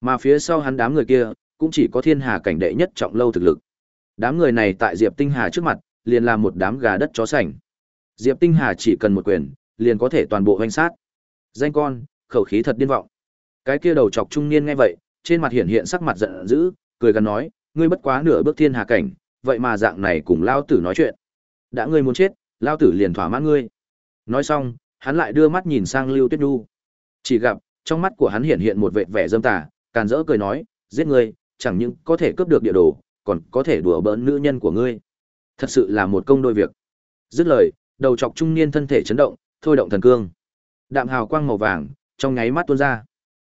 Mà phía sau hắn đám người kia, cũng chỉ có thiên hà cảnh đệ nhất trọng lâu thực lực. Đám người này tại Diệp Tinh Hà trước mặt, liền là một đám gà đất chó sành. Diệp Tinh Hà chỉ cần một quyền, liền có thể toàn bộ hoành sát. Danh con, khẩu khí thật điên vọng. Cái kia đầu chọc trung niên nghe vậy, trên mặt hiện hiện sắc mặt giận dữ, cười gần nói, ngươi bất quá nửa bước thiên hà cảnh, vậy mà dạng này cùng lao tử nói chuyện. Đã ngươi muốn chết, lao tử liền thỏa mãn ngươi. Nói xong, hắn lại đưa mắt nhìn sang Lưu Tuyết Nhu. Chỉ gặp, trong mắt của hắn hiện hiện một vệt vẻ dâm tà, càn rỡ cười nói, giết ngươi, chẳng những có thể cướp được địa đồ, còn có thể đùa bỡn nữ nhân của ngươi. Thật sự là một công đôi việc. Dứt lời, đầu chọc trung niên thân thể chấn động, thôi động thần cương. Đạm hào quang màu vàng trong nháy mắt tuôn ra.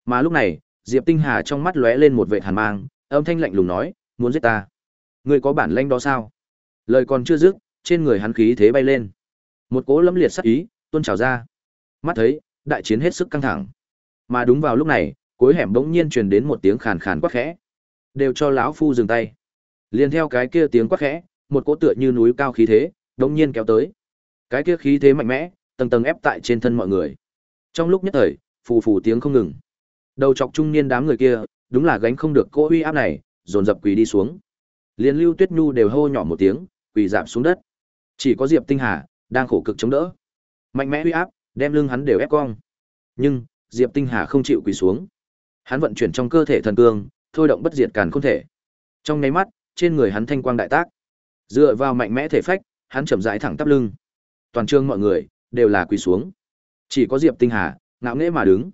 Mà lúc này, Diệp Tinh Hà trong mắt lóe lên một vệt hàn mang, âm thanh lạnh lùng nói, muốn giết ta? Ngươi có bản lĩnh đó sao? Lời còn chưa dứt, trên người hắn khí thế bay lên. Một cỗ lâm liệt sát ý tuôn trào ra. Mắt thấy, đại chiến hết sức căng thẳng. Mà đúng vào lúc này, cuối hẻm bỗng nhiên truyền đến một tiếng khàn khàn quắc khẽ. Đều cho lão phu dừng tay. Liền theo cái kia tiếng quắc khẽ, một cỗ tựa như núi cao khí thế, bỗng nhiên kéo tới. Cái kia khí thế mạnh mẽ, tầng tầng ép tại trên thân mọi người. Trong lúc nhất thời, phù phù tiếng không ngừng. Đầu chọc trung niên đám người kia, đúng là gánh không được cỗ uy áp này, dồn dập quỳ đi xuống. Liên Lưu Tuyết Nhu đều hô nhỏ một tiếng, quỳ giảm xuống đất. Chỉ có Diệp Tinh Hà đang khổ cực chống đỡ. Mạnh mẽ uy áp, đem lưng hắn đều ép cong. Nhưng, Diệp Tinh Hà không chịu quỳ xuống. Hắn vận chuyển trong cơ thể thần cương, thôi động bất diệt càn khôn thể. Trong nháy mắt, trên người hắn thanh quang đại tác. Dựa vào mạnh mẽ thể phách, hắn chậm rãi thẳng tắp lưng. Toàn trường mọi người đều là quỳ xuống. Chỉ có Diệp Tinh Hà ngạo nghễ mà đứng.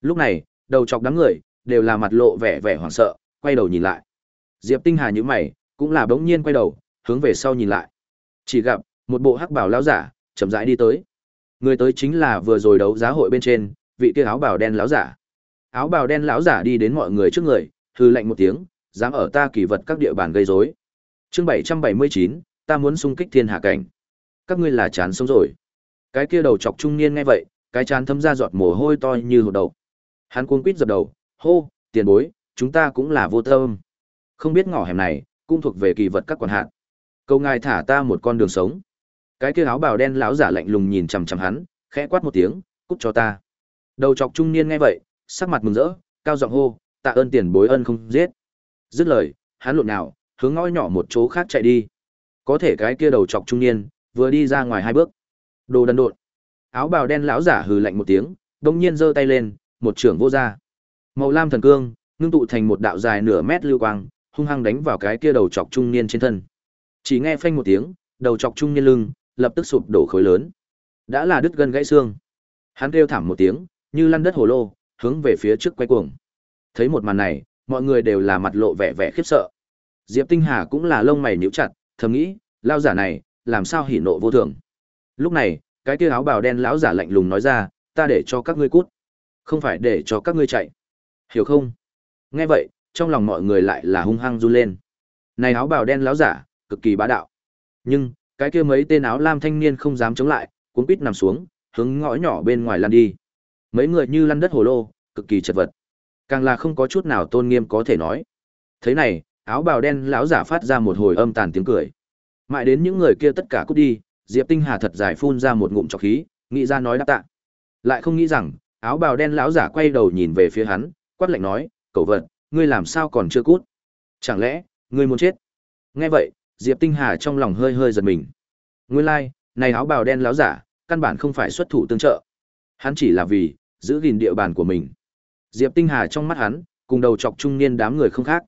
Lúc này, đầu chọc đám người đều là mặt lộ vẻ vẻ hoảng sợ, quay đầu nhìn lại. Diệp Tinh Hà nhíu mày, cũng là bỗng nhiên quay đầu, hướng về sau nhìn lại. Chỉ gặp một bộ hắc bảo lão giả chậm rãi đi tới. Người tới chính là vừa rồi đấu giá hội bên trên, vị kia áo bảo đen lão giả. Áo bào đen lão giả đi đến mọi người trước người, hư lạnh một tiếng, dám ở ta kỳ vật các địa bàn gây rối. Chương 779, ta muốn xung kích thiên hạ cảnh. Các ngươi là chán sống rồi. Cái kia đầu chọc trung niên nghe vậy, cái chán thấm ra giọt mồ hôi to như hột đầu. Hắn cuống quít dập đầu, hô, tiền bối, chúng ta cũng là vô tâm. Không biết ngõ hẻm này, cũng thuộc về kỳ vật các quản hạt. Cầu ngài thả ta một con đường sống. Cái kia áo bào đen lão giả lạnh lùng nhìn chằm chằm hắn, khẽ quát một tiếng, cút cho ta. Đầu chọc trung niên nghe vậy, sắc mặt mừng rỡ, cao giọng hô, tạ ơn tiền bối ân không giết. Dứt lời, hắn lộn nào, hướng ngõ nhỏ một chỗ khác chạy đi. Có thể cái kia đầu chọc trung niên, vừa đi ra ngoài hai bước. Đồ đần độn. Áo bào đen lão giả hừ lạnh một tiếng, đông nhiên giơ tay lên, một trưởng vô ra. Màu lam thần cương, ngưng tụ thành một đạo dài nửa mét lưu quang, hung hăng đánh vào cái kia đầu chọc trung niên trên thân. Chỉ nghe phanh một tiếng, đầu chọc trung niên lưng lập tức sụp đổ khối lớn. Đã là đứt gân gãy xương. Hắn kêu thảm một tiếng, như lăn đất hồ lô, hướng về phía trước quay cuồng. Thấy một màn này, mọi người đều là mặt lộ vẻ vẻ khiếp sợ. Diệp Tinh Hà cũng là lông mày nhíu chặt, thầm nghĩ, lao giả này, làm sao hỉ nộ vô thường. Lúc này, cái kia áo bào đen lão giả lạnh lùng nói ra, ta để cho các ngươi cút, không phải để cho các ngươi chạy. Hiểu không? Nghe vậy, trong lòng mọi người lại là hung hăng run lên. Này áo bào đen lão giả, cực kỳ bá đạo. Nhưng, cái kia mấy tên áo lam thanh niên không dám chống lại, cuốn quýt nằm xuống, hướng ngõ nhỏ bên ngoài lăn đi. Mấy người như lăn đất hồ lô, cực kỳ chật vật. Càng là không có chút nào tôn nghiêm có thể nói. Thế này, áo bào đen lão giả phát ra một hồi âm tàn tiếng cười. Mãi đến những người kia tất cả cút đi, Diệp Tinh Hà thật dài phun ra một ngụm trọc khí, nghĩ ra nói đáp tạ. Lại không nghĩ rằng, áo bào đen lão giả quay đầu nhìn về phía hắn, quát lạnh nói, "Cẩu vật, ngươi làm sao còn chưa cút? Chẳng lẽ, ngươi muốn chết?" Nghe vậy, Diệp Tinh Hà trong lòng hơi hơi giật mình. Nguyên lai, like, này áo bào đen lão giả, căn bản không phải xuất thủ tương trợ. Hắn chỉ là vì giữ gìn địa bàn của mình. Diệp Tinh Hà trong mắt hắn, cùng đầu chọc trung niên đám người không khác.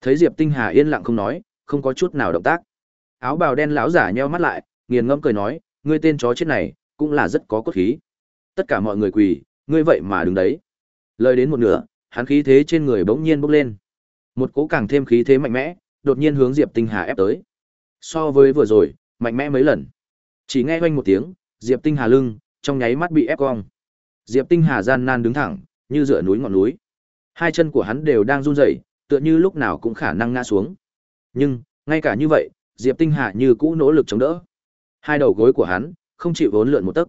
Thấy Diệp Tinh Hà yên lặng không nói, không có chút nào động tác. Áo bào đen lão giả nheo mắt lại, nghiền ngẫm cười nói, ngươi tên chó chết này, cũng là rất có cốt khí. Tất cả mọi người quỳ, ngươi vậy mà đứng đấy. Lời đến một nửa, hắn khí thế trên người bỗng nhiên bốc lên. Một cỗ càng thêm khí thế mạnh mẽ, đột nhiên hướng Diệp Tinh Hà ép tới. So với vừa rồi, mạnh mẽ mấy lần. Chỉ nghe oanh một tiếng, Diệp Tinh Hà lưng trong nháy mắt bị ép cong. Diệp Tinh Hà gian nan đứng thẳng, như dựa núi ngọn núi. Hai chân của hắn đều đang run rẩy, tựa như lúc nào cũng khả năng ngã xuống. Nhưng, ngay cả như vậy, Diệp Tinh Hà như cũ nỗ lực chống đỡ. Hai đầu gối của hắn không chịu vốn lượn một tấc.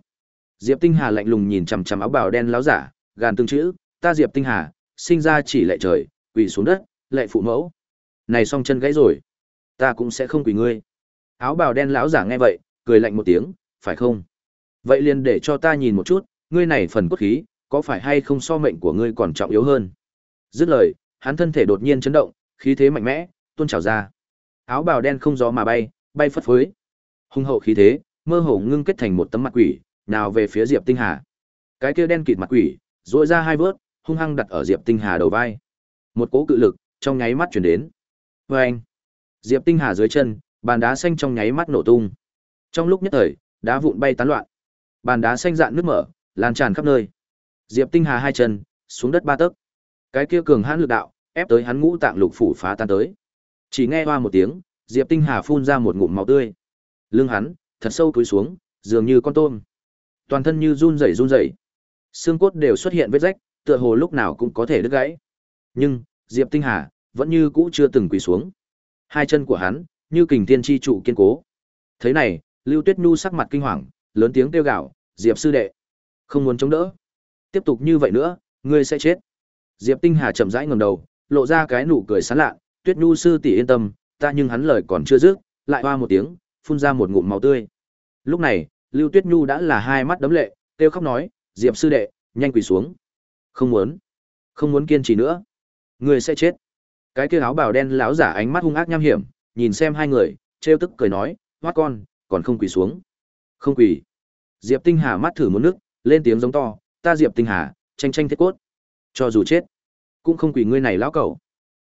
Diệp Tinh Hà lạnh lùng nhìn chằm chằm áo bào đen láo giả, gàn từng chữ, "Ta Diệp Tinh Hà, sinh ra chỉ lệ trời, quỳ xuống đất, lệ phụ mẫu." Này song chân gãy rồi, ta cũng sẽ không quỳ ngươi. Áo bào đen lão giả nghe vậy, cười lạnh một tiếng, "Phải không? Vậy liền để cho ta nhìn một chút, ngươi này phần cốt khí, có phải hay không so mệnh của ngươi còn trọng yếu hơn?" Dứt lời, hắn thân thể đột nhiên chấn động, khí thế mạnh mẽ, tuôn trào ra. Áo bào đen không gió mà bay, bay phất phới. Hung hậu khí thế, mơ hồ ngưng kết thành một tấm mặt quỷ, nào về phía Diệp Tinh Hà. Cái kia đen kịt mặt quỷ, duỗi ra hai vớt, hung hăng đặt ở Diệp Tinh Hà đầu vai. Một cỗ cự lực trong nháy mắt chuyển đến. Oeng! Diệp Tinh Hà dưới chân, bàn đá xanh trong nháy mắt nổ tung. Trong lúc nhất thời, đá vụn bay tán loạn. Bàn đá xanh dạn nước mở, lan tràn khắp nơi. Diệp Tinh Hà hai chân xuống đất ba tấc. Cái kia cường hãn lực đạo, ép tới hắn ngũ tạng lục phủ phá tan tới. Chỉ nghe hoa một tiếng, Diệp Tinh Hà phun ra một ngụm máu tươi. Lưng hắn thật sâu cúi xuống, dường như con tôm. Toàn thân như run rẩy run rẩy. Xương cốt đều xuất hiện vết rách, tựa hồ lúc nào cũng có thể đứt gãy. Nhưng, Diệp Tinh Hà vẫn như cũ chưa từng quỳ xuống. Hai chân của hắn như kình tiên chi trụ kiên cố. Thế này, Lưu Tuyết Nhu sắc mặt kinh hoàng, lớn tiếng kêu gào, "Diệp sư đệ, không muốn chống đỡ. Tiếp tục như vậy nữa, ngươi sẽ chết." Diệp Tinh Hà chậm rãi ngẩng đầu, lộ ra cái nụ cười sán lạ, "Tuyết Nhu sư tỷ yên tâm, ta nhưng hắn lời còn chưa dứt, lại hoa một tiếng, phun ra một ngụm máu tươi. Lúc này, Lưu Tuyết Nhu đã là hai mắt đấm lệ, kêu khóc nói, "Diệp sư đệ, nhanh quỳ xuống." Không muốn, không muốn kiên trì nữa. Ngươi sẽ chết. Cái kia áo bào đen láo giả ánh mắt hung ác nham hiểm, nhìn xem hai người, trêu tức cười nói, "Hoát con, còn không quỳ xuống." Không quỳ. Diệp Tinh Hà mắt thử một nước, lên tiếng giống to, "Ta Diệp Tinh Hà, tranh tranh thiết cốt, cho dù chết, cũng không quỳ ngươi này lão cẩu."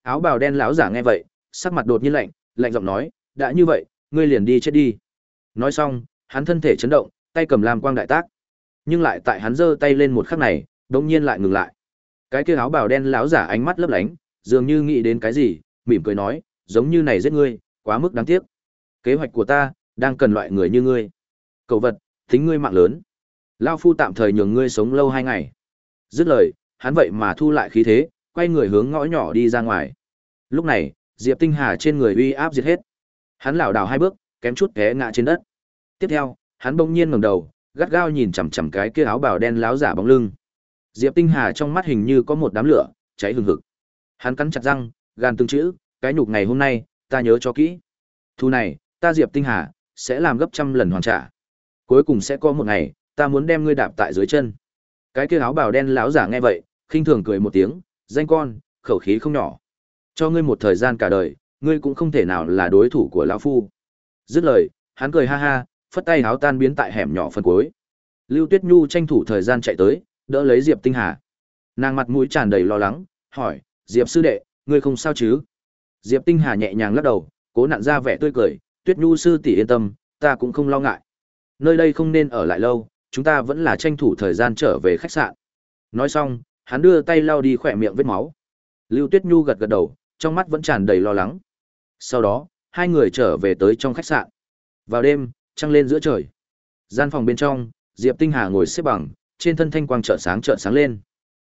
Áo bào đen lão giả nghe vậy, sắc mặt đột nhiên lạnh, lạnh giọng nói, "Đã như vậy, ngươi liền đi chết đi." Nói xong, hắn thân thể chấn động, tay cầm lam quang đại tác. Nhưng lại tại hắn giơ tay lên một khắc này, đột nhiên lại ngừng lại. Cái kia áo bào đen lão giả ánh mắt lấp lánh, dường như nghĩ đến cái gì, mỉm cười nói, giống như này giết ngươi, quá mức đáng tiếc. Kế hoạch của ta đang cần loại người như ngươi. Cầu vật, tính ngươi mạng lớn. Lão phu tạm thời nhường ngươi sống lâu hai ngày. Dứt lời, hắn vậy mà thu lại khí thế, quay người hướng ngõ nhỏ đi ra ngoài. Lúc này, Diệp Tinh Hà trên người uy áp diệt hết. Hắn lảo đảo hai bước, kém chút té ngã trên đất. Tiếp theo, hắn bỗng nhiên ngẩng đầu, gắt gao nhìn chằm chằm cái kia áo bào đen láo giả bóng lưng. Diệp Tinh Hà trong mắt hình như có một đám lửa cháy hừng hực. Hắn cắn chặt răng, gan từng chữ, cái nhục ngày hôm nay, ta nhớ cho kỹ. Thu này, ta Diệp Tinh Hà sẽ làm gấp trăm lần hoàn trả. Cuối cùng sẽ có một ngày, ta muốn đem ngươi đạp tại dưới chân. Cái kia áo bào đen láo giả nghe vậy, khinh thường cười một tiếng, danh con, khẩu khí không nhỏ. Cho ngươi một thời gian cả đời, ngươi cũng không thể nào là đối thủ của lão phu. Dứt lời, hắn cười ha ha, phất tay áo tan biến tại hẻm nhỏ phần cuối. Lưu Tuyết Nhu tranh thủ thời gian chạy tới, đỡ lấy Diệp Tinh Hà. Nàng mặt mũi tràn đầy lo lắng, hỏi, "Diệp sư đệ, ngươi không sao chứ?" Diệp Tinh Hà nhẹ nhàng lắc đầu, cố nặn ra vẻ tươi cười, "Tuyết Nhu sư tỷ yên tâm, ta cũng không lo ngại. Nơi đây không nên ở lại lâu, chúng ta vẫn là tranh thủ thời gian trở về khách sạn." Nói xong, hắn đưa tay lau đi khỏe miệng vết máu. Lưu Tuyết Nhu gật gật đầu, trong mắt vẫn tràn đầy lo lắng. Sau đó, hai người trở về tới trong khách sạn. Vào đêm, trăng lên giữa trời. Gian phòng bên trong, Diệp Tinh Hà ngồi xếp bằng, trên thân thanh quang chợt sáng chợt sáng lên.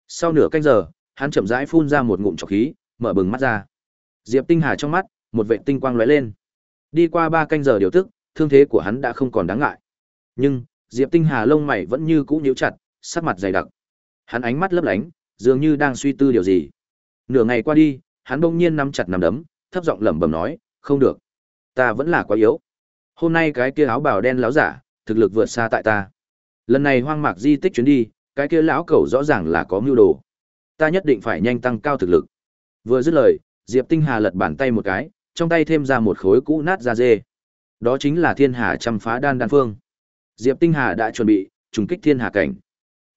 Sau nửa canh giờ, hắn chậm rãi phun ra một ngụm trọc khí, mở bừng mắt ra. Diệp Tinh Hà trong mắt, một vệt tinh quang lóe lên. Đi qua ba canh giờ điều tức, thương thế của hắn đã không còn đáng ngại. Nhưng, Diệp Tinh Hà lông mày vẫn như cũ nhíu chặt, sắc mặt dày đặc. Hắn ánh mắt lấp lánh, dường như đang suy tư điều gì. Nửa ngày qua đi, hắn bỗng nhiên nắm chặt nắm đấm, thấp giọng lẩm bẩm nói, "Không được, ta vẫn là quá yếu. Hôm nay cái kia áo bào đen láo giả, thực lực vượt xa tại ta. Lần này hoang mạc di tích chuyến đi, cái kia lão cẩu rõ ràng là có mưu đồ. Ta nhất định phải nhanh tăng cao thực lực." Vừa dứt lời, Diệp Tinh Hà lật bàn tay một cái, trong tay thêm ra một khối cũ nát da dê. Đó chính là Thiên Hà trăm phá đan đan phương. Diệp Tinh Hà đã chuẩn bị trùng kích Thiên Hà cảnh.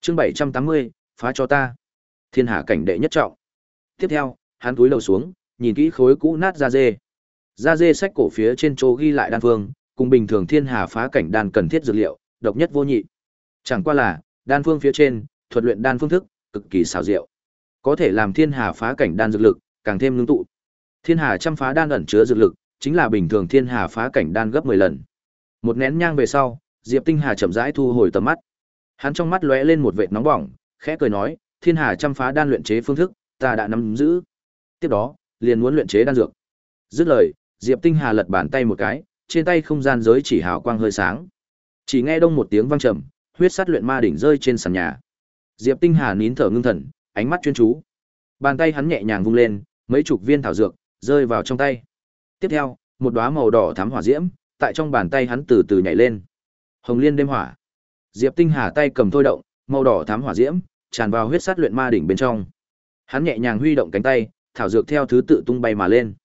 Chương 780, phá cho ta. Thiên Hà cảnh đệ nhất trọng. Tiếp theo, hắn túi lầu xuống, nhìn kỹ khối cũ nát da dê. Da dê sách cổ phía trên chỗ ghi lại đan phương, cùng bình thường thiên hà phá cảnh đan cần thiết dược liệu, độc nhất vô nhị. Chẳng qua là, đan phương phía trên, thuật luyện đan phương thức, cực kỳ xảo diệu. Có thể làm thiên hà phá cảnh đan dược lực, càng thêm ngưng tụ. Thiên hà trăm phá đan ẩn chứa dược lực, chính là bình thường thiên hà phá cảnh đan gấp 10 lần. Một nén nhang về sau, Diệp Tinh Hà chậm rãi thu hồi tầm mắt. Hắn trong mắt lóe lên một vệt nóng bỏng, khẽ cười nói, "Thiên Hà trăm phá đan luyện chế phương thức, ta đã nắm giữ." Tiếp đó, liền muốn luyện chế đan dược. Dứt lời, Diệp Tinh Hà lật bàn tay một cái, trên tay không gian giới chỉ hào quang hơi sáng. Chỉ nghe đông một tiếng vang trầm, huyết sát luyện ma đỉnh rơi trên sàn nhà. Diệp Tinh Hà nín thở ngưng thần, ánh mắt chuyên chú. Bàn tay hắn nhẹ nhàng vung lên, mấy chục viên thảo dược rơi vào trong tay. Tiếp theo, một đóa màu đỏ thắm hỏa diễm, tại trong bàn tay hắn từ từ nhảy lên. Hồng Liên đêm hỏa. Diệp Tinh Hà tay cầm thôi động, màu đỏ thắm hỏa diễm tràn vào huyết sát luyện ma đỉnh bên trong. Hắn nhẹ nhàng huy động cánh tay, thảo dược theo thứ tự tung bay mà lên.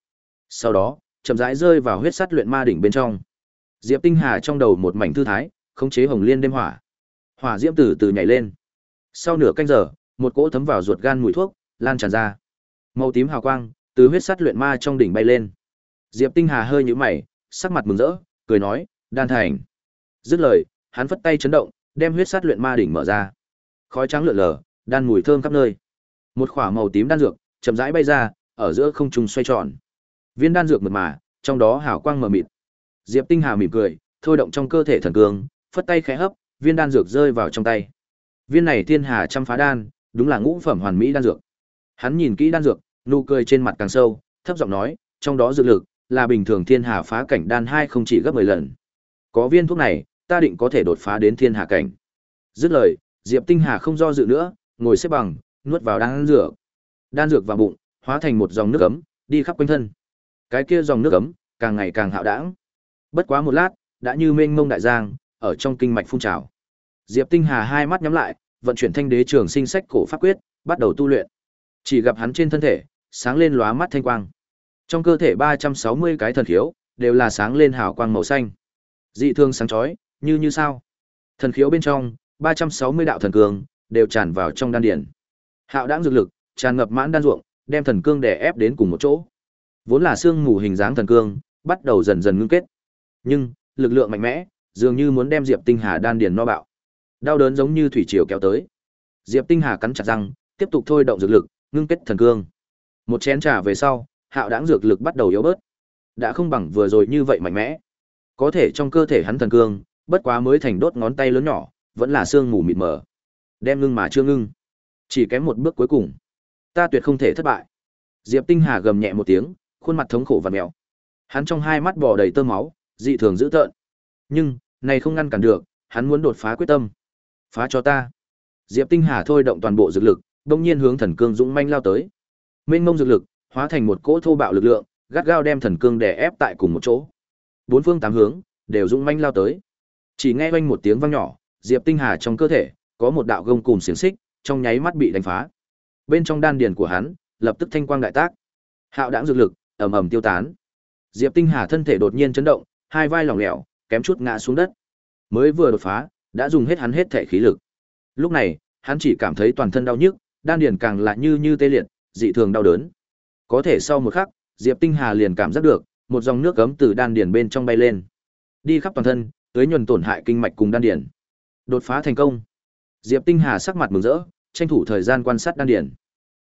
Sau đó, chậm rãi rơi vào huyết sắt luyện ma đỉnh bên trong. Diệp Tinh Hà trong đầu một mảnh thư thái, khống chế hồng liên đêm hỏa. Hỏa diễm từ từ nhảy lên. Sau nửa canh giờ, một cỗ thấm vào ruột gan mùi thuốc lan tràn ra. Màu tím hào quang từ huyết sắt luyện ma trong đỉnh bay lên. Diệp Tinh Hà hơi nhíu mày, sắc mặt mừng rỡ, cười nói, "Đan thành." Dứt lời, hắn phất tay chấn động, đem huyết sát luyện ma đỉnh mở ra. Khói trắng lượn lờ, đan mùi thơm khắp nơi. Một khỏa màu tím đan dược chậm rãi bay ra, ở giữa không trung xoay tròn. Viên đan dược mượt mà, trong đó hào quang mờ mịt. Diệp Tinh Hà mỉm cười, thôi động trong cơ thể thần cương, phất tay khẽ hấp, viên đan dược rơi vào trong tay. Viên này Thiên Hà trăm phá đan, đúng là ngũ phẩm hoàn mỹ đan dược. Hắn nhìn kỹ đan dược, nụ cười trên mặt càng sâu, thấp giọng nói, trong đó dược lực là bình thường Thiên Hà phá cảnh đan hai không chỉ gấp 10 lần. Có viên thuốc này, ta định có thể đột phá đến Thiên hạ cảnh. Dứt lời, Diệp Tinh Hà không do dự nữa, ngồi xếp bằng, nuốt vào đan dược. Đan dược vào bụng, hóa thành một dòng nước ấm, đi khắp quanh thân. Cái kia dòng nước ấm, càng ngày càng hạo đãng. Bất quá một lát, đã như mênh mông đại giang, ở trong kinh mạch phun trào. Diệp Tinh Hà hai mắt nhắm lại, vận chuyển thanh đế trường sinh sách cổ pháp quyết, bắt đầu tu luyện. Chỉ gặp hắn trên thân thể, sáng lên lóa mắt thanh quang. Trong cơ thể 360 cái thần khiếu, đều là sáng lên hào quang màu xanh. Dị thương sáng chói, như như sao. Thần khiếu bên trong, 360 đạo thần cường, đều tràn vào trong đan điển. Hạo đãng dược lực, tràn ngập mãn đan ruộng, đem thần cương đè ép đến cùng một chỗ. Vốn là xương mù hình dáng thần cương, bắt đầu dần dần ngưng kết. Nhưng, lực lượng mạnh mẽ, dường như muốn đem Diệp Tinh Hà đan điền no bạo. Đau đớn giống như thủy triều kéo tới. Diệp Tinh Hà cắn chặt răng, tiếp tục thôi động dược lực, ngưng kết thần cương. Một chén trà về sau, hạo đãng dược lực bắt đầu yếu bớt. Đã không bằng vừa rồi như vậy mạnh mẽ. Có thể trong cơ thể hắn thần cương, bất quá mới thành đốt ngón tay lớn nhỏ, vẫn là xương mù mịt mờ. Đem ngưng mà chưa ngưng. Chỉ kém một bước cuối cùng. Ta tuyệt không thể thất bại. Diệp Tinh Hà gầm nhẹ một tiếng, khuôn mặt thống khổ và mèo. Hắn trong hai mắt bò đầy tơ máu, dị thường dữ tợn. Nhưng, này không ngăn cản được, hắn muốn đột phá quyết tâm. Phá cho ta. Diệp Tinh Hà thôi động toàn bộ dược lực, đông nhiên hướng thần cương dũng manh lao tới. Mênh mông dược lực, hóa thành một cỗ thô bạo lực lượng, gắt gao đem thần cương đè ép tại cùng một chỗ. Bốn phương tám hướng đều dũng manh lao tới. Chỉ nghe oanh một tiếng vang nhỏ, Diệp Tinh Hà trong cơ thể có một đạo gông cùm xiềng xích, trong nháy mắt bị đánh phá. Bên trong đan điền của hắn, lập tức thanh quang đại tác. Hạo đãng dược lực ầm ầm tiêu tán. Diệp Tinh Hà thân thể đột nhiên chấn động, hai vai lỏng lẻo, kém chút ngã xuống đất. Mới vừa đột phá, đã dùng hết hắn hết thể khí lực. Lúc này, hắn chỉ cảm thấy toàn thân đau nhức, đan điền càng lại như như tê liệt, dị thường đau đớn. Có thể sau một khắc, Diệp Tinh Hà liền cảm giác được, một dòng nước cấm từ đan điền bên trong bay lên, đi khắp toàn thân, tới nhuần tổn hại kinh mạch cùng đan điền. Đột phá thành công. Diệp Tinh Hà sắc mặt mừng rỡ, tranh thủ thời gian quan sát đan điền.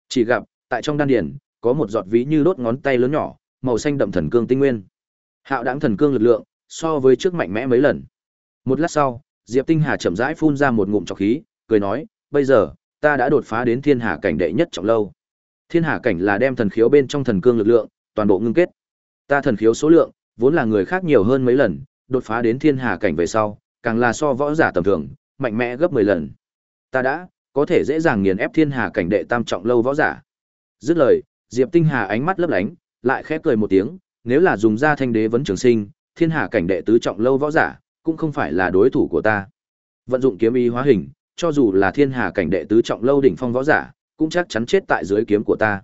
Chỉ gặp, tại trong đan điền, có một giọt ví như đốt ngón tay lớn nhỏ, màu xanh đậm thần cương tinh nguyên. Hạo đãng thần cương lực lượng, so với trước mạnh mẽ mấy lần. Một lát sau, Diệp Tinh Hà chậm rãi phun ra một ngụm trọc khí, cười nói, bây giờ, ta đã đột phá đến thiên hà cảnh đệ nhất trọng lâu. Thiên hà cảnh là đem thần khiếu bên trong thần cương lực lượng, toàn bộ ngưng kết. Ta thần khiếu số lượng, vốn là người khác nhiều hơn mấy lần, đột phá đến thiên hà cảnh về sau, càng là so võ giả tầm thường, mạnh mẽ gấp 10 lần. Ta đã có thể dễ dàng nghiền ép thiên hà cảnh đệ tam trọng lâu võ giả. Dứt lời, Diệp Tinh Hà ánh mắt lấp lánh, lại khẽ cười một tiếng, nếu là dùng ra thanh đế vấn trường sinh, thiên hà cảnh đệ tứ trọng lâu võ giả, cũng không phải là đối thủ của ta. Vận dụng kiếm ý hóa hình, cho dù là thiên hà cảnh đệ tứ trọng lâu đỉnh phong võ giả, cũng chắc chắn chết tại dưới kiếm của ta.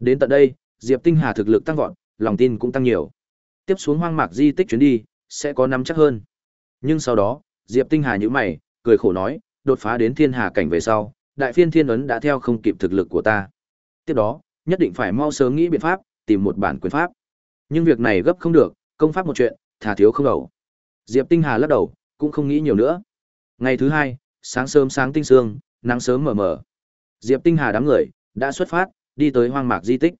Đến tận đây, Diệp Tinh Hà thực lực tăng vọt, lòng tin cũng tăng nhiều. Tiếp xuống hoang mạc di tích chuyến đi, sẽ có nắm chắc hơn. Nhưng sau đó, Diệp Tinh Hà nhíu mày, cười khổ nói, đột phá đến thiên hà cảnh về sau, đại phiên thiên ấn đã theo không kịp thực lực của ta. Tiếp đó, nhất định phải mau sớm nghĩ biện pháp, tìm một bản quyền pháp. Nhưng việc này gấp không được, công pháp một chuyện, thà thiếu không đầu. Diệp Tinh Hà lắc đầu, cũng không nghĩ nhiều nữa. Ngày thứ hai, sáng sớm sáng tinh sương, nắng sớm mờ mờ. Diệp Tinh Hà đám người đã xuất phát, đi tới hoang mạc di tích.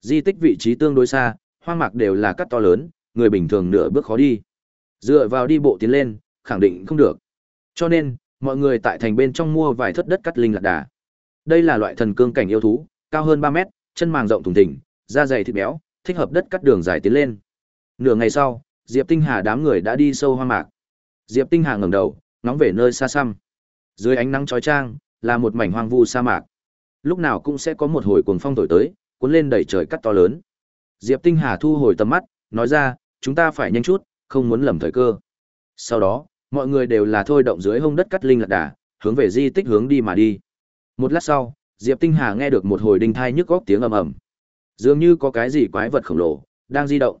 Di tích vị trí tương đối xa, hoang mạc đều là cắt to lớn, người bình thường nửa bước khó đi. Dựa vào đi bộ tiến lên, khẳng định không được. Cho nên, mọi người tại thành bên trong mua vài thất đất cắt linh lạc đà. Đây là loại thần cương cảnh yêu thú, cao hơn 3 mét, chân màng rộng thùng thình, da dày thịt béo, thích hợp đất cắt đường dài tiến lên. Nửa ngày sau, Diệp Tinh Hà đám người đã đi sâu hoang mạc. Diệp Tinh Hà ngẩng đầu, ngóng về nơi xa xăm. Dưới ánh nắng chói chang, là một mảnh hoang vu sa mạc. Lúc nào cũng sẽ có một hồi cuồng phong thổi tới, cuốn lên đầy trời cắt to lớn. Diệp Tinh Hà thu hồi tầm mắt, nói ra, chúng ta phải nhanh chút, không muốn lầm thời cơ. Sau đó, mọi người đều là thôi động dưới hông đất cắt linh lạc đà, hướng về di tích hướng đi mà đi. Một lát sau, Diệp Tinh Hà nghe được một hồi đinh thai nhức góc tiếng ầm ầm. Dường như có cái gì quái vật khổng lồ đang di động.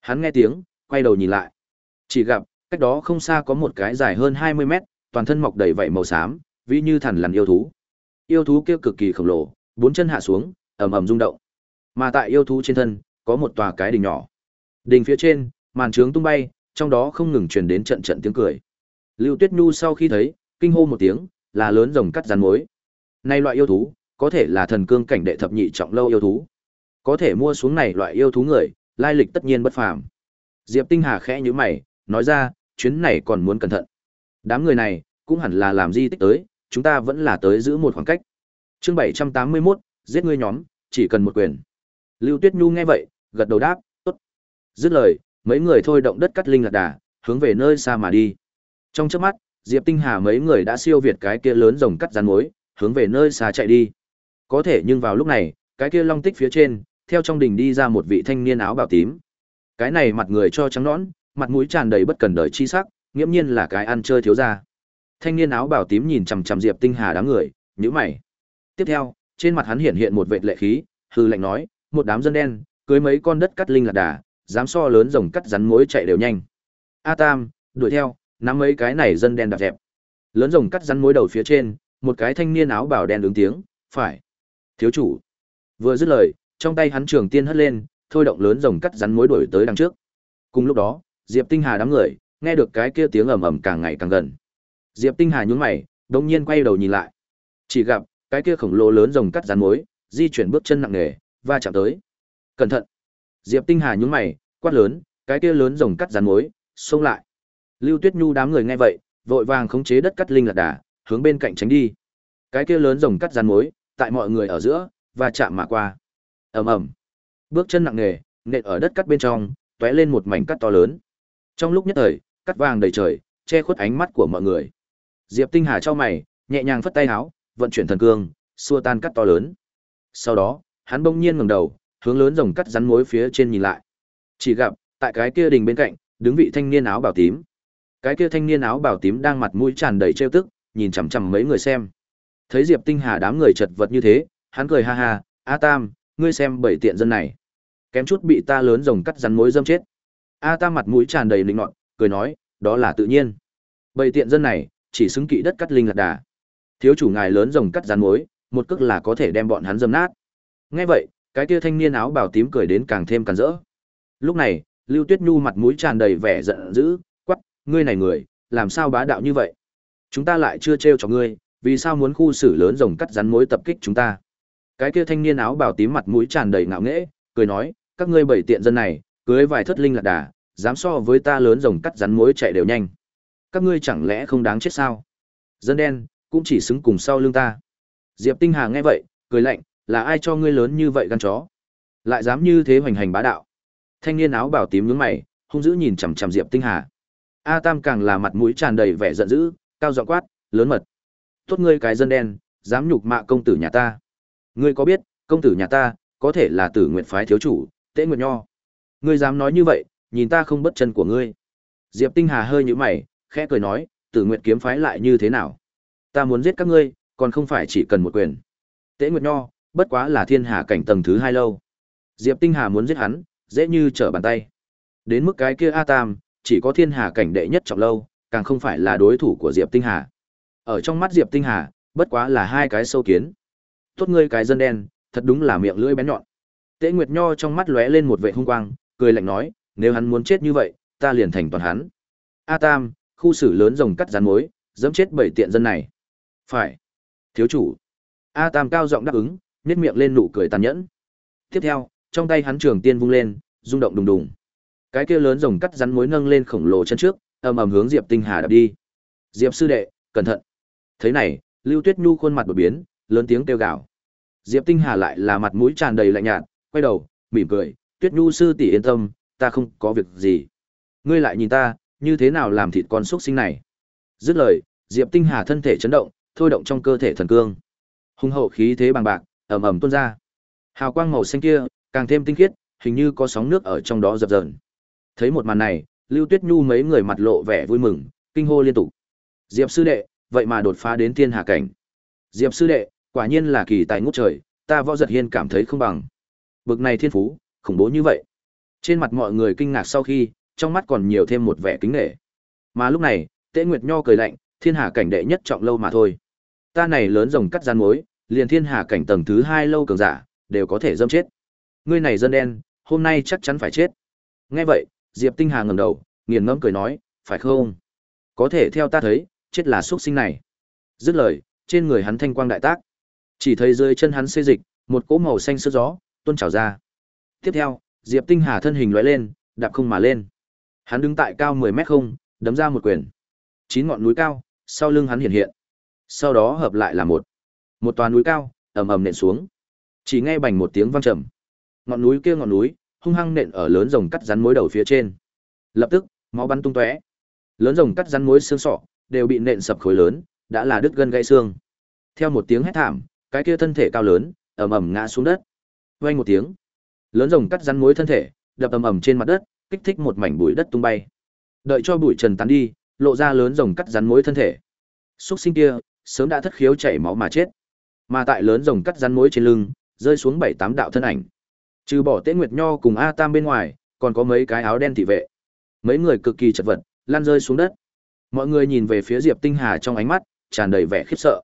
Hắn nghe tiếng, quay đầu nhìn lại. Chỉ gặp, cách đó không xa có một cái dài hơn 20 mét, toàn thân mọc đầy vảy màu xám, ví như thần lằn yêu thú. Yêu thú kia cực kỳ khổng lồ, bốn chân hạ xuống, ầm ầm rung động. Mà tại yêu thú trên thân, có một tòa cái đỉnh nhỏ. Đỉnh phía trên, màn trướng tung bay, trong đó không ngừng truyền đến trận trận tiếng cười. Lưu Tuyết Nhu sau khi thấy, kinh hô một tiếng, là lớn rồng cắt rắn mối. Nay loại yêu thú, có thể là thần cương cảnh đệ thập nhị trọng lâu yêu thú. Có thể mua xuống này loại yêu thú người, lai lịch tất nhiên bất phàm. Diệp Tinh Hà khẽ nhíu mày, nói ra, chuyến này còn muốn cẩn thận. Đám người này, cũng hẳn là làm di tích tới, chúng ta vẫn là tới giữ một khoảng cách. Chương 781, giết ngươi nhóm, chỉ cần một quyền. Lưu Tuyết Nhu nghe vậy, gật đầu đáp. Dứt lời, mấy người thôi động đất cắt linh lạc đà, hướng về nơi xa mà đi. Trong chớp mắt, Diệp Tinh Hà mấy người đã siêu việt cái kia lớn rồng cắt rắn mối, hướng về nơi xa chạy đi. Có thể nhưng vào lúc này, cái kia long tích phía trên, theo trong đình đi ra một vị thanh niên áo bào tím. Cái này mặt người cho trắng nõn, mặt mũi tràn đầy bất cần đời chi sắc, nghiễm nhiên là cái ăn chơi thiếu gia. Thanh niên áo bào tím nhìn chằm chằm Diệp Tinh Hà đám người, nhíu mày. Tiếp theo, trên mặt hắn hiện hiện một vệt lệ khí, hư lạnh nói, một đám dân đen, cưới mấy con đất cắt linh lạc đà, dám so lớn rồng cắt rắn mối chạy đều nhanh. A Tam, đuổi theo, nắm mấy cái này dân đen đạp dẹp. Lớn rồng cắt rắn mối đầu phía trên, một cái thanh niên áo bào đen đứng tiếng, phải. Thiếu chủ. Vừa dứt lời, trong tay hắn trường tiên hất lên, thôi động lớn rồng cắt rắn mối đuổi tới đằng trước. Cùng lúc đó, Diệp Tinh Hà đám người, nghe được cái kia tiếng ầm ầm càng ngày càng gần. Diệp Tinh Hà nhún mày, đột nhiên quay đầu nhìn lại. Chỉ gặp, cái kia khổng lồ lớn rồng cắt rắn mối, di chuyển bước chân nặng nề, va chạm tới. Cẩn thận. Diệp Tinh Hà nhún mày, quát lớn, cái kia lớn rồng cắt rắn mối, xông lại. Lưu Tuyết Nhu đám người nghe vậy, vội vàng khống chế đất cắt linh lạc đà, hướng bên cạnh tránh đi. Cái kia lớn rồng cắt rắn mối, tại mọi người ở giữa, và chạm mà qua. Ầm ầm. Bước chân nặng nề, nện ở đất cắt bên trong, tóe lên một mảnh cắt to lớn. Trong lúc nhất thời, cắt vàng đầy trời, che khuất ánh mắt của mọi người. Diệp Tinh Hà cho mày, nhẹ nhàng phất tay áo, vận chuyển thần cương, xua tan cắt to lớn. Sau đó, hắn bỗng nhiên ngẩng đầu, hướng lớn rồng cắt rắn mối phía trên nhìn lại. Chỉ gặp, tại cái kia đình bên cạnh, đứng vị thanh niên áo bảo tím. Cái kia thanh niên áo bảo tím đang mặt mũi tràn đầy trêu tức, nhìn chằm chằm mấy người xem. Thấy Diệp Tinh Hà đám người chật vật như thế, hắn cười ha ha, "A Tam, ngươi xem bảy tiện dân này, kém chút bị ta lớn rồng cắt rắn mối dâm chết." A Tam mặt mũi tràn đầy linh nọt, cười nói, "Đó là tự nhiên. Bảy tiện dân này, chỉ xứng kỵ đất cắt linh lạc đà. Thiếu chủ ngài lớn rồng cắt rắn mối, một cước là có thể đem bọn hắn dâm nát." Nghe vậy, cái kia thanh niên áo bào tím cười đến càng thêm càng rỡ. Lúc này, Lưu Tuyết Nhu mặt mũi tràn đầy vẻ giận dữ, quát: ngươi này người, làm sao bá đạo như vậy? Chúng ta lại chưa trêu cho ngươi, vì sao muốn khu xử lớn rồng cắt rắn mối tập kích chúng ta? Cái kia thanh niên áo bào tím mặt mũi tràn đầy ngạo nghễ, cười nói, các ngươi bảy tiện dân này, cưới vài thất linh lạc đà, dám so với ta lớn rồng cắt rắn mối chạy đều nhanh. Các ngươi chẳng lẽ không đáng chết sao? Dân đen, cũng chỉ xứng cùng sau lưng ta. Diệp Tinh Hà nghe vậy, cười lạnh, là ai cho ngươi lớn như vậy gan chó? Lại dám như thế hoành hành bá đạo. Thanh niên áo bào tím nhướng mày, hung dữ nhìn chằm chằm Diệp Tinh Hà. A Tam càng là mặt mũi tràn đầy vẻ giận dữ, cao giọng quát, lớn mật. Tốt ngươi cái dân đen, dám nhục mạ công tử nhà ta. Ngươi có biết, công tử nhà ta, có thể là tử nguyện phái thiếu chủ, Tế Nguyệt Nho. Ngươi dám nói như vậy, nhìn ta không bất chân của ngươi. Diệp Tinh Hà hơi nhíu mày, khẽ cười nói, tử nguyện kiếm phái lại như thế nào? Ta muốn giết các ngươi, còn không phải chỉ cần một quyền. Tế Nguyệt Nho, bất quá là thiên hà cảnh tầng thứ hai lâu. Diệp Tinh Hà muốn giết hắn, dễ như trở bàn tay. Đến mức cái kia A Tam, chỉ có thiên hà cảnh đệ nhất trọng lâu, càng không phải là đối thủ của Diệp Tinh Hà. Ở trong mắt Diệp Tinh Hà, bất quá là hai cái sâu kiến. Tốt ngươi cái dân đen, thật đúng là miệng lưỡi bén nhọn. Tế Nguyệt Nho trong mắt lóe lên một vẻ hung quang, cười lạnh nói, nếu hắn muốn chết như vậy, ta liền thành toàn hắn. A Tam, khu xử lớn rồng cắt rắn mối, dẫm chết bảy tiện dân này. Phải. Thiếu chủ. A Tam cao giọng đáp ứng, nhếch miệng lên nụ cười tàn nhẫn. Tiếp theo, trong tay hắn trường tiên vung lên, rung động đùng đùng. Cái kia lớn rồng cắt rắn mối nâng lên khổng lồ chân trước, ầm ầm hướng Diệp Tinh Hà đập đi. Diệp sư đệ, cẩn thận. Thế này, Lưu Tuyết Nhu khuôn mặt đột biến, lớn tiếng kêu gào. Diệp Tinh Hà lại là mặt mũi tràn đầy lạnh nhạt, quay đầu, mỉm cười, "Tuyết Nhu sư tỷ yên tâm, ta không có việc gì. Ngươi lại nhìn ta, như thế nào làm thịt con xúc sinh này?" Dứt lời, Diệp Tinh Hà thân thể chấn động, thôi động trong cơ thể thần cương. Hung hậu khí thế bằng bạc, ầm ầm tuôn ra. Hào quang màu xanh kia, càng thêm tinh khiết, hình như có sóng nước ở trong đó dập dờn. Thấy một màn này, Lưu Tuyết Nhu mấy người mặt lộ vẻ vui mừng, kinh hô liên tục. Diệp sư đệ, vậy mà đột phá đến thiên hạ cảnh. Diệp sư đệ, Quả nhiên là kỳ tài ngút trời, ta võ giật hiên cảm thấy không bằng. Bực này thiên phú, khủng bố như vậy. Trên mặt mọi người kinh ngạc sau khi, trong mắt còn nhiều thêm một vẻ kính nể. Mà lúc này, Tế Nguyệt Nho cười lạnh, thiên hạ cảnh đệ nhất trọng lâu mà thôi. Ta này lớn rồng cắt gian mối, liền thiên hà cảnh tầng thứ hai lâu cường giả, đều có thể dâm chết. Ngươi này dân đen, hôm nay chắc chắn phải chết. Nghe vậy, Diệp Tinh Hà ngẩng đầu, nghiền ngẫm cười nói, phải không? Có thể theo ta thấy, chết là xuất sinh này. Dứt lời, trên người hắn thanh quang đại tác. Chỉ thấy dưới chân hắn xê dịch, một cỗ màu xanh sương gió, tuôn trào ra. Tiếp theo, Diệp Tinh Hà thân hình lóe lên, đạp không mà lên. Hắn đứng tại cao 10 mét không, đấm ra một quyền. Chín ngọn núi cao, sau lưng hắn hiện hiện. Sau đó hợp lại là một. Một toàn núi cao, ầm ầm nện xuống. Chỉ nghe bành một tiếng vang trầm. Ngọn núi kia ngọn núi, hung hăng nện ở lớn rồng cắt rắn mối đầu phía trên. Lập tức, máu bắn tung tóe. Lớn rồng cắt rắn mối xương sọ đều bị nện sập khối lớn, đã là đứt gân gãy xương. Theo một tiếng hét thảm, cái kia thân thể cao lớn, ầm ầm ngã xuống đất. Vang một tiếng, lớn rồng cắt rắn mối thân thể, đập ầm ầm trên mặt đất, kích thích một mảnh bụi đất tung bay. Đợi cho bụi trần tán đi, lộ ra lớn rồng cắt rắn mối thân thể. xúc sinh kia, sớm đã thất khiếu chảy máu mà chết. Mà tại lớn rồng cắt rắn mối trên lưng, rơi xuống bảy tám đạo thân ảnh. Trừ bỏ tễ Nguyệt Nho cùng A Tam bên ngoài, còn có mấy cái áo đen thị vệ. Mấy người cực kỳ chật vật, lan rơi xuống đất. Mọi người nhìn về phía Diệp Tinh Hà trong ánh mắt tràn đầy vẻ khiếp sợ.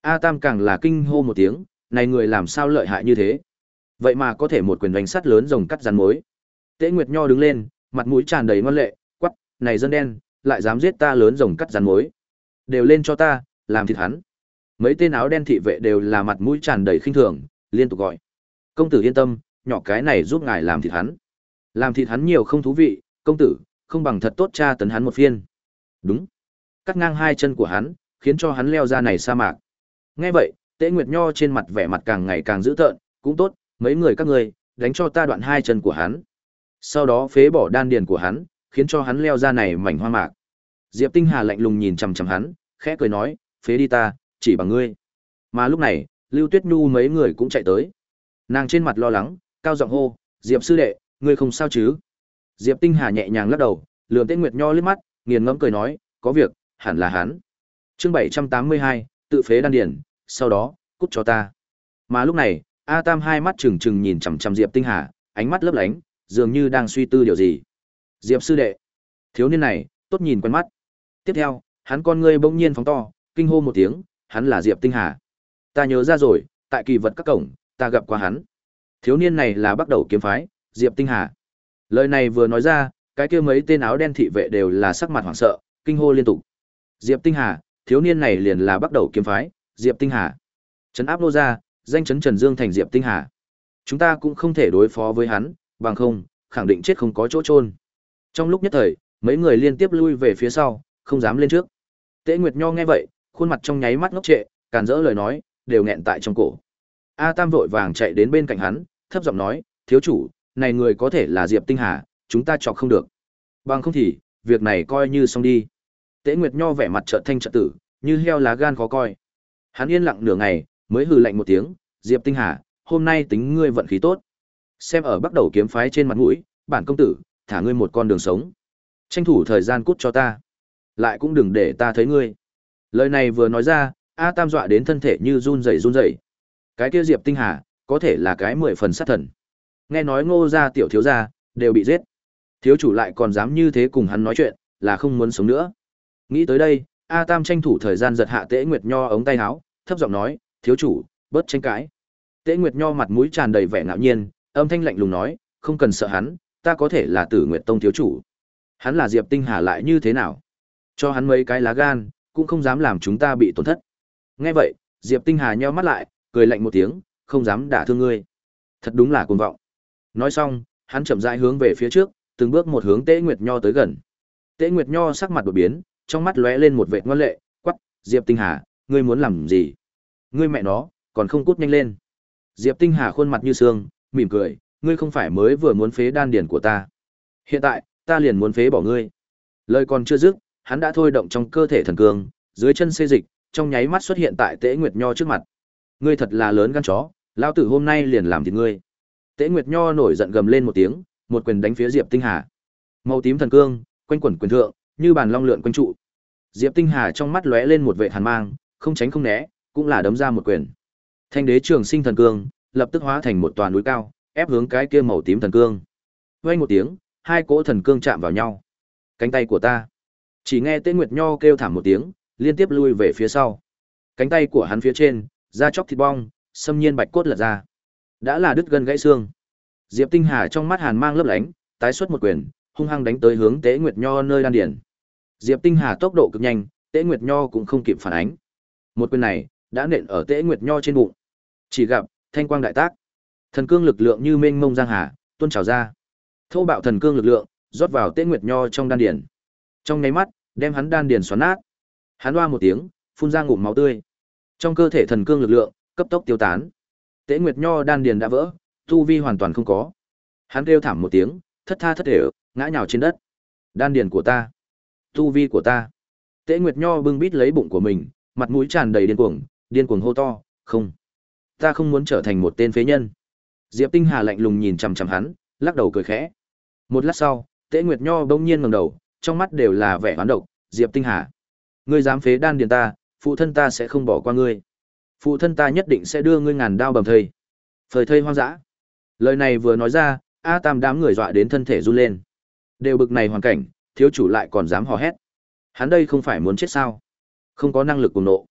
A Tam càng là kinh hô một tiếng, này người làm sao lợi hại như thế? Vậy mà có thể một quyền đánh sắt lớn rồng cắt rắn mối. tễ Nguyệt Nho đứng lên, mặt mũi tràn đầy ngoan lệ, quắc, này dân đen, lại dám giết ta lớn rồng cắt rắn mối. Đều lên cho ta, làm thịt hắn. Mấy tên áo đen thị vệ đều là mặt mũi tràn đầy khinh thường, liên tục gọi. Công tử yên tâm, nhỏ cái này giúp ngài làm thịt hắn. Làm thịt hắn nhiều không thú vị, công tử, không bằng thật tốt cha tấn hắn một phiên. Đúng. Cắt ngang hai chân của hắn, khiến cho hắn leo ra này sa mạc. Nghe vậy, tễ Nguyệt Nho trên mặt vẻ mặt càng ngày càng dữ tợn, cũng tốt, mấy người các ngươi, đánh cho ta đoạn hai chân của hắn. Sau đó phế bỏ đan điền của hắn, khiến cho hắn leo ra này mảnh hoa mạc. Diệp Tinh Hà lạnh lùng nhìn chằm chằm hắn, khẽ cười nói, phế đi ta, chỉ bằng ngươi. Mà lúc này, Lưu Tuyết Nhu mấy người cũng chạy tới. Nàng trên mặt lo lắng, cao giọng hô, "Diệp sư đệ, ngươi không sao chứ?" Diệp Tinh Hà nhẹ nhàng lắc đầu, lườm Tế Nguyệt Nho liếc mắt, nghiền ngẫm cười nói, "Có việc, hẳn là hắn." Chương 782, tự phế đan điền, sau đó, cút cho ta. Mà lúc này, A Tam hai mắt trừng trừng nhìn chằm chằm Diệp Tinh Hà, ánh mắt lấp lánh, dường như đang suy tư điều gì. Diệp sư đệ, thiếu niên này, tốt nhìn quen mắt. Tiếp theo, hắn con ngươi bỗng nhiên phóng to, kinh hô một tiếng, hắn là Diệp Tinh Hà. Ta nhớ ra rồi, tại kỳ vật các cổng, ta gặp qua hắn. Thiếu niên này là bắt đầu kiếm phái, Diệp Tinh Hà. Lời này vừa nói ra, cái kia mấy tên áo đen thị vệ đều là sắc mặt hoảng sợ, kinh hô liên tục. Diệp Tinh Hà, thiếu niên này liền là bắt đầu kiếm phái, Diệp Tinh Hà. Trấn áp nô ra, danh chấn Trần Dương thành Diệp Tinh Hà. Chúng ta cũng không thể đối phó với hắn, bằng không, khẳng định chết không có chỗ trôn. Trong lúc nhất thời, mấy người liên tiếp lui về phía sau, không dám lên trước. Tế Nguyệt Nho nghe vậy, khuôn mặt trong nháy mắt ngốc trệ, càn rỡ lời nói, đều nghẹn tại trong cổ. A Tam vội vàng chạy đến bên cạnh hắn, thấp giọng nói, thiếu chủ, này người có thể là Diệp Tinh Hà, chúng ta chọc không được. Bằng không thì, việc này coi như xong đi. Tế Nguyệt Nho vẻ mặt trợn thanh trợn tử, như heo lá gan khó coi. Hắn yên lặng nửa ngày, mới hừ lạnh một tiếng, Diệp Tinh Hà, hôm nay tính ngươi vận khí tốt. Xem ở bắt đầu kiếm phái trên mặt mũi, bản công tử, thả ngươi một con đường sống. Tranh thủ thời gian cút cho ta. Lại cũng đừng để ta thấy ngươi. Lời này vừa nói ra, A Tam dọa đến thân thể như run rẩy run rẩy. Cái kia Diệp Tinh Hà, có thể là cái mười phần sát thần. Nghe nói ngô gia tiểu thiếu gia, đều bị giết. Thiếu chủ lại còn dám như thế cùng hắn nói chuyện, là không muốn sống nữa. Nghĩ tới đây, A Tam tranh thủ thời gian giật hạ Tế Nguyệt Nho ống tay áo, thấp giọng nói, thiếu chủ, bớt tranh cãi. Tế Nguyệt Nho mặt mũi tràn đầy vẻ ngạo nhiên, âm thanh lạnh lùng nói, không cần sợ hắn, ta có thể là Tử Nguyệt Tông thiếu chủ. Hắn là Diệp Tinh Hà lại như thế nào? Cho hắn mấy cái lá gan, cũng không dám làm chúng ta bị tổn thất. Nghe vậy, Diệp Tinh Hà nheo mắt lại, cười lạnh một tiếng, không dám đả thương ngươi. Thật đúng là cuồng vọng. Nói xong, hắn chậm rãi hướng về phía trước, từng bước một hướng Tế Nguyệt Nho tới gần. Tế Nguyệt Nho sắc mặt đột biến, trong mắt lóe lên một vệt ngoan lệ, quắc, Diệp Tinh Hà, ngươi muốn làm gì? Ngươi mẹ nó, còn không cút nhanh lên. Diệp Tinh Hà khuôn mặt như sương, mỉm cười, ngươi không phải mới vừa muốn phế đan điển của ta. Hiện tại, ta liền muốn phế bỏ ngươi. Lời còn chưa dứt, hắn đã thôi động trong cơ thể thần cương, dưới chân xê dịch, trong nháy mắt xuất hiện tại Tế Nguyệt Nho trước mặt. Ngươi thật là lớn gan chó, lão tử hôm nay liền làm thịt ngươi. Tế Nguyệt Nho nổi giận gầm lên một tiếng, một quyền đánh phía Diệp Tinh Hà. Màu tím thần cương, quanh quẩn quyền thượng, như bàn long lượn quanh trụ. Diệp Tinh Hà trong mắt lóe lên một vẻ hàn mang, không tránh không né, cũng là đấm ra một quyền. Thanh đế trường sinh thần cương, lập tức hóa thành một tòa núi cao, ép hướng cái kia màu tím thần cương. Vang một tiếng, hai cỗ thần cương chạm vào nhau. Cánh tay của ta. Chỉ nghe Tế Nguyệt Nho kêu thảm một tiếng, liên tiếp lui về phía sau. Cánh tay của hắn phía trên, da chóc thịt bong, xâm nhiên bạch cốt lật ra. Đã là đứt gân gãy xương. Diệp Tinh Hà trong mắt hàn mang lấp lánh, tái xuất một quyền, hung hăng đánh tới hướng Tế Nguyệt Nho nơi đan điền. Diệp Tinh Hà tốc độ cực nhanh, Tế Nguyệt Nho cũng không kịp phản ánh. Một quyền này đã nện ở Tế Nguyệt Nho trên bụng. Chỉ gặp thanh quang đại tác, thần cương lực lượng như mênh mông giang hà, tuôn trào ra. Thô bạo thần cương lực lượng rót vào Tế Nguyệt Nho trong đan điền. Trong nháy mắt, đem hắn đan điền xoắn nát. Hắn oa một tiếng, phun ra ngụm máu tươi. Trong cơ thể thần cương lực lượng cấp tốc tiêu tán. Tế Nguyệt Nho đan điền đã vỡ, tu vi hoàn toàn không có. Hắn kêu thảm một tiếng, thất tha thất thể, ngã nhào trên đất. Đan điền của ta, tu vi của ta. Tế Nguyệt Nho bưng bít lấy bụng của mình, mặt mũi tràn đầy điên cuồng, điên cuồng hô to, "Không, ta không muốn trở thành một tên phế nhân." Diệp Tinh Hà lạnh lùng nhìn chằm chằm hắn, lắc đầu cười khẽ. Một lát sau, Tế Nguyệt Nho bỗng nhiên ngẩng đầu, trong mắt đều là vẻ hoán độc, "Diệp Tinh Hà, ngươi dám phế đan điền ta, phụ thân ta sẽ không bỏ qua ngươi. Phụ thân ta nhất định sẽ đưa ngươi ngàn đao bầm thây." Phời thây hoang dã. Lời này vừa nói ra, A Tam đám người dọa đến thân thể run lên. Đều bực này hoàn cảnh, thiếu chủ lại còn dám hò hét. Hắn đây không phải muốn chết sao? Không có năng lực cùng nộ.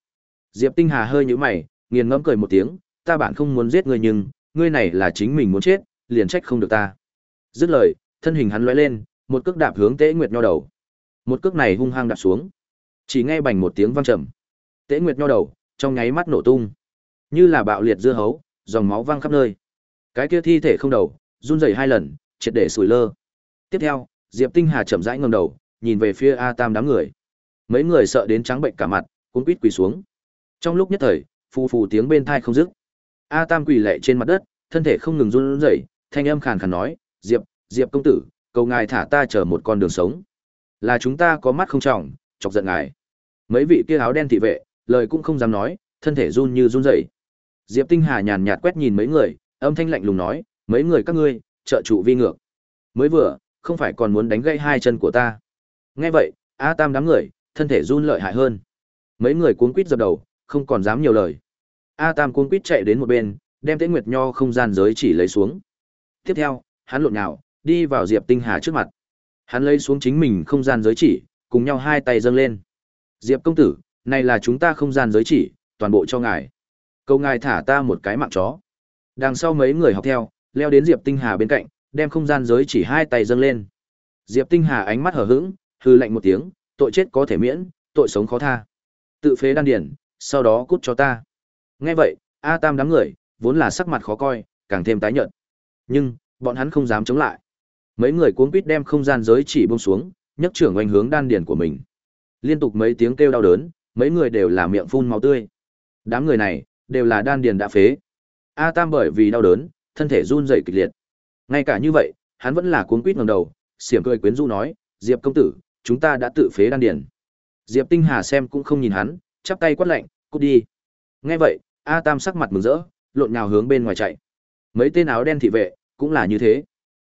Diệp Tinh Hà hơi nhíu mày, nghiền ngẫm cười một tiếng, ta bản không muốn giết ngươi nhưng, ngươi này là chính mình muốn chết, liền trách không được ta. Dứt lời, thân hình hắn lóe lên, một cước đạp hướng Tế Nguyệt Nho đầu. Một cước này hung hăng đạp xuống. Chỉ nghe bành một tiếng vang trầm. Tế Nguyệt Nho đầu, trong nháy mắt nổ tung. Như là bạo liệt dưa hấu, dòng máu văng khắp nơi. Cái kia thi thể không đầu, run rẩy hai lần, triệt để sủi lơ. Tiếp theo, Diệp Tinh Hà chậm rãi ngẩng đầu, nhìn về phía A Tam đám người. Mấy người sợ đến trắng bệnh cả mặt, cuống quýt quỳ xuống. Trong lúc nhất thời, phù phù tiếng bên tai không dứt. A Tam quỳ lệ trên mặt đất, thân thể không ngừng run rẩy, thanh âm khàn khàn nói, "Diệp, Diệp công tử, cầu ngài thả ta chờ một con đường sống. Là chúng ta có mắt không trọng, chọc giận ngài." Mấy vị kia áo đen thị vệ, lời cũng không dám nói, thân thể run như run rẩy. Diệp Tinh Hà nhàn nhạt quét nhìn mấy người, âm thanh lạnh lùng nói, mấy người các ngươi, trợ trụ vi ngược. Mới vừa, không phải còn muốn đánh gãy hai chân của ta. Nghe vậy, A Tam đám người, thân thể run lợi hại hơn. Mấy người cuống quýt dập đầu, không còn dám nhiều lời. A Tam cuống quýt chạy đến một bên, đem Tế Nguyệt Nho không gian giới chỉ lấy xuống. Tiếp theo, hắn lộn nhào, đi vào Diệp Tinh Hà trước mặt. Hắn lấy xuống chính mình không gian giới chỉ, cùng nhau hai tay dâng lên. Diệp công tử, này là chúng ta không gian giới chỉ, toàn bộ cho ngài. Câu ngài thả ta một cái mạng chó. Đằng sau mấy người học theo, leo đến Diệp Tinh Hà bên cạnh, đem không gian giới chỉ hai tay dâng lên. Diệp Tinh Hà ánh mắt hờ hững, hư lạnh một tiếng, tội chết có thể miễn, tội sống khó tha. Tự phế đan điển, sau đó cút cho ta. Nghe vậy, A Tam đám người, vốn là sắc mặt khó coi, càng thêm tái nhợt. Nhưng, bọn hắn không dám chống lại. Mấy người cuống quýt đem không gian giới chỉ buông xuống, nhấc trưởng oanh hướng đan điển của mình. Liên tục mấy tiếng kêu đau đớn, mấy người đều là miệng phun máu tươi. Đám người này, đều là đan điền đã phế. A Tam bởi vì đau đớn, thân thể run rẩy kịch liệt. Ngay cả như vậy, hắn vẫn là cuống quýt ngẩng đầu, xiểm cười quyến rũ nói, "Diệp công tử, chúng ta đã tự phế đan điền." Diệp Tinh Hà xem cũng không nhìn hắn, chắp tay quát lạnh, "Cút đi." Nghe vậy, A Tam sắc mặt mừng rỡ, lộn nhào hướng bên ngoài chạy. Mấy tên áo đen thị vệ cũng là như thế.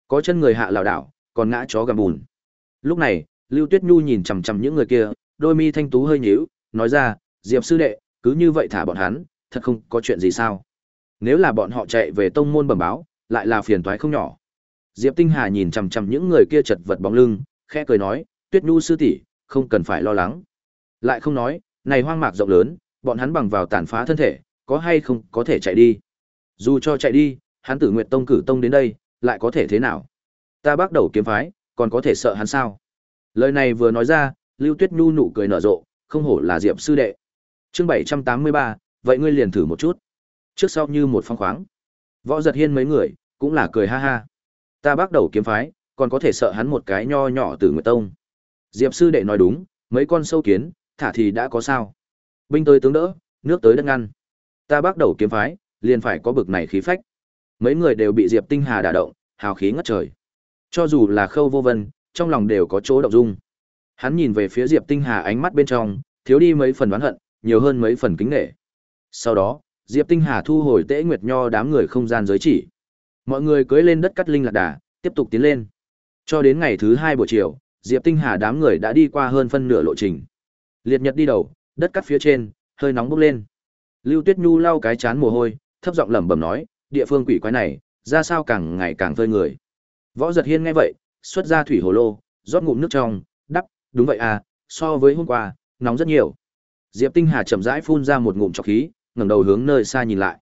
Có chân người hạ lảo đảo, còn ngã chó gầm bùn. Lúc này, Lưu Tuyết Nhu nhìn chằm chằm những người kia, đôi mi thanh tú hơi nhíu, nói ra, "Diệp sư đệ, cứ như vậy thả bọn hắn, thật không có chuyện gì sao?" Nếu là bọn họ chạy về tông môn bẩm báo, lại là phiền toái không nhỏ. Diệp Tinh Hà nhìn chằm chằm những người kia chật vật bóng lưng, khẽ cười nói, "Tuyết Nhu sư tỷ, không cần phải lo lắng." Lại không nói, này hoang mạc rộng lớn, bọn hắn bằng vào tàn phá thân thể, có hay không có thể chạy đi. Dù cho chạy đi, hắn Tử nguyện Tông cử tông đến đây, lại có thể thế nào? Ta bắt đầu kiếm phái, còn có thể sợ hắn sao? Lời này vừa nói ra, Lưu Tuyết Nhu nụ cười nở rộ, không hổ là Diệp sư đệ. Chương 783, vậy ngươi liền thử một chút. Trước sau như một phong khoáng. Võ giật hiên mấy người, cũng là cười ha ha. Ta bắt đầu kiếm phái, còn có thể sợ hắn một cái nho nhỏ từ người Tông. Diệp sư đệ nói đúng, mấy con sâu kiến, thả thì đã có sao. Binh tới tướng đỡ, nước tới đất ngăn. Ta bắt đầu kiếm phái, liền phải có bực này khí phách. Mấy người đều bị Diệp Tinh Hà đả động, hào khí ngất trời. Cho dù là khâu vô vân, trong lòng đều có chỗ động dung. Hắn nhìn về phía Diệp Tinh Hà ánh mắt bên trong, thiếu đi mấy phần oán hận, nhiều hơn mấy phần kính nể. Sau đó, Diệp Tinh Hà thu hồi Tế Nguyệt Nho đám người không gian giới chỉ. Mọi người cưỡi lên đất cắt linh lạc đà, tiếp tục tiến lên. Cho đến ngày thứ hai buổi chiều, Diệp Tinh Hà đám người đã đi qua hơn phân nửa lộ trình. Liệt Nhật đi đầu, đất cắt phía trên, hơi nóng bốc lên. Lưu Tuyết Nhu lau cái chán mồ hôi, thấp giọng lẩm bẩm nói, địa phương quỷ quái này, ra sao càng ngày càng phơi người. Võ Giật Hiên nghe vậy, xuất ra thủy hồ lô, rót ngụm nước trong, đắp, đúng vậy à, so với hôm qua, nóng rất nhiều. Diệp Tinh Hà chậm rãi phun ra một ngụm trọc khí, ngẩng đầu hướng nơi xa nhìn lại.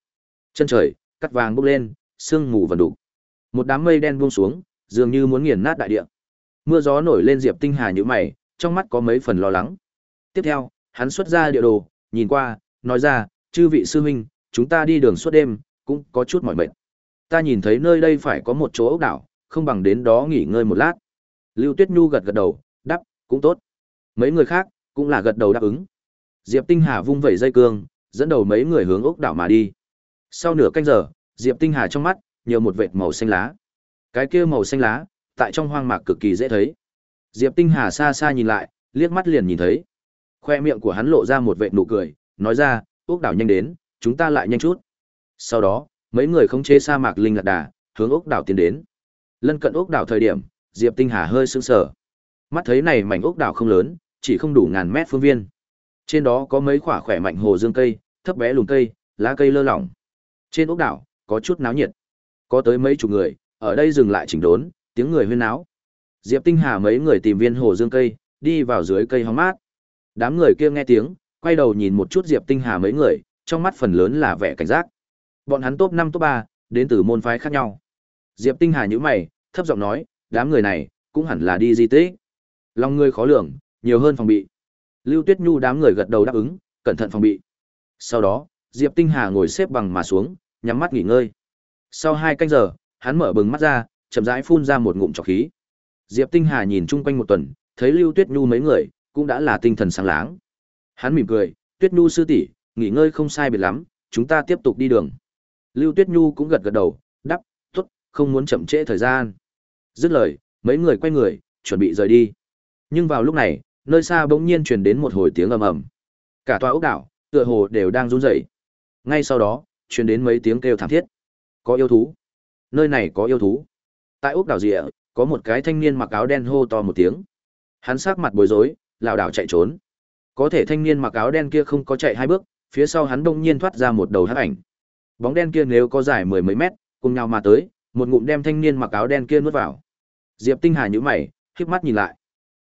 Chân trời, cắt vàng bốc lên, sương mù vần đủ. Một đám mây đen buông xuống, dường như muốn nghiền nát đại địa. Mưa gió nổi lên Diệp Tinh Hà nhíu mày, trong mắt có mấy phần lo lắng. Tiếp theo, hắn xuất ra địa đồ, nhìn qua, nói ra, chư vị sư huynh, chúng ta đi đường suốt đêm, cũng có chút mỏi mệt. Ta nhìn thấy nơi đây phải có một chỗ ốc đảo, không bằng đến đó nghỉ ngơi một lát. Lưu Tuyết Nhu gật gật đầu, đáp, cũng tốt. Mấy người khác cũng là gật đầu đáp ứng. Diệp Tinh Hà vung vẩy dây cương, dẫn đầu mấy người hướng ốc đảo mà đi. Sau nửa canh giờ, Diệp Tinh Hà trong mắt nhiều một vệt màu xanh lá. Cái kia màu xanh lá, tại trong hoang mạc cực kỳ dễ thấy. Diệp Tinh Hà xa xa nhìn lại, liếc mắt liền nhìn thấy. Khoe miệng của hắn lộ ra một vệt nụ cười, nói ra, ốc đảo nhanh đến, chúng ta lại nhanh chút. Sau đó, mấy người khống chế sa mạc linh lạc đà, hướng ốc đảo tiến đến. Lân cận ốc đảo thời điểm, Diệp Tinh Hà hơi sững sờ. Mắt thấy này mảnh ốc đảo không lớn, chỉ không đủ ngàn mét phương viên. Trên đó có mấy quả khỏe mạnh hồ dương cây, thấp bé lùm cây, lá cây lơ lỏng. Trên ốc đảo, có chút náo nhiệt. Có tới mấy chục người, ở đây dừng lại chỉnh đốn, tiếng người huyên náo. Diệp Tinh Hà mấy người tìm viên hồ dương cây, đi vào dưới cây hóng mát. Đám người kia nghe tiếng, quay đầu nhìn một chút Diệp Tinh Hà mấy người, trong mắt phần lớn là vẻ cảnh giác. Bọn hắn top 5 top 3, đến từ môn phái khác nhau. Diệp Tinh Hà nhíu mày, thấp giọng nói, đám người này cũng hẳn là đi di tích. Lòng người khó lường, nhiều hơn phòng bị. Lưu Tuyết Nhu đám người gật đầu đáp ứng, cẩn thận phòng bị. Sau đó, Diệp Tinh Hà ngồi xếp bằng mà xuống, nhắm mắt nghỉ ngơi. Sau hai canh giờ, hắn mở bừng mắt ra, chậm rãi phun ra một ngụm trọc khí. Diệp Tinh Hà nhìn chung quanh một tuần, thấy Lưu Tuyết Nhu mấy người, cũng đã là tinh thần sáng láng. Hắn mỉm cười, Tuyết Nhu sư tỷ, nghỉ ngơi không sai biệt lắm, chúng ta tiếp tục đi đường. Lưu Tuyết Nhu cũng gật gật đầu, đáp, tốt, không muốn chậm trễ thời gian. Dứt lời, mấy người quay người, chuẩn bị rời đi. Nhưng vào lúc này, nơi xa bỗng nhiên truyền đến một hồi tiếng ầm ầm. Cả tòa ốc đảo, tựa hồ đều đang run rẩy. Ngay sau đó, truyền đến mấy tiếng kêu thảm thiết. Có yêu thú. Nơi này có yêu thú. Tại ốc đảo rìa, có một cái thanh niên mặc áo đen hô to một tiếng. Hắn sắc mặt bối rối, lảo đảo chạy trốn. Có thể thanh niên mặc áo đen kia không có chạy hai bước, phía sau hắn bỗng nhiên thoát ra một đầu hắc ảnh. Bóng đen kia nếu có dài mười mấy mét, cùng nhau mà tới, một ngụm đem thanh niên mặc áo đen kia nuốt vào. Diệp Tinh Hà nhíu mày, khép mắt nhìn lại.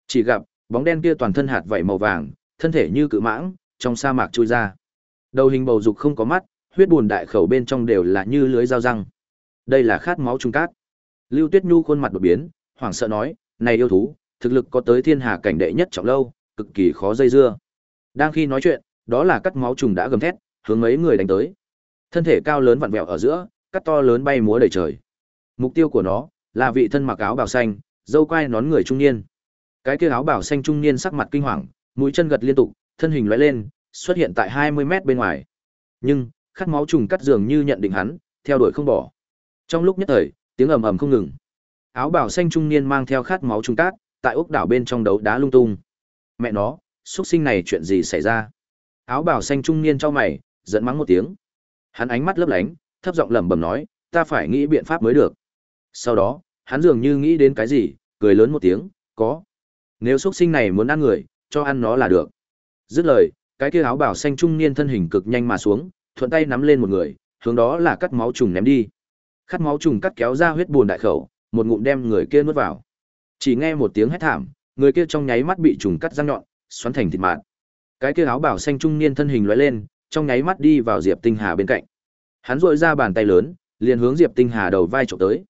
Chỉ gặp, bóng đen kia toàn thân hạt vảy màu vàng, thân thể như cự mãng, trong sa mạc chui ra. Đầu hình bầu dục không có mắt, huyết buồn đại khẩu bên trong đều là như lưới dao răng. Đây là khát máu trung cát. Lưu Tuyết Nhu khuôn mặt đột biến, hoảng sợ nói, "Này yêu thú, thực lực có tới thiên hà cảnh đệ nhất trọng lâu, cực kỳ khó dây dưa." Đang khi nói chuyện, đó là cắt máu trùng đã gầm thét, hướng mấy người đánh tới. Thân thể cao lớn vặn vẹo ở giữa, cắt to lớn bay múa đầy trời. Mục tiêu của nó là vị thân mặc áo bào xanh, dâu quai nón người trung niên. Cái kia áo bào xanh trung niên sắc mặt kinh hoàng, mũi chân gật liên tục, thân hình lóe lên, xuất hiện tại 20 mét bên ngoài. Nhưng, khát máu trùng cắt dường như nhận định hắn, theo đuổi không bỏ. Trong lúc nhất thời, tiếng ầm ầm không ngừng. Áo bào xanh trung niên mang theo khát máu trùng cát, tại ốc đảo bên trong đấu đá lung tung. Mẹ nó, xuất sinh này chuyện gì xảy ra? Áo bào xanh trung niên cho mày, giận mắng một tiếng. Hắn ánh mắt lấp lánh, thấp giọng lẩm bẩm nói, ta phải nghĩ biện pháp mới được. Sau đó, hắn dường như nghĩ đến cái gì, cười lớn một tiếng, có. Nếu xuất sinh này muốn ăn người, cho ăn nó là được. Dứt lời, cái kia áo bảo xanh trung niên thân hình cực nhanh mà xuống, thuận tay nắm lên một người, hướng đó là cắt máu trùng ném đi. Cắt máu trùng cắt kéo ra huyết buồn đại khẩu, một ngụm đem người kia nuốt vào. Chỉ nghe một tiếng hét thảm, người kia trong nháy mắt bị trùng cắt răng nhọn, xoắn thành thịt mạt. Cái kia áo bảo xanh trung niên thân hình lóe lên, trong nháy mắt đi vào Diệp Tinh Hà bên cạnh. Hắn rội ra bàn tay lớn, liền hướng Diệp Tinh Hà đầu vai chụp tới.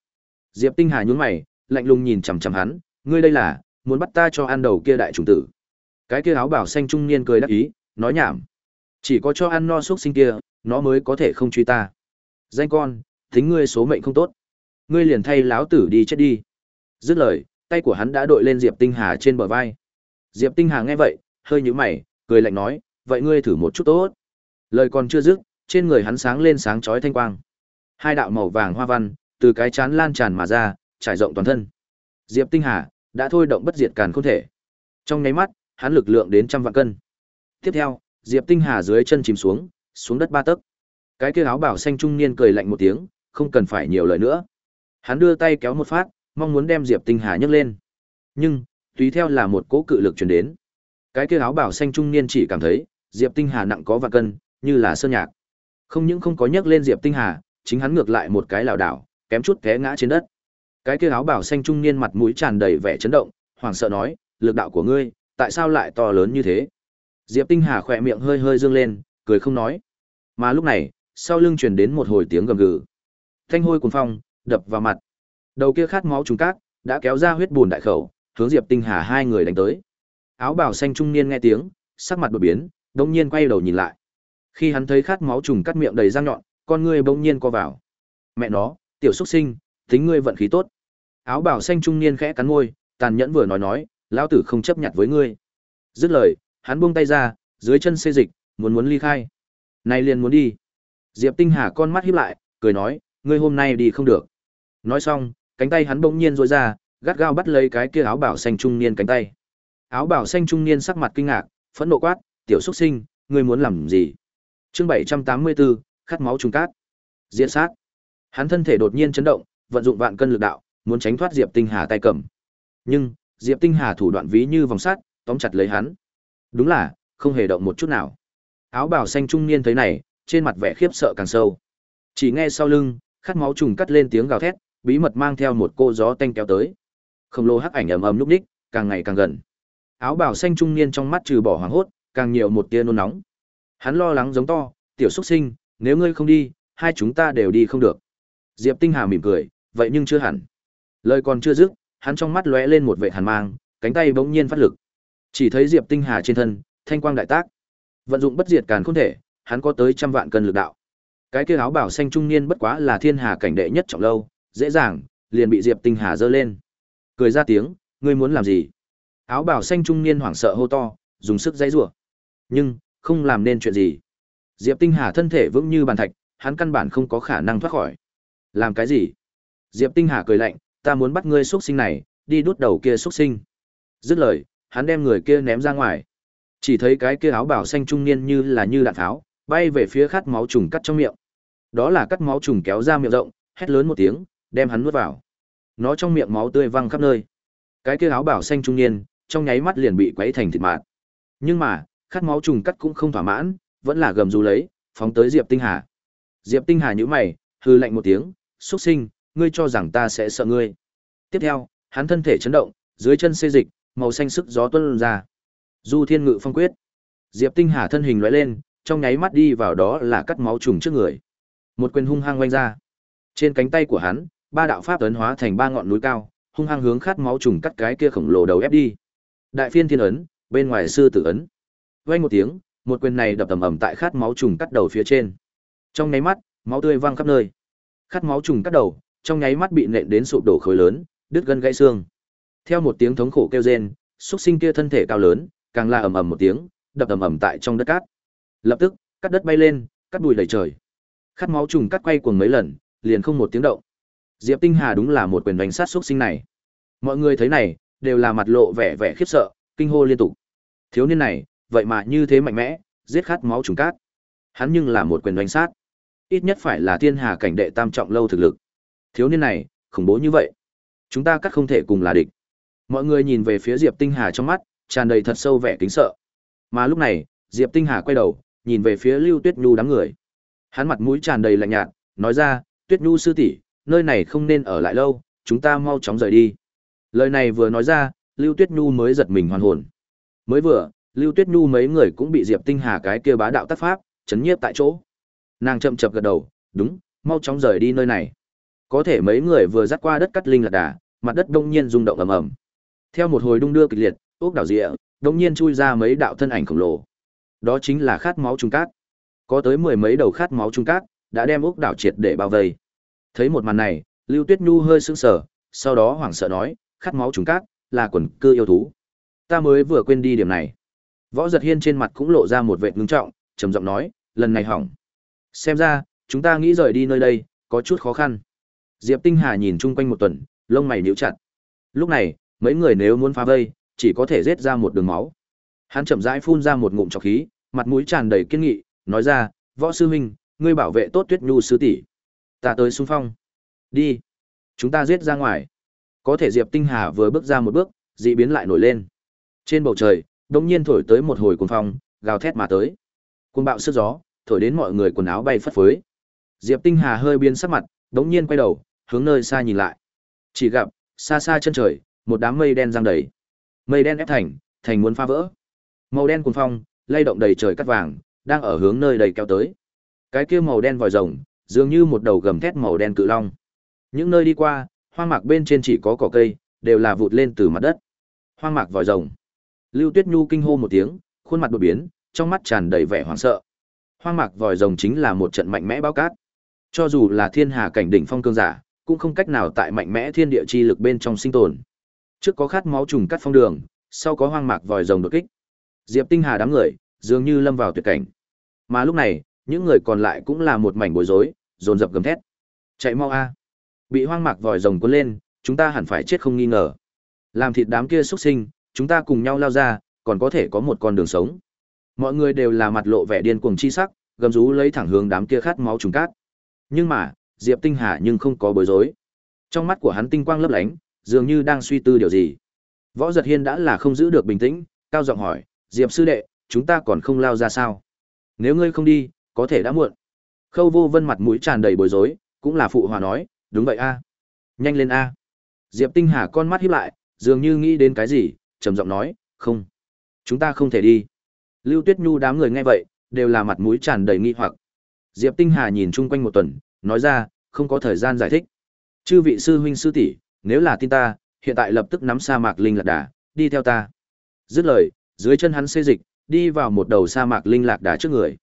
Diệp Tinh Hà nhún mày, lạnh lùng nhìn chằm chằm hắn, ngươi đây là muốn bắt ta cho ăn đầu kia đại trùng tử. Cái kia áo bảo xanh trung niên cười đắc ý, nói nhảm. Chỉ có cho ăn no suốt sinh kia, nó mới có thể không truy ta. Danh con, tính ngươi số mệnh không tốt. Ngươi liền thay láo tử đi chết đi. Dứt lời, tay của hắn đã đội lên Diệp Tinh Hà trên bờ vai. Diệp Tinh Hà nghe vậy, hơi nhíu mày, cười lạnh nói, vậy ngươi thử một chút tốt. Lời còn chưa dứt, trên người hắn sáng lên sáng chói thanh quang. Hai đạo màu vàng hoa văn, từ cái chán lan tràn mà ra, trải rộng toàn thân. Diệp Tinh Hà đã thôi động bất diệt càn không thể. Trong nháy mắt, hắn lực lượng đến trăm vạn cân. Tiếp theo, Diệp Tinh Hà dưới chân chìm xuống, xuống đất ba tấc. Cái kia áo bảo xanh trung niên cười lạnh một tiếng, không cần phải nhiều lời nữa. Hắn đưa tay kéo một phát, mong muốn đem Diệp Tinh Hà nhấc lên. Nhưng, tùy theo là một cỗ cự lực truyền đến. Cái kia áo bảo xanh trung niên chỉ cảm thấy, Diệp Tinh Hà nặng có vạn cân, như là sơn nhạc. Không những không có nhấc lên Diệp Tinh Hà, chính hắn ngược lại một cái lảo đảo, kém chút té ngã trên đất. Cái kia áo bảo xanh trung niên mặt mũi tràn đầy vẻ chấn động, hoảng sợ nói, lực đạo của ngươi, tại sao lại to lớn như thế? Diệp Tinh Hà khỏe miệng hơi hơi dương lên, cười không nói. Mà lúc này, sau lưng truyền đến một hồi tiếng gầm gừ. Thanh hôi cuồng phong, đập vào mặt. Đầu kia khát máu trùng cát, đã kéo ra huyết buồn đại khẩu, hướng Diệp Tinh Hà hai người đánh tới. Áo bào xanh trung niên nghe tiếng, sắc mặt đột biến, đột nhiên quay đầu nhìn lại. Khi hắn thấy khát máu trùng cắt miệng đầy răng nhọn, con ngươi bỗng nhiên co vào. Mẹ nó, tiểu xuất sinh, tính ngươi vận khí tốt. Áo bảo xanh trung niên khẽ cắn môi, tàn nhẫn vừa nói nói, lão tử không chấp nhận với ngươi. Dứt lời, hắn buông tay ra, dưới chân xê dịch, muốn muốn ly khai. Nay liền muốn đi. Diệp Tinh Hà con mắt híp lại, cười nói, ngươi hôm nay đi không được. Nói xong, cánh tay hắn bỗng nhiên duỗi ra, gắt gao bắt lấy cái kia áo bảo xanh trung niên cánh tay. Áo bảo xanh trung niên sắc mặt kinh ngạc, phẫn nộ quát, "Tiểu xuất sinh, ngươi muốn làm gì?" Chương 784, khát máu trùng cát. Diễn sát. Hắn thân thể đột nhiên chấn động, vận dụng vạn cân lực đạo, muốn tránh thoát Diệp Tinh Hà tay cầm. Nhưng, Diệp Tinh Hà thủ đoạn ví như vòng sắt, tóm chặt lấy hắn. Đúng là, không hề động một chút nào. Áo bào xanh trung niên thấy này, trên mặt vẻ khiếp sợ càng sâu. Chỉ nghe sau lưng, khát máu trùng cắt lên tiếng gào thét, bí mật mang theo một cô gió tanh kéo tới. Khổng lồ hắc ảnh ầm ầm lúc ních, càng ngày càng gần. Áo bào xanh trung niên trong mắt trừ bỏ hoảng hốt, càng nhiều một tia nôn nóng. Hắn lo lắng giống to, "Tiểu xuất sinh, nếu ngươi không đi, hai chúng ta đều đi không được." Diệp Tinh Hà mỉm cười, "Vậy nhưng chưa hẳn." Lời còn chưa dứt, hắn trong mắt lóe lên một vẻ hàn mang, cánh tay bỗng nhiên phát lực. Chỉ thấy Diệp Tinh Hà trên thân, thanh quang đại tác. Vận dụng bất diệt càn khôn thể, hắn có tới trăm vạn cân lực đạo. Cái kia áo bảo xanh trung niên bất quá là thiên hà cảnh đệ nhất trọng lâu, dễ dàng liền bị Diệp Tinh Hà giơ lên. Cười ra tiếng, ngươi muốn làm gì? Áo bảo xanh trung niên hoảng sợ hô to, dùng sức dãy rủa. Nhưng không làm nên chuyện gì. Diệp Tinh Hà thân thể vững như bàn thạch, hắn căn bản không có khả năng thoát khỏi. Làm cái gì? Diệp Tinh Hà cười lạnh, ta muốn bắt ngươi xuất sinh này, đi đút đầu kia xuất sinh. Dứt lời, hắn đem người kia ném ra ngoài. Chỉ thấy cái kia áo bảo xanh trung niên như là như đạn tháo, bay về phía khát máu trùng cắt trong miệng. Đó là cắt máu trùng kéo ra miệng rộng, hét lớn một tiếng, đem hắn nuốt vào. Nó trong miệng máu tươi văng khắp nơi. Cái kia áo bảo xanh trung niên, trong nháy mắt liền bị quấy thành thịt mạt. Nhưng mà, khát máu trùng cắt cũng không thỏa mãn, vẫn là gầm rú lấy, phóng tới Diệp Tinh Hà. Diệp Tinh Hà nhíu mày, hừ lạnh một tiếng, "Xuất sinh, ngươi cho rằng ta sẽ sợ ngươi?" Tiếp theo, hắn thân thể chấn động, dưới chân xê dịch, màu xanh sức gió tuôn ra. Du Thiên Ngự Phong Quyết. Diệp Tinh Hà thân hình lóe lên, trong nháy mắt đi vào đó là cắt máu trùng trước người. Một quyền hung hăng quanh ra. Trên cánh tay của hắn, ba đạo pháp ấn hóa thành ba ngọn núi cao, hung hăng hướng khát máu trùng cắt cái kia khổng lồ đầu ép đi. Đại phiên thiên ấn, bên ngoài sư tử ấn. Vang một tiếng, một quyền này đập tầm ầm tại khát máu trùng cắt đầu phía trên. Trong nháy mắt, máu tươi văng khắp nơi. Khát máu trùng cắt đầu, trong nháy mắt bị nện đến sụp đổ khối lớn, đứt gân gãy xương. Theo một tiếng thống khổ kêu rên, xuất sinh kia thân thể cao lớn, càng la ầm ầm một tiếng, đập ầm ầm tại trong đất cát. Lập tức, cắt đất bay lên, cắt bụi đầy trời. Khát máu trùng cắt quay cuồng mấy lần, liền không một tiếng động. Diệp Tinh Hà đúng là một quyền đánh sát xuất sinh này. Mọi người thấy này, đều là mặt lộ vẻ vẻ khiếp sợ, kinh hô liên tục. Thiếu niên này, vậy mà như thế mạnh mẽ, giết khát máu trùng cát. Hắn nhưng là một quyền đánh sát. Ít nhất phải là thiên hà cảnh đệ tam trọng lâu thực lực. Thiếu niên này, khủng bố như vậy. Chúng ta cắt không thể cùng là địch. Mọi người nhìn về phía Diệp Tinh Hà trong mắt, tràn đầy thật sâu vẻ kính sợ. Mà lúc này, Diệp Tinh Hà quay đầu, nhìn về phía Lưu Tuyết Nhu đám người. Hắn mặt mũi tràn đầy lạnh nhạt, nói ra, "Tuyết Nhu sư tỷ, nơi này không nên ở lại lâu, chúng ta mau chóng rời đi." Lời này vừa nói ra, Lưu Tuyết Nhu mới giật mình hoàn hồn. Mới vừa, Lưu Tuyết Nhu mấy người cũng bị Diệp Tinh Hà cái kia bá đạo tác pháp chấn nhiếp tại chỗ. Nàng chậm chậm gật đầu, "Đúng, mau chóng rời đi nơi này." Có thể mấy người vừa dắt qua đất cắt linh lạc đà, mặt đất đông nhiên rung động ầm ầm. Theo một hồi đung đưa kịch liệt, ốc đảo rịa, đông nhiên chui ra mấy đạo thân ảnh khổng lồ. Đó chính là khát máu trung cát. Có tới mười mấy đầu khát máu trung cát, đã đem ốc đảo triệt để bao vây. Thấy một màn này, Lưu Tuyết Nhu hơi sững sờ, sau đó hoảng sợ nói, khát máu trùng cát, là quần cư yêu thú. Ta mới vừa quên đi điểm này. Võ Giật Hiên trên mặt cũng lộ ra một vệt ngưng trọng, trầm giọng nói, lần này hỏng. Xem ra, chúng ta nghĩ rời đi nơi đây, có chút khó khăn. Diệp Tinh Hà nhìn chung quanh một tuần, lông mày nhíu chặt. Lúc này, mấy người nếu muốn phá vây, chỉ có thể giết ra một đường máu. Hắn chậm rãi phun ra một ngụm trọc khí, mặt mũi tràn đầy kiên nghị, nói ra, "Võ sư huynh, ngươi bảo vệ tốt Tuyết Nhu sư tỷ. Ta tới xung phong. Đi. Chúng ta giết ra ngoài." Có thể Diệp Tinh Hà vừa bước ra một bước, dị biến lại nổi lên. Trên bầu trời, đột nhiên thổi tới một hồi cuồng phong, gào thét mà tới. Cuồng bạo sức gió, thổi đến mọi người quần áo bay phất phới. Diệp Tinh Hà hơi biến sắc mặt, đống nhiên quay đầu, hướng nơi xa nhìn lại. Chỉ gặp, xa xa chân trời, một đám mây đen giăng đầy. Mây đen ép thành, thành muốn phá vỡ. Màu đen cuồng phong, lay động đầy trời cắt vàng, đang ở hướng nơi đầy kéo tới. Cái kia màu đen vòi rồng, dường như một đầu gầm thét màu đen cự long. Những nơi đi qua, hoang mạc bên trên chỉ có cỏ cây, đều là vụt lên từ mặt đất. Hoang mạc vòi rồng. Lưu Tuyết Nhu kinh hô một tiếng, khuôn mặt đột biến, trong mắt tràn đầy vẻ hoảng sợ. Hoang mạc vòi rồng chính là một trận mạnh mẽ bao cát. Cho dù là thiên hà cảnh đỉnh phong cương giả, cũng không cách nào tại mạnh mẽ thiên địa chi lực bên trong sinh tồn. Trước có khát máu trùng cắt phong đường, sau có hoang mạc vòi rồng đột kích. Diệp Tinh Hà đám người, dường như lâm vào tuyệt cảnh. Mà lúc này, những người còn lại cũng là một mảnh bối rối, dồn dập gầm thét. Chạy mau a! Bị hoang mạc vòi rồng cuốn lên, chúng ta hẳn phải chết không nghi ngờ. Làm thịt đám kia xuất sinh, chúng ta cùng nhau lao ra, còn có thể có một con đường sống. Mọi người đều là mặt lộ vẻ điên cuồng chi sắc, gầm rú lấy thẳng hướng đám kia khát máu trùng cát. Nhưng mà, Diệp Tinh Hà nhưng không có bối rối. Trong mắt của hắn tinh quang lấp lánh, dường như đang suy tư điều gì. Võ Giật Hiên đã là không giữ được bình tĩnh, cao giọng hỏi, "Diệp sư đệ, chúng ta còn không lao ra sao? Nếu ngươi không đi, có thể đã muộn." Khâu Vô Vân mặt mũi tràn đầy bối rối, cũng là phụ hòa nói, "Đúng vậy a. Nhanh lên a." Diệp Tinh Hà con mắt híp lại, dường như nghĩ đến cái gì, trầm giọng nói, "Không, chúng ta không thể đi." Lưu Tuyết Nhu đám người nghe vậy, đều là mặt mũi tràn đầy nghi hoặc. Diệp Tinh Hà nhìn chung quanh một tuần, nói ra, không có thời gian giải thích. Chư vị sư huynh sư tỷ, nếu là tin ta, hiện tại lập tức nắm sa mạc linh lạc đà, đi theo ta. Dứt lời, dưới chân hắn xê dịch, đi vào một đầu sa mạc linh lạc đà trước người.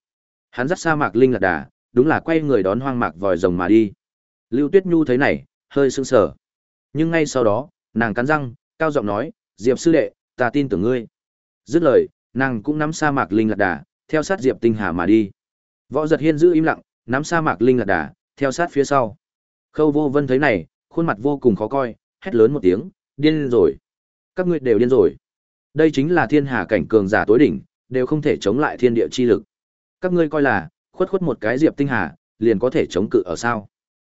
Hắn dắt sa mạc linh lạc đà, đúng là quay người đón hoang mạc vòi rồng mà đi. Lưu Tuyết Nhu thấy này, hơi sững sờ. Nhưng ngay sau đó, nàng cắn răng, cao giọng nói, "Diệp sư đệ, ta tin tưởng ngươi." Dứt lời, nàng cũng nắm sa mạc linh lạc đà, theo sát Diệp Tinh Hà mà đi. Võ Giật Hiên giữ im lặng, nắm sa mạc linh lạc đà, theo sát phía sau. Khâu Vô Vân thấy này, khuôn mặt vô cùng khó coi, hét lớn một tiếng, điên rồi. Các ngươi đều điên rồi. Đây chính là thiên hà cảnh cường giả tối đỉnh, đều không thể chống lại thiên địa chi lực. Các ngươi coi là, khuất khuất một cái Diệp Tinh Hà, liền có thể chống cự ở sao?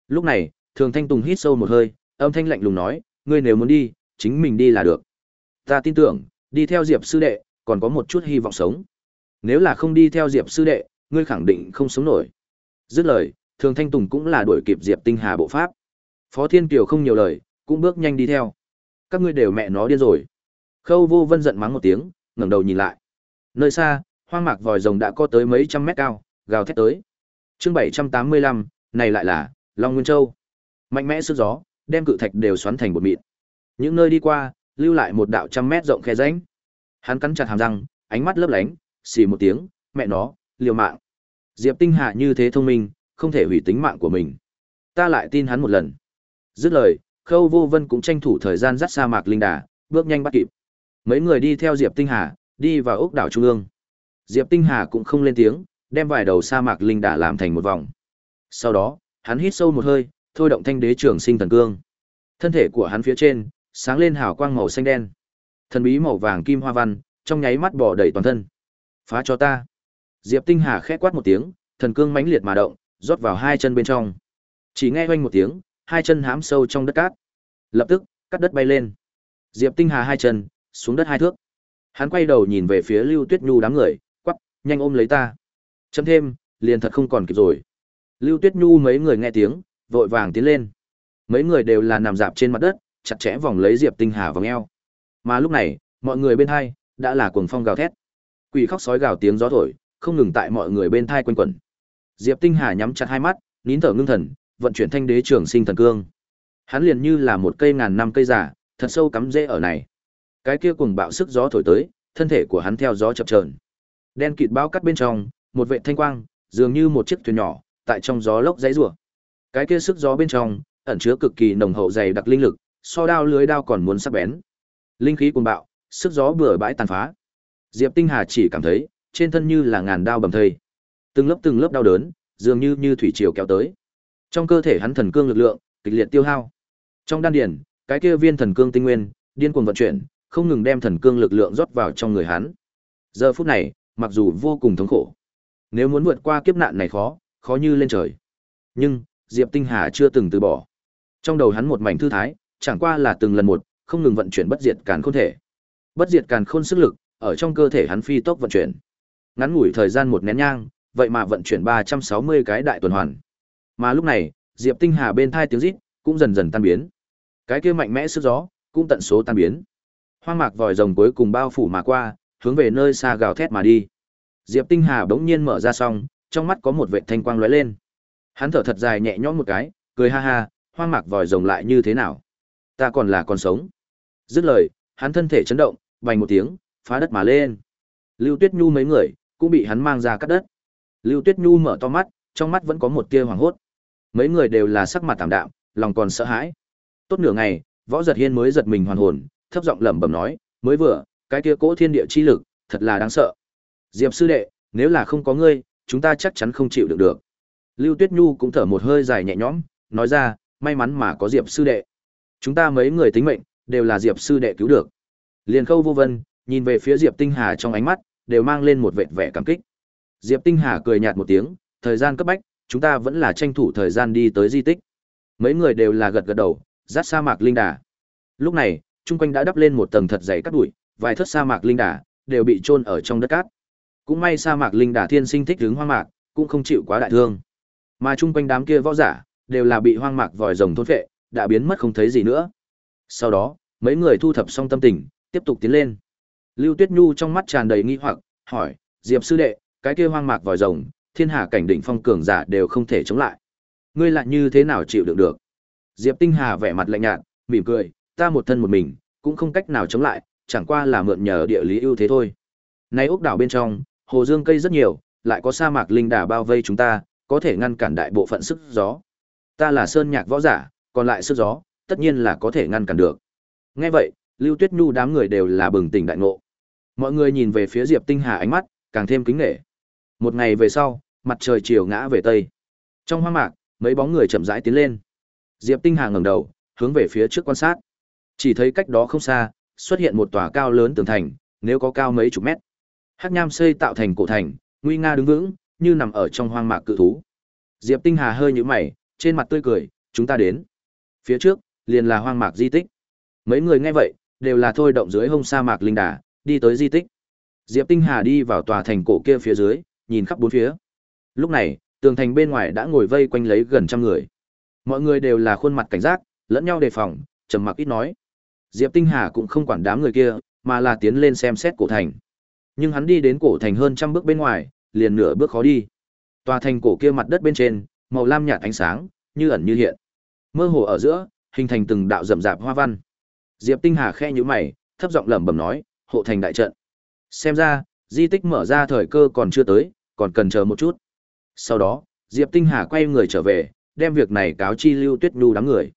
Lúc này, Thường Thanh Tùng hít sâu một hơi, âm thanh lạnh lùng nói, ngươi nếu muốn đi, chính mình đi là được. Ta tin tưởng, đi theo Diệp sư đệ, còn có một chút hy vọng sống. Nếu là không đi theo Diệp sư đệ, ngươi khẳng định không sống nổi. Dứt lời, Thường Thanh Tùng cũng là đuổi kịp Diệp Tinh Hà bộ pháp. Phó Thiên Kiều không nhiều lời, cũng bước nhanh đi theo. Các ngươi đều mẹ nó điên rồi. Khâu Vô Vân giận mắng một tiếng, ngẩng đầu nhìn lại. Nơi xa, hoang mạc vòi rồng đã có tới mấy trăm mét cao, gào thét tới. Chương 785, này lại là Long Nguyên Châu. Mạnh mẽ sức gió, đem cự thạch đều xoắn thành bột mịn. Những nơi đi qua, lưu lại một đạo trăm mét rộng khe rãnh. Hắn cắn chặt hàm răng, ánh mắt lấp lánh, xì một tiếng, mẹ nó, liều mạng. Diệp Tinh Hà như thế thông minh, không thể hủy tính mạng của mình. Ta lại tin hắn một lần. Dứt lời, Khâu Vô Vân cũng tranh thủ thời gian dắt sa mạc linh đà, bước nhanh bắt kịp. Mấy người đi theo Diệp Tinh Hà, đi vào ốc đảo trung ương. Diệp Tinh Hà cũng không lên tiếng, đem vài đầu sa mạc linh đà làm thành một vòng. Sau đó, hắn hít sâu một hơi, thôi động thanh đế trường sinh thần cương. Thân thể của hắn phía trên sáng lên hào quang màu xanh đen. Thần bí màu vàng kim hoa văn, trong nháy mắt bỏ đầy toàn thân. Phá cho ta. Diệp Tinh Hà khẽ quát một tiếng, thần cương mãnh liệt mà động, rót vào hai chân bên trong. Chỉ nghe oanh một tiếng, hai chân hãm sâu trong đất cát. Lập tức, cắt đất bay lên. Diệp Tinh Hà hai chân xuống đất hai thước. Hắn quay đầu nhìn về phía Lưu Tuyết Nhu đám người, quắp nhanh ôm lấy ta. Chấm thêm, liền thật không còn kịp rồi. Lưu Tuyết Nhu mấy người nghe tiếng, vội vàng tiến lên. Mấy người đều là nằm dạp trên mặt đất, chặt chẽ vòng lấy Diệp Tinh Hà vòng eo. Mà lúc này, mọi người bên hai đã là cuồng phong gào thét. Quỷ khóc sói gào tiếng gió thổi, không ngừng tại mọi người bên thai quanh quẩn. Diệp Tinh Hà nhắm chặt hai mắt, nín thở ngưng thần, vận chuyển thanh đế trường sinh thần cương. Hắn liền như là một cây ngàn năm cây giả, thật sâu cắm rễ ở này. Cái kia cuồng bạo sức gió thổi tới, thân thể của hắn theo gió chập chờn. Đen kịt bao cắt bên trong, một vệ thanh quang, dường như một chiếc thuyền nhỏ, tại trong gió lốc dãy rủa. Cái kia sức gió bên trong, ẩn chứa cực kỳ nồng hậu dày đặc linh lực, so đao lưới đao còn muốn sắc bén. Linh khí cuồng bạo, sức gió bừa bãi tàn phá. Diệp Tinh Hà chỉ cảm thấy, trên thân như là ngàn đao bầm thây. Từng lớp từng lớp đau đớn, dường như như thủy triều kéo tới. Trong cơ thể hắn thần cương lực lượng kịch liệt tiêu hao. Trong đan điền, cái kia viên thần cương tinh nguyên điên cuồng vận chuyển, không ngừng đem thần cương lực lượng rót vào trong người hắn. Giờ phút này, mặc dù vô cùng thống khổ, nếu muốn vượt qua kiếp nạn này khó, khó như lên trời. Nhưng, Diệp Tinh Hà chưa từng từ bỏ. Trong đầu hắn một mảnh thư thái, chẳng qua là từng lần một, không ngừng vận chuyển bất diệt càn khôn thể. Bất diệt càn khôn sức lực, ở trong cơ thể hắn phi tốc vận chuyển. Ngắn ngủi thời gian một nén nhang, vậy mà vận chuyển 360 cái đại tuần hoàn. Mà lúc này, Diệp Tinh Hà bên thai tiếng rít cũng dần dần tan biến. Cái kia mạnh mẽ sức gió cũng tận số tan biến. Hoang mạc vòi rồng cuối cùng bao phủ mà qua, hướng về nơi xa gào thét mà đi. Diệp Tinh Hà bỗng nhiên mở ra xong, trong mắt có một vệt thanh quang lóe lên. Hắn thở thật dài nhẹ nhõm một cái, cười ha ha, hoang mạc vòi rồng lại như thế nào? Ta còn là còn sống. Dứt lời, hắn thân thể chấn động, vành một tiếng, phá đất mà lên. Lưu Tuyết Nhu mấy người cũng bị hắn mang ra cắt đất. Lưu Tuyết Nhu mở to mắt, trong mắt vẫn có một tia hoảng hốt. Mấy người đều là sắc mặt tạm đạm, lòng còn sợ hãi. Tốt nửa ngày, Võ Giật Hiên mới giật mình hoàn hồn, thấp giọng lẩm bẩm nói, mới vừa, cái kia cỗ thiên địa chi lực, thật là đáng sợ. Diệp sư đệ, nếu là không có ngươi, chúng ta chắc chắn không chịu được được. Lưu Tuyết Nhu cũng thở một hơi dài nhẹ nhõm, nói ra, may mắn mà có Diệp sư đệ. Chúng ta mấy người tính mệnh, đều là Diệp sư đệ cứu được. Liền Khâu Vô Vân, nhìn về phía Diệp Tinh Hà trong ánh mắt, đều mang lên một vệt vẻ cảm kích. Diệp Tinh Hà cười nhạt một tiếng, thời gian cấp bách, chúng ta vẫn là tranh thủ thời gian đi tới di tích. Mấy người đều là gật gật đầu, dắt sa mạc linh đà. Lúc này, chung quanh đã đắp lên một tầng thật dày cát bụi, vài thất sa mạc linh đà đều bị chôn ở trong đất cát. Cũng may sa mạc linh đà thiên sinh thích hướng hoang mạc, cũng không chịu quá đại thương. Mà chung quanh đám kia võ giả đều là bị hoang mạc vòi rồng thôn phệ, đã biến mất không thấy gì nữa. Sau đó, mấy người thu thập xong tâm tình, tiếp tục tiến lên. Lưu Tuyết Nhu trong mắt tràn đầy nghi hoặc, hỏi: "Diệp sư đệ, cái kia hoang mạc vòi rồng, thiên hà cảnh đỉnh phong cường giả đều không thể chống lại. Ngươi lại như thế nào chịu đựng được?" Diệp Tinh Hà vẻ mặt lạnh nhạt, mỉm cười: "Ta một thân một mình, cũng không cách nào chống lại, chẳng qua là mượn nhờ địa lý ưu thế thôi. Nay ốc đảo bên trong, hồ dương cây rất nhiều, lại có sa mạc linh đà bao vây chúng ta, có thể ngăn cản đại bộ phận sức gió. Ta là sơn nhạc võ giả, còn lại sức gió, tất nhiên là có thể ngăn cản được." Nghe vậy, Lưu Tuyết Nhu đám người đều là bừng tỉnh đại ngộ. Mọi người nhìn về phía Diệp Tinh Hà ánh mắt càng thêm kính nể. Một ngày về sau, mặt trời chiều ngã về tây. Trong hoang mạc, mấy bóng người chậm rãi tiến lên. Diệp Tinh Hà ngẩng đầu, hướng về phía trước quan sát. Chỉ thấy cách đó không xa, xuất hiện một tòa cao lớn tường thành, nếu có cao mấy chục mét. Hắc nham xây tạo thành cổ thành, nguy nga đứng vững, như nằm ở trong hoang mạc cự thú. Diệp Tinh Hà hơi nhíu mày, trên mặt tươi cười, chúng ta đến. Phía trước, liền là hoang mạc di tích. Mấy người nghe vậy, đều là thôi động dưới hông sa mạc linh đà, đi tới di tích. Diệp Tinh Hà đi vào tòa thành cổ kia phía dưới, nhìn khắp bốn phía. Lúc này, tường thành bên ngoài đã ngồi vây quanh lấy gần trăm người. Mọi người đều là khuôn mặt cảnh giác, lẫn nhau đề phòng, trầm mặc ít nói. Diệp Tinh Hà cũng không quản đám người kia, mà là tiến lên xem xét cổ thành. Nhưng hắn đi đến cổ thành hơn trăm bước bên ngoài, liền nửa bước khó đi. Tòa thành cổ kia mặt đất bên trên, màu lam nhạt ánh sáng, như ẩn như hiện. Mơ hồ ở giữa, hình thành từng đạo rậm rạp hoa văn. Diệp Tinh Hà khe nhíu mày, thấp giọng lẩm bẩm nói, hộ thành đại trận. Xem ra, di tích mở ra thời cơ còn chưa tới, còn cần chờ một chút. Sau đó, Diệp Tinh Hà quay người trở về, đem việc này cáo chi Lưu Tuyết Nhu đám người.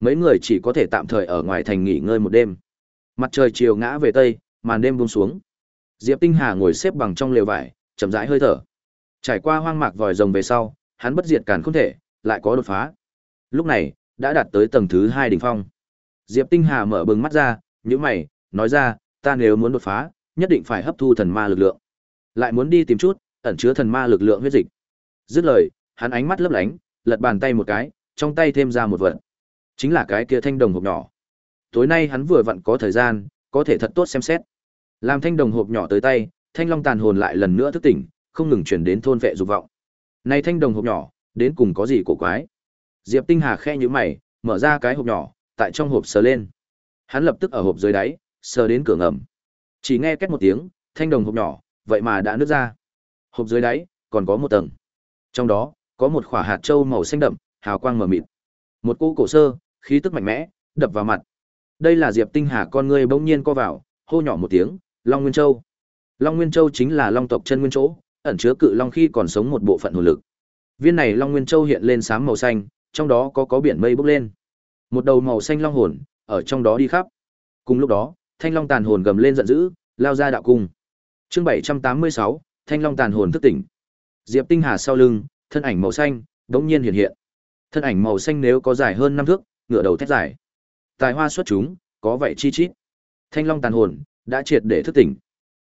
Mấy người chỉ có thể tạm thời ở ngoài thành nghỉ ngơi một đêm. Mặt trời chiều ngã về tây, màn đêm buông xuống. Diệp Tinh Hà ngồi xếp bằng trong lều vải, chậm rãi hơi thở. Trải qua hoang mạc vòi rồng về sau, hắn bất diệt càn không thể, lại có đột phá. Lúc này, đã đạt tới tầng thứ hai đỉnh phong. Diệp Tinh Hà mở bừng mắt ra, nhữ mày, nói ra, ta nếu muốn đột phá, nhất định phải hấp thu thần ma lực lượng. Lại muốn đi tìm chút ẩn chứa thần ma lực lượng huyết dịch. Dứt lời, hắn ánh mắt lấp lánh, lật bàn tay một cái, trong tay thêm ra một vật. Chính là cái kia thanh đồng hộp nhỏ. Tối nay hắn vừa vặn có thời gian, có thể thật tốt xem xét. Làm thanh đồng hộp nhỏ tới tay, thanh long tàn hồn lại lần nữa thức tỉnh, không ngừng chuyển đến thôn vệ dục vọng. Này thanh đồng hộp nhỏ, đến cùng có gì cổ quái? Diệp Tinh Hà khe như mày, mở ra cái hộp nhỏ, tại trong hộp sờ lên. Hắn lập tức ở hộp dưới đáy, sờ đến cửa ngầm. Chỉ nghe két một tiếng, thanh đồng hộp nhỏ, vậy mà đã nứt ra. Hộp dưới đáy còn có một tầng. Trong đó có một quả hạt châu màu xanh đậm, hào quang mờ mịt. Một cú cổ sơ, khí tức mạnh mẽ, đập vào mặt. Đây là Diệp Tinh Hà con ngươi bỗng nhiên co vào, hô nhỏ một tiếng, Long Nguyên Châu. Long Nguyên Châu chính là long tộc chân nguyên chỗ, ẩn chứa cự long khi còn sống một bộ phận hồn lực. Viên này Long Nguyên Châu hiện lên sáng màu xanh, trong đó có có biển mây bốc lên. Một đầu màu xanh long hồn ở trong đó đi khắp. Cùng lúc đó, Thanh Long tàn hồn gầm lên giận dữ, lao ra đạo cung. Chương 786, Thanh Long tàn hồn thức tỉnh. Diệp Tinh Hà sau lưng, thân ảnh màu xanh bỗng nhiên hiện hiện. Thân ảnh màu xanh nếu có dài hơn năm thước, ngựa đầu thét dài. Tài hoa xuất chúng, có vậy chi chít. Thanh Long tàn hồn đã triệt để thức tỉnh.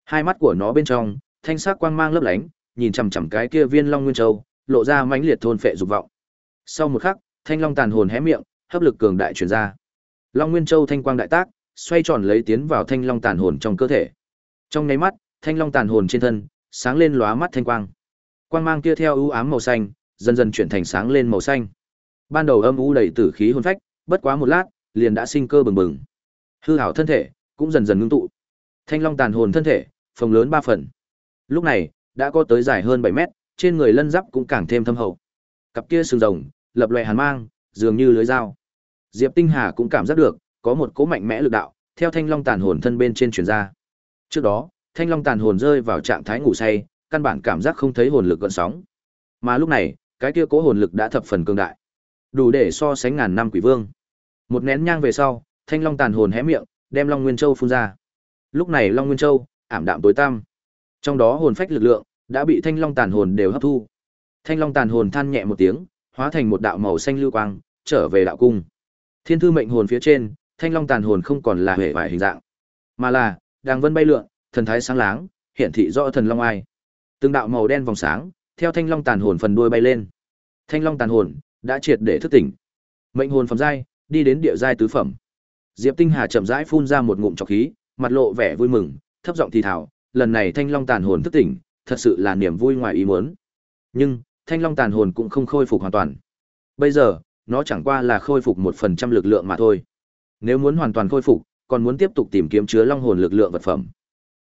Hai mắt của nó bên trong, thanh sắc quang mang lấp lánh, nhìn chằm chằm cái kia viên Long Nguyên Châu, lộ ra mãnh liệt thôn phệ dục vọng. Sau một khắc, Thanh Long tàn hồn hé miệng, hấp lực cường đại truyền ra. Long Nguyên Châu thanh quang đại tác, xoay tròn lấy tiến vào thanh long tàn hồn trong cơ thể. Trong nháy mắt, thanh long tàn hồn trên thân sáng lên lóa mắt thanh quang. Quang mang kia theo ưu ám màu xanh, dần dần chuyển thành sáng lên màu xanh. Ban đầu âm u đầy tử khí hồn phách, bất quá một lát, liền đã sinh cơ bừng bừng. Hư hảo thân thể cũng dần dần ngưng tụ. Thanh long tàn hồn thân thể, phồng lớn ba phần. Lúc này, đã có tới dài hơn bảy mét, trên người lân giáp cũng càng thêm thâm hậu. Cặp kia sừng rồng, lập loè hàn mang, dường như lưới dao. Diệp Tinh Hà cũng cảm giác được, có một cỗ mạnh mẽ lực đạo, theo thanh long tàn hồn thân bên trên truyền ra. Trước đó, thanh long tàn hồn rơi vào trạng thái ngủ say, căn bản cảm giác không thấy hồn lực gợn sóng. Mà lúc này, cái kia cỗ hồn lực đã thập phần cường đại, đủ để so sánh ngàn năm quỷ vương. Một nén nhang về sau, thanh long tàn hồn hé miệng, đem Long Nguyên Châu phun ra. Lúc này Long Nguyên Châu ảm đạm tối tăm. Trong đó hồn phách lực lượng đã bị thanh long tàn hồn đều hấp thu. Thanh long tàn hồn than nhẹ một tiếng, hóa thành một đạo màu xanh lưu quang, trở về đạo cung. Thiên thư mệnh hồn phía trên, thanh long tàn hồn không còn là hệ vải hình dạng, mà là đang vân bay lượn, thần thái sáng láng, hiển thị rõ thần long ai. Từng đạo màu đen vòng sáng, theo thanh long tàn hồn phần đuôi bay lên. Thanh long tàn hồn đã triệt để thức tỉnh. Mệnh hồn phẩm giai, đi đến địa giai tứ phẩm. Diệp Tinh Hà chậm rãi phun ra một ngụm trọc khí, mặt lộ vẻ vui mừng, thấp giọng thì thào, lần này thanh long tàn hồn thức tỉnh, thật sự là niềm vui ngoài ý muốn. Nhưng, thanh long tàn hồn cũng không khôi phục hoàn toàn. Bây giờ, nó chẳng qua là khôi phục một phần trăm lực lượng mà thôi. Nếu muốn hoàn toàn khôi phục, còn muốn tiếp tục tìm kiếm chứa long hồn lực lượng vật phẩm.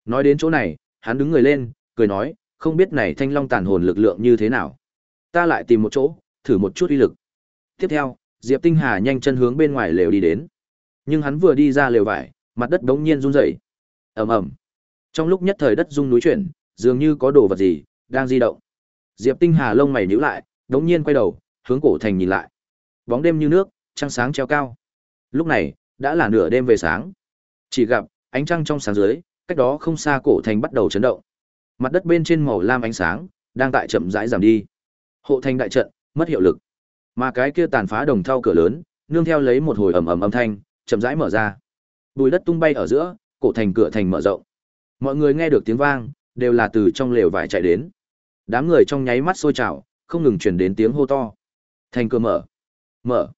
Nói đến chỗ này, hắn đứng người lên, cười nói, không biết này thanh long tàn hồn lực lượng như thế nào. Ta lại tìm một chỗ, thử một chút uy lực. Tiếp theo, Diệp Tinh Hà nhanh chân hướng bên ngoài lều đi đến. Nhưng hắn vừa đi ra lều vải, mặt đất đống nhiên rung rẩy. Ầm ầm. Trong lúc nhất thời đất rung núi chuyển, dường như có đồ vật gì đang di động. Diệp Tinh Hà lông mày nhíu lại, đống nhiên quay đầu, hướng cổ thành nhìn lại. Bóng đêm như nước, trăng sáng treo cao. Lúc này, đã là nửa đêm về sáng. Chỉ gặp ánh trăng trong sáng dưới, cách đó không xa cổ thành bắt đầu chấn động. Mặt đất bên trên màu lam ánh sáng đang tại chậm rãi giảm đi. Hộ thành đại trận mất hiệu lực. Mà cái kia tàn phá đồng thau cửa lớn, nương theo lấy một hồi ầm ầm âm thanh, chậm rãi mở ra. Bùi đất tung bay ở giữa, cổ thành cửa thành mở rộng. Mọi người nghe được tiếng vang, đều là từ trong lều vải chạy đến. Đám người trong nháy mắt sôi trào, không ngừng truyền đến tiếng hô to. Thành cửa mở. Mở.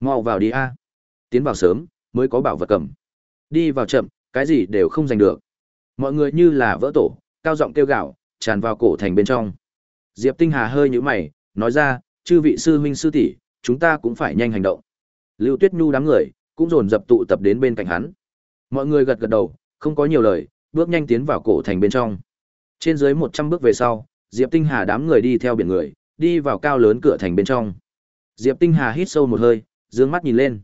Mau vào đi a. Tiến vào sớm, mới có bảo vật cầm. Đi vào chậm, cái gì đều không giành được. Mọi người như là vỡ tổ, cao giọng kêu gào, tràn vào cổ thành bên trong. Diệp Tinh Hà hơi nhíu mày, nói ra, chư vị sư huynh sư tỷ, chúng ta cũng phải nhanh hành động. Lưu Tuyết Nhu đám người cũng dồn dập tụ tập đến bên cạnh hắn. Mọi người gật gật đầu, không có nhiều lời, bước nhanh tiến vào cổ thành bên trong. Trên dưới 100 bước về sau, Diệp Tinh Hà đám người đi theo biển người, đi vào cao lớn cửa thành bên trong. Diệp Tinh Hà hít sâu một hơi, dương mắt nhìn lên.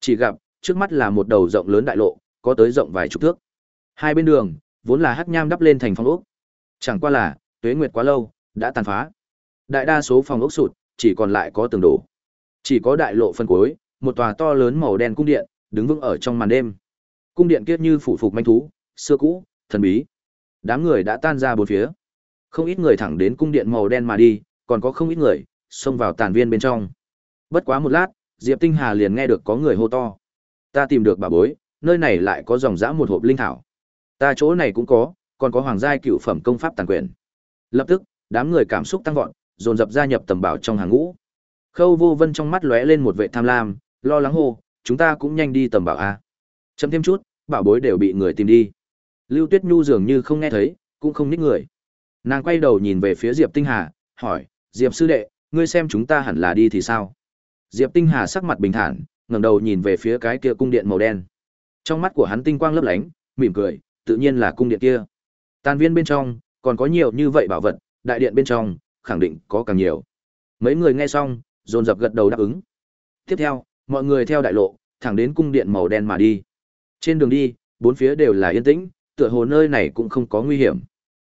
Chỉ gặp, trước mắt là một đầu rộng lớn đại lộ, có tới rộng vài chục thước. Hai bên đường, vốn là hắc nham đắp lên thành phong ốc. Chẳng qua là, tuế nguyệt quá lâu, đã tàn phá. Đại đa số phòng ốc sụt, chỉ còn lại có tường đổ. Chỉ có đại lộ phân cuối, một tòa to lớn màu đen cung điện, đứng vững ở trong màn đêm. Cung điện kia như phủ phục manh thú, xưa cũ, thần bí. Đám người đã tan ra bốn phía. Không ít người thẳng đến cung điện màu đen mà đi, còn có không ít người xông vào tàn viên bên trong. Bất quá một lát, Diệp Tinh Hà liền nghe được có người hô to. Ta tìm được bà bối, nơi này lại có dòng dã một hộp linh thảo. Ta chỗ này cũng có, còn có hoàng giai cựu phẩm công pháp tàn quyền. Lập tức, đám người cảm xúc tăng vọt, dồn dập gia nhập tầm bảo trong hàng ngũ. Khâu Vô Vân trong mắt lóe lên một vệ tham lam, lo lắng hô, chúng ta cũng nhanh đi tầm bảo a. Chậm thêm chút, bảo bối đều bị người tìm đi. Lưu Tuyết Nhu dường như không nghe thấy, cũng không ních người. Nàng quay đầu nhìn về phía Diệp Tinh Hà, hỏi, Diệp sư đệ, ngươi xem chúng ta hẳn là đi thì sao? Diệp Tinh Hà sắc mặt bình thản, ngẩng đầu nhìn về phía cái kia cung điện màu đen. Trong mắt của hắn tinh quang lấp lánh, mỉm cười, tự nhiên là cung điện kia. Tàn viên bên trong, còn có nhiều như vậy bảo vật, đại điện bên trong, khẳng định có càng nhiều. Mấy người nghe xong, dồn dập gật đầu đáp ứng. Tiếp theo, mọi người theo đại lộ, thẳng đến cung điện màu đen mà đi. Trên đường đi, bốn phía đều là yên tĩnh, tựa hồ nơi này cũng không có nguy hiểm.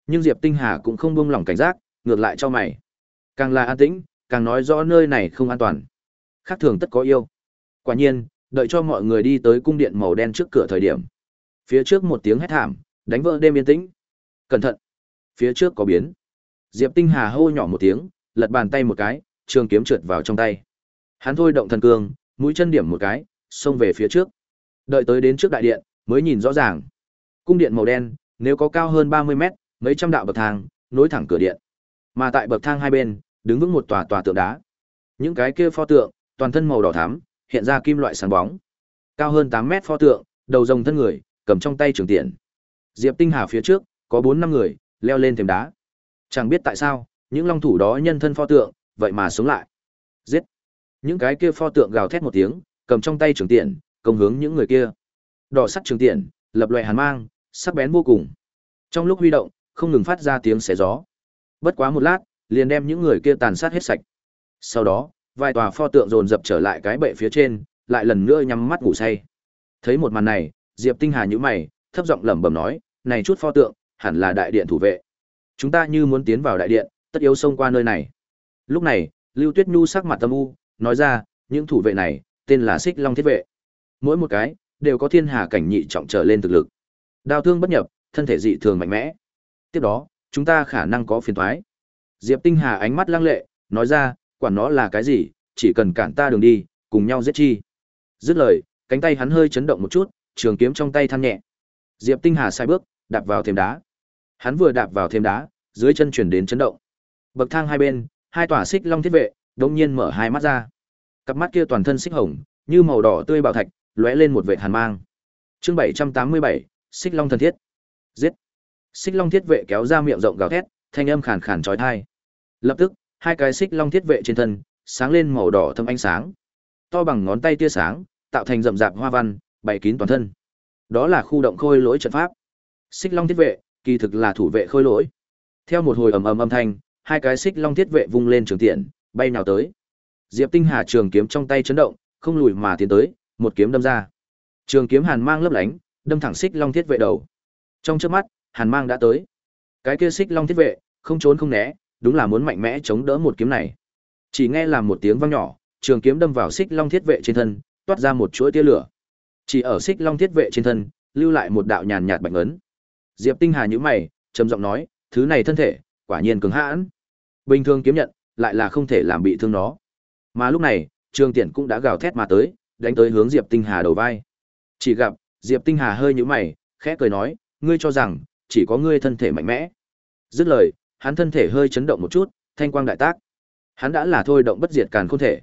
Nhưng Diệp Tinh Hà cũng không buông lỏng cảnh giác, ngược lại cho mày. Càng là an tĩnh, càng nói rõ nơi này không an toàn. Khác thường tất có yêu. Quả nhiên, đợi cho mọi người đi tới cung điện màu đen trước cửa thời điểm. Phía trước một tiếng hét thảm, đánh vỡ đêm yên tĩnh. Cẩn thận! Phía trước có biến. Diệp Tinh Hà hô nhỏ một tiếng, lật bàn tay một cái, trường kiếm trượt vào trong tay. Hắn thôi động thần cương, mũi chân điểm một cái, xông về phía trước. Đợi tới đến trước đại điện, mới nhìn rõ ràng. Cung điện màu đen, nếu có cao hơn 30 mét, mấy trăm đạo bậc thang, nối thẳng cửa điện. Mà tại bậc thang hai bên, đứng vững một tòa tòa tượng đá. Những cái kia pho tượng, toàn thân màu đỏ thắm, hiện ra kim loại sáng bóng. Cao hơn tám mét pho tượng, đầu rồng thân người, cầm trong tay trường tiện. Diệp Tinh Hà phía trước, có bốn năm người leo lên thềm đá. Chẳng biết tại sao, Những long thủ đó nhân thân pho tượng, vậy mà sống lại. Giết! Những cái kia pho tượng gào thét một tiếng, cầm trong tay trường tiện, công hướng những người kia. Đỏ sắt trường tiện, lập loại hàn mang, sắc bén vô cùng. Trong lúc huy động, không ngừng phát ra tiếng xé gió. Bất quá một lát, liền đem những người kia tàn sát hết sạch. Sau đó, vài tòa pho tượng dồn dập trở lại cái bệ phía trên, lại lần nữa nhắm mắt ngủ say. Thấy một màn này, Diệp Tinh Hà nhíu mày, thấp giọng lẩm bẩm nói, "Này chút pho tượng, hẳn là đại điện thủ vệ. Chúng ta như muốn tiến vào đại điện, tất yếu xông qua nơi này." Lúc này, Lưu Tuyết Nhu sắc mặt tâm u, nói ra, "Những thủ vệ này, tên là Xích Long Thiết vệ. Mỗi một cái đều có thiên hà cảnh nhị trọng trở lên thực lực. Đao thương bất nhập, thân thể dị thường mạnh mẽ. Tiếp đó, chúng ta khả năng có phiền toái." Diệp Tinh Hà ánh mắt lăng lệ, nói ra, quản nó là cái gì, chỉ cần cản ta đường đi, cùng nhau giết chi. Dứt lời, cánh tay hắn hơi chấn động một chút, trường kiếm trong tay than nhẹ. Diệp Tinh Hà sai bước, đạp vào thềm đá. Hắn vừa đạp vào thềm đá, dưới chân chuyển đến chấn động. Bậc thang hai bên, hai tòa xích long thiết vệ, đông nhiên mở hai mắt ra. Cặp mắt kia toàn thân xích hồng, như màu đỏ tươi bảo thạch, lóe lên một vệt hàn mang. Chương 787, Xích Long thần thiết. Giết. Xích Long thiết vệ kéo ra miệng rộng gào thét, thanh âm khàn khàn chói tai. Lập tức, hai cái xích long thiết vệ trên thân sáng lên màu đỏ thâm ánh sáng. To bằng ngón tay tia sáng tạo thành rậm rạp hoa văn bày kín toàn thân. Đó là khu động khôi lỗi trận pháp. Xích long thiết vệ kỳ thực là thủ vệ khôi lỗi. Theo một hồi ầm ầm âm thanh hai cái xích long thiết vệ vung lên trường tiện bay nào tới. Diệp tinh hà trường kiếm trong tay chấn động không lùi mà tiến tới một kiếm đâm ra. Trường kiếm hàn mang lấp lánh đâm thẳng xích long thiết vệ đầu. Trong chớp mắt hàn mang đã tới cái kia xích long thiết vệ không trốn không né đúng là muốn mạnh mẽ chống đỡ một kiếm này. Chỉ nghe làm một tiếng vang nhỏ, trường kiếm đâm vào xích long thiết vệ trên thân, toát ra một chuỗi tia lửa. Chỉ ở xích long thiết vệ trên thân, lưu lại một đạo nhàn nhạt bạch ấn. Diệp Tinh Hà nhíu mày, trầm giọng nói, thứ này thân thể, quả nhiên cứng hãn. Bình thường kiếm nhận, lại là không thể làm bị thương nó. Mà lúc này, Trường Tiễn cũng đã gào thét mà tới, đánh tới hướng Diệp Tinh Hà đầu vai. Chỉ gặp, Diệp Tinh Hà hơi nhíu mày, khẽ cười nói, ngươi cho rằng chỉ có ngươi thân thể mạnh mẽ. Dứt lời, hắn thân thể hơi chấn động một chút, thanh quang đại tác. Hắn đã là thôi động bất diệt càn khôn thể.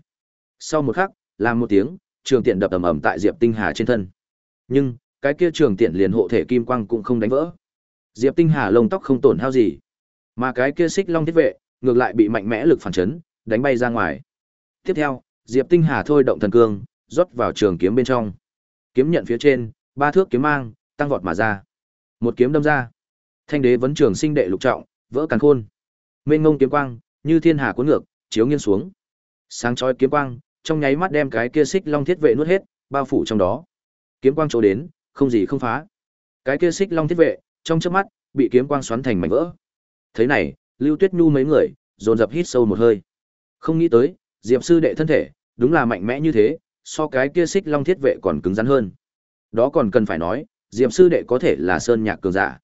Sau một khắc, làm một tiếng, trường tiện đập ầm ầm tại Diệp Tinh Hà trên thân. Nhưng, cái kia trường tiện liền hộ thể kim quang cũng không đánh vỡ. Diệp Tinh Hà lông tóc không tổn hao gì, mà cái kia xích long thiết vệ, ngược lại bị mạnh mẽ lực phản chấn, đánh bay ra ngoài. Tiếp theo, Diệp Tinh Hà thôi động thần cương, rót vào trường kiếm bên trong. Kiếm nhận phía trên, ba thước kiếm mang, tăng vọt mà ra. Một kiếm đâm ra. Thanh đế vấn trường sinh đệ lục trọng, vỡ càn khôn. Mênh ngông kiếm quang như thiên hà cuốn ngược chiếu nghiêng xuống. Sáng chói kiếm quang trong nháy mắt đem cái kia xích long thiết vệ nuốt hết bao phủ trong đó. Kiếm quang chỗ đến không gì không phá. Cái kia xích long thiết vệ trong chớp mắt bị kiếm quang xoắn thành mảnh vỡ. Thế này lưu tuyết nhu mấy người dồn dập hít sâu một hơi. Không nghĩ tới diệp sư đệ thân thể đúng là mạnh mẽ như thế so cái kia xích long thiết vệ còn cứng rắn hơn. Đó còn cần phải nói diệp sư đệ có thể là sơn nhạc cường giả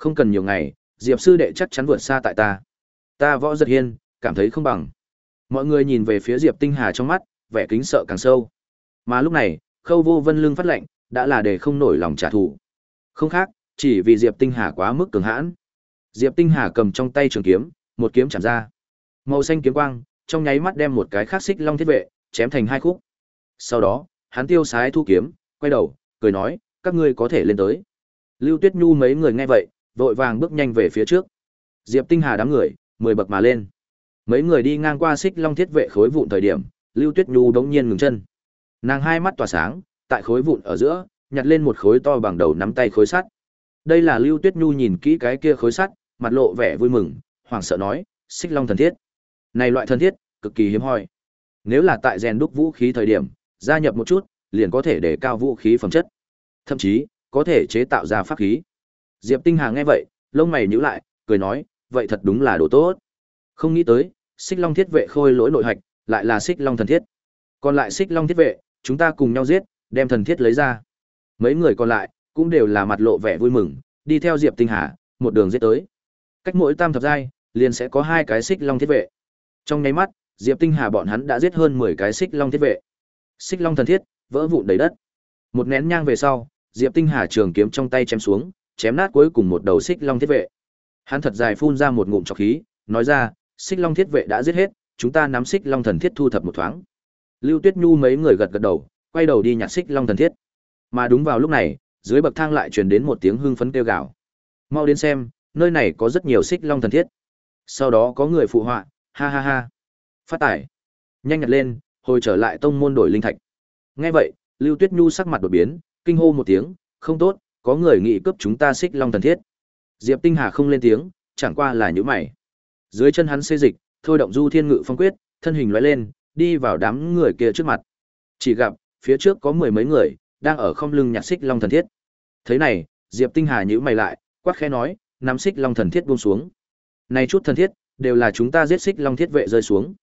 không cần nhiều ngày Diệp sư đệ chắc chắn vượt xa tại ta. Ta võ giật hiên, cảm thấy không bằng. Mọi người nhìn về phía Diệp Tinh Hà trong mắt, vẻ kính sợ càng sâu. Mà lúc này, Khâu Vô Vân lưng phát lệnh, đã là để không nổi lòng trả thù. Không khác, chỉ vì Diệp Tinh Hà quá mức cường hãn. Diệp Tinh Hà cầm trong tay trường kiếm, một kiếm chạm ra. Màu xanh kiếm quang, trong nháy mắt đem một cái khắc xích long thiết vệ, chém thành hai khúc. Sau đó, hắn tiêu sái thu kiếm, quay đầu, cười nói, các ngươi có thể lên tới. Lưu Tuyết Nhu mấy người nghe vậy, vội vàng bước nhanh về phía trước. Diệp Tinh Hà đám người, mười bậc mà lên. Mấy người đi ngang qua xích long thiết vệ khối vụn thời điểm, Lưu Tuyết Nhu đống nhiên ngừng chân. Nàng hai mắt tỏa sáng, tại khối vụn ở giữa, nhặt lên một khối to bằng đầu nắm tay khối sắt. Đây là Lưu Tuyết Nhu nhìn kỹ cái kia khối sắt, mặt lộ vẻ vui mừng, hoảng sợ nói, xích long thần thiết. Này loại thần thiết, cực kỳ hiếm hoi. Nếu là tại rèn đúc vũ khí thời điểm, gia nhập một chút, liền có thể để cao vũ khí phẩm chất. Thậm chí, có thể chế tạo ra pháp khí. Diệp Tinh Hà nghe vậy, lông mày nhíu lại, cười nói, vậy thật đúng là đồ tốt. Không nghĩ tới, Xích Long Thiết vệ khôi lỗi nội hạch, lại là Xích Long thần thiết. Còn lại Xích Long Thiết vệ, chúng ta cùng nhau giết, đem thần thiết lấy ra. Mấy người còn lại cũng đều là mặt lộ vẻ vui mừng, đi theo Diệp Tinh Hà, một đường giết tới. Cách mỗi tam thập giai, liền sẽ có hai cái Xích Long Thiết vệ. Trong nháy mắt, Diệp Tinh Hà bọn hắn đã giết hơn 10 cái Xích Long Thiết vệ. Xích Long thần thiết, vỡ vụn đầy đất. Một nén nhang về sau, Diệp Tinh Hà trường kiếm trong tay chém xuống, chém nát cuối cùng một đầu xích long thiết vệ. Hắn thật dài phun ra một ngụm trọc khí, nói ra, xích long thiết vệ đã giết hết, chúng ta nắm xích long thần thiết thu thập một thoáng. Lưu Tuyết Nhu mấy người gật gật đầu, quay đầu đi nhặt xích long thần thiết. Mà đúng vào lúc này, dưới bậc thang lại truyền đến một tiếng hưng phấn kêu gào. Mau đến xem, nơi này có rất nhiều xích long thần thiết. Sau đó có người phụ họa, ha ha ha. Phát tải. Nhanh nhặt lên, hồi trở lại tông môn đổi linh thạch. Nghe vậy, Lưu Tuyết Nhu sắc mặt đột biến, kinh hô một tiếng, không tốt, có người nghị cướp chúng ta xích long thần thiết. Diệp Tinh Hà không lên tiếng, chẳng qua là nhíu mày. Dưới chân hắn xê dịch, thôi động du thiên ngự phong quyết, thân hình lóe lên, đi vào đám người kia trước mặt. Chỉ gặp, phía trước có mười mấy người, đang ở không lưng nhặt xích long thần thiết. Thế này, Diệp Tinh Hà nhíu mày lại, quát khẽ nói, nắm xích long thần thiết buông xuống. Này chút thần thiết, đều là chúng ta giết xích long thiết vệ rơi xuống.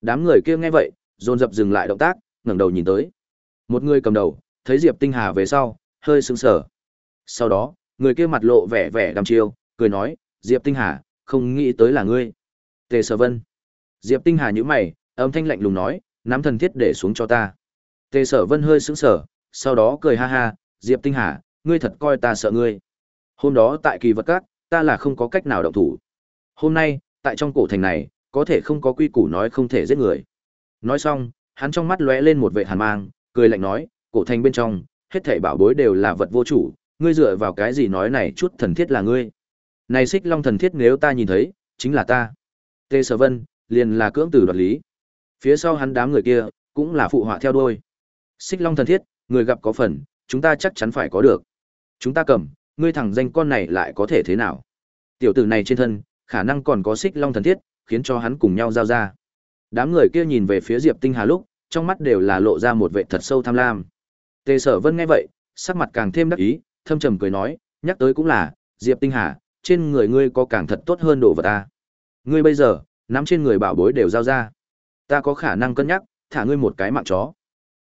Đám người kia nghe vậy, dồn dập dừng lại động tác, ngẩng đầu nhìn tới. Một người cầm đầu, thấy Diệp Tinh Hà về sau, hơi sững sờ. Sau đó, người kia mặt lộ vẻ vẻ đăm chiêu, cười nói, "Diệp Tinh Hà, không nghĩ tới là ngươi." Tề Sở Vân. Diệp Tinh Hà nhíu mày, âm thanh lạnh lùng nói, "Nắm thần thiết để xuống cho ta." Tề Sở Vân hơi sững sờ, sau đó cười ha ha, "Diệp Tinh Hà, ngươi thật coi ta sợ ngươi." Hôm đó tại Kỳ Vật cát ta là không có cách nào động thủ. Hôm nay, tại trong cổ thành này, có thể không có quy củ nói không thể giết người. Nói xong, hắn trong mắt lóe lên một vẻ hàn mang, cười lạnh nói, cổ thành bên trong, hết thảy bảo bối đều là vật vô chủ, ngươi dựa vào cái gì nói này chút thần thiết là ngươi. Này xích long thần thiết nếu ta nhìn thấy, chính là ta. Tê Sở Vân, liền là cưỡng tử đoạt lý. Phía sau hắn đám người kia, cũng là phụ họa theo đôi. Xích long thần thiết, người gặp có phần, chúng ta chắc chắn phải có được. Chúng ta cầm, ngươi thẳng danh con này lại có thể thế nào? Tiểu tử này trên thân, khả năng còn có xích long thần thiết, khiến cho hắn cùng nhau giao ra. Đám người kia nhìn về phía Diệp Tinh Hà lúc, trong mắt đều là lộ ra một vẻ thật sâu tham lam. Tề Sở Vân nghe vậy, sắc mặt càng thêm đắc ý, thâm trầm cười nói, nhắc tới cũng là, Diệp Tinh Hà, trên người ngươi có càng thật tốt hơn đồ vật ta. Ngươi bây giờ, nắm trên người bảo bối đều giao ra. Ta có khả năng cân nhắc, thả ngươi một cái mạng chó.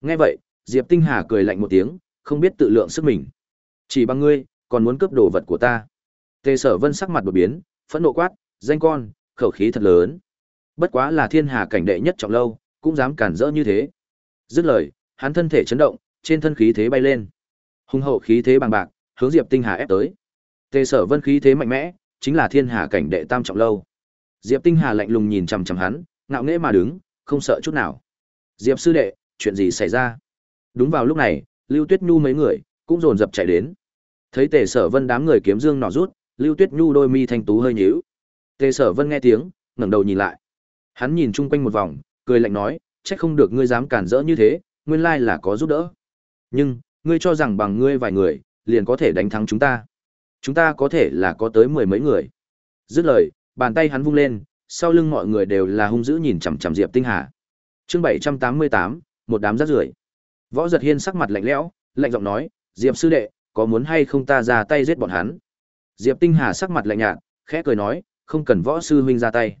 Nghe vậy, Diệp Tinh Hà cười lạnh một tiếng, không biết tự lượng sức mình. Chỉ bằng ngươi, còn muốn cướp đồ vật của ta. Tề Sở Vân sắc mặt đột biến, phẫn nộ quát, danh con, khẩu khí thật lớn. Bất quá là thiên hà cảnh đệ nhất trọng lâu, cũng dám cản rỡ như thế. Dứt lời, hắn thân thể chấn động, trên thân khí thế bay lên. Hung hậu khí thế bằng bạc, hướng Diệp Tinh Hà ép tới. Tề Sở Vân khí thế mạnh mẽ, chính là thiên hà cảnh đệ tam trọng lâu. Diệp Tinh Hà lạnh lùng nhìn chằm chằm hắn, ngạo nghễ mà đứng, không sợ chút nào. Diệp sư đệ, chuyện gì xảy ra? Đúng vào lúc này, Lưu Tuyết Nhu mấy người cũng dồn dập chạy đến. Thấy Tề Sở Vân đám người kiếm dương nọ rút, Lưu Tuyết Nhu đôi mi thanh tú hơi nhíu. Tề Sở Vân nghe tiếng, ngẩng đầu nhìn lại. Hắn nhìn chung quanh một vòng, cười lạnh nói, chắc không được ngươi dám cản rỡ như thế, nguyên lai là có giúp đỡ. Nhưng, ngươi cho rằng bằng ngươi vài người, liền có thể đánh thắng chúng ta. Chúng ta có thể là có tới mười mấy người. Dứt lời, bàn tay hắn vung lên, sau lưng mọi người đều là hung dữ nhìn chằm chằm Diệp Tinh Hà. Chương 788, một đám rác rưởi. Võ Giật Hiên sắc mặt lạnh lẽo, lạnh giọng nói, "Diệp sư đệ, có muốn hay không ta ra tay giết bọn hắn?" Diệp Tinh Hà sắc mặt lạnh nhạt, khẽ cười nói, "Không cần võ sư huynh ra tay.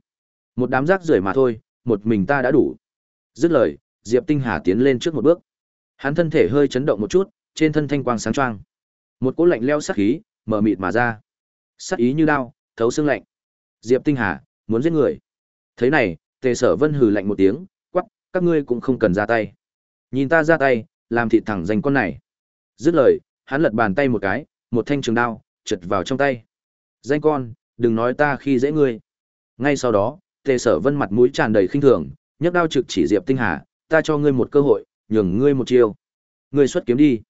Một đám rác rưởi mà thôi, một mình ta đã đủ." Dứt lời, Diệp Tinh Hà tiến lên trước một bước. Hắn thân thể hơi chấn động một chút, trên thân thanh quang sáng choang. Một cỗ lạnh lẽo sát khí mở mịt mà ra. Sát ý như đao, thấu xương lạnh. Diệp Tinh Hà muốn giết người. Thế này, Tề Sở Vân hừ lạnh một tiếng, quắc, các ngươi cũng không cần ra tay. Nhìn ta ra tay, làm thịt thẳng danh con này. Dứt lời, hắn lật bàn tay một cái, một thanh trường đao trượt vào trong tay. Danh con, đừng nói ta khi dễ ngươi. Ngay sau đó, Tề Sở Vân mặt mũi tràn đầy khinh thường, nhấc đao trực chỉ Diệp Tinh Hà, ta cho ngươi một cơ hội, nhường ngươi một chiêu. Ngươi xuất kiếm đi.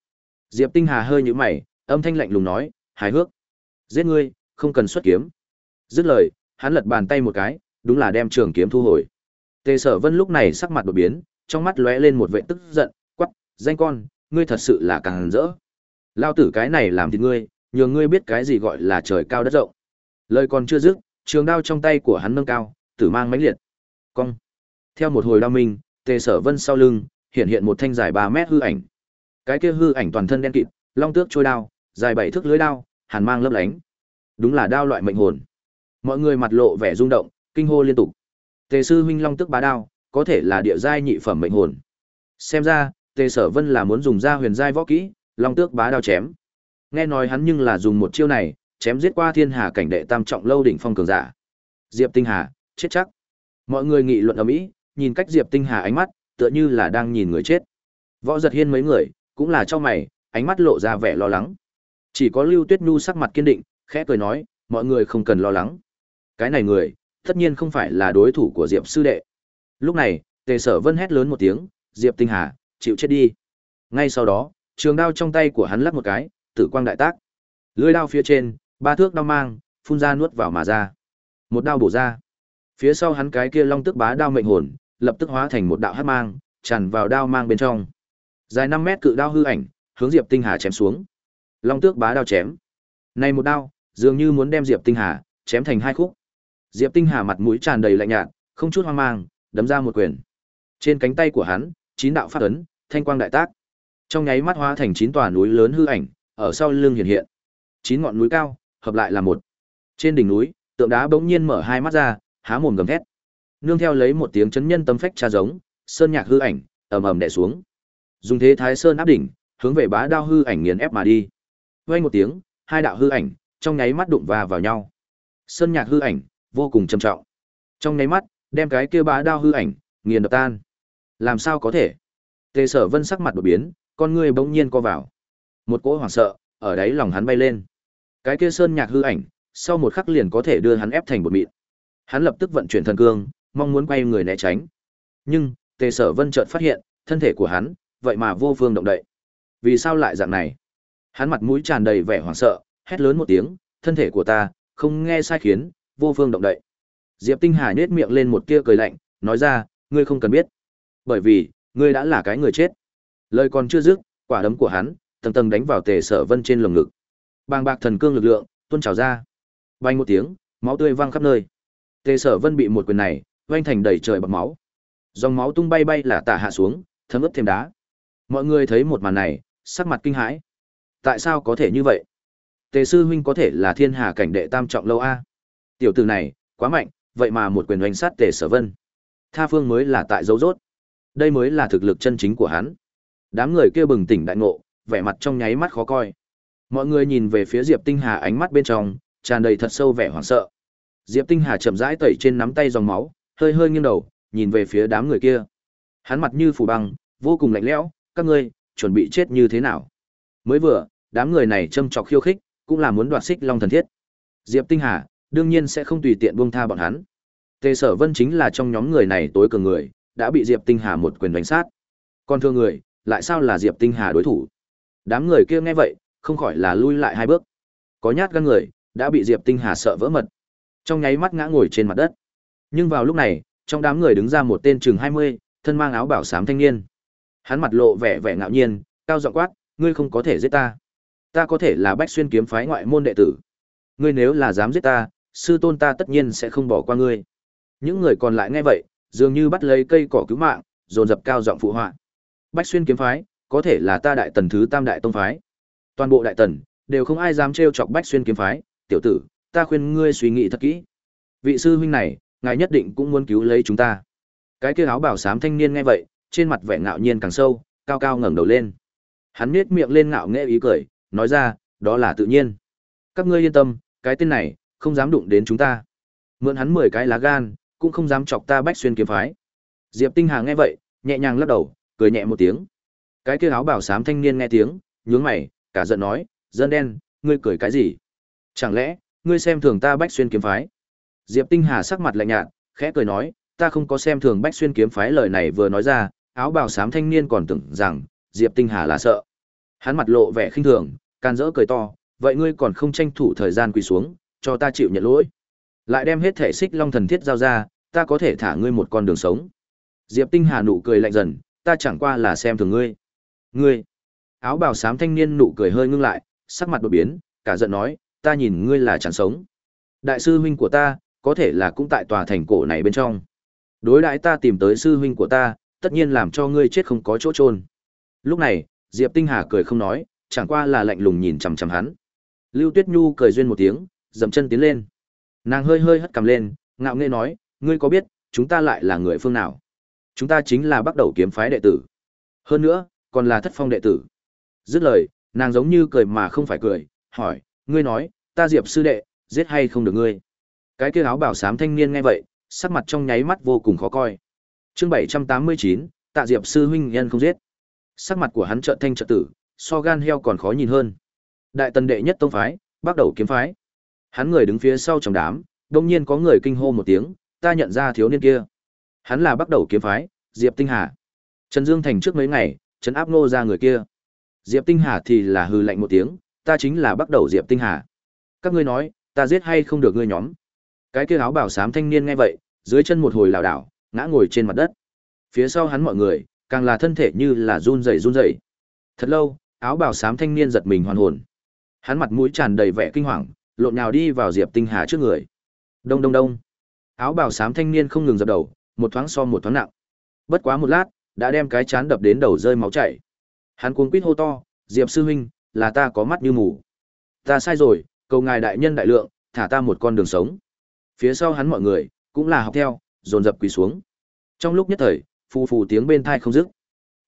Diệp Tinh Hà hơi nhíu mày, âm thanh lạnh lùng nói, hài hước. Giết ngươi, không cần xuất kiếm. Dứt lời, hắn lật bàn tay một cái, đúng là đem trường kiếm thu hồi. Tề Sở Vân lúc này sắc mặt đột biến, trong mắt lóe lên một vẻ tức giận, quắc, danh con, ngươi thật sự là càng rỡ. Lao tử cái này làm thì ngươi, nhường ngươi biết cái gì gọi là trời cao đất rộng. Lời còn chưa dứt, trường đao trong tay của hắn nâng cao, tử mang mãnh liệt. Cong. Theo một hồi đao minh, Tề Sở Vân sau lưng hiện hiện một thanh dài 3 mét hư ảnh. Cái kia hư ảnh toàn thân đen kịt, long tước trôi đao, dài bảy thước lưới đao, hàn mang lấp lánh. Đúng là đao loại mệnh hồn. Mọi người mặt lộ vẻ rung động, kinh hô liên tục. Tề sư huynh long tước bá đao, có thể là địa giai nhị phẩm mệnh hồn. Xem ra, Tề Sở Vân là muốn dùng ra huyền giai võ kỹ, long tước bá đao chém. Nghe nói hắn nhưng là dùng một chiêu này, chém giết qua thiên hà cảnh đệ tam trọng lâu đỉnh phong cường giả. Diệp Tinh Hà, chết chắc. Mọi người nghị luận ầm ĩ, nhìn cách Diệp Tinh Hà ánh mắt, tựa như là đang nhìn người chết. Võ Giật Hiên mấy người, cũng là cho mày, ánh mắt lộ ra vẻ lo lắng. Chỉ có Lưu Tuyết Nhu sắc mặt kiên định, khẽ cười nói, mọi người không cần lo lắng. Cái này người, tất nhiên không phải là đối thủ của Diệp sư đệ. Lúc này, Tề Sở Vân hét lớn một tiếng, "Diệp Tinh Hà, chịu chết đi." Ngay sau đó, trường đao trong tay của hắn lắc một cái, tử quang đại tác. Lưỡi đao phía trên, ba thước đao mang, phun ra nuốt vào mà ra. Một đao bổ ra. Phía sau hắn cái kia long tức bá đao mệnh hồn, lập tức hóa thành một đạo hắc mang, tràn vào đao mang bên trong. Dài năm mét cự đao hư ảnh, hướng Diệp Tinh Hà chém xuống. Long tước bá đao chém. Này một đao, dường như muốn đem Diệp Tinh Hà chém thành hai khúc. Diệp Tinh Hà mặt mũi tràn đầy lạnh nhạt, không chút hoang mang, đấm ra một quyền. Trên cánh tay của hắn, chín đạo phát ấn, thanh quang đại tác. Trong nháy mắt hóa thành chín tòa núi lớn hư ảnh, ở sau lưng hiện hiện. Chín ngọn núi cao, hợp lại là một. Trên đỉnh núi, tượng đá bỗng nhiên mở hai mắt ra, há mồm gầm thét. Nương theo lấy một tiếng chấn nhân tâm phách tra giống, sơn nhạc hư ảnh ầm ầm đè xuống. Dùng thế thái sơn áp đỉnh, hướng về bá đao hư ảnh nghiền ép mà đi. Vang một tiếng, hai đạo hư ảnh trong nháy mắt đụng va vào nhau. Sơn nhạc hư ảnh vô cùng trầm trọng. Trong nháy mắt, đem cái kia bá đao hư ảnh nghiền đập tan. Làm sao có thể? Tề Sở Vân sắc mặt đột biến, con ngươi bỗng nhiên co vào. Một cỗ hoảng sợ ở đáy lòng hắn bay lên. Cái kia sơn nhạc hư ảnh, sau một khắc liền có thể đưa hắn ép thành bột mịn. Hắn lập tức vận chuyển thần cương, mong muốn quay người né tránh. Nhưng, Tề Sở Vân chợt phát hiện, thân thể của hắn, vậy mà vô phương động đậy. Vì sao lại dạng này? Hắn mặt mũi tràn đầy vẻ hoảng sợ, hét lớn một tiếng, thân thể của ta, không nghe sai khiến, vô phương động đậy. Diệp Tinh Hà nhếch miệng lên một tia cười lạnh, nói ra, ngươi không cần biết. Bởi vì, ngươi đã là cái người chết. Lời còn chưa dứt, quả đấm của hắn, tầng tầng đánh vào Tề Sở Vân trên lồng ngực. Bàng bạc thần cương lực lượng, tuôn trào ra. Vang một tiếng, máu tươi văng khắp nơi. Tề Sở Vân bị một quyền này, oanh thành đầy trời bọt máu. Dòng máu tung bay bay là tả hạ xuống, thấm ướt thêm đá. Mọi người thấy một màn này, sắc mặt kinh hãi. Tại sao có thể như vậy? Tề sư huynh có thể là thiên hà cảnh đệ tam trọng lâu a. Tiểu tử này, quá mạnh, vậy mà một quyền oanh sát Tề Sở Vân. Tha Phương mới là tại dấu rốt. Đây mới là thực lực chân chính của hắn. Đám người kia bừng tỉnh đại ngộ, vẻ mặt trong nháy mắt khó coi. Mọi người nhìn về phía Diệp Tinh Hà ánh mắt bên trong, tràn đầy thật sâu vẻ hoảng sợ. Diệp Tinh Hà chậm rãi tẩy trên nắm tay dòng máu, hơi hơi nghiêng đầu, nhìn về phía đám người kia. Hắn mặt như phủ băng, vô cùng lạnh lẽo, các ngươi chuẩn bị chết như thế nào? Mới vừa, đám người này châm chọc khiêu khích, cũng là muốn đoạt xích long thần thiết. Diệp Tinh Hà, đương nhiên sẽ không tùy tiện buông tha bọn hắn. Tề Sở Vân chính là trong nhóm người này tối cường người, đã bị Diệp Tinh Hà một quyền đánh sát. Còn thưa người, lại sao là Diệp Tinh Hà đối thủ? Đám người kia nghe vậy, không khỏi là lui lại hai bước. Có nhát gan người, đã bị Diệp Tinh Hà sợ vỡ mật. Trong nháy mắt ngã ngồi trên mặt đất. Nhưng vào lúc này, trong đám người đứng ra một tên chừng 20, thân mang áo bảo xám thanh niên. Hắn mặt lộ vẻ vẻ ngạo nhiên, cao giọng quát, ngươi không có thể giết ta. Ta có thể là Bách Xuyên kiếm phái ngoại môn đệ tử. Ngươi nếu là dám giết ta, sư tôn ta tất nhiên sẽ không bỏ qua ngươi. Những người còn lại nghe vậy, dường như bắt lấy cây cỏ cứu mạng, dồn dập cao giọng phụ họa. Bách Xuyên kiếm phái, có thể là ta đại tần thứ tam đại tông phái. Toàn bộ đại tần đều không ai dám trêu chọc Bách Xuyên kiếm phái, tiểu tử, ta khuyên ngươi suy nghĩ thật kỹ. Vị sư huynh này, ngài nhất định cũng muốn cứu lấy chúng ta. Cái kia áo bảo sám thanh niên nghe vậy, trên mặt vẻ ngạo nhiên càng sâu, cao cao ngẩng đầu lên. Hắn nhếch miệng lên ngạo nghễ ý cười, nói ra, đó là tự nhiên. Các ngươi yên tâm, cái tên này không dám đụng đến chúng ta. Mượn hắn 10 cái lá gan, cũng không dám chọc ta Bách Xuyên kiếm phái. Diệp Tinh Hà nghe vậy, nhẹ nhàng lắc đầu, cười nhẹ một tiếng. Cái kia áo bảo sám thanh niên nghe tiếng, nhướng mày, cả giận nói, "Dân đen, ngươi cười cái gì? Chẳng lẽ ngươi xem thường ta Bách Xuyên kiếm phái?" Diệp Tinh Hà sắc mặt lạnh nhạt, khẽ cười nói, "Ta không có xem thường Bách Xuyên kiếm phái lời này vừa nói ra, áo bào xám thanh niên còn tưởng rằng Diệp Tinh Hà là sợ." Hắn mặt lộ vẻ khinh thường, can dỡ cười to, "Vậy ngươi còn không tranh thủ thời gian quỳ xuống, cho ta chịu nhận lỗi. Lại đem hết thể xích long thần thiết giao ra, ta có thể thả ngươi một con đường sống." Diệp Tinh Hà nụ cười lạnh dần, "Ta chẳng qua là xem thường ngươi." "Ngươi?" Áo bào xám thanh niên nụ cười hơi ngưng lại, sắc mặt đột biến, cả giận nói, "Ta nhìn ngươi là chẳng sống." Đại sư huynh của ta, có thể là cũng tại tòa thành cổ này bên trong. Đối đãi ta tìm tới sư huynh của ta, tất nhiên làm cho ngươi chết không có chỗ chôn. Lúc này, Diệp Tinh Hà cười không nói, chẳng qua là lạnh lùng nhìn chằm chằm hắn. Lưu Tuyết Nhu cười duyên một tiếng, dậm chân tiến lên. Nàng hơi hơi hất cằm lên, ngạo nghễ nói, ngươi có biết, chúng ta lại là người phương nào? Chúng ta chính là bắt đầu kiếm phái đệ tử. Hơn nữa, còn là thất phong đệ tử. Dứt lời, nàng giống như cười mà không phải cười, hỏi, ngươi nói, ta Diệp sư đệ, giết hay không được ngươi? Cái kia áo bảo xám thanh niên nghe vậy, sắc mặt trong nháy mắt vô cùng khó coi. Chương 789, Tạ Diệp sư huynh nhân không giết. Sắc mặt của hắn trợn thanh trợn tử, so gan heo còn khó nhìn hơn. Đại tần đệ nhất tông phái, bắt đầu kiếm phái. Hắn người đứng phía sau trong đám, đột nhiên có người kinh hô một tiếng, ta nhận ra thiếu niên kia. Hắn là bắt đầu kiếm phái, Diệp Tinh Hà. Trần Dương Thành trước mấy ngày, trấn áp nô ra người kia. Diệp Tinh Hà thì là hư lạnh một tiếng, ta chính là bắt đầu Diệp Tinh Hà. Các ngươi nói, ta giết hay không được ngươi nhóm? Cái kia áo bảo xám thanh niên nghe vậy, dưới chân một hồi lảo đảo, ngã ngồi trên mặt đất. Phía sau hắn mọi người, càng là thân thể như là run rẩy run rẩy. Thật lâu, áo bảo xám thanh niên giật mình hoàn hồn. Hắn mặt mũi tràn đầy vẻ kinh hoàng, lộn nhào đi vào Diệp Tinh Hà trước người. Đông đông đông. Áo bảo xám thanh niên không ngừng dập đầu, một thoáng so một thoáng nặng. Bất quá một lát, đã đem cái chán đập đến đầu rơi máu chảy. Hắn cuống quýt hô to, "Diệp sư huynh, là ta có mắt như mù. Ta sai rồi, cầu ngài đại nhân đại lượng, thả ta một con đường sống." Phía sau hắn mọi người cũng là học theo, dồn dập quỳ xuống. Trong lúc nhất thời, phù phù tiếng bên thai không dứt.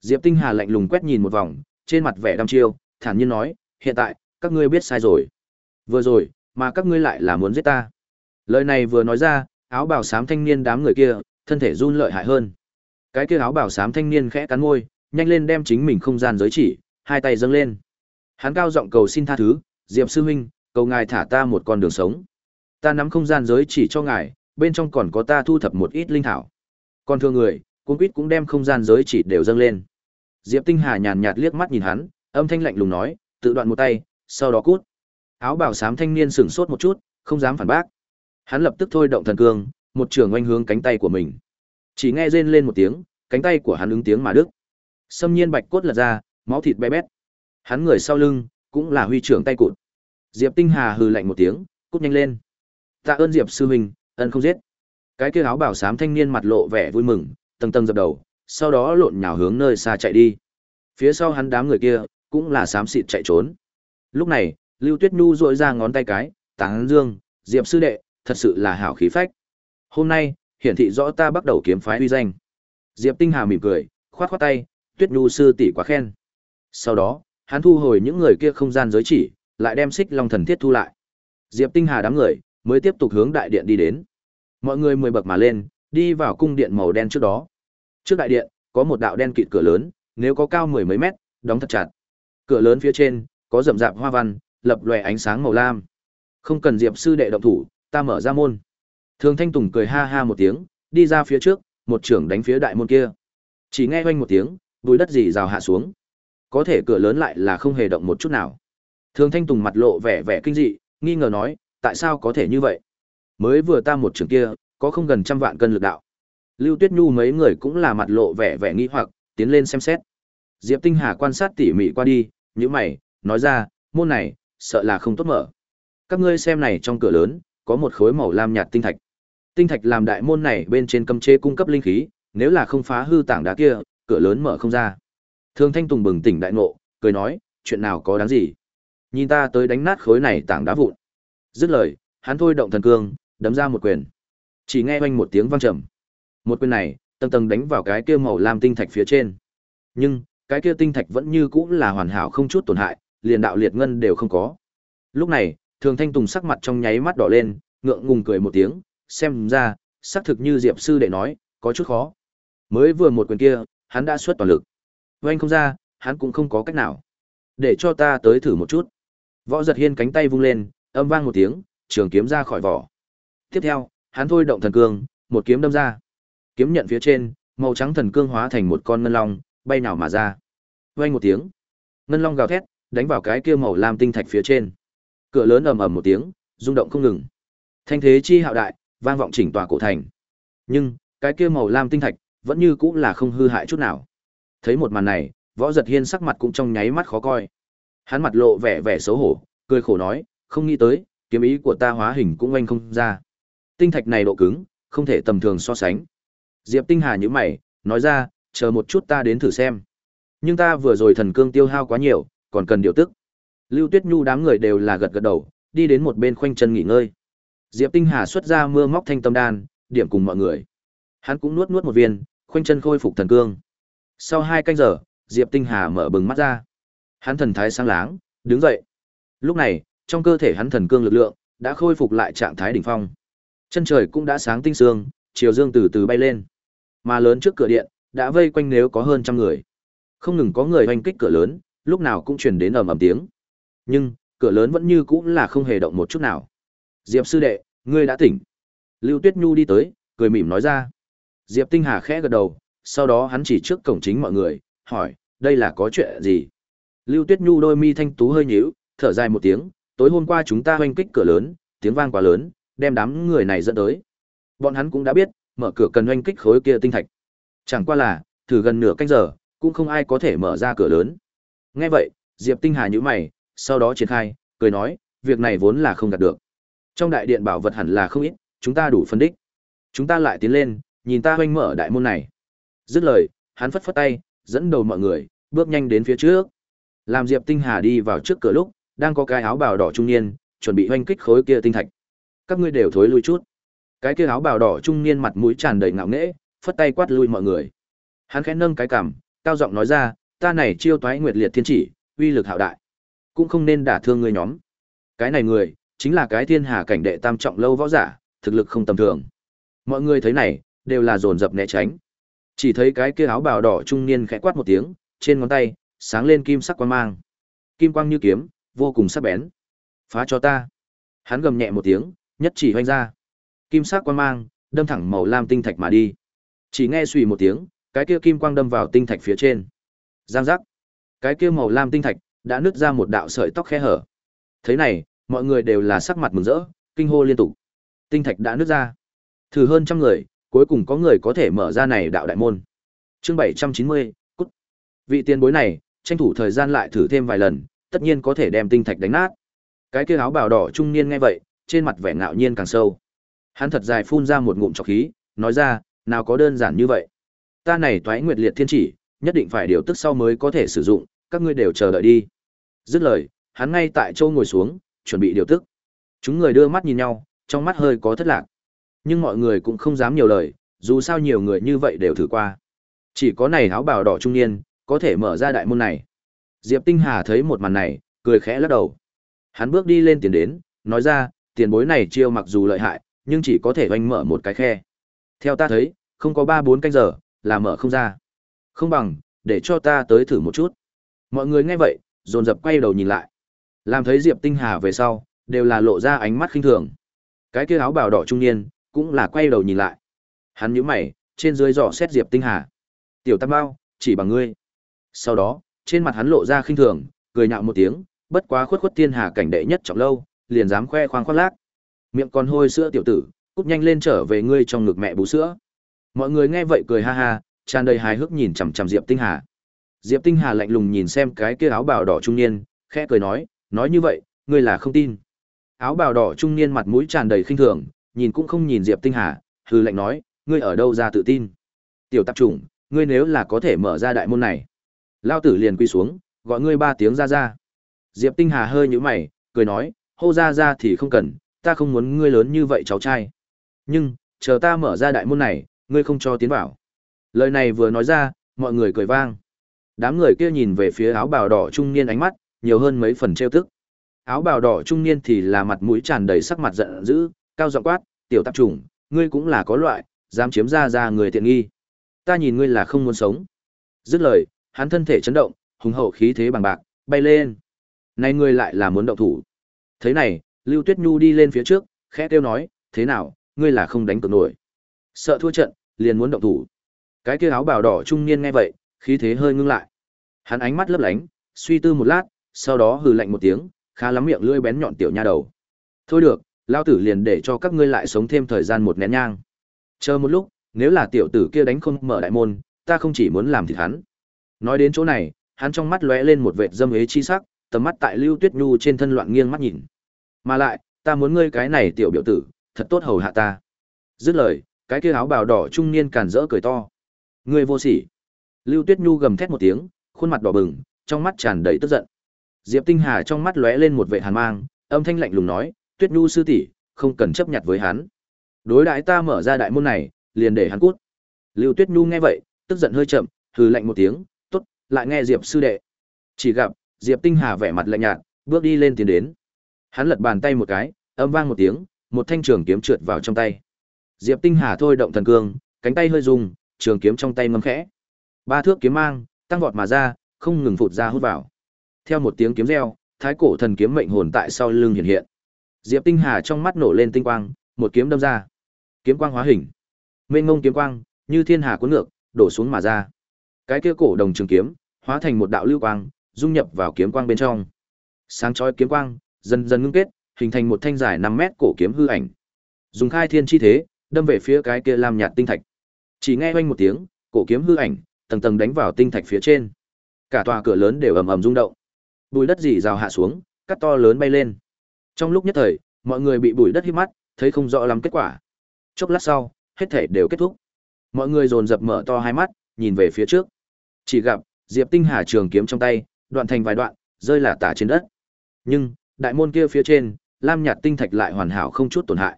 Diệp Tinh Hà lạnh lùng quét nhìn một vòng, trên mặt vẻ đăm chiêu, thản nhiên nói, "Hiện tại, các ngươi biết sai rồi. Vừa rồi, mà các ngươi lại là muốn giết ta." Lời này vừa nói ra, áo bào xám thanh niên đám người kia, thân thể run lợi hại hơn. Cái kia áo bào xám thanh niên khẽ cắn môi, nhanh lên đem chính mình không gian giới chỉ, hai tay dâng lên. Hắn cao giọng cầu xin tha thứ, "Diệp sư huynh, cầu ngài thả ta một con đường sống. Ta nắm không gian giới chỉ cho ngài, bên trong còn có ta thu thập một ít linh thảo." Còn thưa người, cung quýt cũng đem không gian giới chỉ đều dâng lên. Diệp Tinh Hà nhàn nhạt liếc mắt nhìn hắn, âm thanh lạnh lùng nói, tự đoạn một tay, sau đó cút. Áo bào xám thanh niên sửng sốt một chút, không dám phản bác. Hắn lập tức thôi động thần cương, một trường oanh hướng cánh tay của mình. Chỉ nghe rên lên một tiếng, cánh tay của hắn ứng tiếng mà đứt. Xâm nhiên bạch cốt lật ra, máu thịt bé bét. Hắn người sau lưng cũng là huy trưởng tay cụt. Diệp Tinh Hà hừ lạnh một tiếng, cút nhanh lên. Tạ ơn Diệp sư huynh, ân không giết. Cái kia áo bảo sám thanh niên mặt lộ vẻ vui mừng, tầng tầng dập đầu, sau đó lộn nhào hướng nơi xa chạy đi. Phía sau hắn đám người kia cũng là xám xịt chạy trốn. Lúc này, Lưu Tuyết Nhu dội ra ngón tay cái, tán dương, Diệp sư đệ, thật sự là hảo khí phách. Hôm nay, hiển thị rõ ta bắt đầu kiếm phái uy danh. Diệp Tinh Hà mỉm cười, khoát khoát tay, Tuyết Nhu sư tỷ quá khen. Sau đó, hắn thu hồi những người kia không gian giới chỉ, lại đem xích long thần thiết thu lại. Diệp Tinh Hà đám người mới tiếp tục hướng đại điện đi đến. Mọi người mười bậc mà lên, đi vào cung điện màu đen trước đó. Trước đại điện, có một đạo đen kịt cửa lớn, nếu có cao mười mấy mét, đóng thật chặt. Cửa lớn phía trên, có rậm rạp hoa văn, lập lòe ánh sáng màu lam. Không cần Diệp sư đệ động thủ, ta mở ra môn. Thường Thanh Tùng cười ha ha một tiếng, đi ra phía trước, một trưởng đánh phía đại môn kia. Chỉ nghe oanh một tiếng, bụi đất gì rào hạ xuống. Có thể cửa lớn lại là không hề động một chút nào. Thường Thanh Tùng mặt lộ vẻ vẻ kinh dị, nghi ngờ nói, tại sao có thể như vậy? Mới vừa ta một trường kia, có không gần trăm vạn cân lực đạo. Lưu Tuyết Nhu mấy người cũng là mặt lộ vẻ vẻ nghi hoặc, tiến lên xem xét. Diệp Tinh Hà quan sát tỉ mỉ qua đi, nhíu mày, nói ra, môn này, sợ là không tốt mở. Các ngươi xem này trong cửa lớn, có một khối màu lam nhạt tinh thạch. Tinh thạch làm đại môn này bên trên cấm chế cung cấp linh khí, nếu là không phá hư tảng đá kia, cửa lớn mở không ra. Thương Thanh Tùng bừng tỉnh đại ngộ, cười nói, chuyện nào có đáng gì? Nhìn ta tới đánh nát khối này tảng đá vụn. Dứt lời, hắn thôi động thần cương, đấm ra một quyền. Chỉ nghe oanh một tiếng vang trầm. Một quyền này, tầng tầng đánh vào cái kia màu lam tinh thạch phía trên. Nhưng, cái kia tinh thạch vẫn như cũ là hoàn hảo không chút tổn hại, liền đạo liệt ngân đều không có. Lúc này, Thường Thanh Tùng sắc mặt trong nháy mắt đỏ lên, ngượng ngùng cười một tiếng, xem ra, xác thực như Diệp sư đệ nói, có chút khó. Mới vừa một quyền kia, hắn đã xuất toàn lực. Oanh không ra, hắn cũng không có cách nào. Để cho ta tới thử một chút. Võ giật hiên cánh tay vung lên, âm vang một tiếng, trường kiếm ra khỏi vỏ. Tiếp theo, hắn thôi động thần cương, một kiếm đâm ra. Kiếm nhận phía trên, màu trắng thần cương hóa thành một con ngân long, bay nào mà ra. Vang một tiếng, ngân long gào thét, đánh vào cái kia màu lam tinh thạch phía trên. Cửa lớn ầm ầm một tiếng, rung động không ngừng. Thanh thế chi hạo đại, vang vọng chỉnh tòa cổ thành. Nhưng, cái kia màu lam tinh thạch vẫn như cũng là không hư hại chút nào. Thấy một màn này, Võ Giật Hiên sắc mặt cũng trong nháy mắt khó coi. Hắn mặt lộ vẻ vẻ xấu hổ, cười khổ nói, không nghĩ tới, kiếm ý của ta hóa hình cũng oanh không ra. Tinh thạch này độ cứng, không thể tầm thường so sánh. Diệp Tinh Hà nhíu mày, nói ra, chờ một chút ta đến thử xem. Nhưng ta vừa rồi thần cương tiêu hao quá nhiều, còn cần điều tức. Lưu Tuyết Nhu đám người đều là gật gật đầu, đi đến một bên khoanh chân nghỉ ngơi. Diệp Tinh Hà xuất ra mưa móc thanh tâm đan, điểm cùng mọi người. Hắn cũng nuốt nuốt một viên, khoanh chân khôi phục thần cương. Sau hai canh giờ, Diệp Tinh Hà mở bừng mắt ra. Hắn thần thái sáng láng, đứng dậy. Lúc này, trong cơ thể hắn thần cương lực lượng đã khôi phục lại trạng thái đỉnh phong. Chân trời cũng đã sáng tinh sương, chiều dương từ từ bay lên. Mà lớn trước cửa điện, đã vây quanh nếu có hơn trăm người. Không ngừng có người hoành kích cửa lớn, lúc nào cũng truyền đến ầm ầm tiếng. Nhưng, cửa lớn vẫn như cũ là không hề động một chút nào. Diệp sư đệ, ngươi đã tỉnh. Lưu Tuyết Nhu đi tới, cười mỉm nói ra. Diệp Tinh Hà khẽ gật đầu, sau đó hắn chỉ trước cổng chính mọi người, hỏi, đây là có chuyện gì? Lưu Tuyết Nhu đôi mi thanh tú hơi nhíu, thở dài một tiếng, tối hôm qua chúng ta hoành kích cửa lớn, tiếng vang quá lớn, đem đám người này dẫn tới. Bọn hắn cũng đã biết, mở cửa cần hoanh kích khối kia tinh thạch. Chẳng qua là, thử gần nửa canh giờ, cũng không ai có thể mở ra cửa lớn. Nghe vậy, Diệp Tinh Hà nhíu mày, sau đó triển khai, cười nói, việc này vốn là không đạt được. Trong đại điện bảo vật hẳn là không ít, chúng ta đủ phân đích. Chúng ta lại tiến lên, nhìn ta hoanh mở đại môn này. Dứt lời, hắn phất phất tay, dẫn đầu mọi người, bước nhanh đến phía trước. Làm Diệp Tinh Hà đi vào trước cửa lúc, đang có cái áo bào đỏ trung niên, chuẩn bị hoanh kích khối kia tinh thạch. Các ngươi đều thối lui chút. Cái kia áo bào đỏ trung niên mặt mũi tràn đầy ngạo nghễ, phất tay quát lui mọi người. Hắn khẽ nâng cái cằm, cao giọng nói ra, ta này chiêu toái nguyệt liệt thiên chỉ, uy lực hạo đại, cũng không nên đả thương ngươi nhóm. Cái này người, chính là cái thiên hà cảnh đệ tam trọng lâu võ giả, thực lực không tầm thường. Mọi người thấy này, đều là dồn dập né tránh. Chỉ thấy cái kia áo bào đỏ trung niên khẽ quát một tiếng, trên ngón tay sáng lên kim sắc quang mang. Kim quang như kiếm, vô cùng sắc bén. Phá cho ta. Hắn gầm nhẹ một tiếng, nhất chỉ hoanh ra. Kim sắc quang mang, đâm thẳng màu lam tinh thạch mà đi. Chỉ nghe xùy một tiếng, cái kia kim quang đâm vào tinh thạch phía trên. Giang giác. Cái kia màu lam tinh thạch đã nứt ra một đạo sợi tóc khe hở. Thế này, mọi người đều là sắc mặt mừng rỡ, kinh hô liên tục. Tinh thạch đã nứt ra. Thử hơn trăm người, cuối cùng có người có thể mở ra này đạo đại môn. Chương 790, cút. Vị tiền bối này, tranh thủ thời gian lại thử thêm vài lần, tất nhiên có thể đem tinh thạch đánh nát. Cái kia áo bào đỏ trung niên nghe vậy, trên mặt vẻ ngạo nhiên càng sâu. Hắn thật dài phun ra một ngụm trọc khí, nói ra, nào có đơn giản như vậy. Ta này toái nguyệt liệt thiên chỉ, nhất định phải điều tức sau mới có thể sử dụng, các ngươi đều chờ đợi đi. Dứt lời, hắn ngay tại chỗ ngồi xuống, chuẩn bị điều tức. Chúng người đưa mắt nhìn nhau, trong mắt hơi có thất lạc. Nhưng mọi người cũng không dám nhiều lời, dù sao nhiều người như vậy đều thử qua. Chỉ có này áo bào đỏ trung niên, có thể mở ra đại môn này. Diệp Tinh Hà thấy một màn này, cười khẽ lắc đầu. Hắn bước đi lên tiền đến, nói ra, tiền bối này chiêu mặc dù lợi hại, nhưng chỉ có thể oanh mở một cái khe. Theo ta thấy, không có 3-4 canh giờ, là mở không ra. Không bằng, để cho ta tới thử một chút. Mọi người nghe vậy, dồn dập quay đầu nhìn lại. Làm thấy Diệp Tinh Hà về sau, đều là lộ ra ánh mắt khinh thường. Cái kia áo bào đỏ trung niên, cũng là quay đầu nhìn lại. Hắn nhíu mày, trên dưới dò xét Diệp Tinh Hà. "Tiểu Tam Bao, chỉ bằng ngươi." Sau đó, trên mặt hắn lộ ra khinh thường, cười nhạo một tiếng, bất quá khuất khuất thiên hà cảnh đệ nhất trọng lâu, liền dám khoe khoang khoác lác. Miệng còn hôi sữa tiểu tử, cút nhanh lên trở về ngươi trong ngực mẹ bú sữa. Mọi người nghe vậy cười ha ha, tràn đầy hài hước nhìn chằm chằm Diệp Tinh Hà. Diệp Tinh Hà lạnh lùng nhìn xem cái kia áo bào đỏ trung niên, khẽ cười nói, nói như vậy, ngươi là không tin. Áo bào đỏ trung niên mặt mũi tràn đầy khinh thường, nhìn cũng không nhìn Diệp Tinh Hà, hừ lạnh nói, ngươi ở đâu ra tự tin? Tiểu tạp chủng, ngươi nếu là có thể mở ra đại môn này, lao tử liền quy xuống, gọi ngươi ba tiếng ra ra. Diệp Tinh Hà hơi nhũ mày, cười nói, hô ra ra thì không cần, ta không muốn ngươi lớn như vậy cháu trai. Nhưng, chờ ta mở ra đại môn này, ngươi không cho tiến vào. Lời này vừa nói ra, mọi người cười vang. Đám người kia nhìn về phía áo bào đỏ trung niên ánh mắt, nhiều hơn mấy phần trêu tức. Áo bào đỏ trung niên thì là mặt mũi tràn đầy sắc mặt giận dữ, cao giọng quát, "Tiểu tạp trùng, ngươi cũng là có loại, dám chiếm ra ra người tiện nghi. Ta nhìn ngươi là không muốn sống." Dứt lời, hắn thân thể chấn động, hùng hậu khí thế bằng bạc, bay lên. Này ngươi lại là muốn động thủ. Thế này, Lưu Tuyết Nhu đi lên phía trước, khẽ kêu nói, "Thế nào, ngươi là không đánh cược nổi?" Sợ thua trận, liền muốn động thủ. Cái kia áo bào đỏ trung niên nghe vậy, khí thế hơi ngưng lại. Hắn ánh mắt lấp lánh, suy tư một lát, sau đó hừ lạnh một tiếng, khá lắm miệng lưỡi bén nhọn tiểu nha đầu. Thôi được, lao tử liền để cho các ngươi lại sống thêm thời gian một nén nhang. Chờ một lúc, nếu là tiểu tử kia đánh không mở đại môn, ta không chỉ muốn làm thịt hắn. Nói đến chỗ này, hắn trong mắt lóe lên một vệt dâm ế chi sắc, tầm mắt tại Lưu Tuyết Nhu trên thân loạn nghiêng mắt nhìn. Mà lại, ta muốn ngươi cái này tiểu biểu tử, thật tốt hầu hạ ta. Dứt lời, cái kia áo bào đỏ trung niên càn rỡ cười to. Ngươi vô sỉ. Lưu Tuyết Nhu gầm thét một tiếng, khuôn mặt đỏ bừng, trong mắt tràn đầy tức giận. Diệp Tinh Hà trong mắt lóe lên một vẻ hàn mang, âm thanh lạnh lùng nói, "Tuyết Nhu sư tỷ, không cần chấp nhặt với hắn. Đối đãi ta mở ra đại môn này, liền để hắn cút." Lưu Tuyết Nhu nghe vậy, tức giận hơi chậm, hừ lạnh một tiếng, lại nghe Diệp sư đệ." Chỉ gặp Diệp Tinh Hà vẻ mặt lạnh nhạt, bước đi lên tiến đến. Hắn lật bàn tay một cái, âm vang một tiếng, một thanh trường kiếm trượt vào trong tay. Diệp Tinh Hà thôi động thần cương, cánh tay hơi rung, trường kiếm trong tay ngâm khẽ. Ba thước kiếm mang, tăng vọt mà ra, không ngừng phụt ra hút vào. Theo một tiếng kiếm reo, thái cổ thần kiếm mệnh hồn tại sau lưng hiện hiện. Diệp Tinh Hà trong mắt nổ lên tinh quang, một kiếm đâm ra. Kiếm quang hóa hình. Mênh mông kiếm quang, như thiên hà cuốn ngược, đổ xuống mà ra. Cái kia cổ đồng trường kiếm, hóa thành một đạo lưu quang, dung nhập vào kiếm quang bên trong. Sáng chói kiếm quang, dần dần ngưng kết, hình thành một thanh dài 5 mét cổ kiếm hư ảnh. Dùng khai thiên chi thế, đâm về phía cái kia lam nhạt tinh thạch. Chỉ nghe oanh một tiếng, cổ kiếm hư ảnh, tầng tầng đánh vào tinh thạch phía trên. Cả tòa cửa lớn đều ầm ầm rung động. bụi đất dì rào hạ xuống, cắt to lớn bay lên. Trong lúc nhất thời, mọi người bị bụi đất hít mắt, thấy không rõ lắm kết quả. Chốc lát sau, hết thể đều kết thúc. Mọi người dồn dập mở to hai mắt, nhìn về phía trước. Chỉ gặp Diệp Tinh Hà trường kiếm trong tay, đoạn thành vài đoạn, rơi là tả trên đất. Nhưng, đại môn kia phía trên, lam nhạt tinh thạch lại hoàn hảo không chút tổn hại.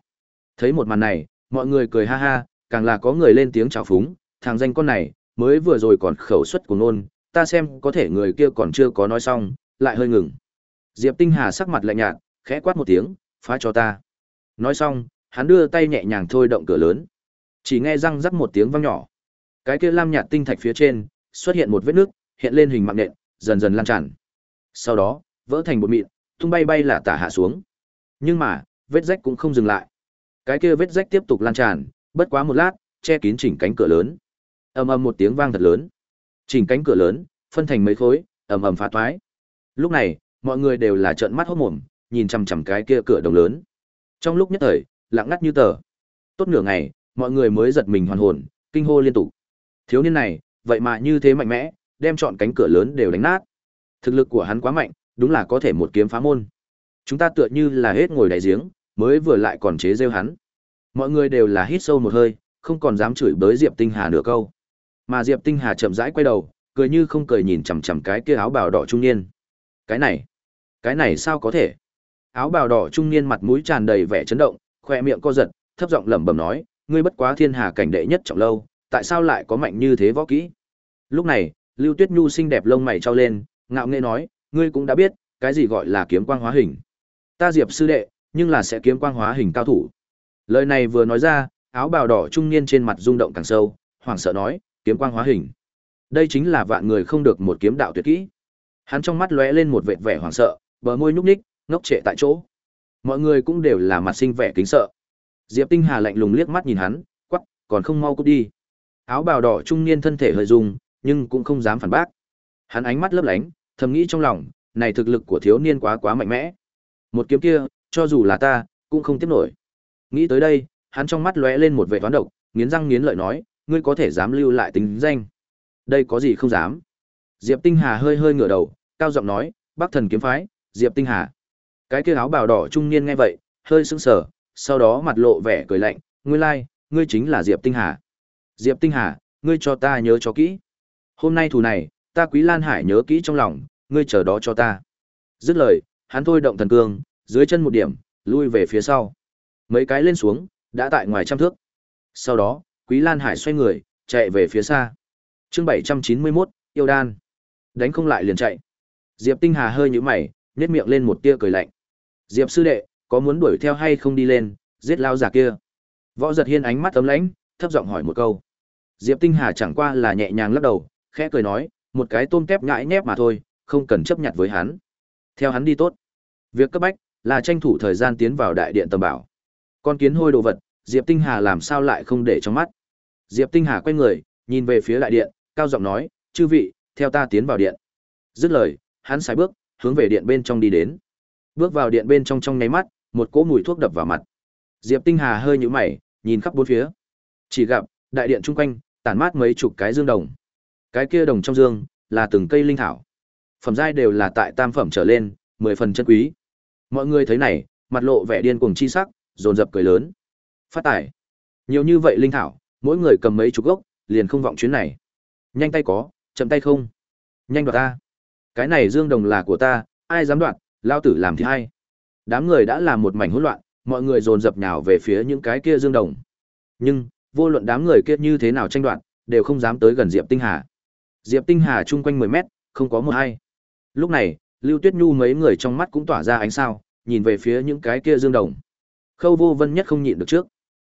Thấy một màn này, mọi người cười ha ha, càng là có người lên tiếng chào phúng, thằng danh con này, mới vừa rồi còn khẩu xuất của nôn, ta xem có thể người kia còn chưa có nói xong, lại hơi ngừng. Diệp Tinh Hà sắc mặt lạnh nhạt, khẽ quát một tiếng, phá cho ta. Nói xong, hắn đưa tay nhẹ nhàng thôi động cửa lớn. Chỉ nghe răng rắc một tiếng vang nhỏ. Cái kia lam nhạt tinh thạch phía trên, xuất hiện một vết nước, hiện lên hình mạng nện, dần dần lan tràn. Sau đó, vỡ thành bột mịn, tung bay bay là tả hạ xuống. Nhưng mà, vết rách cũng không dừng lại. Cái kia vết rách tiếp tục lan tràn, bất quá một lát, che kín chỉnh cánh cửa lớn. Ầm ầm một tiếng vang thật lớn. Chỉnh cánh cửa lớn, phân thành mấy khối, ầm ầm phá toái. Lúc này, mọi người đều là trợn mắt hốt mồm, nhìn chằm chằm cái kia cửa đồng lớn. Trong lúc nhất thời, lặng ngắt như tờ. Tốt nửa ngày, mọi người mới giật mình hoàn hồn, kinh hô liên tục. Thiếu niên này, vậy mà như thế mạnh mẽ, đem chọn cánh cửa lớn đều đánh nát. Thực lực của hắn quá mạnh, đúng là có thể một kiếm phá môn. Chúng ta tựa như là hết ngồi đại giếng, mới vừa lại còn chế rêu hắn. Mọi người đều là hít sâu một hơi, không còn dám chửi bới Diệp Tinh Hà nửa câu. Mà Diệp Tinh Hà chậm rãi quay đầu, cười như không cười nhìn chằm chằm cái kia áo bào đỏ trung niên. Cái này, cái này sao có thể? Áo bào đỏ trung niên mặt mũi tràn đầy vẻ chấn động, khoe miệng co giật, thấp giọng lẩm bẩm nói, ngươi bất quá thiên hà cảnh đệ nhất trọng lâu, tại sao lại có mạnh như thế võ kỹ? Lúc này, Lưu Tuyết Nhu xinh đẹp lông mày trao lên, ngạo nghễ nói, ngươi cũng đã biết, cái gì gọi là kiếm quang hóa hình. Ta Diệp sư đệ, nhưng là sẽ kiếm quang hóa hình cao thủ. Lời này vừa nói ra, áo bào đỏ trung niên trên mặt rung động càng sâu, hoảng sợ nói, kiếm quang hóa hình. Đây chính là vạn người không được một kiếm đạo tuyệt kỹ. Hắn trong mắt lóe lên một vệt vẻ hoảng sợ, bờ môi nhúc ních ngốc trệ tại chỗ. Mọi người cũng đều là mặt sinh vẻ kính sợ. Diệp Tinh Hà lạnh lùng liếc mắt nhìn hắn, quắc, còn không mau cút đi. Áo bào đỏ trung niên thân thể hơi rung, nhưng cũng không dám phản bác. Hắn ánh mắt lấp lánh, thầm nghĩ trong lòng, này thực lực của thiếu niên quá quá mạnh mẽ. Một kiếm kia, cho dù là ta, cũng không tiếp nổi. Nghĩ tới đây, hắn trong mắt lóe lên một vẻ toán độc, nghiến răng nghiến lợi nói, ngươi có thể dám lưu lại tính danh. Đây có gì không dám. Diệp Tinh Hà hơi hơi ngửa đầu, cao giọng nói, Bắc Thần kiếm phái, Diệp Tinh Hà. Cái kia áo bào đỏ trung niên nghe vậy, hơi sững sờ, sau đó mặt lộ vẻ cười lạnh, ngươi lai, like, ngươi chính là Diệp Tinh Hà. Diệp Tinh Hà, ngươi cho ta nhớ cho kỹ. Hôm nay thù này, ta Quý Lan Hải nhớ kỹ trong lòng, ngươi chờ đó cho ta. Dứt lời, hắn thôi động thần cương, dưới chân một điểm, lui về phía sau. Mấy cái lên xuống, đã tại ngoài trăm thước. Sau đó, Quý Lan Hải xoay người, chạy về phía xa. Chương 791, yêu đan. Đánh không lại liền chạy. Diệp Tinh Hà hơi nhíu mày, nhếch miệng lên một tia cười lạnh. Diệp sư đệ, có muốn đuổi theo hay không đi lên, giết lao giả kia? Võ Giật Hiên ánh mắt ấm lãnh, thấp giọng hỏi một câu. Diệp Tinh Hà chẳng qua là nhẹ nhàng lắc đầu, khẽ cười nói, một cái tôm tép ngãi nhép mà thôi, không cần chấp nhặt với hắn. Theo hắn đi tốt. Việc cấp bách là tranh thủ thời gian tiến vào đại điện tầm bảo. Con kiến hôi đồ vật, Diệp Tinh Hà làm sao lại không để trong mắt. Diệp Tinh Hà quay người, nhìn về phía đại điện, cao giọng nói, chư vị, theo ta tiến vào điện. Dứt lời, hắn sải bước, hướng về điện bên trong đi đến. Bước vào điện bên trong trong nháy mắt, một cỗ mùi thuốc đập vào mặt. Diệp Tinh Hà hơi nhíu mày, nhìn khắp bốn phía. Chỉ gặp, đại điện chung quanh, tản mát mấy chục cái dương đồng. Cái kia đồng trong dương, là từng cây linh thảo. Phẩm giai đều là tại tam phẩm trở lên, mười phần chân quý. Mọi người thấy này, mặt lộ vẻ điên cuồng chi sắc, dồn dập cười lớn. Phát tải. Nhiều như vậy linh thảo, mỗi người cầm mấy chục gốc, liền không vọng chuyến này. Nhanh tay có, chậm tay không. Nhanh đoạt ta. Cái này dương đồng là của ta, ai dám đoạt, lao tử làm thì hay. Đám người đã làm một mảnh hỗn loạn, mọi người dồn dập nhào về phía những cái kia dương đồng. Nhưng, vô luận đám người kia như thế nào tranh đoạt, đều không dám tới gần Diệp Tinh Hà. Diệp Tinh Hà chung quanh 10 mét, không có một ai. Lúc này, Lưu Tuyết Nhu mấy người trong mắt cũng tỏa ra ánh sao, nhìn về phía những cái kia dương đồng. Khâu Vô Vân nhất không nhịn được trước.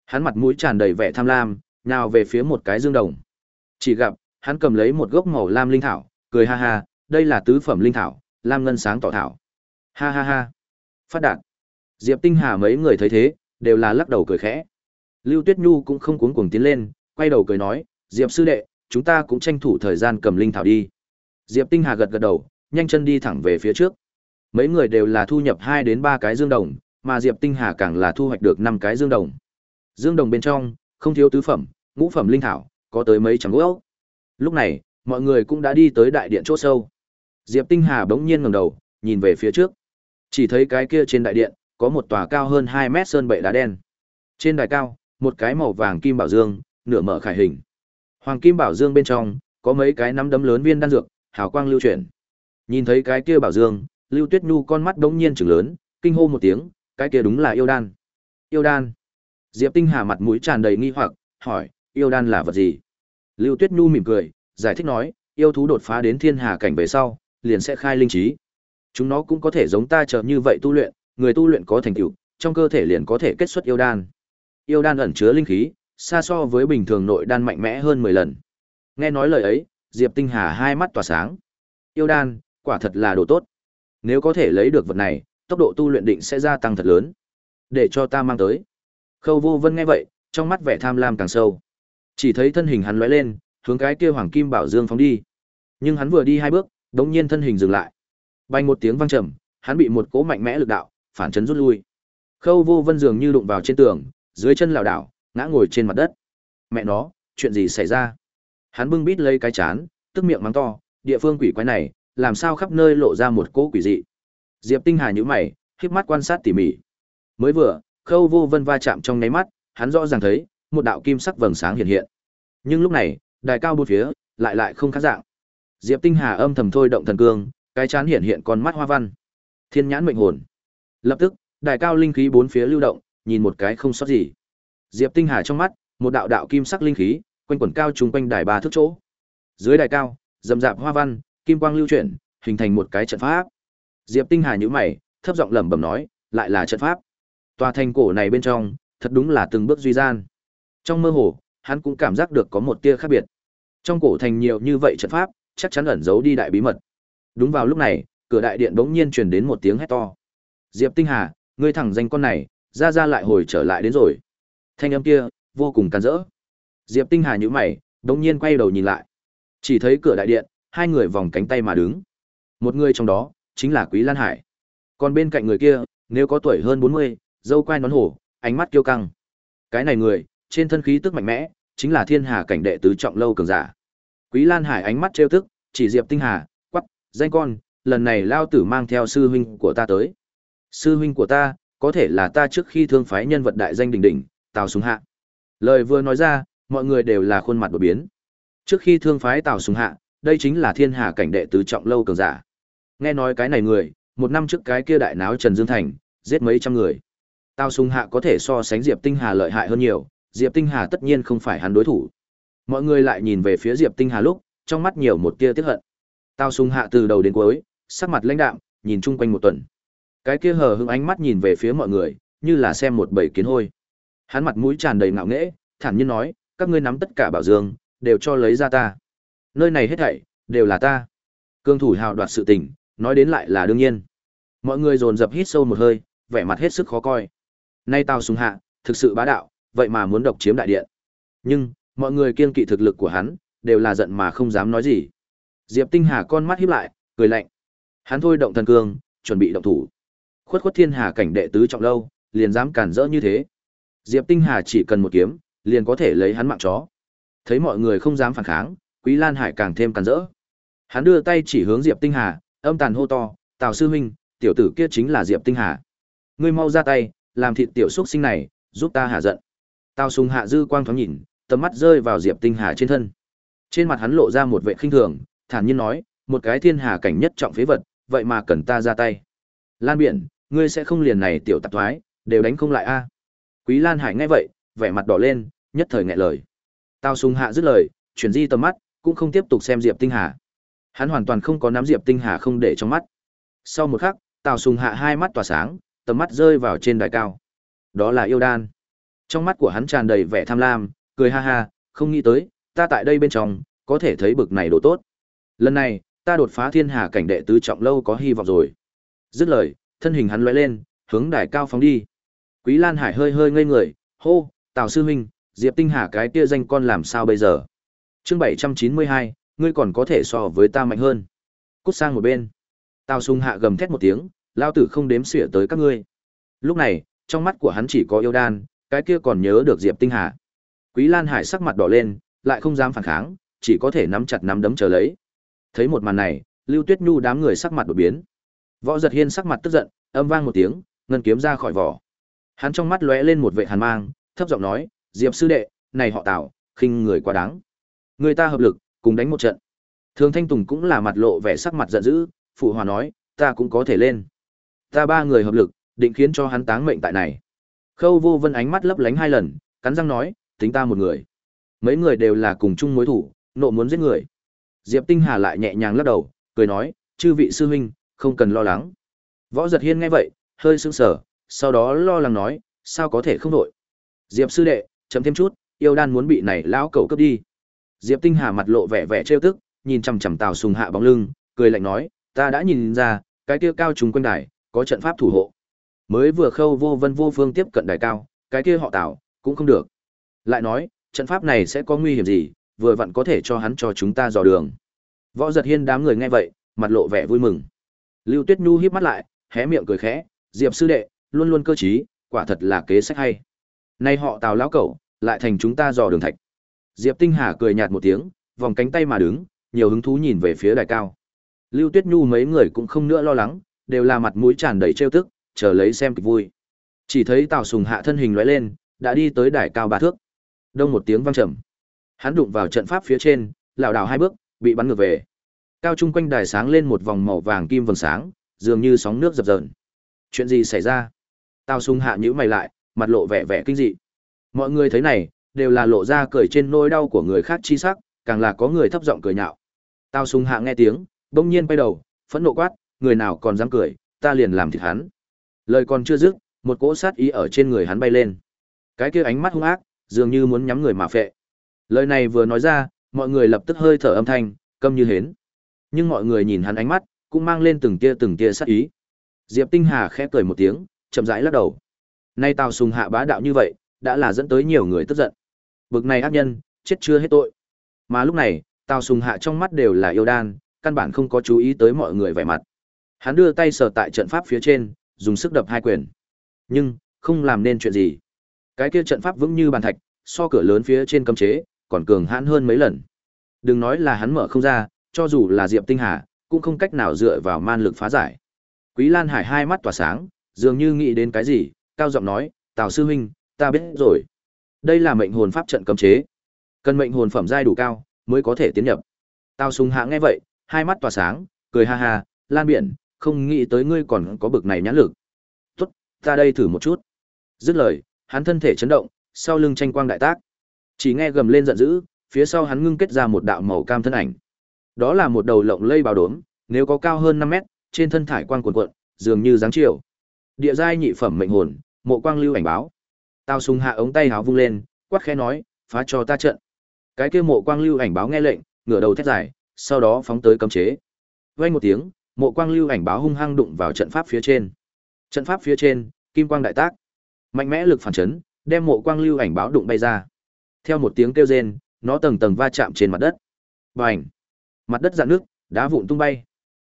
Hắn mặt mũi tràn đầy vẻ tham lam, nào về phía một cái dương đồng. Chỉ gặp, hắn cầm lấy một gốc màu lam linh thảo, cười ha ha, đây là tứ phẩm linh thảo, lam ngân sáng tỏ thảo. Ha ha ha. Phát đạt. Diệp Tinh Hà mấy người thấy thế, đều là lắc đầu cười khẽ. Lưu Tuyết Nhu cũng không cuống cuồng tiến lên, quay đầu cười nói, Diệp sư đệ, chúng ta cũng tranh thủ thời gian cầm linh thảo đi. Diệp Tinh Hà gật gật đầu, nhanh chân đi thẳng về phía trước. Mấy người đều là thu nhập 2 đến 3 cái dương đồng, mà Diệp Tinh Hà càng là thu hoạch được 5 cái dương đồng. Dương đồng bên trong, không thiếu tứ phẩm, ngũ phẩm linh thảo, có tới mấy trăm gốc. Lúc này, mọi người cũng đã đi tới đại điện chỗ sâu. Diệp Tinh Hà bỗng nhiên ngẩng đầu, nhìn về phía trước. Chỉ thấy cái kia trên đại điện, có một tòa cao hơn 2 mét sơn bệ đá đen. Trên đài cao, một cái màu vàng kim bảo dương, nửa mở khải hình. Hoàng kim bảo dương bên trong, có mấy cái nắm đấm lớn viên đan dược, hào quang lưu chuyển. Nhìn thấy cái kia bảo dương, Lưu Tuyết Nhu con mắt đống nhiên trừng lớn, kinh hô một tiếng, cái kia đúng là yêu đan. Yêu đan. Diệp Tinh Hà mặt mũi tràn đầy nghi hoặc, hỏi, yêu đan là vật gì? Lưu Tuyết Nhu mỉm cười, giải thích nói, yêu thú đột phá đến thiên hà cảnh về sau, liền sẽ khai linh trí. Chúng nó cũng có thể giống ta chờ như vậy tu luyện, người tu luyện có thành tựu, trong cơ thể liền có thể kết xuất yêu đan. Yêu đan ẩn chứa linh khí, xa so với bình thường nội đan mạnh mẽ hơn 10 lần. Nghe nói lời ấy, Diệp Tinh Hà hai mắt tỏa sáng. Yêu đan, quả thật là đồ tốt. Nếu có thể lấy được vật này, tốc độ tu luyện định sẽ gia tăng thật lớn. Để cho ta mang tới. Khâu Vô Vân nghe vậy, trong mắt vẻ tham lam càng sâu. Chỉ thấy thân hình hắn lóe lên, hướng cái kia hoàng kim bảo dương phóng đi. Nhưng hắn vừa đi hai bước, đống nhiên thân hình dừng lại. Bay một tiếng vang trầm, hắn bị một cỗ mạnh mẽ lực đạo phản chấn rút lui. Khâu Vô Vân dường như đụng vào trên tường, dưới chân lảo đảo, ngã ngồi trên mặt đất. Mẹ nó, chuyện gì xảy ra? Hắn bưng bít lấy cái chán, tức miệng mắng to, địa phương quỷ quái này, làm sao khắp nơi lộ ra một cỗ quỷ dị. Diệp Tinh Hà nhíu mày, khép mắt quan sát tỉ mỉ. Mới vừa, Khâu Vô Vân va chạm trong nháy mắt, hắn rõ ràng thấy một đạo kim sắc vầng sáng hiện hiện. Nhưng lúc này, đài cao bốn phía lại lại không khác dạng. Diệp Tinh Hà âm thầm thôi động thần cương, cái chán hiện hiện con mắt hoa văn. Thiên nhãn mệnh hồn. Lập tức, đài cao linh khí bốn phía lưu động, nhìn một cái không sót gì. Diệp Tinh Hà trong mắt, một đạo đạo kim sắc linh khí, quanh quẩn cao trùng quanh đài ba thước chỗ. Dưới đài cao, rầm rạp hoa văn, kim quang lưu chuyển, hình thành một cái trận pháp. Diệp Tinh Hà nhíu mày, thấp giọng lẩm bẩm nói, lại là trận pháp. Tòa thành cổ này bên trong, thật đúng là từng bước duy gian. Trong mơ hồ, hắn cũng cảm giác được có một tia khác biệt. Trong cổ thành nhiều như vậy trận pháp, chắc chắn ẩn giấu đi đại bí mật. Đúng vào lúc này, cửa đại điện bỗng nhiên truyền đến một tiếng hét to. Diệp Tinh Hà, ngươi thẳng danh con này, ra ra lại hồi trở lại đến rồi. Thanh âm kia, vô cùng càn rỡ. Diệp Tinh Hà nhíu mày, bỗng nhiên quay đầu nhìn lại. Chỉ thấy cửa đại điện, hai người vòng cánh tay mà đứng. Một người trong đó, chính là Quý Lan Hải. Còn bên cạnh người kia, nếu có tuổi hơn 40, dâu quai nón hổ, ánh mắt kiêu căng. Cái này người, trên thân khí tức mạnh mẽ, chính là thiên hà cảnh đệ tứ trọng lâu cường giả. Quý Lan Hải ánh mắt trêu tức, chỉ Diệp Tinh Hà, quắp danh con, lần này lao tử mang theo sư huynh của ta tới. Sư huynh của ta, có thể là ta trước khi thương phái nhân vật đại danh đỉnh đỉnh, Tào Sùng Hạ. Lời vừa nói ra, mọi người đều là khuôn mặt đổi biến. Trước khi thương phái Tào Sùng Hạ, đây chính là thiên hà cảnh đệ tứ trọng lâu cường giả. Nghe nói cái này người, một năm trước cái kia đại náo Trần Dương Thành, giết mấy trăm người. Tào Sùng Hạ có thể so sánh Diệp Tinh Hà lợi hại hơn nhiều, Diệp Tinh Hà tất nhiên không phải hắn đối thủ. Mọi người lại nhìn về phía Diệp Tinh Hà lúc, trong mắt nhiều một tia tiếc hận. Tào Sùng Hạ từ đầu đến cuối, sắc mặt lãnh đạm, nhìn chung quanh một tuần. Cái kia hờ hững ánh mắt nhìn về phía mọi người, như là xem một bầy kiến hôi. Hắn mặt mũi tràn đầy ngạo nghễ, thản nhiên nói, các ngươi nắm tất cả bảo dương, đều cho lấy ra ta. Nơi này hết thảy đều là ta. Cương thủ hào đoạt sự tình, nói đến lại là đương nhiên. Mọi người dồn dập hít sâu một hơi, vẻ mặt hết sức khó coi. Nay tao xuống Hạ, thực sự bá đạo, vậy mà muốn độc chiếm đại điện. Nhưng, mọi người kiên kỵ thực lực của hắn, đều là giận mà không dám nói gì. Diệp Tinh Hà con mắt híp lại, cười lạnh. Hắn thôi động thần cương, chuẩn bị động thủ. Khuất khuất thiên hà cảnh đệ tứ trọng lâu, liền dám cản rỡ như thế. Diệp Tinh Hà chỉ cần một kiếm, liền có thể lấy hắn mạng chó. Thấy mọi người không dám phản kháng, Quý Lan Hải càng thêm cản rỡ. Hắn đưa tay chỉ hướng Diệp Tinh Hà, âm tàn hô to, "Tào sư huynh, tiểu tử kia chính là Diệp Tinh Hà. Ngươi mau ra tay, làm thịt tiểu xuất sinh này, giúp ta hạ giận." Tào Sùng hạ dư quang thoáng nhìn, tầm mắt rơi vào Diệp Tinh Hà trên thân. Trên mặt hắn lộ ra một vẻ khinh thường, thản nhiên nói, "Một cái thiên hà cảnh nhất trọng phế vật, vậy mà cần ta ra tay?" Lan Biển, ngươi sẽ không liền này tiểu tạp thoái, đều đánh không lại a. Quý Lan Hải nghe vậy, vẻ mặt đỏ lên, nhất thời nghẹn lời. Tào Sùng hạ dứt lời, chuyển di tầm mắt, cũng không tiếp tục xem Diệp Tinh Hà. Hắn hoàn toàn không có nắm Diệp Tinh Hà không để trong mắt. Sau một khắc, Tào Sùng hạ hai mắt tỏa sáng, tầm mắt rơi vào trên đài cao. Đó là yêu đan. Trong mắt của hắn tràn đầy vẻ tham lam, cười ha ha, không nghĩ tới, ta tại đây bên trong, có thể thấy bực này độ tốt. Lần này, ta đột phá thiên hà cảnh đệ tứ trọng lâu có hy vọng rồi. Dứt lời, thân hình hắn lóe lên, hướng đài cao phóng đi. Quý Lan Hải hơi hơi ngây người, hô, Tào sư huynh, Diệp Tinh Hà cái kia danh con làm sao bây giờ? Chương 792, ngươi còn có thể so với ta mạnh hơn. Cút sang một bên. Tào Sung hạ gầm thét một tiếng, lao tử không đếm xỉa tới các ngươi. Lúc này, trong mắt của hắn chỉ có yêu đan, cái kia còn nhớ được Diệp Tinh Hà. Quý Lan Hải sắc mặt đỏ lên, lại không dám phản kháng, chỉ có thể nắm chặt nắm đấm chờ lấy. Thấy một màn này, Lưu Tuyết Nhu đám người sắc mặt đổi biến. Võ Giật Hiên sắc mặt tức giận, âm vang một tiếng, ngân kiếm ra khỏi vỏ. Hắn trong mắt lóe lên một vệ hàn mang, thấp giọng nói, "Diệp sư đệ, này họ Tào, khinh người quá đáng. Người ta hợp lực, cùng đánh một trận." Thường Thanh Tùng cũng là mặt lộ vẻ sắc mặt giận dữ, phụ hòa nói, "Ta cũng có thể lên. Ta ba người hợp lực, định khiến cho hắn táng mệnh tại này." Khâu Vô Vân ánh mắt lấp lánh hai lần, cắn răng nói, "Tính ta một người." Mấy người đều là cùng chung mối thủ, nộ muốn giết người. Diệp Tinh Hà lại nhẹ nhàng lắc đầu, cười nói, "Chư vị sư huynh, không cần lo lắng." Võ Giật Hiên nghe vậy, hơi sững sờ, sau đó lo lắng nói, sao có thể không đổi. Diệp sư đệ, chấm thêm chút, yêu đan muốn bị này lão cẩu cướp đi. Diệp Tinh Hà mặt lộ vẻ vẻ trêu tức, nhìn chằm chằm Tào Sùng Hạ bóng lưng, cười lạnh nói, ta đã nhìn ra, cái kia cao trùng quân đài, có trận pháp thủ hộ. Mới vừa khâu vô vân vô phương tiếp cận đài cao, cái kia họ Tào cũng không được. Lại nói, trận pháp này sẽ có nguy hiểm gì, vừa vặn có thể cho hắn cho chúng ta dò đường. Võ Giật Hiên đám người nghe vậy, mặt lộ vẻ vui mừng. Lưu Tuyết Nhu híp mắt lại, hé miệng cười khẽ, Diệp sư đệ, luôn luôn cơ trí, quả thật là kế sách hay. Nay họ Tào lão cẩu, lại thành chúng ta dò đường thạch. Diệp Tinh Hà cười nhạt một tiếng, vòng cánh tay mà đứng, nhiều hứng thú nhìn về phía đài cao. Lưu Tuyết Nhu mấy người cũng không nữa lo lắng, đều là mặt mũi tràn đầy trêu tức, chờ lấy xem kịch vui. Chỉ thấy Tào Sùng hạ thân hình lóe lên, đã đi tới đài cao ba thước. Đông một tiếng vang trầm. Hắn đụng vào trận pháp phía trên, lảo đảo hai bước, bị bắn ngược về. Cao trung quanh đài sáng lên một vòng màu vàng kim vầng sáng, dường như sóng nước dập dờn. Chuyện gì xảy ra? tao Sùng hạ nhíu mày lại, mặt lộ vẻ vẻ kinh dị. Mọi người thấy này, đều là lộ ra cười trên nỗi đau của người khác chi sắc, càng là có người thấp giọng cười nhạo. tao Sùng hạ nghe tiếng, bỗng nhiên quay đầu, phẫn nộ quát, người nào còn dám cười, ta liền làm thịt hắn. Lời còn chưa dứt, một cỗ sát ý ở trên người hắn bay lên. Cái kia ánh mắt hung ác, dường như muốn nhắm người mà phệ. Lời này vừa nói ra, mọi người lập tức hơi thở âm thanh, câm như hến. Nhưng mọi người nhìn hắn ánh mắt, cũng mang lên từng tia từng tia sát ý. Diệp Tinh Hà khẽ cười một tiếng, chậm rãi lắc đầu. Nay Tào Sùng hạ bá đạo như vậy, đã là dẫn tới nhiều người tức giận. Bực này ác nhân, chết chưa hết tội. Mà lúc này, Tào Sùng hạ trong mắt đều là yêu đan, căn bản không có chú ý tới mọi người vẻ mặt. Hắn đưa tay sờ tại trận pháp phía trên, dùng sức đập hai quyền. Nhưng, không làm nên chuyện gì. Cái kia trận pháp vững như bàn thạch, so cửa lớn phía trên cấm chế, còn cường hãn hơn mấy lần. Đừng nói là hắn mở không ra, cho dù là Diệp Tinh Hà, cũng không cách nào dựa vào man lực phá giải. Quý Lan Hải hai mắt tỏa sáng, dường như nghĩ đến cái gì, cao giọng nói, "Tào sư huynh, ta biết rồi. Đây là mệnh hồn pháp trận cấm chế. Cần mệnh hồn phẩm giai đủ cao mới có thể tiến nhập." Tào Sùng Hạ nghe vậy, hai mắt tỏa sáng, cười ha ha, "Lan Biển, không nghĩ tới ngươi còn có bực này nhãn lực. Tốt, ta đây thử một chút." Dứt lời, hắn thân thể chấn động, sau lưng tranh quang đại tác. Chỉ nghe gầm lên giận dữ, phía sau hắn ngưng kết ra một đạo màu cam thân ảnh. Đó là một đầu lộng lây bào đốm, nếu có cao hơn 5 mét, trên thân thải quang cuộn cuộn, dường như dáng chiều. Địa giai nhị phẩm mệnh hồn, mộ quang lưu ảnh báo. Tao súng hạ ống tay háo vung lên, quát khẽ nói, phá cho ta trận. Cái kia mộ quang lưu ảnh báo nghe lệnh, ngửa đầu thét dài, sau đó phóng tới cấm chế. Vang một tiếng, mộ quang lưu ảnh báo hung hăng đụng vào trận pháp phía trên. Trận pháp phía trên, kim quang đại tác. Mạnh mẽ lực phản chấn, đem mộ quang lưu ảnh báo đụng bay ra. Theo một tiếng kêu rên, nó tầng tầng va chạm trên mặt đất. Bành! Mặt đất dạn nước, đá vụn tung bay.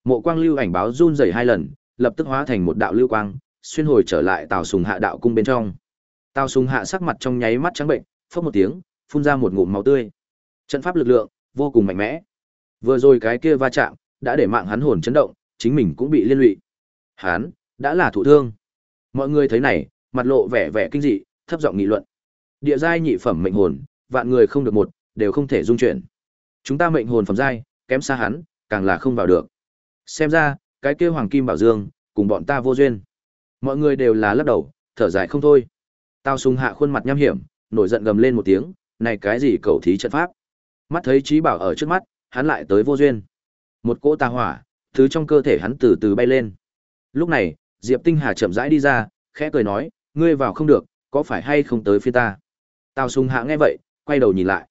Mộ quang lưu ảnh báo run rẩy hai lần, lập tức hóa thành một đạo lưu quang, xuyên hồi trở lại Tào Sùng Hạ đạo cung bên trong. Tào Sùng Hạ sắc mặt trong nháy mắt trắng bệnh, phốc một tiếng, phun ra một ngụm máu tươi. Trận pháp lực lượng vô cùng mạnh mẽ. Vừa rồi cái kia va chạm, đã để mạng hắn hồn chấn động, chính mình cũng bị liên lụy. Hắn đã là thụ thương. Mọi người thấy này, mặt lộ vẻ vẻ kinh dị, thấp giọng nghị luận. Địa giai nhị phẩm mệnh hồn, vạn người không được một, đều không thể dung chuyển. Chúng ta mệnh hồn phẩm giai, kém xa hắn, càng là không vào được. Xem ra, cái kia Hoàng Kim Bảo Dương, cùng bọn ta vô duyên. Mọi người đều là lắc đầu, thở dài không thôi. Tao sung hạ khuôn mặt nham hiểm, nổi giận gầm lên một tiếng, này cái gì cầu thí trận pháp. Mắt thấy trí bảo ở trước mắt, hắn lại tới vô duyên. Một cỗ tà hỏa, thứ trong cơ thể hắn từ từ bay lên. Lúc này, Diệp Tinh Hà chậm rãi đi ra, khẽ cười nói, ngươi vào không được, có phải hay không tới phía ta? Tao sung Hạ nghe vậy, quay đầu nhìn lại.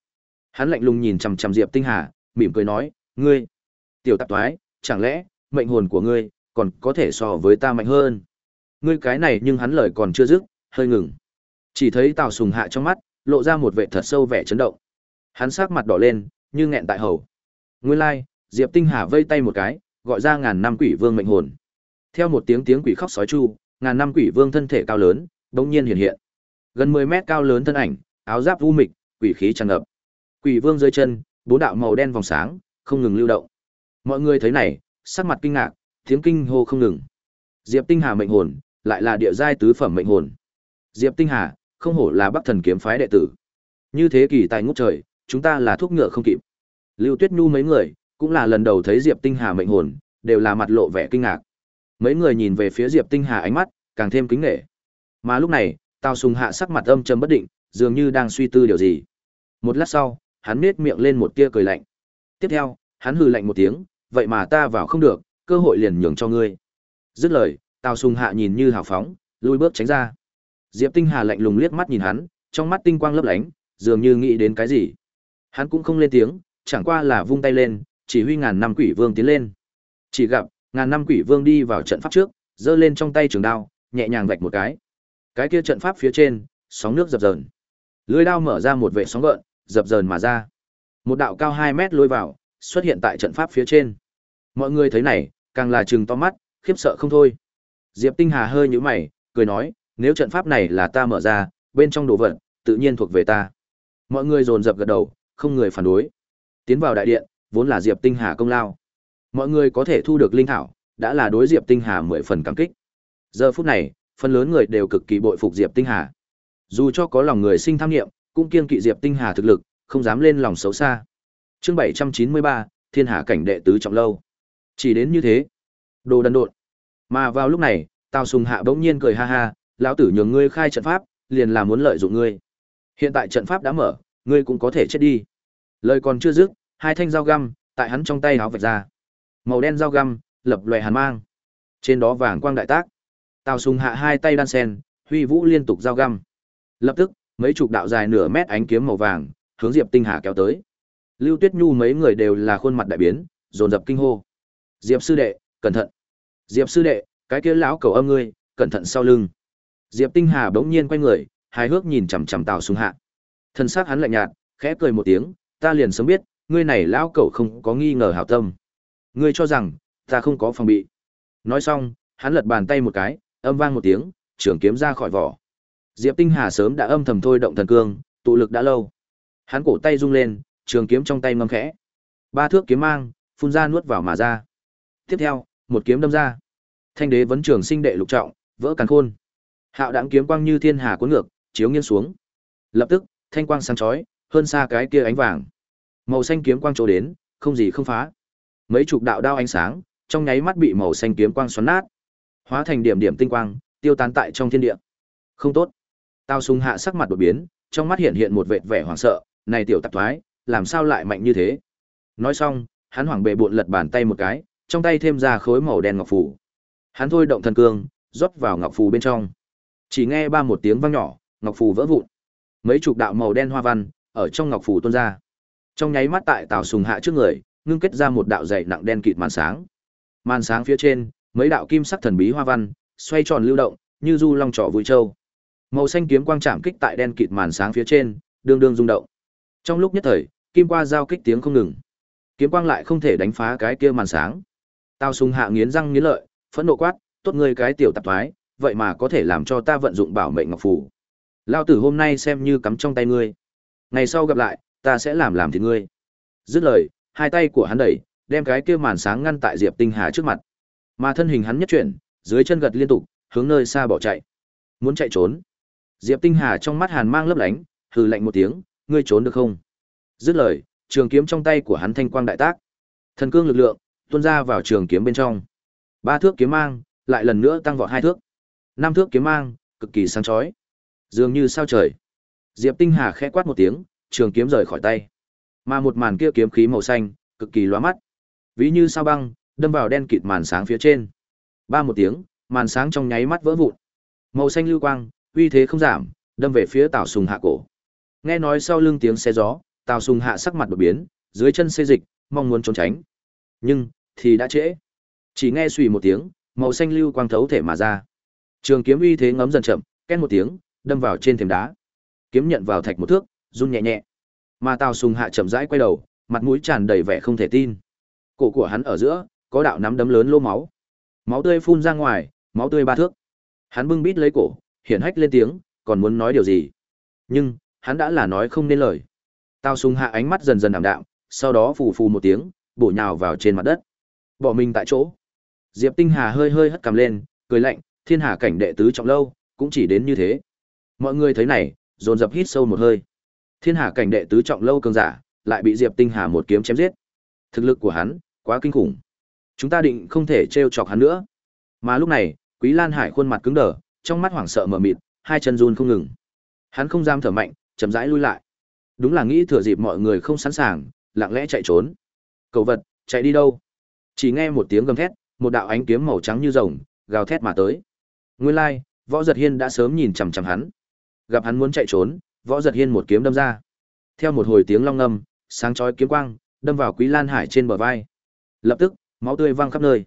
Hắn lạnh lùng nhìn chằm chằm Diệp Tinh Hà, mỉm cười nói, ngươi, tiểu tạp toái, chẳng lẽ mệnh hồn của ngươi còn có thể so với ta mạnh hơn? Ngươi cái này nhưng hắn lời còn chưa dứt, hơi ngừng. Chỉ thấy Tào Sùng Hạ trong mắt lộ ra một vẻ thật sâu vẻ chấn động. Hắn sắc mặt đỏ lên, như nghẹn tại hầu. Nguyên lai, like, Diệp Tinh Hà vây tay một cái, gọi ra ngàn năm quỷ vương mệnh hồn. Theo một tiếng tiếng quỷ khóc sói chu, ngàn năm quỷ vương thân thể cao lớn, bỗng nhiên hiện hiện. Gần 10 mét cao lớn thân ảnh, áo giáp u mịch, quỷ khí tràn ngập. Quỷ vương dưới chân, bốn đạo màu đen vòng sáng, không ngừng lưu động. Mọi người thấy này, sắc mặt kinh ngạc, tiếng kinh hô không ngừng. Diệp Tinh Hà mệnh hồn, lại là địa giai tứ phẩm mệnh hồn. Diệp Tinh Hà, không hổ là Bắc Thần kiếm phái đệ tử. Như thế kỳ tài ngút trời, chúng ta là thuốc ngựa không kịp. Lưu Tuyết Nhu mấy người, cũng là lần đầu thấy Diệp Tinh Hà mệnh hồn, đều là mặt lộ vẻ kinh ngạc. Mấy người nhìn về phía Diệp Tinh Hà ánh mắt, càng thêm kính nể. Mà lúc này, Tào Sùng Hạ sắc mặt âm trầm bất định, dường như đang suy tư điều gì. Một lát sau, hắn nhếch miệng lên một tia cười lạnh. Tiếp theo, hắn hừ lạnh một tiếng, vậy mà ta vào không được, cơ hội liền nhường cho ngươi. Dứt lời, Tào Sùng Hạ nhìn như hào phóng, lùi bước tránh ra. Diệp Tinh Hà lạnh lùng liếc mắt nhìn hắn, trong mắt tinh quang lấp lánh, dường như nghĩ đến cái gì. Hắn cũng không lên tiếng, chẳng qua là vung tay lên, chỉ huy ngàn năm quỷ vương tiến lên. Chỉ gặp, ngàn năm quỷ vương đi vào trận pháp trước, giơ lên trong tay trường đao, nhẹ nhàng vạch một cái. Cái kia trận pháp phía trên, sóng nước dập dờn. Lưỡi đao mở ra một vệ sóng gợn, dập dờn mà ra. Một đạo cao 2 mét lôi vào, xuất hiện tại trận pháp phía trên. Mọi người thấy này, càng là trừng to mắt, khiếp sợ không thôi. Diệp Tinh Hà hơi nhíu mày, cười nói, nếu trận pháp này là ta mở ra, bên trong đồ vật, tự nhiên thuộc về ta. Mọi người dồn dập gật đầu, không người phản đối. Tiến vào đại điện, vốn là Diệp Tinh Hà công lao. Mọi người có thể thu được linh thảo, đã là đối Diệp Tinh Hà mười phần cảm kích. Giờ phút này, phần lớn người đều cực kỳ bội phục Diệp Tinh Hà. Dù cho có lòng người sinh tham nghiệm, cũng kiên kỵ Diệp Tinh Hà thực lực, không dám lên lòng xấu xa. Chương 793, Thiên hạ cảnh đệ tứ trọng lâu. Chỉ đến như thế. Đồ đần độn. Mà vào lúc này, Tào Sùng Hạ bỗng nhiên cười ha ha, lão tử nhường ngươi khai trận pháp, liền là muốn lợi dụng ngươi. Hiện tại trận pháp đã mở, ngươi cũng có thể chết đi. Lời còn chưa dứt, hai thanh dao găm tại hắn trong tay áo vạch ra. Màu đen dao găm, lập loè hàn mang. Trên đó vàng quang đại tác. Tào Sùng hạ hai tay đan sen, huy vũ liên tục dao găm. Lập tức, mấy chục đạo dài nửa mét ánh kiếm màu vàng, hướng Diệp Tinh Hà kéo tới. Lưu Tuyết Nhu mấy người đều là khuôn mặt đại biến, dồn dập kinh hô. Diệp sư đệ, cẩn thận. Diệp sư đệ, cái kia lão cầu âm ngươi, cẩn thận sau lưng. Diệp Tinh Hà bỗng nhiên quay người, hài hước nhìn chằm chằm Tào Sùng hạ. Thân xác hắn lạnh nhạt, khẽ cười một tiếng, ta liền sớm biết, ngươi này lão cẩu không có nghi ngờ hảo tâm. Ngươi cho rằng, ta không có phòng bị. Nói xong, hắn lật bàn tay một cái, âm vang một tiếng, trường kiếm ra khỏi vỏ. Diệp Tinh Hà sớm đã âm thầm thôi động thần cương, tụ lực đã lâu. Hắn cổ tay rung lên, trường kiếm trong tay ngâm khẽ. Ba thước kiếm mang, phun ra nuốt vào mà ra. Tiếp theo, một kiếm đâm ra. Thanh đế vấn trường sinh đệ lục trọng, vỡ càn khôn. Hạo đãng kiếm quang như thiên hà cuốn ngược, chiếu nghiêng xuống. Lập tức, thanh quang sáng chói, hơn xa cái kia ánh vàng. Màu xanh kiếm quang chỗ đến, không gì không phá. Mấy chục đạo đao ánh sáng, trong nháy mắt bị màu xanh kiếm quang xoắn nát, hóa thành điểm điểm tinh quang, tiêu tán tại trong thiên địa. Không tốt. Tao sung hạ sắc mặt đột biến, trong mắt hiện hiện một vệt vẻ hoảng sợ, này tiểu tạp thoái, làm sao lại mạnh như thế? Nói xong, hắn hoảng bệ bộn lật bàn tay một cái, trong tay thêm ra khối màu đen ngọc phù. Hắn thôi động thần cương, rót vào ngọc phù bên trong. Chỉ nghe ba một tiếng vang nhỏ, ngọc phù vỡ vụn. Mấy chục đạo màu đen hoa văn ở trong ngọc phù tuôn ra. Trong nháy mắt tại Tào Sùng hạ trước người, ngưng kết ra một đạo dày nặng đen kịt màn sáng. Màn sáng phía trên, mấy đạo kim sắc thần bí hoa văn, xoay tròn lưu động, như du long trỏ vui châu. Màu xanh kiếm quang chạm kích tại đen kịt màn sáng phía trên, đương đương rung động. Trong lúc nhất thời, kim qua giao kích tiếng không ngừng. Kiếm quang lại không thể đánh phá cái kia màn sáng. Tao sung hạ nghiến răng nghiến lợi, phẫn nộ quát, tốt ngươi cái tiểu tạp thoái, vậy mà có thể làm cho ta vận dụng bảo mệnh ngọc phù. Lao tử hôm nay xem như cắm trong tay ngươi. Ngày sau gặp lại, ta sẽ làm làm thì ngươi. Dứt lời, hai tay của hắn đẩy, đem cái kia màn sáng ngăn tại Diệp Tinh Hà trước mặt. Mà thân hình hắn nhất chuyển, dưới chân gật liên tục, hướng nơi xa bỏ chạy. Muốn chạy trốn. Diệp Tinh Hà trong mắt hàn mang lấp lánh, hừ lạnh một tiếng, ngươi trốn được không? Dứt lời, trường kiếm trong tay của hắn thanh quang đại tác. Thần cương lực lượng tuôn ra vào trường kiếm bên trong. Ba thước kiếm mang, lại lần nữa tăng vọt hai thước. Năm thước kiếm mang, cực kỳ sáng chói. Dường như sao trời. Diệp Tinh Hà khẽ quát một tiếng, trường kiếm rời khỏi tay. Mà một màn kia kiếm khí màu xanh, cực kỳ lóa mắt. Ví như sao băng, đâm vào đen kịt màn sáng phía trên. Ba một tiếng, màn sáng trong nháy mắt vỡ vụn. Màu xanh lưu quang, uy thế không giảm, đâm về phía tảo Sùng Hạ cổ. Nghe nói sau lưng tiếng xe gió, Tào Sùng Hạ sắc mặt đột biến, dưới chân xê dịch, mong muốn trốn tránh. Nhưng, thì đã trễ. Chỉ nghe xùy một tiếng, màu xanh lưu quang thấu thể mà ra. Trường kiếm uy thế ngấm dần chậm, két một tiếng, đâm vào trên thềm đá. Kiếm nhận vào thạch một thước, run nhẹ nhẹ. Mà Tào Sùng Hạ chậm rãi quay đầu, mặt mũi tràn đầy vẻ không thể tin. Cổ của hắn ở giữa, có đạo nắm đấm lớn lô máu. Máu tươi phun ra ngoài, máu tươi ba thước. Hắn bưng bít lấy cổ, hiển hách lên tiếng, còn muốn nói điều gì. Nhưng, hắn đã là nói không nên lời. Tao sung hạ ánh mắt dần dần ảm đạm, sau đó phù phù một tiếng, bổ nhào vào trên mặt đất. Bỏ mình tại chỗ. Diệp Tinh Hà hơi hơi hất cằm lên, cười lạnh, thiên hà cảnh đệ tứ trọng lâu, cũng chỉ đến như thế. Mọi người thấy này, dồn dập hít sâu một hơi. Thiên hà cảnh đệ tứ trọng lâu cường giả, lại bị Diệp Tinh Hà một kiếm chém giết. Thực lực của hắn, quá kinh khủng. Chúng ta định không thể trêu chọc hắn nữa. Mà lúc này, Quý Lan Hải khuôn mặt cứng đờ, trong mắt hoảng sợ mở mịt, hai chân run không ngừng. Hắn không dám thở mạnh, chậm rãi lui lại. Đúng là nghĩ thừa dịp mọi người không sẵn sàng, lặng lẽ chạy trốn. Cầu vật, chạy đi đâu? Chỉ nghe một tiếng gầm thét, một đạo ánh kiếm màu trắng như rồng, gào thét mà tới. Nguyên lai, like, Võ Giật Hiên đã sớm nhìn chằm chằm hắn. Gặp hắn muốn chạy trốn, Võ Giật Hiên một kiếm đâm ra. Theo một hồi tiếng long ngâm, sáng chói kiếm quang đâm vào Quý Lan Hải trên bờ vai. Lập tức, máu tươi văng khắp nơi.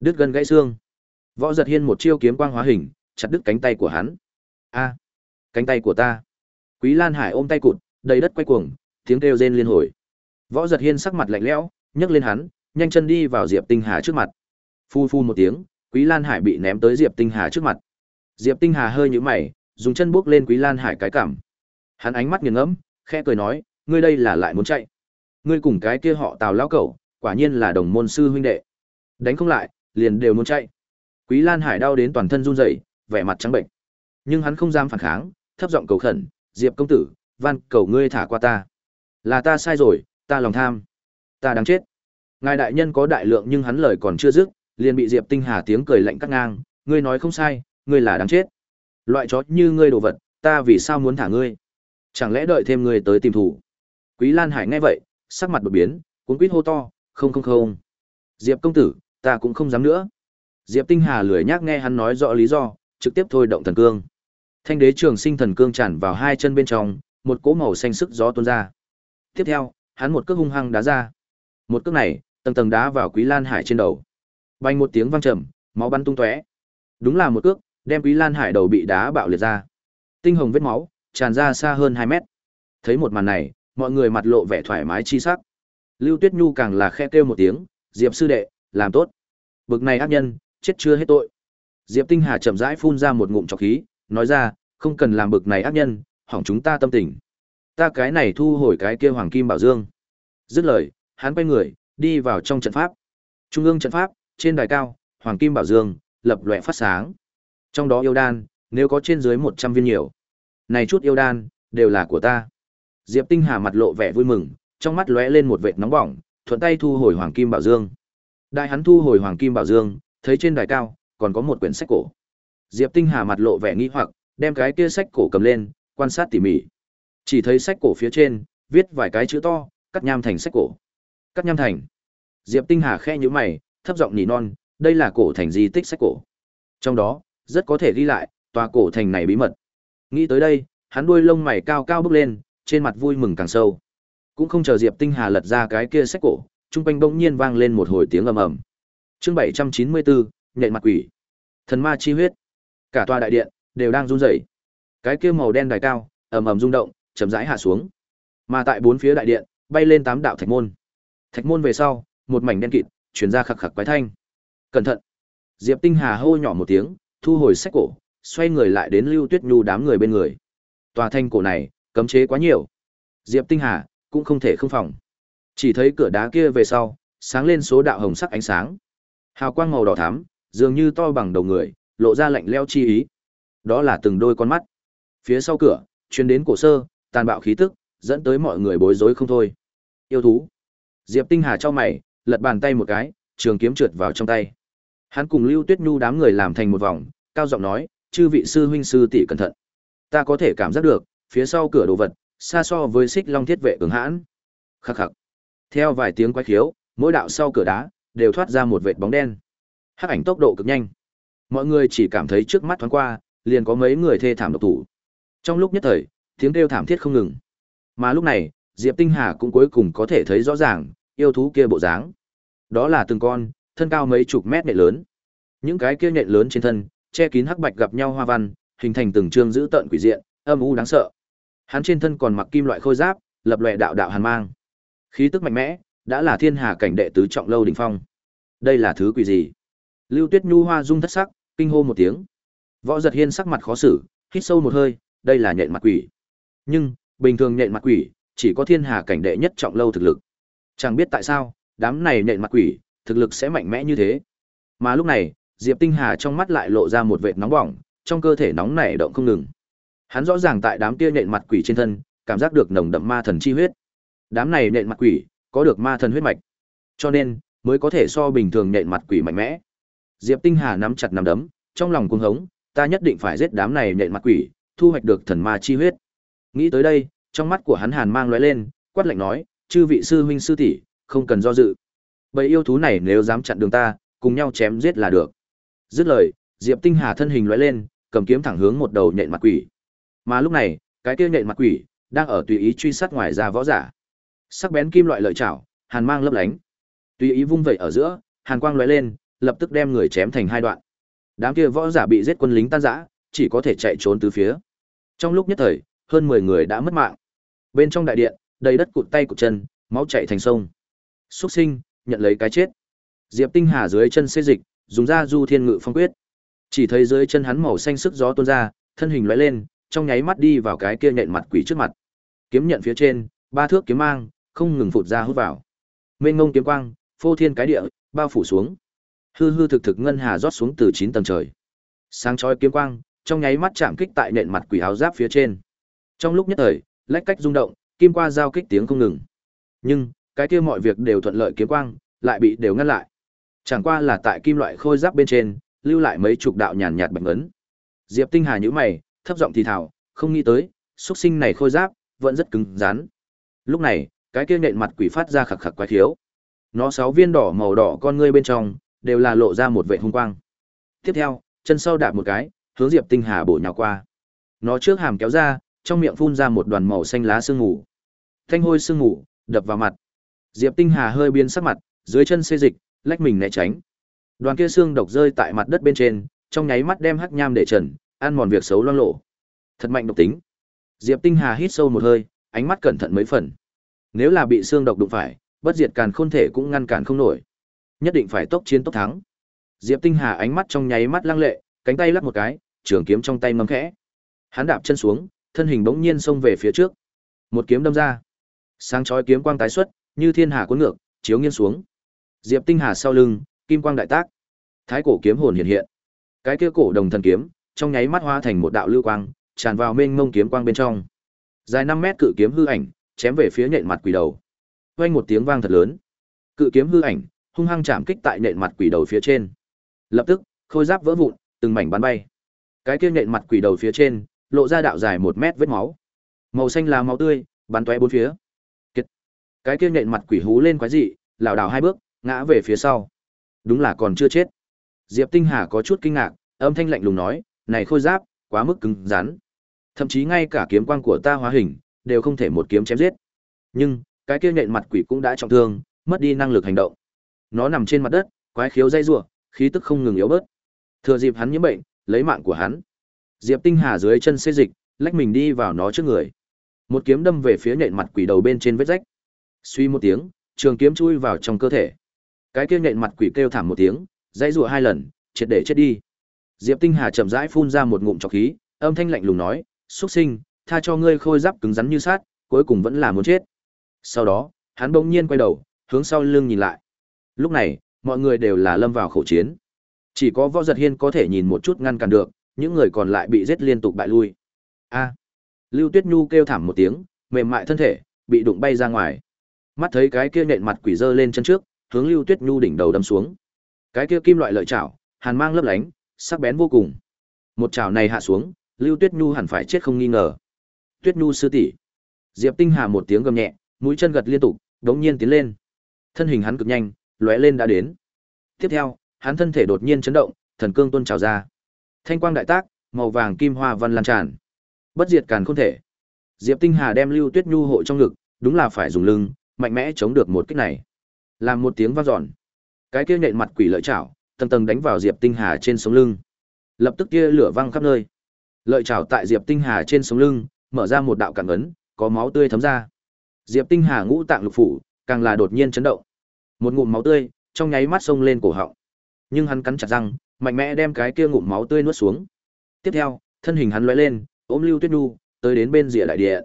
Đứt gân gãy xương. Võ Giật Hiên một chiêu kiếm quang hóa hình, chặt đứt cánh tay của hắn. A, cánh tay của ta. Quý Lan Hải ôm tay cụt, đầy đất quay cuồng, tiếng kêu rên liên hồi. Võ Giật Hiên sắc mặt lạnh lẽo, nhấc lên hắn, nhanh chân đi vào Diệp Tinh Hà trước mặt. Phu phu một tiếng, Quý Lan Hải bị ném tới Diệp Tinh Hà trước mặt. Diệp Tinh Hà hơi nhíu mày, dùng chân bước lên Quý Lan Hải cái cằm. Hắn ánh mắt nghiền ngẫm, khẽ cười nói, ngươi đây là lại muốn chạy. Ngươi cùng cái kia họ Tào lão cẩu, quả nhiên là đồng môn sư huynh đệ. Đánh không lại, liền đều muốn chạy. Quý Lan Hải đau đến toàn thân run rẩy, vẻ mặt trắng bệnh. Nhưng hắn không dám phản kháng, thấp giọng cầu khẩn, "Diệp công tử, van cầu ngươi thả qua ta. Là ta sai rồi, ta lòng tham. Ta đáng chết." Ngài đại nhân có đại lượng nhưng hắn lời còn chưa dứt, liền bị Diệp Tinh Hà tiếng cười lạnh cắt ngang, "Ngươi nói không sai, ngươi là đáng chết. Loại chó như ngươi đồ vật, ta vì sao muốn thả ngươi? Chẳng lẽ đợi thêm ngươi tới tìm thủ?" Quý Lan Hải nghe vậy, sắc mặt đột biến, cuốn quýt hô to, "Không không không. Diệp công tử, ta cũng không dám nữa." Diệp Tinh Hà lười nhác nghe hắn nói rõ lý do, trực tiếp thôi động thần cương. Thanh đế trường sinh thần cương tràn vào hai chân bên trong, một cỗ màu xanh sức gió tuôn ra. Tiếp theo, hắn một cước hung hăng đá ra. Một cước này, tầng tầng đá vào Quý Lan Hải trên đầu. Bành một tiếng vang trầm, máu bắn tung tóe. Đúng là một cước, đem Quý Lan Hải đầu bị đá bạo liệt ra. Tinh hồng vết máu tràn ra xa hơn hai mét. Thấy một màn này, mọi người mặt lộ vẻ thoải mái chi sắc. Lưu Tuyết Nhu càng là khẽ kêu một tiếng, "Diệp sư đệ, làm tốt." Bực này ác nhân, chết chưa hết tội. Diệp Tinh Hà chậm rãi phun ra một ngụm trọc khí, nói ra, không cần làm bực này ác nhân, hỏng chúng ta tâm tình. Ta cái này thu hồi cái kia hoàng kim bảo dương. Dứt lời, hắn quay người, đi vào trong trận pháp. Trung ương trận pháp, trên đài cao, hoàng kim bảo dương, lập lòe phát sáng. Trong đó yêu đan, nếu có trên dưới 100 viên nhiều. Này chút yêu đan, đều là của ta. Diệp Tinh Hà mặt lộ vẻ vui mừng, trong mắt lóe lên một vệt nóng bỏng, thuận tay thu hồi hoàng kim bảo dương. Đại hắn thu hồi hoàng kim bảo dương, thấy trên đài cao còn có một quyển sách cổ. Diệp Tinh Hà mặt lộ vẻ nghi hoặc, đem cái kia sách cổ cầm lên, quan sát tỉ mỉ. Chỉ thấy sách cổ phía trên viết vài cái chữ to, cắt nham thành sách cổ. Cắt nham thành. Diệp Tinh Hà khẽ nhíu mày, thấp giọng nỉ non, đây là cổ thành di tích sách cổ. Trong đó, rất có thể ghi lại tòa cổ thành này bí mật. Nghĩ tới đây, hắn đuôi lông mày cao cao bước lên, trên mặt vui mừng càng sâu. Cũng không chờ Diệp Tinh Hà lật ra cái kia sách cổ, trung quanh bỗng nhiên vang lên một hồi tiếng ầm ầm chương bảy trăm chín mươi bốn nhện mặt quỷ thần ma chi huyết cả tòa đại điện đều đang run rẩy. Cái kia màu đen đài cao ầm ầm rung động chậm rãi hạ xuống. Mà tại bốn phía đại điện bay lên tám đạo thạch môn. Thạch môn về sau một mảnh đen kịt chuyển ra khặc khặc quái thanh. Cẩn thận! Diệp tinh hà hô nhỏ một tiếng thu hồi sách cổ xoay người lại đến lưu tuyết nhu đám người bên người. Tòa thanh cổ này cấm chế quá nhiều. Diệp tinh hà cũng không thể không phòng. Chỉ thấy cửa đá kia về sau sáng lên số đạo hồng sắc ánh sáng. Hào quang màu đỏ thắm, dường như to bằng đầu người, lộ ra lạnh leo chi ý. Đó là từng đôi con mắt. Phía sau cửa, truyền đến cổ sơ, tàn bạo khí tức, dẫn tới mọi người bối rối không thôi. Yêu thú. Diệp Tinh Hà cho mày, lật bàn tay một cái, trường kiếm trượt vào trong tay. Hắn cùng Lưu Tuyết Nhu đám người làm thành một vòng, cao giọng nói, "Chư vị sư huynh sư tỷ cẩn thận. Ta có thể cảm giác được, phía sau cửa đồ vật, xa so với xích long thiết vệ cường hãn." Khắc khắc. Theo vài tiếng quái khiếu, mỗi đạo sau cửa đá đều thoát ra một vệt bóng đen. Hắc ảnh tốc độ cực nhanh. Mọi người chỉ cảm thấy trước mắt thoáng qua, liền có mấy người thê thảm độc thủ. Trong lúc nhất thời, tiếng kêu thảm thiết không ngừng. Mà lúc này, Diệp Tinh Hà cũng cuối cùng có thể thấy rõ ràng, yêu thú kia bộ dáng. Đó là từng con, thân cao mấy chục mét nhện lớn. Những cái kia nhện lớn trên thân, che kín hắc bạch gặp nhau hoa văn, hình thành từng trương giữ tợn quỷ diện, âm u đáng sợ. Hắn trên thân còn mặc kim loại khôi giáp, lập lòe đạo đạo hàn mang. Khí tức mạnh mẽ, đã là thiên hà cảnh đệ tứ trọng lâu đỉnh phong. Đây là thứ quỷ gì? Lưu Tuyết Nhu hoa dung thất sắc, kinh hô một tiếng. Võ Giật Hiên sắc mặt khó xử, hít sâu một hơi, đây là nhện mặt quỷ. Nhưng, bình thường nhện mặt quỷ, chỉ có thiên hà cảnh đệ nhất trọng lâu thực lực. Chẳng biết tại sao, đám này nhện mặt quỷ, thực lực sẽ mạnh mẽ như thế. Mà lúc này, Diệp Tinh Hà trong mắt lại lộ ra một vệt nóng bỏng, trong cơ thể nóng nảy động không ngừng. Hắn rõ ràng tại đám kia nhện mặt quỷ trên thân, cảm giác được nồng đậm ma thần chi huyết. Đám này nhện mặt quỷ, có được ma thần huyết mạch. Cho nên, mới có thể so bình thường nhện mặt quỷ mạnh mẽ. Diệp Tinh Hà nắm chặt nắm đấm, trong lòng cuồng hống, ta nhất định phải giết đám này nhện mặt quỷ, thu hoạch được thần ma chi huyết. Nghĩ tới đây, trong mắt của hắn hàn mang lóe lên, quát lạnh nói, chư vị sư huynh sư tỷ, không cần do dự. Bầy yêu thú này nếu dám chặn đường ta, cùng nhau chém giết là được. Dứt lời, Diệp Tinh Hà thân hình lóe lên, cầm kiếm thẳng hướng một đầu nhện mặt quỷ. Mà lúc này, cái kia nhện mặt quỷ đang ở tùy ý truy sát ngoài ra võ giả. Sắc bén kim loại lợi chảo, hàn mang lấp lánh. Tùy ý vung vẩy ở giữa, hàn quang lóe lên, lập tức đem người chém thành hai đoạn. Đám kia võ giả bị giết quân lính tan rã, chỉ có thể chạy trốn tứ phía. Trong lúc nhất thời, hơn 10 người đã mất mạng. Bên trong đại điện, đầy đất cụt tay cụt chân, máu chảy thành sông. Xuất sinh, nhận lấy cái chết. Diệp Tinh Hà dưới chân xê dịch, dùng ra Du Thiên Ngự Phong quyết. Chỉ thấy dưới chân hắn màu xanh sức gió tuôn ra, thân hình lóe lên, trong nháy mắt đi vào cái kia nhện mặt quỷ trước mặt. Kiếm nhận phía trên, ba thước kiếm mang, không ngừng phụt ra hút vào. Mênh ngông kiếm quang, phô thiên cái địa, bao phủ xuống. Hư hư thực thực ngân hà rót xuống từ chín tầng trời. Sáng chói kiếm quang, trong nháy mắt chạm kích tại nện mặt quỷ áo giáp phía trên. Trong lúc nhất thời, lách cách rung động, kim qua giao kích tiếng không ngừng. Nhưng, cái kia mọi việc đều thuận lợi kiếm quang, lại bị đều ngăn lại. Chẳng qua là tại kim loại khôi giáp bên trên, lưu lại mấy chục đạo nhàn nhạt bạch ấn. Diệp Tinh Hà nhíu mày, thấp giọng thì thào, không nghĩ tới, xuất sinh này khôi giáp vẫn rất cứng rắn. Lúc này, cái kia nện mặt quỷ phát ra khặc khặc quái thiếu. Nó sáu viên đỏ màu đỏ con ngươi bên trong đều là lộ ra một vệ hung quang. Tiếp theo, chân sau đạp một cái, hướng Diệp Tinh Hà bổ nhào qua. Nó trước hàm kéo ra, trong miệng phun ra một đoàn màu xanh lá sương ngủ. Thanh hôi sương ngủ đập vào mặt. Diệp Tinh Hà hơi biến sắc mặt, dưới chân xê dịch, lách mình né tránh. Đoàn kia xương độc rơi tại mặt đất bên trên, trong nháy mắt đem hắc nham để trần, ăn mòn việc xấu loang lộ. Thật mạnh độc tính. Diệp Tinh Hà hít sâu một hơi, ánh mắt cẩn thận mấy phần. Nếu là bị xương độc đụng phải, bất diệt càn khôn thể cũng ngăn cản không nổi. Nhất định phải tốc chiến tốc thắng. Diệp Tinh Hà ánh mắt trong nháy mắt lăng lệ, cánh tay lắc một cái, trường kiếm trong tay ngâm khẽ. Hắn đạp chân xuống, thân hình bỗng nhiên xông về phía trước. Một kiếm đâm ra. Sáng chói kiếm quang tái xuất, như thiên hà cuốn ngược, chiếu nghiêng xuống. Diệp Tinh Hà sau lưng, kim quang đại tác. Thái cổ kiếm hồn hiện hiện. Cái kia cổ đồng thần kiếm, trong nháy mắt hóa thành một đạo lưu quang, tràn vào mênh mông kiếm quang bên trong. Dài 5 mét cự kiếm hư ảnh, chém về phía nhện mặt quỷ đầu. Vang một tiếng vang thật lớn. Cự kiếm hư ảnh, hung hăng chạm kích tại nện mặt quỷ đầu phía trên. Lập tức, khôi giáp vỡ vụn, từng mảnh bắn bay. Cái kia nện mặt quỷ đầu phía trên, lộ ra đạo dài một mét vết máu. Màu xanh là máu tươi, bắn tóe bốn phía. Kiệt. Cái kia nện mặt quỷ hú lên quái dị, lảo đảo hai bước, ngã về phía sau. Đúng là còn chưa chết. Diệp Tinh Hà có chút kinh ngạc, âm thanh lạnh lùng nói, "Này khôi giáp, quá mức cứng rắn. Thậm chí ngay cả kiếm quang của ta hóa hình, đều không thể một kiếm chém giết." Nhưng, cái kia nện mặt quỷ cũng đã trọng thương, mất đi năng lực hành động. Nó nằm trên mặt đất, quái khiếu dây rủa, khí tức không ngừng yếu bớt. Thừa dịp hắn nhiễm bệnh, lấy mạng của hắn. Diệp Tinh Hà dưới chân xê dịch, lách mình đi vào nó trước người. Một kiếm đâm về phía nhện mặt quỷ đầu bên trên vết rách. Suy một tiếng, trường kiếm chui vào trong cơ thể. Cái kia nhện mặt quỷ kêu thảm một tiếng, dãy rủa hai lần, triệt để chết đi. Diệp Tinh Hà chậm rãi phun ra một ngụm trọc khí, âm thanh lạnh lùng nói, "Xuất sinh, tha cho ngươi khôi giáp cứng rắn như sát, cuối cùng vẫn là muốn chết." Sau đó, hắn bỗng nhiên quay đầu, hướng sau lưng nhìn lại. Lúc này, mọi người đều là lâm vào khẩu chiến. Chỉ có Võ Giật Hiên có thể nhìn một chút ngăn cản được, những người còn lại bị giết liên tục bại lui. A! Lưu Tuyết Nhu kêu thảm một tiếng, mềm mại thân thể bị đụng bay ra ngoài. Mắt thấy cái kia nện mặt quỷ dơ lên chân trước, hướng Lưu Tuyết Nhu đỉnh đầu đâm xuống. Cái kia kim loại lợi chảo, hàn mang lấp lánh, sắc bén vô cùng. Một chảo này hạ xuống, Lưu Tuyết Nhu hẳn phải chết không nghi ngờ. Tuyết Nhu sư tỷ. Diệp Tinh Hà một tiếng gầm nhẹ, mũi chân gật liên tục, đống nhiên tiến lên. Thân hình hắn cực nhanh, lóe lên đã đến. Tiếp theo, hắn thân thể đột nhiên chấn động, thần cương tuôn trào ra. Thanh quang đại tác, màu vàng kim hoa văn lan tràn. Bất diệt càn khôn thể. Diệp Tinh Hà đem Lưu Tuyết Nhu hộ trong ngực, đúng là phải dùng lưng, mạnh mẽ chống được một kích này. Làm một tiếng vang dọn. Cái kia nhện mặt quỷ lợi chảo, tầng tầng đánh vào Diệp Tinh Hà trên sống lưng. Lập tức kia lửa văng khắp nơi. Lợi chảo tại Diệp Tinh Hà trên sống lưng, mở ra một đạo cản ấn, có máu tươi thấm ra. Diệp Tinh Hà ngũ tạng lục phủ, càng là đột nhiên chấn động. Một ngụm máu tươi, trong nháy mắt xông lên cổ họng. Nhưng hắn cắn chặt răng, mạnh mẽ đem cái kia ngụm máu tươi nuốt xuống. Tiếp theo, thân hình hắn lóe lên, ôm Lưu Tuyết Nhu, tới đến bên rìa đại địa.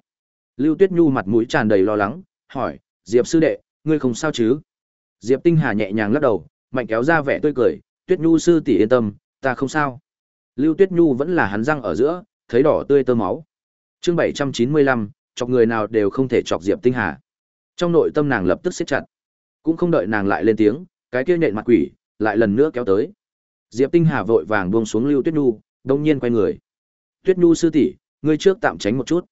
Lưu Tuyết Nhu mặt mũi tràn đầy lo lắng, hỏi, Diệp sư đệ, ngươi không sao chứ? Diệp Tinh Hà nhẹ nhàng lắc đầu, mạnh kéo ra vẻ tươi cười, Tuyết Nhu sư tỷ yên tâm, ta không sao. Lưu Tuyết Nhu vẫn là hắn răng ở giữa, thấy đỏ tươi tơ máu. Chương 795, chọc người nào đều không thể chọc Diệp Tinh Hà. Trong nội tâm nàng lập tức siết chặt. Cũng không đợi nàng lại lên tiếng, cái kia nhện mặt quỷ lại lần nữa kéo tới. Diệp Tinh Hà vội vàng buông xuống Lưu Tuyết Nhu, đông nhiên quay người. Tuyết Nhu sư tỷ, ngươi trước tạm tránh một chút.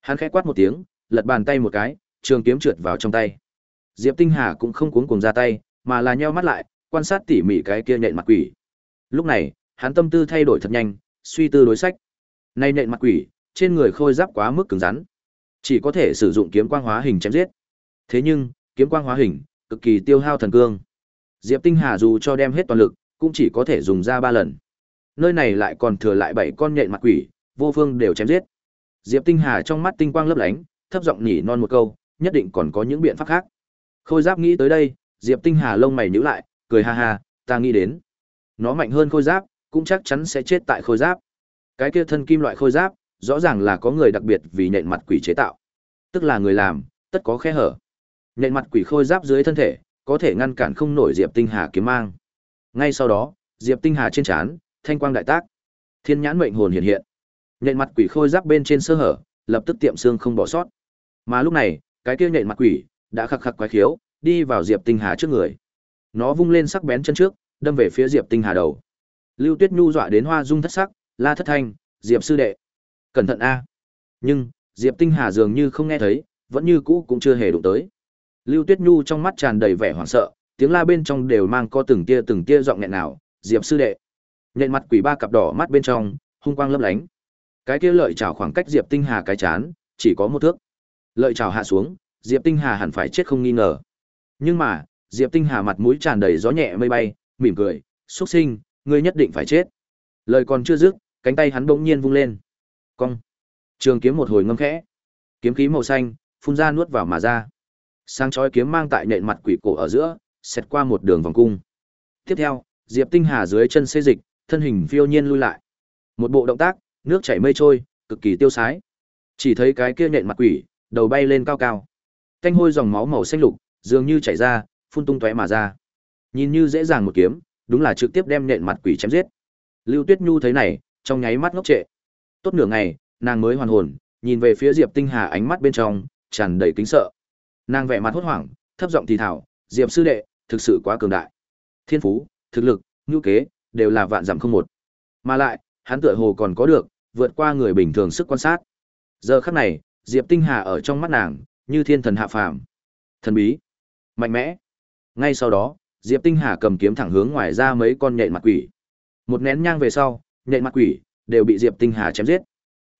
Hắn khẽ quát một tiếng, lật bàn tay một cái, trường kiếm trượt vào trong tay. Diệp Tinh Hà cũng không cuống cuồng ra tay, mà là nheo mắt lại, quan sát tỉ mỉ cái kia nhện mặt quỷ. Lúc này, hắn tâm tư thay đổi thật nhanh, suy tư đối sách. Nay nhện mặt quỷ, trên người khôi giáp quá mức cứng rắn, chỉ có thể sử dụng kiếm quang hóa hình chém giết. Thế nhưng, kiếm quang hóa hình cực kỳ tiêu hao thần cương. Diệp Tinh Hà dù cho đem hết toàn lực, cũng chỉ có thể dùng ra ba lần. Nơi này lại còn thừa lại bảy con nhện mặt quỷ, vô phương đều chém giết. Diệp Tinh Hà trong mắt tinh quang lấp lánh, thấp giọng nhỉ non một câu, nhất định còn có những biện pháp khác. Khôi giáp nghĩ tới đây, Diệp Tinh Hà lông mày nhíu lại, cười ha ha, ta nghĩ đến. Nó mạnh hơn khôi giáp, cũng chắc chắn sẽ chết tại khôi giáp. Cái kia thân kim loại khôi giáp, rõ ràng là có người đặc biệt vì nhện mặt quỷ chế tạo. Tức là người làm, tất có khe hở nện mặt quỷ khôi giáp dưới thân thể, có thể ngăn cản không nổi Diệp Tinh Hà kiếm mang. Ngay sau đó, Diệp Tinh Hà trên trán, thanh quang đại tác. Thiên nhãn mệnh hồn hiện hiện. Nện mặt quỷ khôi giáp bên trên sơ hở, lập tức tiệm xương không bỏ sót. Mà lúc này, cái kia nện mặt quỷ đã khắc khắc quái khiếu, đi vào Diệp Tinh Hà trước người. Nó vung lên sắc bén chân trước, đâm về phía Diệp Tinh Hà đầu. Lưu Tuyết Nhu dọa đến hoa dung thất sắc, la thất thanh, "Diệp sư đệ, cẩn thận a." Nhưng, Diệp Tinh Hà dường như không nghe thấy, vẫn như cũ cũng chưa hề đụng tới. Lưu Tuyết Nhu trong mắt tràn đầy vẻ hoảng sợ, tiếng la bên trong đều mang có từng tia từng tia giọng nghẹn nào, "Diệp sư đệ." Nhện mặt quỷ ba cặp đỏ mắt bên trong, hung quang lấp lánh. Cái kia lợi chảo khoảng cách Diệp Tinh Hà cái chán, chỉ có một thước. Lợi chảo hạ xuống, Diệp Tinh Hà hẳn phải chết không nghi ngờ. Nhưng mà, Diệp Tinh Hà mặt mũi tràn đầy gió nhẹ mây bay, mỉm cười, "Xuất sinh, ngươi nhất định phải chết." Lời còn chưa dứt, cánh tay hắn bỗng nhiên vung lên. Cong. Trường kiếm một hồi ngâm khẽ. Kiếm khí màu xanh phun ra nuốt vào mà ra. Sáng chói kiếm mang tại nện mặt quỷ cổ ở giữa, xẹt qua một đường vòng cung. Tiếp theo, Diệp Tinh Hà dưới chân xê dịch, thân hình phiêu nhiên lui lại. Một bộ động tác, nước chảy mây trôi, cực kỳ tiêu sái. Chỉ thấy cái kia nện mặt quỷ, đầu bay lên cao cao. Canh hôi dòng máu màu xanh lục, dường như chảy ra, phun tung tóe mà ra. Nhìn như dễ dàng một kiếm, đúng là trực tiếp đem nện mặt quỷ chém giết. Lưu Tuyết Nhu thấy này, trong nháy mắt ngốc trệ. Tốt nửa ngày, nàng mới hoàn hồn, nhìn về phía Diệp Tinh Hà ánh mắt bên trong tràn đầy kính sợ. Nàng vẻ mặt hốt hoảng, thấp giọng thì thào, "Diệp sư đệ, thực sự quá cường đại. Thiên phú, thực lực, nhu kế, đều là vạn giảm không một. Mà lại, hắn tựa hồ còn có được vượt qua người bình thường sức quan sát. Giờ khắc này, Diệp Tinh Hà ở trong mắt nàng, như thiên thần hạ phàm. Thần bí, mạnh mẽ. Ngay sau đó, Diệp Tinh Hà cầm kiếm thẳng hướng ngoài ra mấy con nhện mặt quỷ. Một nén nhang về sau, nhện mặt quỷ đều bị Diệp Tinh Hà chém giết.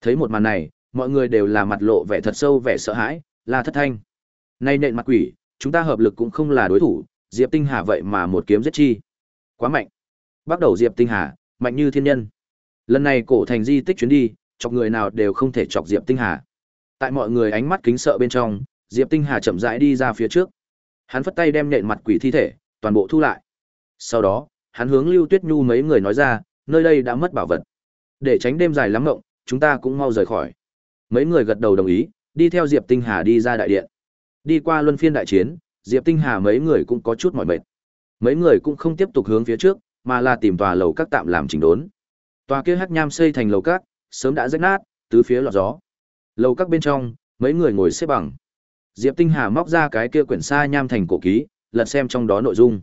Thấy một màn này, mọi người đều là mặt lộ vẻ thật sâu vẻ sợ hãi, la thất thanh. Nay nện mặt quỷ, chúng ta hợp lực cũng không là đối thủ, Diệp Tinh Hà vậy mà một kiếm giết chi. Quá mạnh. Bắt đầu Diệp Tinh Hà, mạnh như thiên nhân. Lần này cổ thành di tích chuyến đi, chọc người nào đều không thể chọc Diệp Tinh Hà. Tại mọi người ánh mắt kính sợ bên trong, Diệp Tinh Hà chậm rãi đi ra phía trước. Hắn phất tay đem nện mặt quỷ thi thể, toàn bộ thu lại. Sau đó, hắn hướng Lưu Tuyết Nhu mấy người nói ra, nơi đây đã mất bảo vật. Để tránh đêm dài lắm mộng, chúng ta cũng mau rời khỏi. Mấy người gật đầu đồng ý, đi theo Diệp Tinh Hà đi ra đại điện. Đi qua luân phiên đại chiến, Diệp Tinh Hà mấy người cũng có chút mỏi mệt. Mấy người cũng không tiếp tục hướng phía trước, mà là tìm tòa lầu các tạm làm chỉnh đốn. Tòa kia hắc nham xây thành lầu các, sớm đã rách nát, tứ phía lọt gió. Lầu các bên trong, mấy người ngồi xếp bằng. Diệp Tinh Hà móc ra cái kia quyển sa nham thành cổ ký, lật xem trong đó nội dung.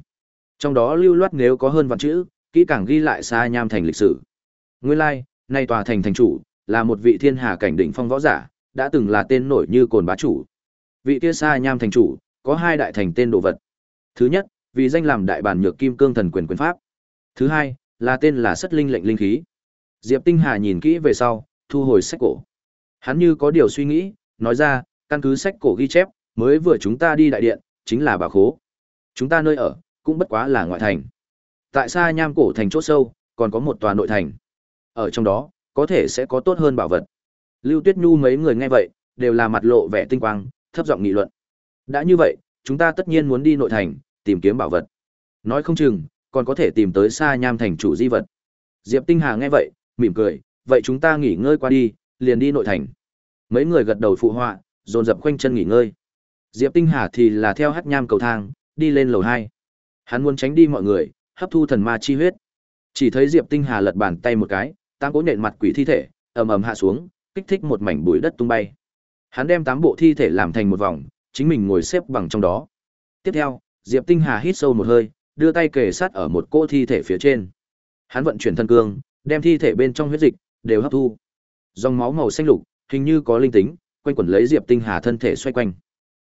Trong đó lưu loát nếu có hơn vạn chữ, kỹ càng ghi lại sa nham thành lịch sử. Nguyên lai, like, nay tòa thành thành chủ là một vị thiên hà cảnh đỉnh phong võ giả, đã từng là tên nổi như cồn bá chủ. Vị kia sa nham thành chủ, có hai đại thành tên đồ vật. Thứ nhất, vì danh làm đại bản nhược kim cương thần quyền quyền pháp. Thứ hai, là tên là sất linh lệnh linh khí. Diệp Tinh Hà nhìn kỹ về sau, thu hồi sách cổ. Hắn như có điều suy nghĩ, nói ra, căn cứ sách cổ ghi chép, mới vừa chúng ta đi đại điện, chính là bà khố. Chúng ta nơi ở, cũng bất quá là ngoại thành. Tại sao nham cổ thành chỗ sâu, còn có một tòa nội thành. Ở trong đó, có thể sẽ có tốt hơn bảo vật. Lưu Tuyết Nhu mấy người nghe vậy, đều là mặt lộ vẻ tinh quang, thấp giọng nghị luận. Đã như vậy, chúng ta tất nhiên muốn đi nội thành, tìm kiếm bảo vật. Nói không chừng, còn có thể tìm tới xa nham thành chủ di vật. Diệp Tinh Hà nghe vậy, mỉm cười, vậy chúng ta nghỉ ngơi qua đi, liền đi nội thành. Mấy người gật đầu phụ họa, dồn dập quanh chân nghỉ ngơi. Diệp Tinh Hà thì là theo hắc nham cầu thang, đi lên lầu 2. Hắn muốn tránh đi mọi người, hấp thu thần ma chi huyết. Chỉ thấy Diệp Tinh Hà lật bàn tay một cái, tám cỗ nện mặt quỷ thi thể, ầm ầm hạ xuống, kích thích một mảnh bụi đất tung bay. Hắn đem tám bộ thi thể làm thành một vòng, chính mình ngồi xếp bằng trong đó. Tiếp theo, Diệp Tinh Hà hít sâu một hơi, đưa tay kề sát ở một cỗ thi thể phía trên. Hắn vận chuyển thân cương, đem thi thể bên trong huyết dịch đều hấp thu. Dòng máu màu xanh lục, hình như có linh tính, quanh quẩn lấy Diệp Tinh Hà thân thể xoay quanh.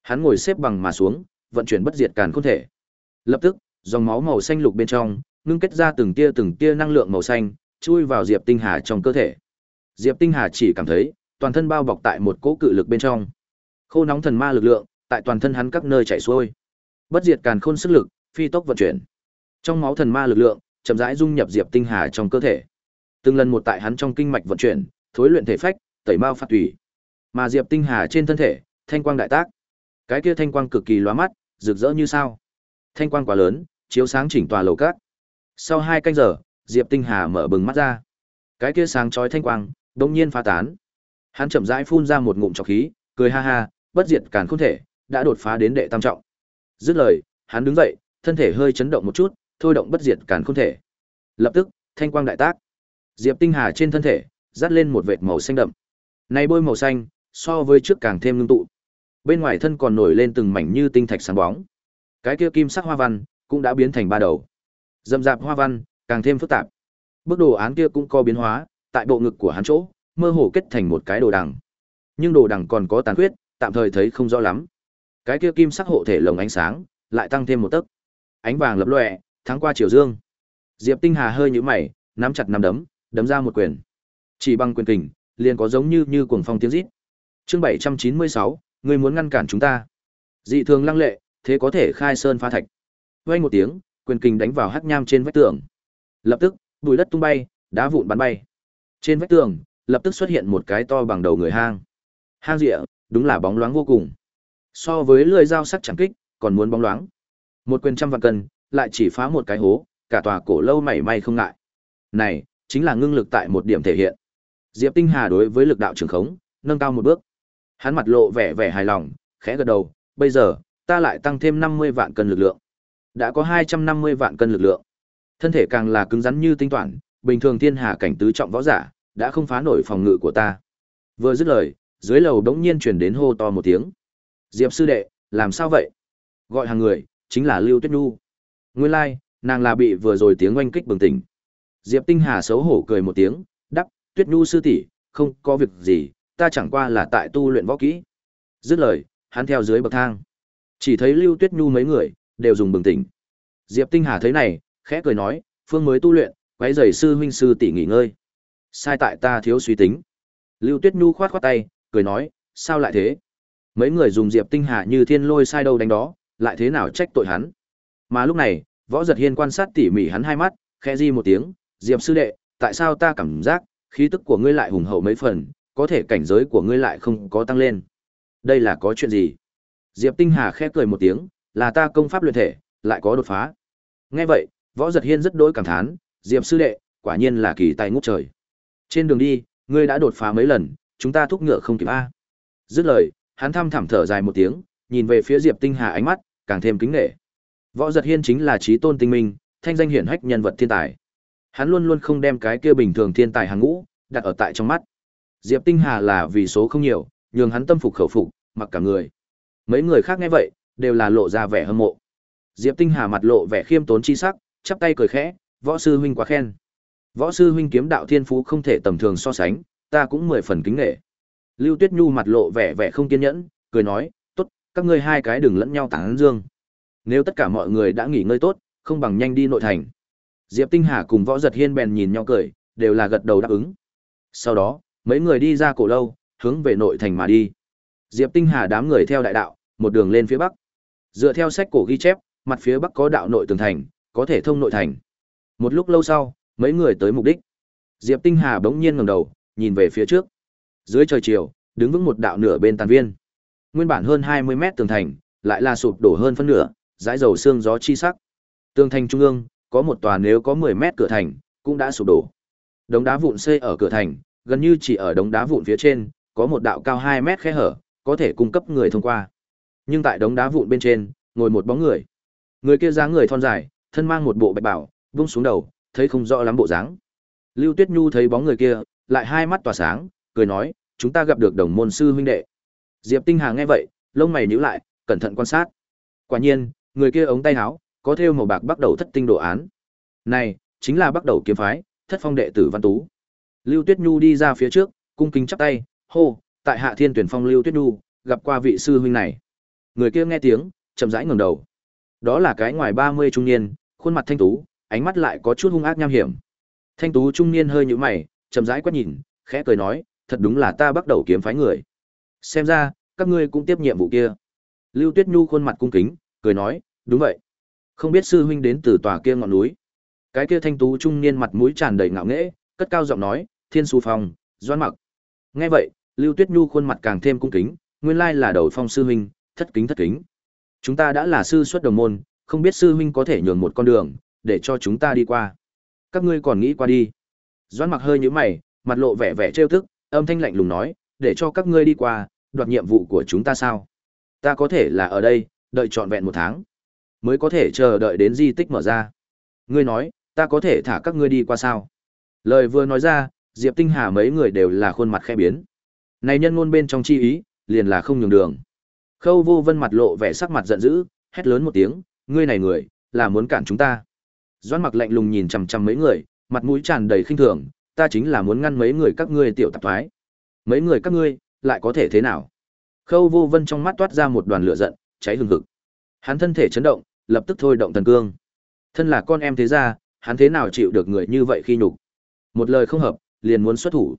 Hắn ngồi xếp bằng mà xuống, vận chuyển bất diệt càn khôn thể. Lập tức, dòng máu màu xanh lục bên trong, ngưng kết ra từng tia từng tia năng lượng màu xanh, chui vào Diệp Tinh Hà trong cơ thể. Diệp Tinh Hà chỉ cảm thấy toàn thân bao bọc tại một cỗ cự lực bên trong. Khô nóng thần ma lực lượng, tại toàn thân hắn các nơi chảy xuôi. Bất diệt càn khôn sức lực, phi tốc vận chuyển. Trong máu thần ma lực lượng, chậm rãi dung nhập Diệp Tinh Hà trong cơ thể. Từng lần một tại hắn trong kinh mạch vận chuyển, thối luyện thể phách, tẩy mao phát tủy. Mà Diệp Tinh Hà trên thân thể, thanh quang đại tác. Cái kia thanh quang cực kỳ lóa mắt, rực rỡ như sao. Thanh quang quá lớn, chiếu sáng chỉnh tòa lầu cát. Sau hai canh giờ, Diệp Tinh Hà mở bừng mắt ra. Cái kia sáng chói thanh quang, đột nhiên phá tán. Hắn chậm rãi phun ra một ngụm trọc khí, cười ha ha, bất diệt càn không thể, đã đột phá đến đệ tam trọng. Dứt lời, hắn đứng dậy, thân thể hơi chấn động một chút, thôi động bất diệt càn không thể. Lập tức, thanh quang đại tác. Diệp Tinh Hà trên thân thể, dắt lên một vệt màu xanh đậm. Này bôi màu xanh, so với trước càng thêm ngưng tụ. Bên ngoài thân còn nổi lên từng mảnh như tinh thạch sáng bóng. Cái kia kim sắc hoa văn cũng đã biến thành ba đầu. Dầm dạp hoa văn, càng thêm phức tạp. Bức đồ án kia cũng có biến hóa, tại bộ ngực của hắn chỗ, mơ hồ kết thành một cái đồ đằng. Nhưng đồ đằng còn có tàn huyết, tạm thời thấy không rõ lắm. Cái kia kim sắc hộ thể lồng ánh sáng, lại tăng thêm một tấc. Ánh vàng lập lòe, thắng qua chiều dương. Diệp Tinh Hà hơi nhíu mày, nắm chặt nắm đấm, đấm ra một quyền. Chỉ bằng quyền kình, liền có giống như như cuồng phong tiếng rít. Chương 796, người muốn ngăn cản chúng ta. Dị thường lăng lệ, thế có thể khai sơn phá thạch. Vang một tiếng, quyền kình đánh vào hắc nham trên vách tường. Lập tức, bụi đất tung bay, đá vụn bắn bay. Trên vách tường, lập tức xuất hiện một cái to bằng đầu người hang. Hang rịa, đúng là bóng loáng vô cùng. So với lưỡi dao sắc chẳng kích, còn muốn bóng loáng. Một quyền trăm vạn cân, lại chỉ phá một cái hố, cả tòa cổ lâu mảy may không ngại. Này, chính là ngưng lực tại một điểm thể hiện. Diệp Tinh Hà đối với lực đạo trường khống, nâng cao một bước. Hắn mặt lộ vẻ vẻ hài lòng, khẽ gật đầu, bây giờ, ta lại tăng thêm 50 vạn cân lực lượng. Đã có 250 vạn cân lực lượng. Thân thể càng là cứng rắn như tinh toản, bình thường thiên hà cảnh tứ trọng võ giả, đã không phá nổi phòng ngự của ta. Vừa dứt lời, dưới lầu đống nhiên truyền đến hô to một tiếng. Diệp sư đệ, làm sao vậy? Gọi hàng người, chính là Lưu Tuyết Nhu. Nguyên lai, like, nàng là bị vừa rồi tiếng oanh kích bừng tỉnh. Diệp Tinh Hà xấu hổ cười một tiếng, đắp, Tuyết Nhu sư tỷ, không có việc gì, ta chẳng qua là tại tu luyện võ kỹ. Dứt lời, hắn theo dưới bậc thang. Chỉ thấy Lưu Tuyết Nhu mấy người, đều dùng bừng tỉnh. Diệp Tinh Hà thấy này, khẽ cười nói, phương mới tu luyện, quấy rầy sư huynh sư tỷ nghỉ ngơi. Sai tại ta thiếu suy tính. Lưu Tuyết Nhu khoát khoát tay, cười nói, sao lại thế? Mấy người dùng Diệp Tinh Hà như thiên lôi sai đâu đánh đó, lại thế nào trách tội hắn? Mà lúc này, Võ Giật Hiên quan sát tỉ mỉ hắn hai mắt, khẽ di một tiếng, Diệp sư đệ, tại sao ta cảm giác khí tức của ngươi lại hùng hậu mấy phần, có thể cảnh giới của ngươi lại không có tăng lên? Đây là có chuyện gì? Diệp Tinh Hà khẽ cười một tiếng, là ta công pháp luyện thể, lại có đột phá. Nghe vậy, Võ Giật Hiên rất đối cảm thán, Diệp sư đệ, quả nhiên là kỳ tài ngút trời. Trên đường đi, ngươi đã đột phá mấy lần, chúng ta thúc ngựa không kịp a. Dứt lời, hắn thăm thẳm thở dài một tiếng, nhìn về phía Diệp Tinh Hà ánh mắt càng thêm kính nể. Võ Giật Hiên chính là trí tôn tinh minh, thanh danh hiển hách nhân vật thiên tài. Hắn luôn luôn không đem cái kia bình thường thiên tài hàng ngũ đặt ở tại trong mắt. Diệp Tinh Hà là vì số không nhiều, nhường hắn tâm phục khẩu phục, mặc cả người. Mấy người khác nghe vậy, đều là lộ ra vẻ hâm mộ. Diệp Tinh Hà mặt lộ vẻ khiêm tốn chi sắc, chắp tay cười khẽ, "Võ sư huynh quá khen. Võ sư huynh kiếm đạo thiên phú không thể tầm thường so sánh, ta cũng mười phần kính nể." Lưu Tuyết Nhu mặt lộ vẻ vẻ không kiên nhẫn, cười nói, "Tốt, các ngươi hai cái đừng lẫn nhau tán dương. Nếu tất cả mọi người đã nghỉ ngơi tốt, không bằng nhanh đi nội thành." Diệp Tinh Hà cùng Võ Giật Hiên bèn nhìn nhau cười, đều là gật đầu đáp ứng. Sau đó, mấy người đi ra cổ lâu, hướng về nội thành mà đi. Diệp Tinh Hà đám người theo đại đạo, một đường lên phía bắc. Dựa theo sách cổ ghi chép, mặt phía bắc có đạo nội tường thành, có thể thông nội thành. Một lúc lâu sau, mấy người tới mục đích. Diệp Tinh Hà bỗng nhiên ngẩng đầu, nhìn về phía trước. Dưới trời chiều, đứng vững một đạo nửa bên tàn viên. Nguyên bản hơn 20 mét tường thành, lại là sụp đổ hơn phân nửa, dãi dầu xương gió chi sắc. Tường thành trung ương, có một tòa nếu có 10 mét cửa thành, cũng đã sụp đổ. Đống đá vụn xây ở cửa thành, gần như chỉ ở đống đá vụn phía trên, có một đạo cao 2 mét khe hở, có thể cung cấp người thông qua. Nhưng tại đống đá vụn bên trên, ngồi một bóng người. Người kia dáng người thon dài, thân mang một bộ bạch bảo, vung xuống đầu, thấy không rõ lắm bộ dáng. Lưu Tuyết Nhu thấy bóng người kia, lại hai mắt tỏa sáng, cười nói, chúng ta gặp được đồng môn sư huynh đệ. Diệp Tinh Hà nghe vậy, lông mày nhíu lại, cẩn thận quan sát. Quả nhiên, người kia ống tay áo có thêu màu bạc bắt đầu thất tinh đồ án. Này, chính là bắt đầu kiếm phái, thất phong đệ tử Văn Tú. Lưu Tuyết Nhu đi ra phía trước, cung kính chắp tay, hô, tại Hạ Thiên Tuyển Phong Lưu Tuyết Nhu, gặp qua vị sư huynh này. Người kia nghe tiếng, chậm rãi ngẩng đầu. Đó là cái ngoài 30 trung niên, khuôn mặt thanh tú, ánh mắt lại có chút hung ác nham hiểm. Thanh tú trung niên hơi nhíu mày, chậm rãi quét nhìn, khẽ cười nói, thật đúng là ta bắt đầu kiếm phái người. Xem ra, các ngươi cũng tiếp nhiệm vụ kia. Lưu Tuyết Nhu khuôn mặt cung kính, cười nói, đúng vậy. Không biết sư huynh đến từ tòa kia ngọn núi. Cái kia thanh tú trung niên mặt mũi tràn đầy ngạo nghễ, cất cao giọng nói, Thiên Xu Phong, Doan Mặc. Nghe vậy, Lưu Tuyết Nhu khuôn mặt càng thêm cung kính, nguyên lai là đầu phong sư huynh, thất kính thất kính. Chúng ta đã là sư xuất đồng môn, không biết sư huynh có thể nhường một con đường, để cho chúng ta đi qua. Các ngươi còn nghĩ qua đi. Doan Mặc hơi nhíu mày, mặt lộ vẻ vẻ trêu tức, âm thanh lạnh lùng nói, để cho các ngươi đi qua, đoạt nhiệm vụ của chúng ta sao? Ta có thể là ở đây, đợi trọn vẹn một tháng, mới có thể chờ đợi đến di tích mở ra. Ngươi nói, ta có thể thả các ngươi đi qua sao? Lời vừa nói ra, Diệp Tinh Hà mấy người đều là khuôn mặt khẽ biến. Này nhân ngôn bên trong chi ý, liền là không nhường đường. Khâu Vô Vân mặt lộ vẻ sắc mặt giận dữ, hét lớn một tiếng, ngươi này người, là muốn cản chúng ta. Doãn Mặc lạnh lùng nhìn chằm chằm mấy người, mặt mũi tràn đầy khinh thường, ta chính là muốn ngăn mấy người các ngươi tiểu tạp thoái. Mấy người các ngươi, lại có thể thế nào? Khâu Vô Vân trong mắt toát ra một đoàn lửa giận, cháy hừng hực. Hắn thân thể chấn động, lập tức thôi động thần cương. Thân là con em thế gia, hắn thế nào chịu được người như vậy khi nhục. Một lời không hợp, liền muốn xuất thủ.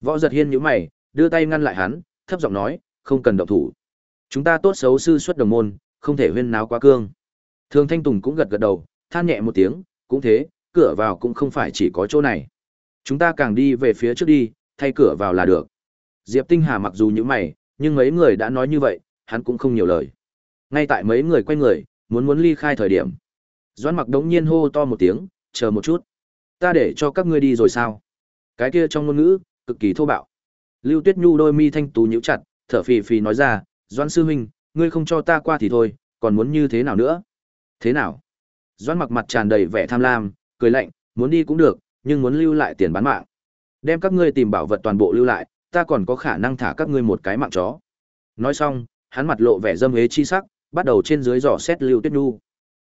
Võ Giật Hiên nhíu mày, đưa tay ngăn lại hắn, thấp giọng nói, không cần động thủ. Chúng ta tốt xấu sư xuất đồng môn, không thể huyên náo quá cương. Thường Thanh Tùng cũng gật gật đầu, than nhẹ một tiếng, cũng thế, cửa vào cũng không phải chỉ có chỗ này. Chúng ta càng đi về phía trước đi, thay cửa vào là được. Diệp Tinh Hà mặc dù như mày, nhưng mấy người đã nói như vậy, hắn cũng không nhiều lời. Ngay tại mấy người quay người, muốn muốn ly khai thời điểm. Doãn mặc đống nhiên hô to một tiếng, chờ một chút. Ta để cho các ngươi đi rồi sao? Cái kia trong ngôn ngữ, cực kỳ thô bạo. Lưu Tuyết Nhu đôi mi thanh tú nhíu chặt, thở phì phì nói ra, Doãn sư huynh, ngươi không cho ta qua thì thôi, còn muốn như thế nào nữa? Thế nào? Doãn mặc mặt tràn đầy vẻ tham lam, cười lạnh, muốn đi cũng được, nhưng muốn lưu lại tiền bán mạng. Đem các ngươi tìm bảo vật toàn bộ lưu lại, ta còn có khả năng thả các ngươi một cái mạng chó. Nói xong, hắn mặt lộ vẻ dâm hế chi sắc, bắt đầu trên dưới dò xét Lưu Tuyết Nhu.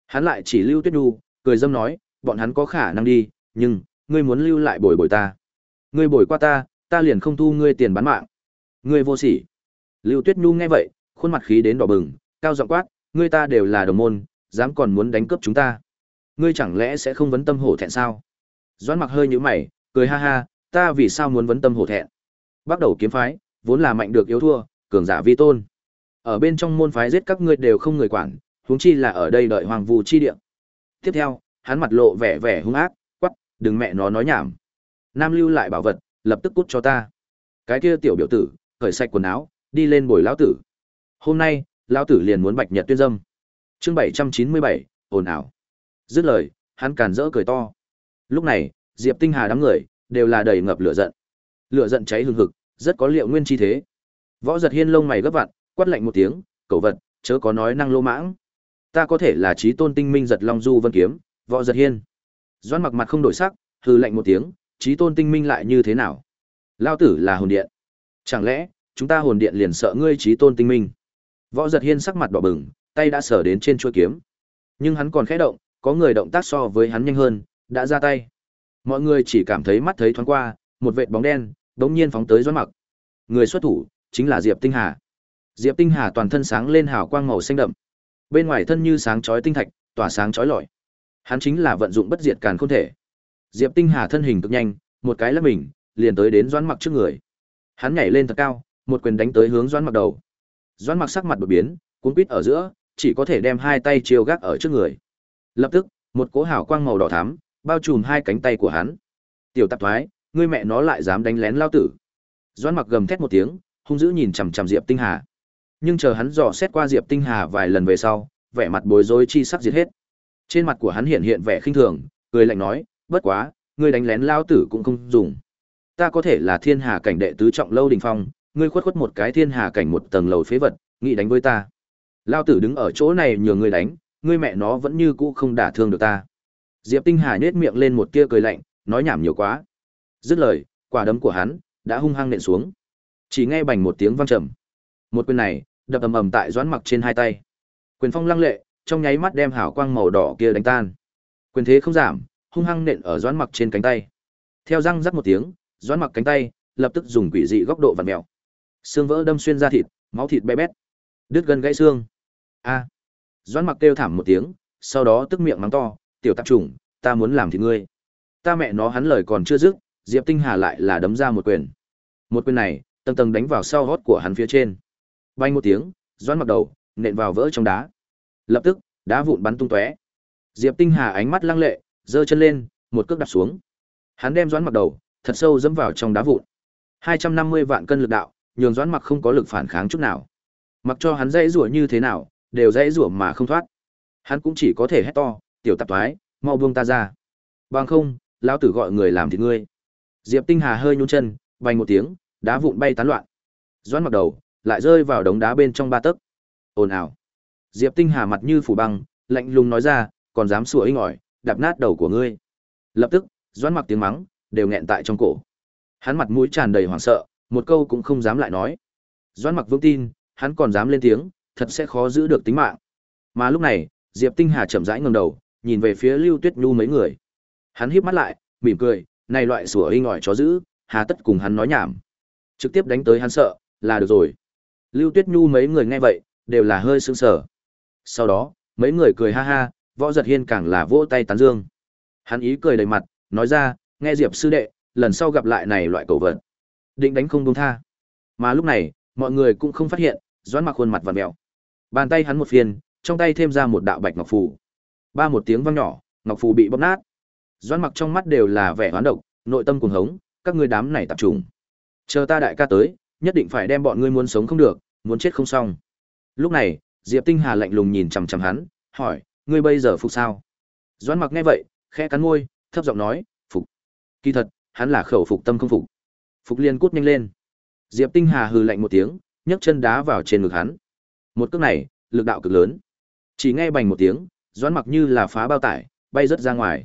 Hắn lại chỉ Lưu Tuyết Nhu, cười dâm nói, bọn hắn có khả năng đi, nhưng, ngươi muốn lưu lại bồi bồi ta. Ngươi bồi qua ta, ta liền không thu ngươi tiền bán mạng. Ngươi vô sỉ. Lưu Tuyết Nhu nghe vậy, khuôn mặt khí đến đỏ bừng, cao giọng quát, ngươi ta đều là đồng môn, dám còn muốn đánh cướp chúng ta. Ngươi chẳng lẽ sẽ không vấn tâm hổ thẹn sao? Doãn Mặc hơi nhíu mày, cười ha ha, ta vì sao muốn vấn tâm hổ thẹn? Bắt đầu kiếm phái, vốn là mạnh được yếu thua, cường giả vi tôn. Ở bên trong môn phái giết các ngươi đều không người quản, huống chi là ở đây đợi hoàng vu chi địa. Tiếp theo, hắn mặt lộ vẻ vẻ hung ác, quắc, đừng mẹ nó nói nhảm. Nam lưu lại bảo vật, lập tức cút cho ta. Cái kia tiểu biểu tử, cởi sạch quần áo, đi lên bồi lão tử. Hôm nay, lão tử liền muốn bạch nhật tuyên dâm. Chương bảy trăm chín mươi bảy ồn ào. Dứt lời, hắn càn rỡ cười to. Lúc này, Diệp Tinh Hà đám người đều là đầy ngập lửa giận. Lửa giận cháy hừng hực, rất có liệu nguyên chi thế. Võ giật hiên lông mày gấp vặn, quát lạnh một tiếng, cẩu vật, chớ có nói năng lô mãng. Ta có thể là trí tôn tinh minh giật long du vân kiếm, võ giật hiên. Doan mặc mặt không đổi sắc, hừ lạnh một tiếng, trí tôn tinh minh lại như thế nào? Lao tử là hồn điện. Chẳng lẽ, chúng ta hồn điện liền sợ ngươi trí tôn tinh minh? Võ giật hiên sắc mặt đỏ bừng, tay đã sở đến trên chuôi kiếm. Nhưng hắn còn khẽ động, có người động tác so với hắn nhanh hơn, đã ra tay. Mọi người chỉ cảm thấy mắt thấy thoáng qua, một vệt bóng đen, đống nhiên phóng tới doãn mặc. Người xuất thủ, chính là Diệp Tinh Hà. Diệp Tinh Hà toàn thân sáng lên hào quang màu xanh đậm. Bên ngoài thân như sáng chói tinh thạch, tỏa sáng chói lọi. Hắn chính là vận dụng bất diệt càn khôn thể. Diệp Tinh Hà thân hình cực nhanh, một cái lắc mình, liền tới đến Doãn Mặc trước người. Hắn nhảy lên thật cao, một quyền đánh tới hướng Doãn Mặc đầu. Doãn Mặc sắc mặt đột biến, cuốn quýt ở giữa, chỉ có thể đem hai tay chiêu gác ở trước người. Lập tức, một cỗ hào quang màu đỏ thắm bao trùm hai cánh tay của hắn. Tiểu tạp thoái, ngươi mẹ nó lại dám đánh lén lao tử. Doãn Mặc gầm thét một tiếng, hung dữ nhìn chằm chằm Diệp Tinh Hà. Nhưng chờ hắn dò xét qua Diệp Tinh Hà vài lần về sau, vẻ mặt bối rối chi sắc diệt hết. Trên mặt của hắn hiện hiện vẻ khinh thường, cười lạnh nói, "Bất quá, ngươi đánh lén lao tử cũng không dùng. Ta có thể là thiên hà cảnh đệ tứ trọng lâu đình phong, ngươi khuất khuất một cái thiên hà cảnh một tầng lầu phế vật, nghĩ đánh với ta. Lao tử đứng ở chỗ này nhường ngươi đánh, ngươi mẹ nó vẫn như cũ không đả thương được ta. Diệp Tinh Hà nhếch miệng lên một tia cười lạnh, nói nhảm nhiều quá. Dứt lời, quả đấm của hắn đã hung hăng nện xuống. Chỉ nghe bành một tiếng vang trầm. Một quyền này, đập ầm ầm tại Doãn Mặc trên hai tay. Quyền phong lăng lệ, trong nháy mắt đem hào quang màu đỏ kia đánh tan. Quyền thế không giảm, hung hăng nện ở Doãn Mặc trên cánh tay. Theo răng rắc một tiếng, Doãn Mặc cánh tay lập tức dùng quỷ dị góc độ vặn mèo. Xương vỡ đâm xuyên ra thịt, máu thịt bé bét. Đứt gân gãy xương. A. Doãn Mặc kêu thảm một tiếng, sau đó tức miệng mắng to, "Tiểu tạp chủng, ta muốn làm thì ngươi." Ta mẹ nó hắn lời còn chưa dứt, Diệp Tinh Hà lại là đấm ra một quyền. Một quyền này, tầng tầng đánh vào sau hót của hắn phía trên. Bay một tiếng, Doãn Mặc đầu nện vào vỡ trong đá. Lập tức, đá vụn bắn tung tóe. Diệp Tinh Hà ánh mắt lăng lệ, giơ chân lên, một cước đạp xuống. Hắn đem Doãn Mặc đầu thật sâu dẫm vào trong đá vụn. 250 vạn cân lực đạo, nhường Doãn Mặc không có lực phản kháng chút nào. Mặc cho hắn dãy rủa như thế nào, đều dễ rủa mà không thoát. Hắn cũng chỉ có thể hét to, "Tiểu tạp toái, mau buông ta ra." Bằng không, lão tử gọi người làm thịt ngươi. Diệp Tinh Hà hơi nhún chân, vang một tiếng, đá vụn bay tán loạn. Doãn Mặc đầu lại rơi vào đống đá bên trong ba tấc. Ồn ào. Diệp Tinh Hà mặt như phủ băng, lạnh lùng nói ra, còn dám sủa inh ỏi, đạp nát đầu của ngươi. Lập tức, Doãn Mặc tiếng mắng đều nghẹn tại trong cổ. Hắn mặt mũi tràn đầy hoảng sợ, một câu cũng không dám lại nói. Doãn Mặc vững tin, hắn còn dám lên tiếng, thật sẽ khó giữ được tính mạng. Mà lúc này, Diệp Tinh Hà chậm rãi ngẩng đầu, nhìn về phía Lưu Tuyết Nhu mấy người. Hắn híp mắt lại, mỉm cười, này loại sủa hinh ngòi chó giữ, hà tất cùng hắn nói nhảm. Trực tiếp đánh tới hắn sợ, là được rồi. Lưu Tuyết Nhu mấy người nghe vậy, đều là hơi sững sờ. Sau đó, mấy người cười ha ha, võ giật hiên càng là vỗ tay tán dương. Hắn ý cười đầy mặt, nói ra, nghe Diệp sư đệ, lần sau gặp lại này loại cầu vật. Định đánh không buông tha. Mà lúc này, mọi người cũng không phát hiện, Doãn Mặc khuôn mặt vặn mèo. Bàn tay hắn một phiên, trong tay thêm ra một đạo bạch ngọc phù. Ba một tiếng vang nhỏ, ngọc phù bị bóp nát. Doãn Mặc trong mắt đều là vẻ hoán độc, nội tâm cuồng hống, các ngươi đám này tập trung. Chờ ta đại ca tới, nhất định phải đem bọn ngươi muốn sống không được, muốn chết không xong. Lúc này, Diệp Tinh Hà lạnh lùng nhìn chằm chằm hắn, hỏi, ngươi bây giờ phục sao? Doãn Mặc nghe vậy, khẽ cắn môi, thấp giọng nói, phục. Kỳ thật, hắn là khẩu phục tâm không phục. Phục liên cút nhanh lên. Diệp Tinh Hà hừ lạnh một tiếng, nhấc chân đá vào trên ngực hắn. Một cước này, lực đạo cực lớn. Chỉ nghe bành một tiếng, Doãn Mặc như là phá bao tải, bay rất ra ngoài.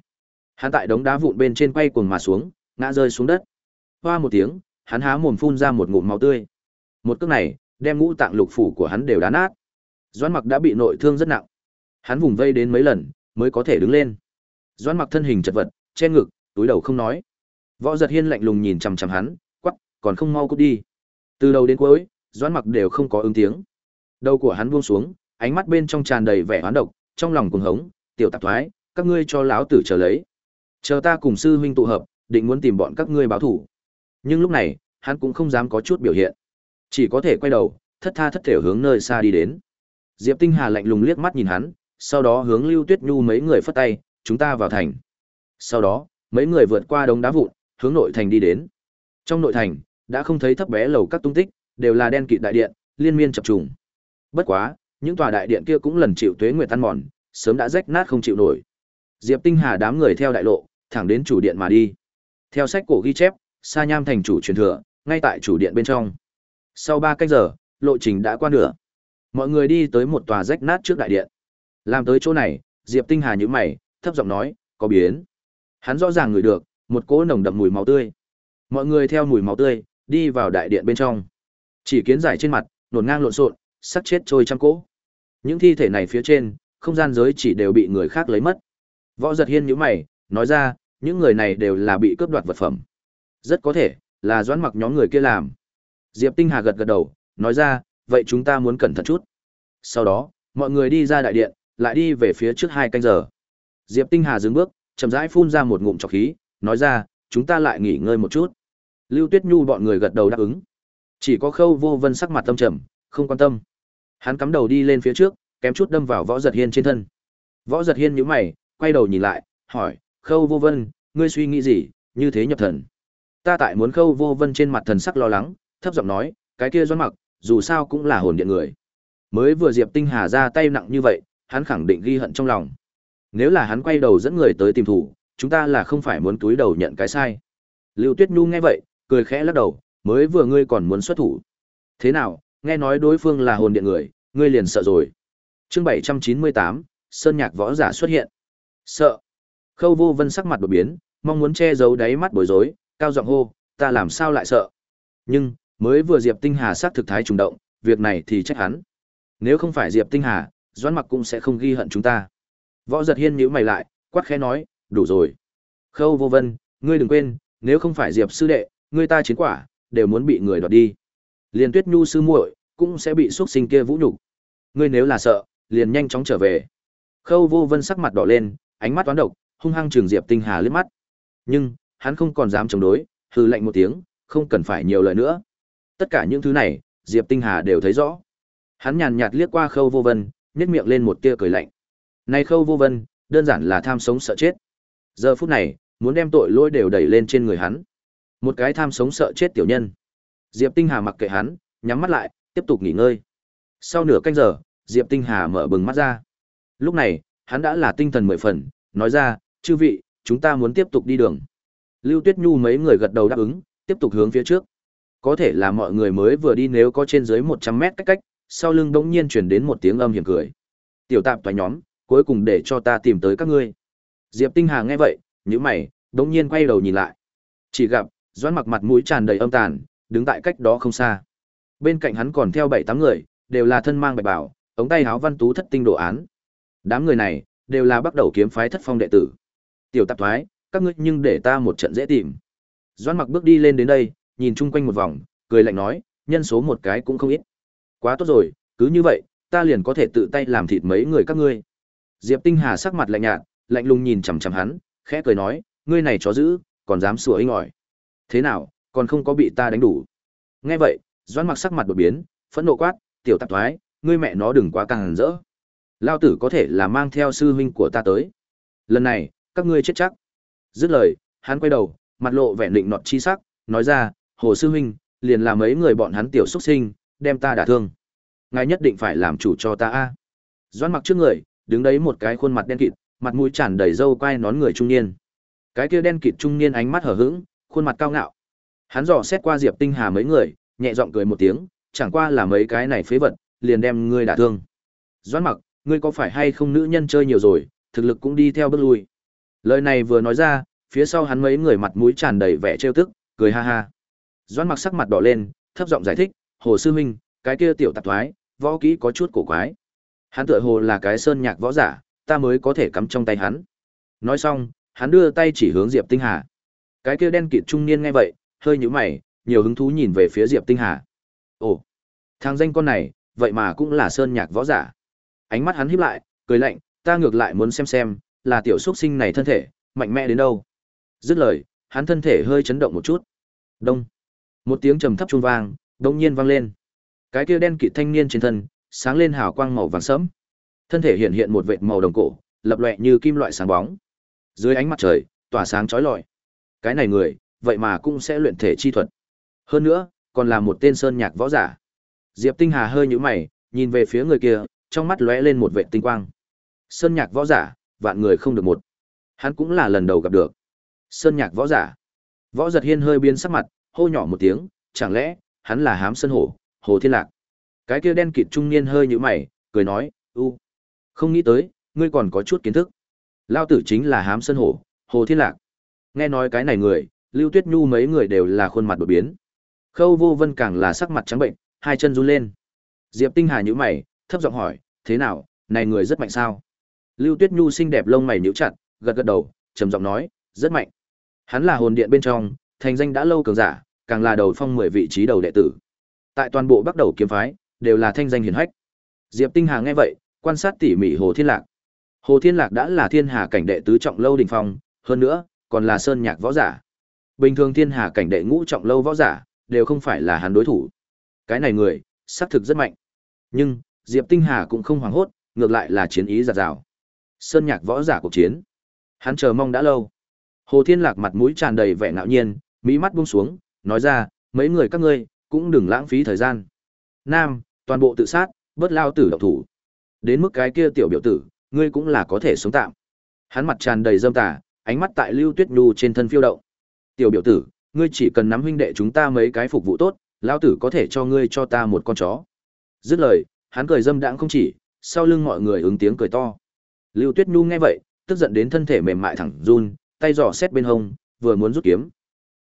Hắn tại đống đá vụn bên trên quay cuồng mà xuống, ngã rơi xuống đất. Hoa một tiếng, hắn há mồm phun ra một ngụm máu tươi. Một cước này, đem ngũ tạng lục phủ của hắn đều đá nát. Doãn Mặc đã bị nội thương rất nặng. Hắn vùng vây đến mấy lần mới có thể đứng lên. Doãn Mặc thân hình chật vật, che ngực, túi đầu không nói. Võ Giật Hiên lạnh lùng nhìn chằm chằm hắn, quắc, còn không mau cút đi. Từ đầu đến cuối, Doãn Mặc đều không có ứng tiếng. Đầu của hắn buông xuống, ánh mắt bên trong tràn đầy vẻ oán độc, trong lòng cuồng hống, tiểu tạp thoái, các ngươi cho lão tử chờ lấy. Chờ ta cùng sư huynh tụ hợp, định muốn tìm bọn các ngươi báo thủ. Nhưng lúc này, hắn cũng không dám có chút biểu hiện. Chỉ có thể quay đầu, thất tha thất thể hướng nơi xa đi đến. Diệp Tinh Hà lạnh lùng liếc mắt nhìn hắn, sau đó hướng Lưu Tuyết Nhu mấy người phất tay, chúng ta vào thành. Sau đó, mấy người vượt qua đống đá vụn, hướng nội thành đi đến. Trong nội thành, đã không thấy thấp bé lầu các tung tích, đều là đen kịt đại điện, liên miên chập trùng. Bất quá, những tòa đại điện kia cũng lần chịu tuế nguyệt tan mòn, sớm đã rách nát không chịu nổi. Diệp Tinh Hà đám người theo đại lộ, thẳng đến chủ điện mà đi. Theo sách cổ ghi chép, Sa Nham thành chủ truyền thừa, ngay tại chủ điện bên trong. Sau ba canh giờ, lộ trình đã qua nửa. Mọi người đi tới một tòa rách nát trước đại điện. Làm tới chỗ này, Diệp Tinh Hà nhíu mày, thấp giọng nói, có biến. Hắn rõ ràng ngửi được một cỗ nồng đậm mùi máu tươi. Mọi người theo mùi máu tươi đi vào đại điện bên trong. Chỉ kiến giải trên mặt, nổn ngang lộn xộn, sắc chết trôi trăm cỗ. Những thi thể này phía trên, không gian giới chỉ đều bị người khác lấy mất. Võ Giật Hiên nhíu mày, nói ra, những người này đều là bị cướp đoạt vật phẩm. Rất có thể là doãn mặc nhóm người kia làm. Diệp Tinh Hà gật gật đầu, nói ra, vậy chúng ta muốn cẩn thận chút. Sau đó, mọi người đi ra đại điện, lại đi về phía trước hai canh giờ. Diệp Tinh Hà dừng bước, chậm rãi phun ra một ngụm trọc khí, nói ra, chúng ta lại nghỉ ngơi một chút. Lưu Tuyết Nhu bọn người gật đầu đáp ứng. Chỉ có Khâu Vô Vân sắc mặt tâm trầm, không quan tâm. Hắn cắm đầu đi lên phía trước, kém chút đâm vào Võ Giật Hiên trên thân. Võ Giật Hiên nhíu mày, quay đầu nhìn lại, hỏi, Khâu Vô Vân, ngươi suy nghĩ gì, như thế nhập thần. Ta tại muốn Khâu Vô Vân trên mặt thần sắc lo lắng, thấp giọng nói, cái kia doan mặc, dù sao cũng là hồn điện người. Mới vừa Diệp Tinh Hà ra tay nặng như vậy, hắn khẳng định ghi hận trong lòng. Nếu là hắn quay đầu dẫn người tới tìm thủ, chúng ta là không phải muốn túi đầu nhận cái sai. Lưu Tuyết Nhu nghe vậy, cười khẽ lắc đầu, mới vừa ngươi còn muốn xuất thủ. Thế nào, nghe nói đối phương là hồn điện người, ngươi liền sợ rồi. Chương 798, Sơn Nhạc võ giả xuất hiện. Sợ. Khâu Vô Vân sắc mặt đột biến, mong muốn che giấu đáy mắt bối rối, cao giọng hô, ta làm sao lại sợ? Nhưng, mới vừa Diệp Tinh Hà sát thực thái trùng động, việc này thì trách hắn. Nếu không phải Diệp Tinh Hà, Doãn Mặc cũng sẽ không ghi hận chúng ta. Võ Giật Hiên nhíu mày lại, quát khẽ nói, đủ rồi. Khâu Vô Vân, ngươi đừng quên, nếu không phải Diệp sư đệ, ngươi ta chiến quả đều muốn bị người đoạt đi. Liên Tuyết Nhu sư muội cũng sẽ bị xuất sinh kia vũ nhục. Ngươi nếu là sợ, liền nhanh chóng trở về. Khâu Vô Vân sắc mặt đỏ lên, ánh mắt toán độc, hung hăng trường Diệp Tinh Hà liếc mắt. Nhưng, hắn không còn dám chống đối, hừ lạnh một tiếng, không cần phải nhiều lời nữa. Tất cả những thứ này, Diệp Tinh Hà đều thấy rõ. Hắn nhàn nhạt liếc qua Khâu Vô Vân, nhếch miệng lên một tia cười lạnh. Này Khâu Vô Vân, đơn giản là tham sống sợ chết. Giờ phút này, muốn đem tội lỗi đều đẩy lên trên người hắn. Một cái tham sống sợ chết tiểu nhân. Diệp Tinh Hà mặc kệ hắn, nhắm mắt lại, tiếp tục nghỉ ngơi. Sau nửa canh giờ, Diệp Tinh Hà mở bừng mắt ra. Lúc này, hắn đã là tinh thần mười phần, nói ra, chư vị, chúng ta muốn tiếp tục đi đường. Lưu Tuyết Nhu mấy người gật đầu đáp ứng, tiếp tục hướng phía trước. Có thể là mọi người mới vừa đi nếu có trên dưới 100 mét cách cách, sau lưng đống nhiên truyền đến một tiếng âm hiểm cười. Tiểu tạp toái nhóm, cuối cùng để cho ta tìm tới các ngươi. Diệp Tinh Hà nghe vậy, nhíu mày, đống nhiên quay đầu nhìn lại. Chỉ gặp, Doãn Mặc mặt mũi tràn đầy âm tàn, đứng tại cách đó không xa. Bên cạnh hắn còn theo bảy tám người, đều là thân mang bạch bảo, ống tay háo văn tú thất tinh đồ án. Đám người này đều là bắt đầu kiếm phái thất phong đệ tử. Tiểu tạp thoái, các ngươi nhưng để ta một trận dễ tìm. Doãn Mặc bước đi lên đến đây, nhìn chung quanh một vòng, cười lạnh nói, nhân số một cái cũng không ít. Quá tốt rồi, cứ như vậy, ta liền có thể tự tay làm thịt mấy người các ngươi. Diệp Tinh Hà sắc mặt lạnh nhạt, lạnh lùng nhìn chằm chằm hắn, khẽ cười nói, ngươi này chó dữ, còn dám sủa inh ỏi. Thế nào, còn không có bị ta đánh đủ. Nghe vậy, Doãn Mặc sắc mặt đột biến, phẫn nộ quát, tiểu tạp thoái, ngươi mẹ nó đừng quá càng rỡ. Lao tử có thể là mang theo sư huynh của ta tới. Lần này, các ngươi chết chắc. Dứt lời, hắn quay đầu, mặt lộ vẻ định nọt chi sắc, nói ra, hồ sư huynh, liền là mấy người bọn hắn tiểu xuất sinh, đem ta đả thương. Ngài nhất định phải làm chủ cho ta a. Doãn mặc trước người, đứng đấy một cái khuôn mặt đen kịt, mặt mũi tràn đầy râu quai nón người trung niên. Cái kia đen kịt trung niên ánh mắt hở hững, khuôn mặt cao ngạo. Hắn dò xét qua Diệp Tinh Hà mấy người, nhẹ giọng cười một tiếng, chẳng qua là mấy cái này phế vật, liền đem ngươi đả thương. Doãn mặc, ngươi có phải hay không nữ nhân chơi nhiều rồi, thực lực cũng đi theo bước lui. Lời này vừa nói ra, phía sau hắn mấy người mặt mũi tràn đầy vẻ trêu tức, cười ha ha. Doãn mặc sắc mặt đỏ lên, thấp giọng giải thích, hồ sư huynh, cái kia tiểu tạp thoái, võ kỹ có chút cổ quái. Hắn tựa hồ là cái sơn nhạc võ giả, ta mới có thể cắm trong tay hắn. Nói xong, hắn đưa tay chỉ hướng Diệp Tinh Hà. Cái kia đen kịt trung niên nghe vậy, hơi nhíu mày, nhiều hứng thú nhìn về phía Diệp Tinh Hà. Ồ, thằng danh con này, vậy mà cũng là sơn nhạc võ giả. Ánh mắt hắn híp lại, cười lạnh, ta ngược lại muốn xem xem, là tiểu xuất sinh này thân thể, mạnh mẽ đến đâu. Dứt lời, hắn thân thể hơi chấn động một chút. Đông. Một tiếng trầm thấp trung vang, đông nhiên vang lên. Cái kia đen kịt thanh niên trên thân, sáng lên hào quang màu vàng sẫm. Thân thể hiện hiện một vệt màu đồng cổ, lập lọe như kim loại sáng bóng. Dưới ánh mặt trời, tỏa sáng chói lọi. Cái này người, vậy mà cũng sẽ luyện thể chi thuật. Hơn nữa, còn là một tên sơn nhạc võ giả. Diệp Tinh Hà hơi nhíu mày, nhìn về phía người kia, trong mắt lóe lên một vệt tinh quang. Sơn nhạc võ giả, vạn người không được một. Hắn cũng là lần đầu gặp được. Sơn nhạc võ giả. Võ giật hiên hơi biến sắc mặt, hô nhỏ một tiếng, chẳng lẽ, hắn là hám sơn hổ, hồ thiên lạc. Cái kia đen kịt trung niên hơi nhíu mày, cười nói, u, không nghĩ tới, ngươi còn có chút kiến thức. Lao tử chính là hám sơn hổ, hồ thiên lạc. Nghe nói cái này người, Lưu Tuyết Nhu mấy người đều là khuôn mặt đột biến. Khâu Vô Vân càng là sắc mặt trắng bệnh, hai chân run lên. Diệp Tinh Hà nhíu mày, thấp giọng hỏi, thế nào, này người rất mạnh sao? Lưu Tuyết Nhu xinh đẹp lông mày nhíu chặt, gật gật đầu, trầm giọng nói, rất mạnh. Hắn là hồn điện bên trong, thành danh đã lâu cường giả, càng là đầu phong 10 vị trí đầu đệ tử. Tại toàn bộ bắt đầu kiếm phái, đều là thanh danh hiển hách. Diệp Tinh Hà nghe vậy, quan sát tỉ mỉ Hồ Thiên Lạc. Hồ Thiên Lạc đã là thiên hà cảnh đệ tứ trọng lâu đỉnh phong, hơn nữa, còn là sơn nhạc võ giả. Bình thường thiên hà cảnh đệ ngũ trọng lâu võ giả, đều không phải là hắn đối thủ. Cái này người, xác thực rất mạnh. Nhưng, Diệp Tinh Hà cũng không hoảng hốt, ngược lại là chiến ý giạt rào. Sơn nhạc võ giả cuộc chiến. Hắn chờ mong đã lâu. Hồ Thiên Lạc mặt mũi tràn đầy vẻ ngạo nhiên, mỹ mắt buông xuống, nói ra, mấy người các ngươi, cũng đừng lãng phí thời gian. Nam, toàn bộ tự sát, bớt lao tử độc thủ. Đến mức cái kia tiểu biểu tử, ngươi cũng là có thể sống tạm. Hắn mặt tràn đầy dâm tà, ánh mắt tại Lưu Tuyết Nhu trên thân phiêu động. Tiểu biểu tử, Ngươi chỉ cần nắm huynh đệ chúng ta mấy cái phục vụ tốt, lão tử có thể cho ngươi cho ta một con chó. Dứt lời, hắn cười dâm đãng không chỉ, sau lưng mọi người ứng tiếng cười to. Lưu Tuyết Nhu nghe vậy, tức giận đến thân thể mềm mại thẳng run, tay giỏ xét bên hông, vừa muốn rút kiếm.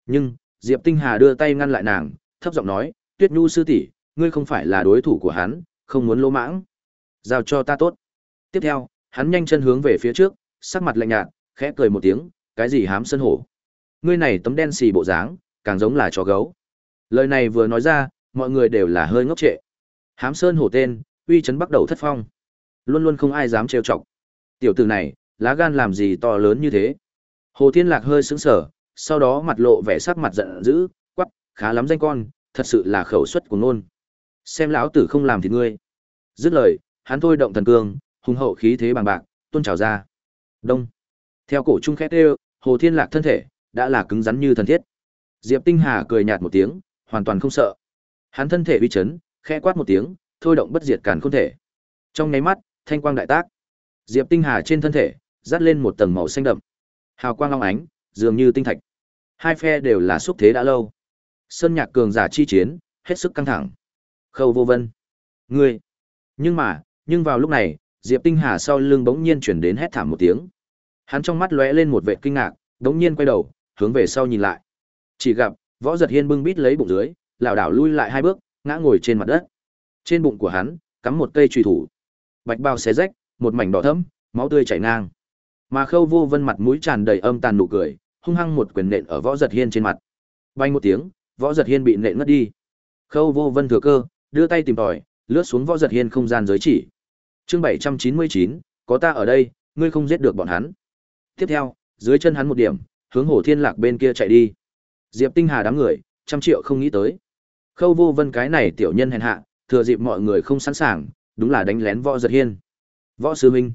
Nhưng, Diệp Tinh Hà đưa tay ngăn lại nàng, thấp giọng nói, "Tuyết Nhu sư tỷ, ngươi không phải là đối thủ của hắn, không muốn lỗ mãng. Giao cho ta tốt." Tiếp theo, hắn nhanh chân hướng về phía trước, sắc mặt lạnh nhạt, khẽ cười một tiếng, "Cái gì hám sân hổ? Ngươi này tấm đen xì bộ dáng, càng giống là chó gấu." Lời này vừa nói ra, mọi người đều là hơi ngốc trệ. Hám sơn hổ tên, uy chấn bắt đầu thất phong. Luôn luôn không ai dám trêu chọc. Tiểu tử này, lá gan làm gì to lớn như thế? Hồ Thiên Lạc hơi sững sờ, sau đó mặt lộ vẻ sắc mặt giận dữ, quắc, khá lắm danh con, thật sự là khẩu suất của nôn. Xem lão tử không làm thì ngươi. Dứt lời, hắn thôi động thần cương, hùng hậu khí thế bằng bạc, tuôn trào ra. Đông. Theo cổ trung khét đều, Hồ Thiên Lạc thân thể đã là cứng rắn như thần thiết. Diệp Tinh Hà cười nhạt một tiếng, hoàn toàn không sợ. Hắn thân thể uy chấn, khẽ quát một tiếng, thôi động bất diệt càn khôn thể. Trong nháy mắt, thanh quang đại tác. Diệp Tinh Hà trên thân thể dắt lên một tầng màu xanh đậm. Hào quang long ánh, dường như tinh thạch. Hai phe đều là xúc thế đã lâu. Sơn Nhạc cường giả chi chiến, hết sức căng thẳng. Khâu Vô Vân, ngươi. Nhưng mà, nhưng vào lúc này, Diệp Tinh Hà sau lưng bỗng nhiên chuyển đến hét thảm một tiếng. Hắn trong mắt lóe lên một vẻ kinh ngạc, bỗng nhiên quay đầu, hướng về sau nhìn lại. Chỉ gặp, Võ Giật Hiên bưng bít lấy bụng dưới, lảo đảo lui lại hai bước, ngã ngồi trên mặt đất. Trên bụng của hắn, cắm một cây chùy thủ. Bạch bao xé rách, một mảnh đỏ thẫm, máu tươi chảy ngang. Mà Khâu Vô Vân mặt mũi tràn đầy âm tàn nụ cười, hung hăng một quyền nện ở Võ Giật Hiên trên mặt. Bay một tiếng, Võ Giật Hiên bị nện ngất đi. Khâu Vô Vân thừa cơ, đưa tay tìm tòi, lướt xuống Võ Giật Hiên không gian giới chỉ. Chương 799, có ta ở đây, ngươi không giết được bọn hắn. Tiếp theo, dưới chân hắn một điểm, hướng Hồ Thiên Lạc bên kia chạy đi. Diệp Tinh Hà đám người, trăm triệu không nghĩ tới. Khâu Vô Vân cái này tiểu nhân hèn hạ, thừa dịp mọi người không sẵn sàng, đúng là đánh lén Võ Giật Hiên. Võ sư huynh.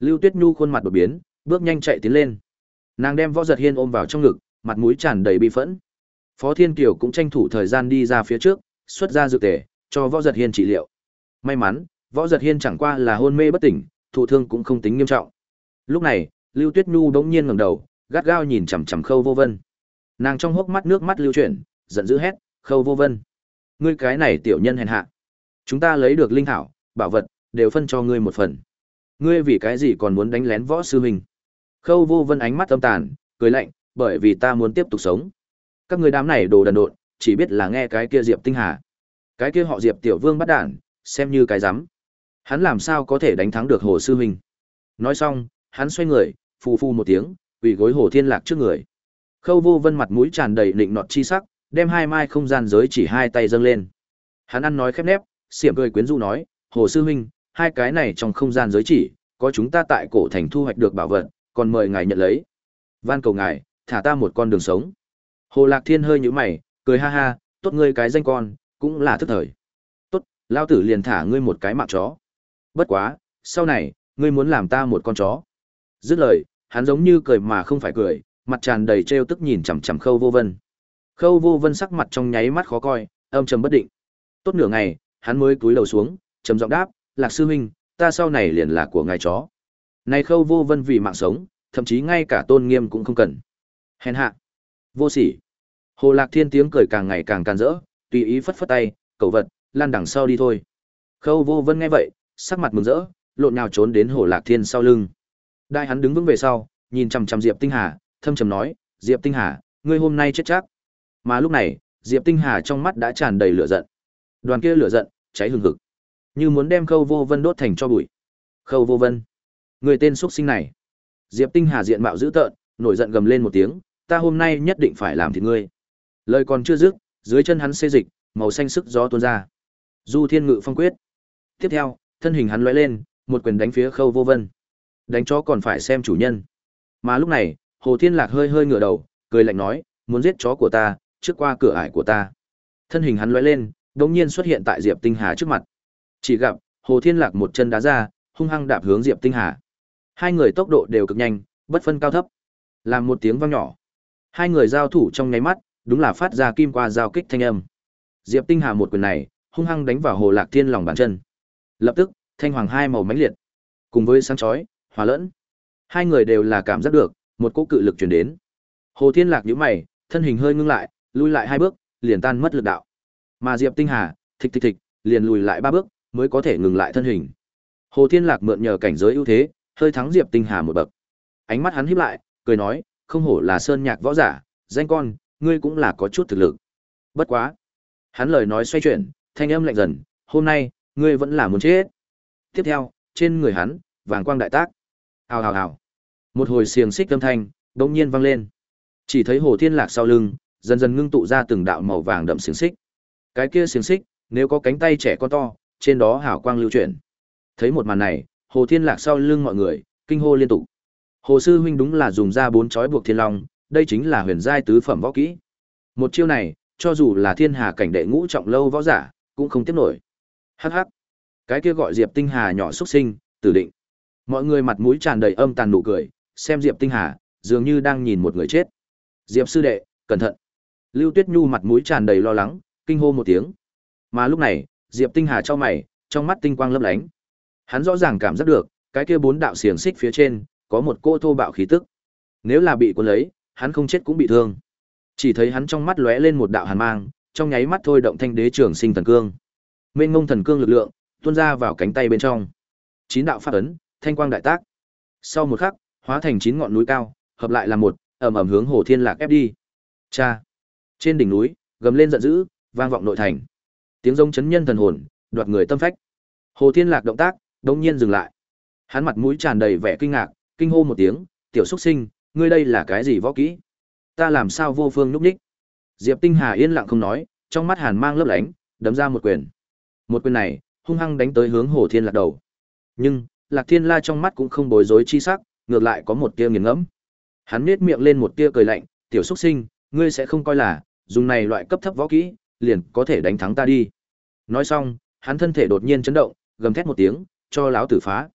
Lưu Tuyết Nhu khuôn mặt đột biến, bước nhanh chạy tiến lên. Nàng đem Võ Giật Hiên ôm vào trong ngực, mặt mũi tràn đầy bi phẫn. Phó Thiên Kiều cũng tranh thủ thời gian đi ra phía trước, xuất ra dược tề, cho Võ Giật Hiên trị liệu. May mắn, Võ Giật Hiên chẳng qua là hôn mê bất tỉnh, thụ thương cũng không tính nghiêm trọng. Lúc này, Lưu Tuyết Nhu bỗng nhiên ngẩng đầu, gắt gao nhìn chằm chằm Khâu Vô Vân. Nàng trong hốc mắt nước mắt lưu chuyển, giận dữ hét, "Khâu Vô Vân, ngươi cái này tiểu nhân hèn hạ, chúng ta lấy được linh thảo, bảo vật, đều phân cho ngươi một phần. Ngươi vì cái gì còn muốn đánh lén võ sư huynh?" Khâu Vô Vân ánh mắt âm tàn, cười lạnh, "Bởi vì ta muốn tiếp tục sống. Các ngươi đám này đồ đần độn, chỉ biết là nghe cái kia Diệp Tinh Hà. Cái kia họ Diệp tiểu vương bắt đản, xem như cái rắm. Hắn làm sao có thể đánh thắng được Hồ sư huynh?" Nói xong, hắn xoay người, phù phù một tiếng, quỳ gối Hồ Thiên Lạc trước người. Khâu Vô Vân mặt mũi tràn đầy định nọt chi sắc, đem hai mai không gian giới chỉ hai tay dâng lên. Hắn ăn nói khép nép, xiểm cười quyến rũ nói, "Hồ sư huynh, hai cái này trong không gian giới chỉ, có chúng ta tại cổ thành thu hoạch được bảo vật, còn mời ngài nhận lấy. Van cầu ngài, thả ta một con đường sống." Hồ Lạc Thiên hơi nhũ mày, cười ha ha, "Tốt ngươi cái danh con, cũng là thức thời. Tốt, lao tử liền thả ngươi một cái mạng chó. Bất quá, sau này, ngươi muốn làm ta một con chó." Dứt lời, hắn giống như cười mà không phải cười, mặt tràn đầy trêu tức nhìn chằm chằm Khâu Vô Vân. Khâu Vô Vân sắc mặt trong nháy mắt khó coi, âm trầm bất định. Tốt nửa ngày, hắn mới cúi đầu xuống, trầm giọng đáp, "Lạc sư huynh, ta sau này liền là của ngài chó." Này Khâu Vô Vân vì mạng sống, thậm chí ngay cả tôn nghiêm cũng không cần. Hèn hạ, vô sỉ. Hồ Lạc Thiên tiếng cười càng ngày càng can rỡ, tùy ý phất phất tay, "Cậu vật, lan đằng sau đi thôi." Khâu Vô Vân nghe vậy, sắc mặt mừng rỡ, lộn nhào trốn đến Hồ Lạc Thiên sau lưng. Đại hắn đứng vững về sau, nhìn chằm chằm Diệp Tinh Hà, thâm trầm nói, Diệp Tinh Hà, ngươi hôm nay chết chắc. Mà lúc này, Diệp Tinh Hà trong mắt đã tràn đầy lửa giận. Đoàn kia lửa giận, cháy hừng hực, như muốn đem Khâu Vô Vân đốt thành cho bụi. Khâu Vô Vân, người tên xuất sinh này. Diệp Tinh Hà diện mạo dữ tợn, nổi giận gầm lên một tiếng, ta hôm nay nhất định phải làm thịt ngươi. Lời còn chưa dứt, dưới chân hắn xê dịch, màu xanh sức gió tuôn ra. Du Thiên Ngự Phong quyết. Tiếp theo, thân hình hắn lóe lên, một quyền đánh phía Khâu Vô Vân. Đánh chó còn phải xem chủ nhân. Mà lúc này, Hồ Thiên Lạc hơi hơi ngửa đầu, cười lạnh nói, muốn giết chó của ta, trước qua cửa ải của ta. Thân hình hắn lóe lên, đống nhiên xuất hiện tại Diệp Tinh Hà trước mặt. Chỉ gặp, Hồ Thiên Lạc một chân đá ra, hung hăng đạp hướng Diệp Tinh Hà. Hai người tốc độ đều cực nhanh, bất phân cao thấp. Làm một tiếng vang nhỏ. Hai người giao thủ trong nháy mắt, đúng là phát ra kim qua giao kích thanh âm. Diệp Tinh Hà một quyền này, hung hăng đánh vào Hồ Lạc Thiên lòng bàn chân. Lập tức, thanh hoàng hai màu mãnh liệt, cùng với sáng chói, hòa lẫn. Hai người đều là cảm giác được, một cỗ cự lực truyền đến. Hồ Thiên Lạc nhíu mày, thân hình hơi ngưng lại, lui lại hai bước, liền tan mất lực đạo. Mà Diệp Tinh Hà, thịch thịch thịch, liền lùi lại ba bước, mới có thể ngừng lại thân hình. Hồ Thiên Lạc mượn nhờ cảnh giới ưu thế, hơi thắng Diệp Tinh Hà một bậc. Ánh mắt hắn híp lại, cười nói, không hổ là sơn nhạc võ giả, danh con, ngươi cũng là có chút thực lực. Bất quá, hắn lời nói xoay chuyển, thanh âm lạnh dần, hôm nay, ngươi vẫn là muốn chết. Tiếp theo, trên người hắn, vàng quang đại tác. Hào hào hào. Một hồi xiềng xích âm thanh, đột nhiên vang lên. Chỉ thấy Hồ Thiên Lạc sau lưng, dần dần ngưng tụ ra từng đạo màu vàng đậm xiềng xích. Cái kia xiềng xích, nếu có cánh tay trẻ con to, trên đó hào quang lưu chuyển. Thấy một màn này, Hồ Thiên Lạc sau lưng mọi người, kinh hô liên tục. Hồ sư huynh đúng là dùng ra bốn chói buộc thiên long, đây chính là huyền giai tứ phẩm võ kỹ. Một chiêu này, cho dù là thiên hà cảnh đệ ngũ trọng lâu võ giả, cũng không tiếp nổi. Hắc hắc. Cái kia gọi Diệp Tinh Hà nhỏ xuất sinh, tử định. Mọi người mặt mũi tràn đầy âm tàn nụ cười, xem Diệp Tinh Hà, dường như đang nhìn một người chết. Diệp sư đệ, cẩn thận. Lưu Tuyết Nhu mặt mũi tràn đầy lo lắng, kinh hô một tiếng. Mà lúc này, Diệp Tinh Hà cho mày, trong mắt tinh quang lấp lánh. Hắn rõ ràng cảm giác được, cái kia bốn đạo xiềng xích phía trên, có một cô thô bạo khí tức. Nếu là bị cuốn lấy, hắn không chết cũng bị thương. Chỉ thấy hắn trong mắt lóe lên một đạo hàn mang, trong nháy mắt thôi động thanh đế trường sinh thần cương. Mênh ngông thần cương lực lượng tuôn ra vào cánh tay bên trong. Chín đạo phát ấn, thanh quang đại tác. Sau một khắc, hóa thành chín ngọn núi cao, hợp lại là một, ầm ầm hướng Hồ Thiên Lạc ép đi. Cha. Trên đỉnh núi, gầm lên giận dữ, vang vọng nội thành. Tiếng rống chấn nhân thần hồn, đoạt người tâm phách. Hồ Thiên Lạc động tác, đột nhiên dừng lại. Hắn mặt mũi tràn đầy vẻ kinh ngạc, kinh hô một tiếng, "Tiểu xuất sinh, ngươi đây là cái gì võ kỹ? Ta làm sao vô phương núp ních? Diệp Tinh Hà yên lặng không nói, trong mắt hàn mang lấp lánh, đấm ra một quyền. Một quyền này, hung hăng đánh tới hướng Hồ Thiên Lạc đầu. Nhưng, Lạc Thiên La trong mắt cũng không bối rối chi sắc, ngược lại có một tia nghiền ngẫm. Hắn nhếch miệng lên một tia cười lạnh, "Tiểu Súc sinh, ngươi sẽ không coi là dùng này loại cấp thấp võ kỹ, liền có thể đánh thắng ta đi." Nói xong, hắn thân thể đột nhiên chấn động, gầm thét một tiếng, cho lão tử phá.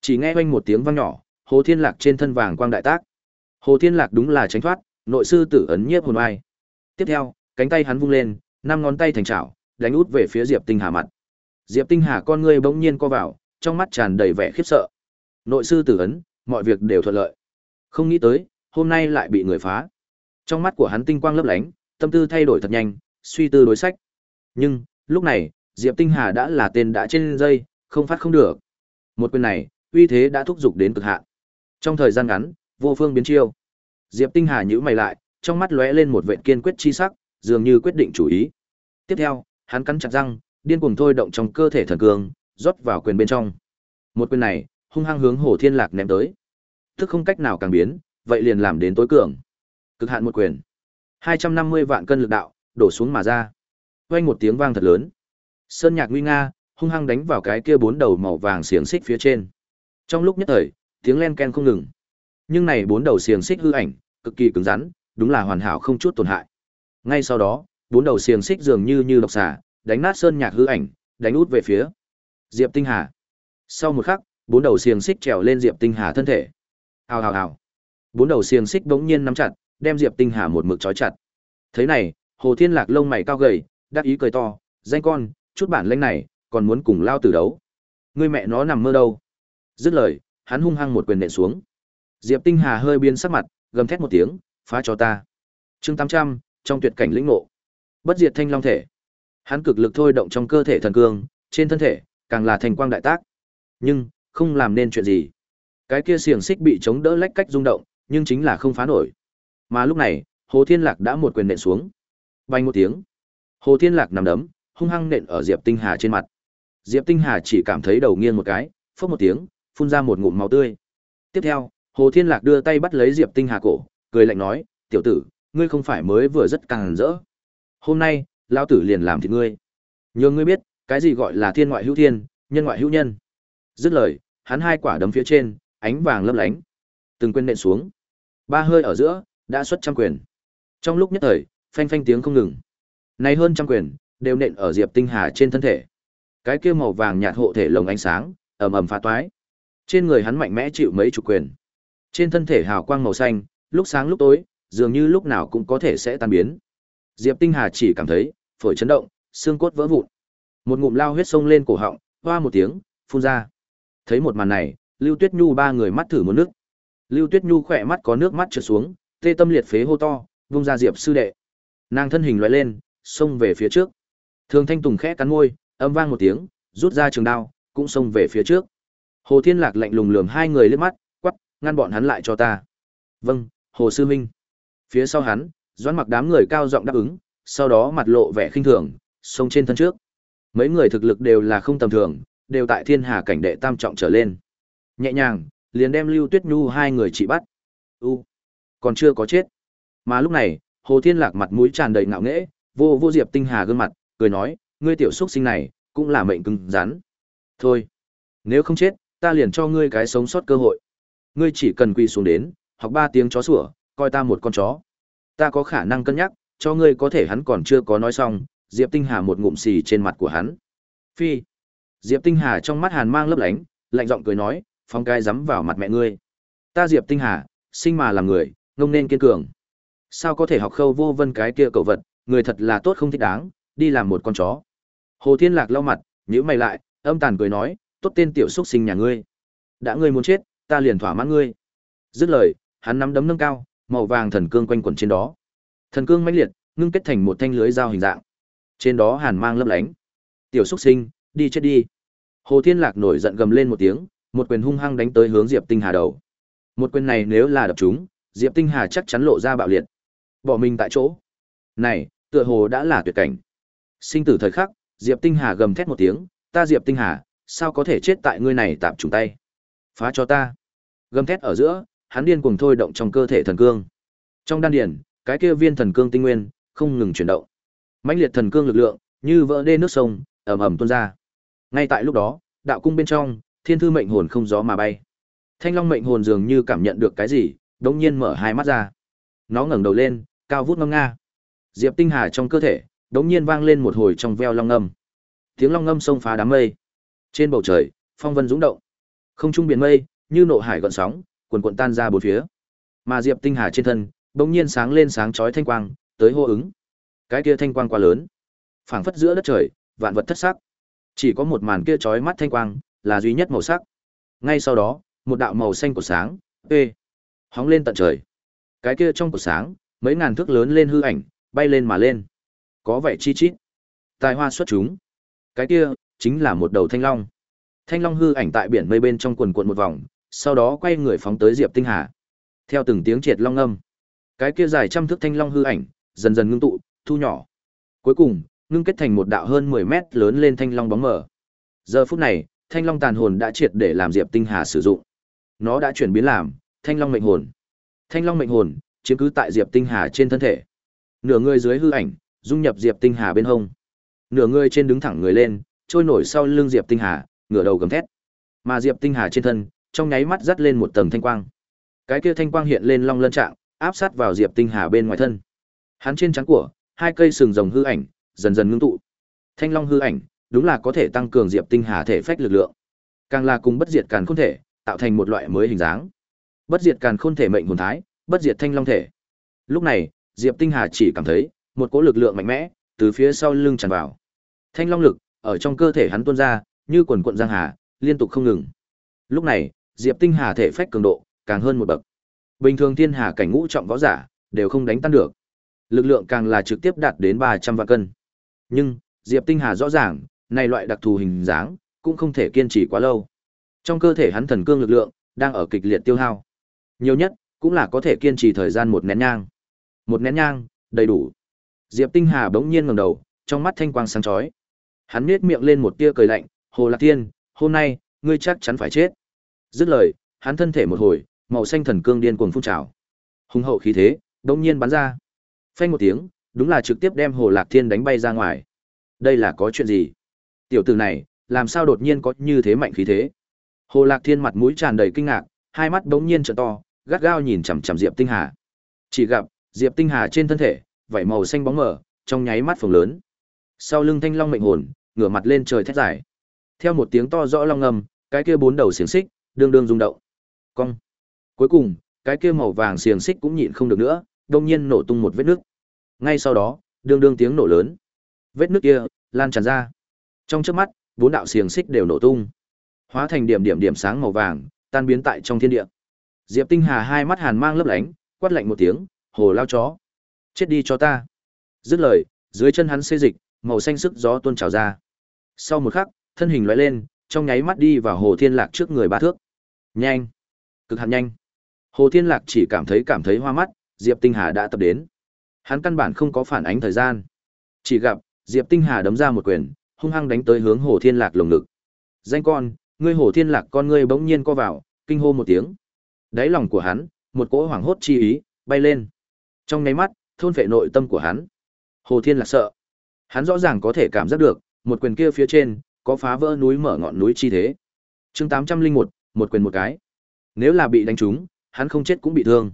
Chỉ nghe oanh một tiếng vang nhỏ, Hồ Thiên Lạc trên thân vàng quang đại tác. Hồ Thiên Lạc đúng là tránh thoát, nội sư tử ấn nhiếp hồn oai. Tiếp theo, cánh tay hắn vung lên, năm ngón tay thành chảo, đánh út về phía Diệp Tinh Hà mặt. Diệp Tinh Hà con ngươi bỗng nhiên co vào, trong mắt tràn đầy vẻ khiếp sợ. Nội sư tử ấn, mọi việc đều thuận lợi. Không nghĩ tới, hôm nay lại bị người phá. Trong mắt của hắn tinh quang lấp lánh, tâm tư thay đổi thật nhanh, suy tư đối sách. Nhưng, lúc này, Diệp Tinh Hà đã là tên đã trên dây, không phát không được. Một quyền này, uy thế đã thúc giục đến cực hạn. Trong thời gian ngắn, vô phương biến chiêu. Diệp Tinh Hà nhíu mày lại, trong mắt lóe lên một vệt kiên quyết chi sắc, dường như quyết định chủ ý. Tiếp theo, hắn cắn chặt răng, điên cuồng thôi động trong cơ thể thần cường rót vào quyền bên trong. Một quyền này, hung hăng hướng Hồ Thiên Lạc ném tới. Tức không cách nào càng biến, vậy liền làm đến tối cường. Cực hạn một quyền. 250 vạn cân lực đạo, đổ xuống mà ra. Vang một tiếng vang thật lớn. Sơn Nhạc nguy nga, hung hăng đánh vào cái kia bốn đầu màu vàng xiềng xích phía trên. Trong lúc nhất thời, tiếng len ken không ngừng. Nhưng này bốn đầu xiềng xích hư ảnh, cực kỳ cứng rắn, đúng là hoàn hảo không chút tổn hại. Ngay sau đó, bốn đầu xiềng xích dường như như độc xà, đánh nát sơn nhạc hư ảnh, đánh út về phía Diệp Tinh Hà. Sau một khắc, bốn đầu xiềng xích trèo lên Diệp Tinh Hà thân thể. Hào hào hào. Bốn đầu xiềng xích bỗng nhiên nắm chặt, đem Diệp Tinh Hà một mực trói chặt. Thế này, Hồ Thiên Lạc lông mày cao gầy, đắc ý cười to, "Danh con, chút bản lĩnh này, còn muốn cùng lao tử đấu. Ngươi mẹ nó nằm mơ đâu?" Dứt lời, hắn hung hăng một quyền nện xuống. Diệp Tinh Hà hơi biến sắc mặt, gầm thét một tiếng, "Phá cho ta." Chương 800, trong tuyệt cảnh lĩnh ngộ. Bất diệt thanh long thể. Hắn cực lực thôi động trong cơ thể thần cương, trên thân thể, càng là thành quang đại tác. Nhưng, không làm nên chuyện gì. Cái kia xiềng xích bị chống đỡ lách cách rung động, nhưng chính là không phá nổi. Mà lúc này, Hồ Thiên Lạc đã một quyền nện xuống. Bay một tiếng. Hồ Thiên Lạc nằm đấm, hung hăng nện ở Diệp Tinh Hà trên mặt. Diệp Tinh Hà chỉ cảm thấy đầu nghiêng một cái, phốc một tiếng, phun ra một ngụm máu tươi. Tiếp theo, Hồ Thiên Lạc đưa tay bắt lấy Diệp Tinh Hà cổ, cười lạnh nói, "Tiểu tử, ngươi không phải mới vừa rất càng rỡ. Hôm nay, lão tử liền làm thịt ngươi. nhờ ngươi biết, cái gì gọi là thiên ngoại hữu thiên, nhân ngoại hữu nhân." Dứt lời, hắn hai quả đấm phía trên, ánh vàng lấp lánh. Từng quên nện xuống. Ba hơi ở giữa, đã xuất trăm quyền. Trong lúc nhất thời, phanh phanh tiếng không ngừng. Này hơn trăm quyền, đều nện ở Diệp Tinh Hà trên thân thể. Cái kia màu vàng nhạt hộ thể lồng ánh sáng, ầm ầm phá toái. Trên người hắn mạnh mẽ chịu mấy chục quyền. Trên thân thể hào quang màu xanh, lúc sáng lúc tối, dường như lúc nào cũng có thể sẽ tan biến. Diệp Tinh Hà chỉ cảm thấy phổi chấn động, xương cốt vỡ vụn. Một ngụm lao huyết sông lên cổ họng, hoa một tiếng, phun ra. Thấy một màn này, Lưu Tuyết Nhu ba người mắt thử một nước. Lưu Tuyết Nhu khỏe mắt có nước mắt trượt xuống, tê tâm liệt phế hô to, vung ra Diệp sư đệ. Nàng thân hình lóe lên, xông về phía trước. Thường Thanh Tùng khẽ cắn môi, âm vang một tiếng, rút ra trường đao, cũng xông về phía trước. Hồ Thiên Lạc lạnh lùng lườm hai người liếc mắt, quắp ngăn bọn hắn lại cho ta. Vâng, Hồ sư minh. Phía sau hắn, Doãn Mặc đám người cao giọng đáp ứng, sau đó mặt lộ vẻ khinh thường, xông trên thân trước. Mấy người thực lực đều là không tầm thường, đều tại Thiên Hà cảnh đệ tam trọng trở lên. Nhẹ nhàng, liền đem Lưu Tuyết Nhu hai người trị bắt. U, còn chưa có chết. Mà lúc này, Hồ Thiên Lạc mặt mũi tràn đầy ngạo nghễ, vô vô Diệp Tinh Hà gương mặt, cười nói, ngươi tiểu xuất sinh này, cũng là mệnh cứng rắn. Thôi, nếu không chết, ta liền cho ngươi cái sống sót cơ hội. Ngươi chỉ cần quỳ xuống đến, học ba tiếng chó sủa, coi ta một con chó. Ta có khả năng cân nhắc, cho ngươi có thể hắn còn chưa có nói xong, Diệp Tinh Hà một ngụm xì trên mặt của hắn. Phi. Diệp Tinh Hà trong mắt hàn mang lấp lánh, lạnh giọng cười nói, phong cái dám vào mặt mẹ ngươi. Ta Diệp Tinh Hà, sinh mà làm người, ngông nên kiên cường. Sao có thể học khâu vô vân cái kia cậu vật, người thật là tốt không thích đáng, đi làm một con chó. Hồ Thiên Lạc lau mặt, nhíu mày lại, âm tàn cười nói, tốt tên tiểu xuất sinh nhà ngươi. Đã ngươi muốn chết, ta liền thỏa mãn ngươi. Dứt lời, hắn nắm đấm nâng cao, màu vàng thần cương quanh quẩn trên đó. Thần cương mãnh liệt, ngưng kết thành một thanh lưới dao hình dạng. Trên đó hàn mang lấp lánh. Tiểu xúc sinh, đi chết đi. Hồ Thiên Lạc nổi giận gầm lên một tiếng, một quyền hung hăng đánh tới hướng Diệp Tinh Hà đầu. Một quyền này nếu là đập trúng, Diệp Tinh Hà chắc chắn lộ ra bạo liệt. Bỏ mình tại chỗ. Này, tựa hồ đã là tuyệt cảnh. Sinh tử thời khắc, Diệp Tinh Hà gầm thét một tiếng, ta Diệp Tinh Hà, sao có thể chết tại ngươi này tạm trùng tay. Phá cho ta. Gầm thét ở giữa, hắn điên cuồng thôi động trong cơ thể thần cương. Trong đan điền, cái kia viên thần cương tinh nguyên không ngừng chuyển động mãnh liệt thần cương lực lượng, như vỡ đê nước sông, ầm ầm tuôn ra. Ngay tại lúc đó, đạo cung bên trong, thiên thư mệnh hồn không gió mà bay. Thanh Long mệnh hồn dường như cảm nhận được cái gì, đống nhiên mở hai mắt ra. Nó ngẩng đầu lên, cao vút ngâm nga. Diệp Tinh Hà trong cơ thể, đống nhiên vang lên một hồi trong veo long ngâm. Tiếng long ngâm xông phá đám mây. Trên bầu trời, phong vân dũng động. Không trung biển mây, như nộ hải gợn sóng, cuồn cuộn tan ra bốn phía. Mà Diệp Tinh Hà trên thân, đống nhiên sáng lên sáng chói thanh quang, tới hô ứng. Cái kia thanh quang quá lớn, phảng phất giữa đất trời, vạn vật thất sắc. Chỉ có một màn kia chói mắt thanh quang, là duy nhất màu sắc. Ngay sau đó, một đạo màu xanh của sáng, ê, hóng lên tận trời. Cái kia trong của sáng, mấy ngàn thước lớn lên hư ảnh, bay lên mà lên. Có vẻ chi chít. Tài hoa xuất chúng. Cái kia, chính là một đầu thanh long. Thanh long hư ảnh tại biển mây bên trong quần cuộn một vòng, sau đó quay người phóng tới Diệp Tinh Hà. Theo từng tiếng triệt long âm, cái kia dài trăm thước thanh long hư ảnh, dần dần ngưng tụ, thu nhỏ. Cuối cùng, ngưng kết thành một đạo hơn 10 mét lớn lên thanh long bóng mờ. Giờ phút này, thanh long tàn hồn đã triệt để làm Diệp Tinh Hà sử dụng. Nó đã chuyển biến làm thanh long mệnh hồn. Thanh long mệnh hồn chiếm cứ tại Diệp Tinh Hà trên thân thể. Nửa người dưới hư ảnh, dung nhập Diệp Tinh Hà bên hông. Nửa người trên đứng thẳng người lên, trôi nổi sau lưng Diệp Tinh Hà, ngửa đầu gầm thét. Mà Diệp Tinh Hà trên thân, trong nháy mắt dắt lên một tầng thanh quang. Cái kia thanh quang hiện lên long lân trạng, áp sát vào Diệp Tinh Hà bên ngoài thân. Hắn trên trán của, hai cây sừng rồng hư ảnh, dần dần ngưng tụ. Thanh long hư ảnh, đúng là có thể tăng cường Diệp Tinh Hà thể phách lực lượng. Càng là cùng bất diệt càn khôn thể, tạo thành một loại mới hình dáng. Bất diệt càn khôn thể mệnh hồn thái, bất diệt thanh long thể. Lúc này, Diệp Tinh Hà chỉ cảm thấy một cỗ lực lượng mạnh mẽ từ phía sau lưng tràn vào. Thanh long lực ở trong cơ thể hắn tuôn ra, như quần cuộn giang hà, liên tục không ngừng. Lúc này, Diệp Tinh Hà thể phách cường độ càng hơn một bậc. Bình thường thiên hà cảnh ngũ trọng võ giả đều không đánh tan được. Lực lượng càng là trực tiếp đạt đến 300 vạn cân. Nhưng, Diệp Tinh Hà rõ ràng, này loại đặc thù hình dáng cũng không thể kiên trì quá lâu. Trong cơ thể hắn thần cương lực lượng đang ở kịch liệt tiêu hao. Nhiều nhất cũng là có thể kiên trì thời gian một nén nhang. Một nén nhang, đầy đủ. Diệp Tinh Hà bỗng nhiên ngẩng đầu, trong mắt thanh quang sáng chói. Hắn nhếch miệng lên một tia cười lạnh, "Hồ Lạc Tiên, hôm nay ngươi chắc chắn phải chết." Dứt lời, hắn thân thể một hồi, màu xanh thần cương điên cuồng phun trào. Hùng hậu khí thế, bỗng nhiên bắn ra. Phanh một tiếng, đúng là trực tiếp đem Hồ Lạc Thiên đánh bay ra ngoài. Đây là có chuyện gì? Tiểu tử này, làm sao đột nhiên có như thế mạnh khí thế? Hồ Lạc Thiên mặt mũi tràn đầy kinh ngạc, hai mắt bỗng nhiên trợn to, gắt gao nhìn chằm chằm Diệp Tinh Hà. Chỉ gặp, Diệp Tinh Hà trên thân thể, vảy màu xanh bóng mờ, trong nháy mắt phồng lớn. Sau lưng Thanh Long mệnh hồn, ngửa mặt lên trời thét dài. Theo một tiếng to rõ long ngầm, cái kia bốn đầu xiềng xích, đương đương rung động. Cong. Cuối cùng, cái kia màu vàng xiềng xích cũng nhịn không được nữa, đông nhiên nổ tung một vết nước. Ngay sau đó, đương đương tiếng nổ lớn. Vết nước kia lan tràn ra. Trong chớp mắt, bốn đạo xiềng xích đều nổ tung, hóa thành điểm điểm điểm sáng màu vàng, tan biến tại trong thiên địa. Diệp Tinh Hà hai mắt hàn mang lấp lánh, quát lạnh một tiếng, "Hồ lao chó, chết đi cho ta!" Dứt lời, dưới chân hắn xê dịch, màu xanh sức gió tuôn trào ra. Sau một khắc, thân hình lóe lên, trong nháy mắt đi vào Hồ Thiên Lạc trước người ba thước. Nhanh, cực hạn nhanh. Hồ Thiên Lạc chỉ cảm thấy cảm thấy hoa mắt, Diệp Tinh Hà đã tập đến. Hắn căn bản không có phản ánh thời gian. Chỉ gặp, Diệp Tinh Hà đấm ra một quyền, hung hăng đánh tới hướng Hồ Thiên Lạc lồng ngực. Danh con, ngươi Hồ Thiên Lạc con ngươi bỗng nhiên co vào, kinh hô một tiếng. Đáy lòng của hắn, một cỗ hoảng hốt chi ý bay lên. Trong nháy mắt, thôn phệ nội tâm của hắn. Hồ Thiên Lạc sợ. Hắn rõ ràng có thể cảm giác được, một quyền kia phía trên có phá vỡ núi mở ngọn núi chi thế. Chương 801, một quyền một cái. Nếu là bị đánh trúng, hắn không chết cũng bị thương.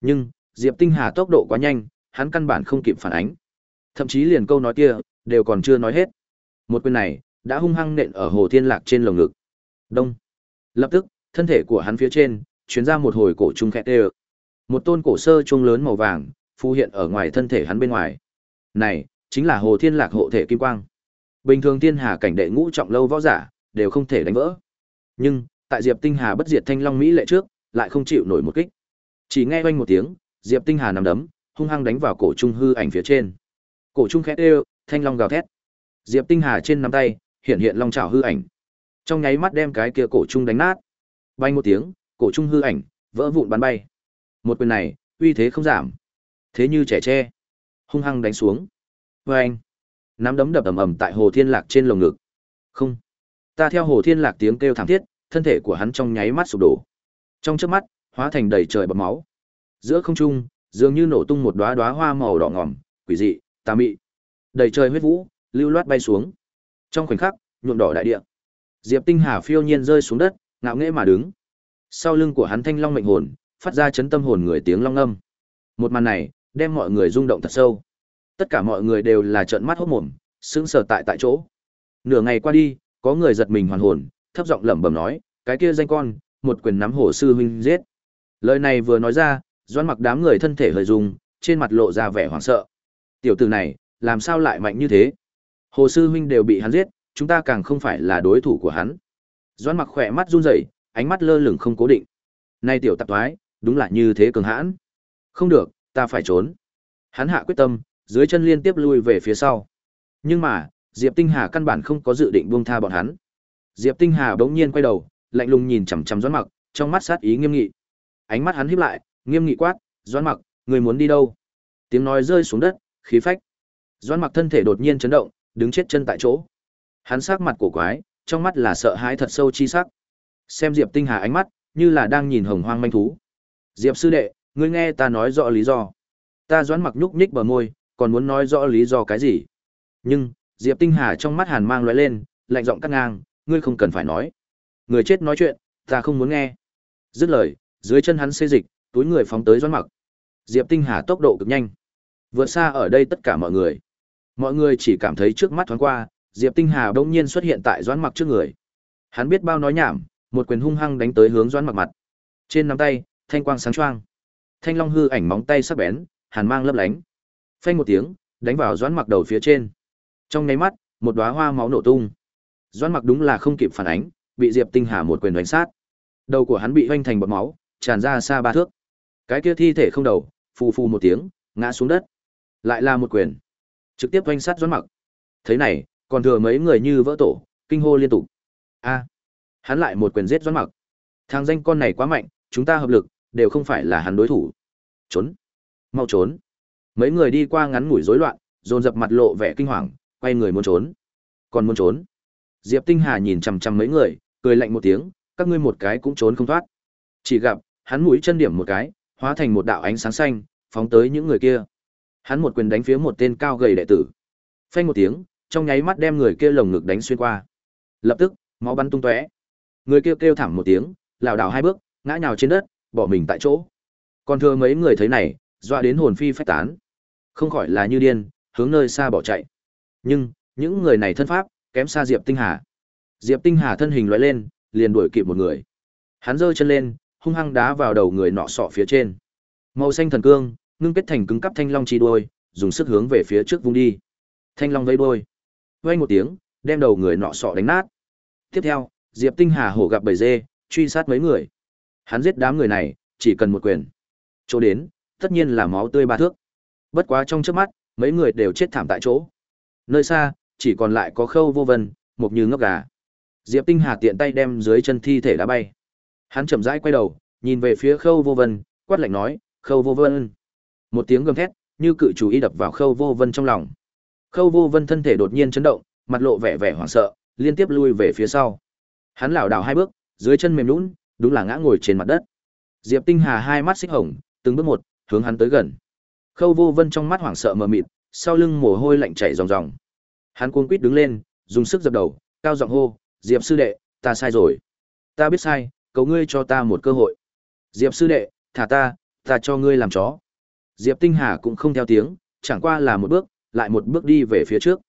Nhưng, Diệp Tinh Hà tốc độ quá nhanh, hắn căn bản không kịp phản ánh. Thậm chí liền câu nói kia đều còn chưa nói hết. Một quyền này đã hung hăng nện ở Hồ Thiên Lạc trên lồng ngực. Đông. Lập tức, thân thể của hắn phía trên chuyển ra một hồi cổ trung khẽ tê Một tôn cổ sơ chuông lớn màu vàng phù hiện ở ngoài thân thể hắn bên ngoài. Này, chính là Hồ Thiên Lạc hộ thể kim quang. Bình thường thiên hà cảnh đệ ngũ trọng lâu võ giả đều không thể đánh vỡ. Nhưng, tại Diệp Tinh Hà bất diệt thanh long mỹ lệ trước, lại không chịu nổi một kích. Chỉ nghe oanh một tiếng, Diệp Tinh Hà nằm đấm, hung hăng đánh vào cổ trung hư ảnh phía trên. Cổ trung khẽ đều, thanh long gào thét. Diệp Tinh Hà trên nắm tay, hiện hiện long trảo hư ảnh. Trong nháy mắt đem cái kia cổ trung đánh nát. Bay một tiếng, cổ trung hư ảnh vỡ vụn bắn bay. Một quyền này, uy thế không giảm. Thế như trẻ tre, hung hăng đánh xuống. anh, Nắm đấm đập ầm ầm tại Hồ Thiên Lạc trên lồng ngực. Không. Ta theo Hồ Thiên Lạc tiếng kêu thảm thiết, thân thể của hắn trong nháy mắt sụp đổ. Trong chớp mắt, hóa thành đầy trời bọt máu. Giữa không trung, dường như nổ tung một đóa đóa hoa màu đỏ ngòm, quỷ dị, tà mị. Đầy trời huyết vũ, lưu loát bay xuống. Trong khoảnh khắc, nhuộm đỏ đại địa. Diệp Tinh Hà phiêu nhiên rơi xuống đất, ngạo nghễ mà đứng. Sau lưng của hắn thanh long mệnh hồn, phát ra chấn tâm hồn người tiếng long âm. Một màn này, đem mọi người rung động thật sâu. Tất cả mọi người đều là trợn mắt hốt mồm, sững sờ tại tại chỗ. Nửa ngày qua đi, có người giật mình hoàn hồn, thấp giọng lẩm bẩm nói, cái kia danh con, một quyền nắm hổ sư huynh giết. Lời này vừa nói ra, Doãn Mặc đám người thân thể hơi dùng, trên mặt lộ ra vẻ hoảng sợ. Tiểu tử này, làm sao lại mạnh như thế? Hồ sư huynh đều bị hắn giết, chúng ta càng không phải là đối thủ của hắn. Doãn Mặc khỏe mắt run rẩy, ánh mắt lơ lửng không cố định. Nay tiểu tạp thoái, đúng là như thế cường hãn. Không được, ta phải trốn. Hắn hạ quyết tâm, dưới chân liên tiếp lui về phía sau. Nhưng mà, Diệp Tinh Hà căn bản không có dự định buông tha bọn hắn. Diệp Tinh Hà bỗng nhiên quay đầu, lạnh lùng nhìn chằm chằm Doãn Mặc, trong mắt sát ý nghiêm nghị. Ánh mắt hắn híp lại, nghiêm nghị quát, "Doãn Mặc, người muốn đi đâu?" Tiếng nói rơi xuống đất, khí phách. Doãn Mặc thân thể đột nhiên chấn động, đứng chết chân tại chỗ. Hắn sắc mặt cổ quái, trong mắt là sợ hãi thật sâu chi sắc. Xem Diệp Tinh Hà ánh mắt, như là đang nhìn hồng hoang manh thú. "Diệp sư đệ, ngươi nghe ta nói rõ lý do." Ta Doãn Mặc nhúc nhích bờ môi, còn muốn nói rõ lý do cái gì. Nhưng, Diệp Tinh Hà trong mắt hàn mang lóe lên, lạnh giọng cắt ngang, ngươi không cần phải nói. Người chết nói chuyện, ta không muốn nghe. Dứt lời, dưới chân hắn xê dịch, túi người phóng tới Doãn Mặc. Diệp Tinh Hà tốc độ cực nhanh, vượt xa ở đây tất cả mọi người. Mọi người chỉ cảm thấy trước mắt thoáng qua, Diệp Tinh Hà bỗng nhiên xuất hiện tại Doãn Mặc trước người. Hắn biết bao nói nhảm, một quyền hung hăng đánh tới hướng Doãn Mặc mặt. Trên nắm tay, thanh quang sáng choang. Thanh long hư ảnh móng tay sắc bén, hàn mang lấp lánh. Phanh một tiếng, đánh vào Doãn Mặc đầu phía trên. Trong nháy mắt, một đóa hoa máu nổ tung. Doãn Mặc đúng là không kịp phản ánh, bị Diệp Tinh Hà một quyền đánh sát. Đầu của hắn bị hoanh thành bọt máu, tràn ra xa ba thước. Cái kia thi thể không đầu, phù phù một tiếng, ngã xuống đất. Lại là một quyền, trực tiếp oanh sát Doãn Mặc. Thế này, còn thừa mấy người như vỡ tổ, kinh hô liên tục. A, hắn lại một quyền giết Doãn Mặc. Thằng danh con này quá mạnh, chúng ta hợp lực, đều không phải là hắn đối thủ. Trốn, mau trốn. Mấy người đi qua ngắn ngủi rối loạn, dồn dập mặt lộ vẻ kinh hoàng, quay người muốn trốn. Còn muốn trốn. Diệp Tinh Hà nhìn chằm chằm mấy người, cười lạnh một tiếng, các ngươi một cái cũng trốn không thoát. Chỉ gặp, hắn mũi chân điểm một cái, hóa thành một đạo ánh sáng xanh, phóng tới những người kia. Hắn một quyền đánh phía một tên cao gầy đệ tử. Phanh một tiếng, trong nháy mắt đem người kia lồng ngực đánh xuyên qua. Lập tức, máu bắn tung tóe. Người kia kêu thảm một tiếng, lảo đảo hai bước, ngã nhào trên đất, bỏ mình tại chỗ. Còn thừa mấy người thấy này, dọa đến hồn phi phách tán. Không khỏi là như điên, hướng nơi xa bỏ chạy. Nhưng, những người này thân pháp, kém xa Diệp Tinh Hà. Diệp Tinh Hà thân hình lóe lên, liền đuổi kịp một người. Hắn giơ chân lên, hung hăng đá vào đầu người nọ sọ phía trên. Màu xanh thần cương, ngưng kết thành cứng cắp thanh long chi đuôi, dùng sức hướng về phía trước vung đi. Thanh long vây đuôi. Vang một tiếng, đem đầu người nọ sọ đánh nát. Tiếp theo, Diệp Tinh Hà hổ gặp bầy dê, truy sát mấy người. Hắn giết đám người này, chỉ cần một quyền. Chỗ đến, tất nhiên là máu tươi ba thước. Bất quá trong trước mắt, mấy người đều chết thảm tại chỗ. Nơi xa, chỉ còn lại có Khâu Vô Vân, một như ngốc gà. Diệp Tinh Hà tiện tay đem dưới chân thi thể đá bay. Hắn chậm rãi quay đầu, nhìn về phía Khâu Vô Vân, quát lạnh nói, "Khâu Vô Vân!" Một tiếng gầm thét, như cự chủ ý đập vào Khâu Vô Vân trong lòng. Khâu Vô Vân thân thể đột nhiên chấn động, mặt lộ vẻ vẻ hoảng sợ, liên tiếp lui về phía sau. Hắn lảo đảo hai bước, dưới chân mềm nhũn, đúng là ngã ngồi trên mặt đất. Diệp Tinh Hà hai mắt xích hồng, từng bước một, hướng hắn tới gần. Khâu Vô Vân trong mắt hoảng sợ mờ mịt, sau lưng mồ hôi lạnh chảy ròng ròng. Hắn cuống quýt đứng lên, dùng sức dập đầu, cao giọng hô, "Diệp sư đệ, ta sai rồi. Ta biết sai, cầu ngươi cho ta một cơ hội." "Diệp sư đệ, thả ta, ta cho ngươi làm chó." Diệp Tinh Hà cũng không theo tiếng, chẳng qua là một bước, lại một bước đi về phía trước.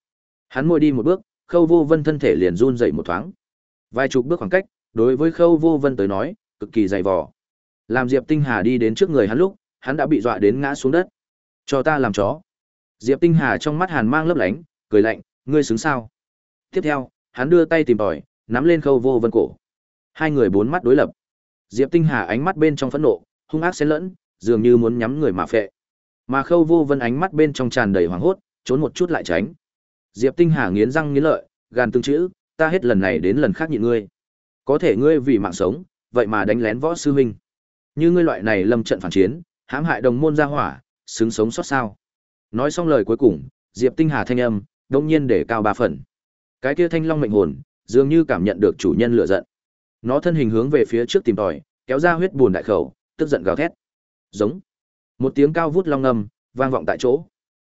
Hắn môi đi một bước, Khâu Vô Vân thân thể liền run dậy một thoáng. Vài chục bước khoảng cách, đối với Khâu Vô Vân tới nói, cực kỳ dày vò. Làm Diệp Tinh Hà đi đến trước người hắn lúc, hắn đã bị dọa đến ngã xuống đất. Cho ta làm chó. Diệp Tinh Hà trong mắt hàn mang lấp lánh, cười lạnh, ngươi xứng sao? Tiếp theo, hắn đưa tay tìm tòi, nắm lên Khâu Vô Vân cổ. Hai người bốn mắt đối lập. Diệp Tinh Hà ánh mắt bên trong phẫn nộ, hung ác xen lẫn, dường như muốn nhắm người mà phệ. Mà Khâu Vô Vân ánh mắt bên trong tràn đầy hoảng hốt, trốn một chút lại tránh. Diệp Tinh Hà nghiến răng nghiến lợi, gan từng chữ, ta hết lần này đến lần khác nhịn ngươi. Có thể ngươi vì mạng sống, vậy mà đánh lén võ sư huynh. Như ngươi loại này lâm trận phản chiến, hãm hại đồng môn gia hỏa, xứng sống sót sao? Nói xong lời cuối cùng, Diệp Tinh Hà thanh âm, đông nhiên để cao ba phần. Cái kia thanh long mệnh hồn, dường như cảm nhận được chủ nhân lửa giận. Nó thân hình hướng về phía trước tìm tòi, kéo ra huyết buồn đại khẩu, tức giận gào thét. Giống. Một tiếng cao vút long ngâm, vang vọng tại chỗ.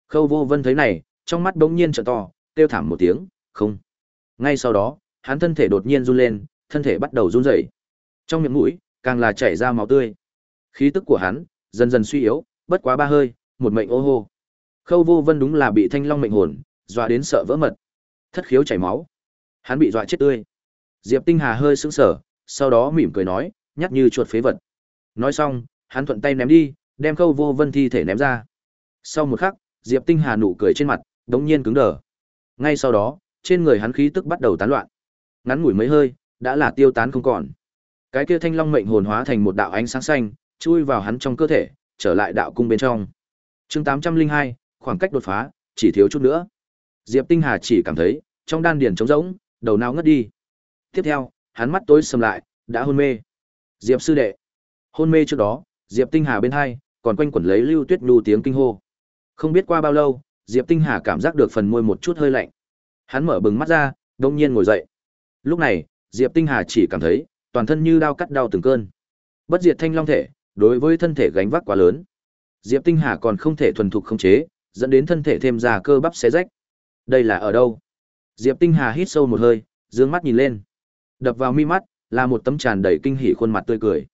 Khâu Vô Vân thấy này, trong mắt bỗng nhiên trợ to, kêu thảm một tiếng, không. Ngay sau đó, hắn thân thể đột nhiên run lên, thân thể bắt đầu run rẩy. Trong miệng mũi, càng là chảy ra máu tươi. Khí tức của hắn dần dần suy yếu, bất quá ba hơi, một mệnh ô hô. Khâu Vô Vân đúng là bị Thanh Long mệnh hồn dọa đến sợ vỡ mật, thất khiếu chảy máu. Hắn bị dọa chết tươi. Diệp Tinh Hà hơi sững sờ, sau đó mỉm cười nói, nhắc như chuột phế vật. Nói xong, hắn thuận tay ném đi, đem Khâu Vô Vân thi thể ném ra. Sau một khắc, Diệp Tinh Hà nụ cười trên mặt, đống nhiên cứng đờ. Ngay sau đó, trên người hắn khí tức bắt đầu tán loạn. Ngắn ngủi mấy hơi, đã là tiêu tán không còn. Cái kia thanh long mệnh hồn hóa thành một đạo ánh sáng xanh, chui vào hắn trong cơ thể, trở lại đạo cung bên trong. Chương 802, khoảng cách đột phá, chỉ thiếu chút nữa. Diệp Tinh Hà chỉ cảm thấy, trong đan điền trống rỗng, đầu não ngất đi. Tiếp theo, hắn mắt tối sầm lại, đã hôn mê. Diệp sư đệ. Hôn mê trước đó, Diệp Tinh Hà bên hai, còn quanh quẩn lấy Lưu Tuyết Nhu tiếng kinh hô. Không biết qua bao lâu, Diệp Tinh Hà cảm giác được phần môi một chút hơi lạnh. Hắn mở bừng mắt ra, đông nhiên ngồi dậy. Lúc này, Diệp Tinh Hà chỉ cảm thấy, toàn thân như đau cắt đau từng cơn. Bất diệt thanh long thể, đối với thân thể gánh vác quá lớn. Diệp Tinh Hà còn không thể thuần thục khống chế, dẫn đến thân thể thêm ra cơ bắp xé rách. Đây là ở đâu? Diệp Tinh Hà hít sâu một hơi, dương mắt nhìn lên. Đập vào mi mắt, là một tấm tràn đầy kinh hỉ khuôn mặt tươi cười.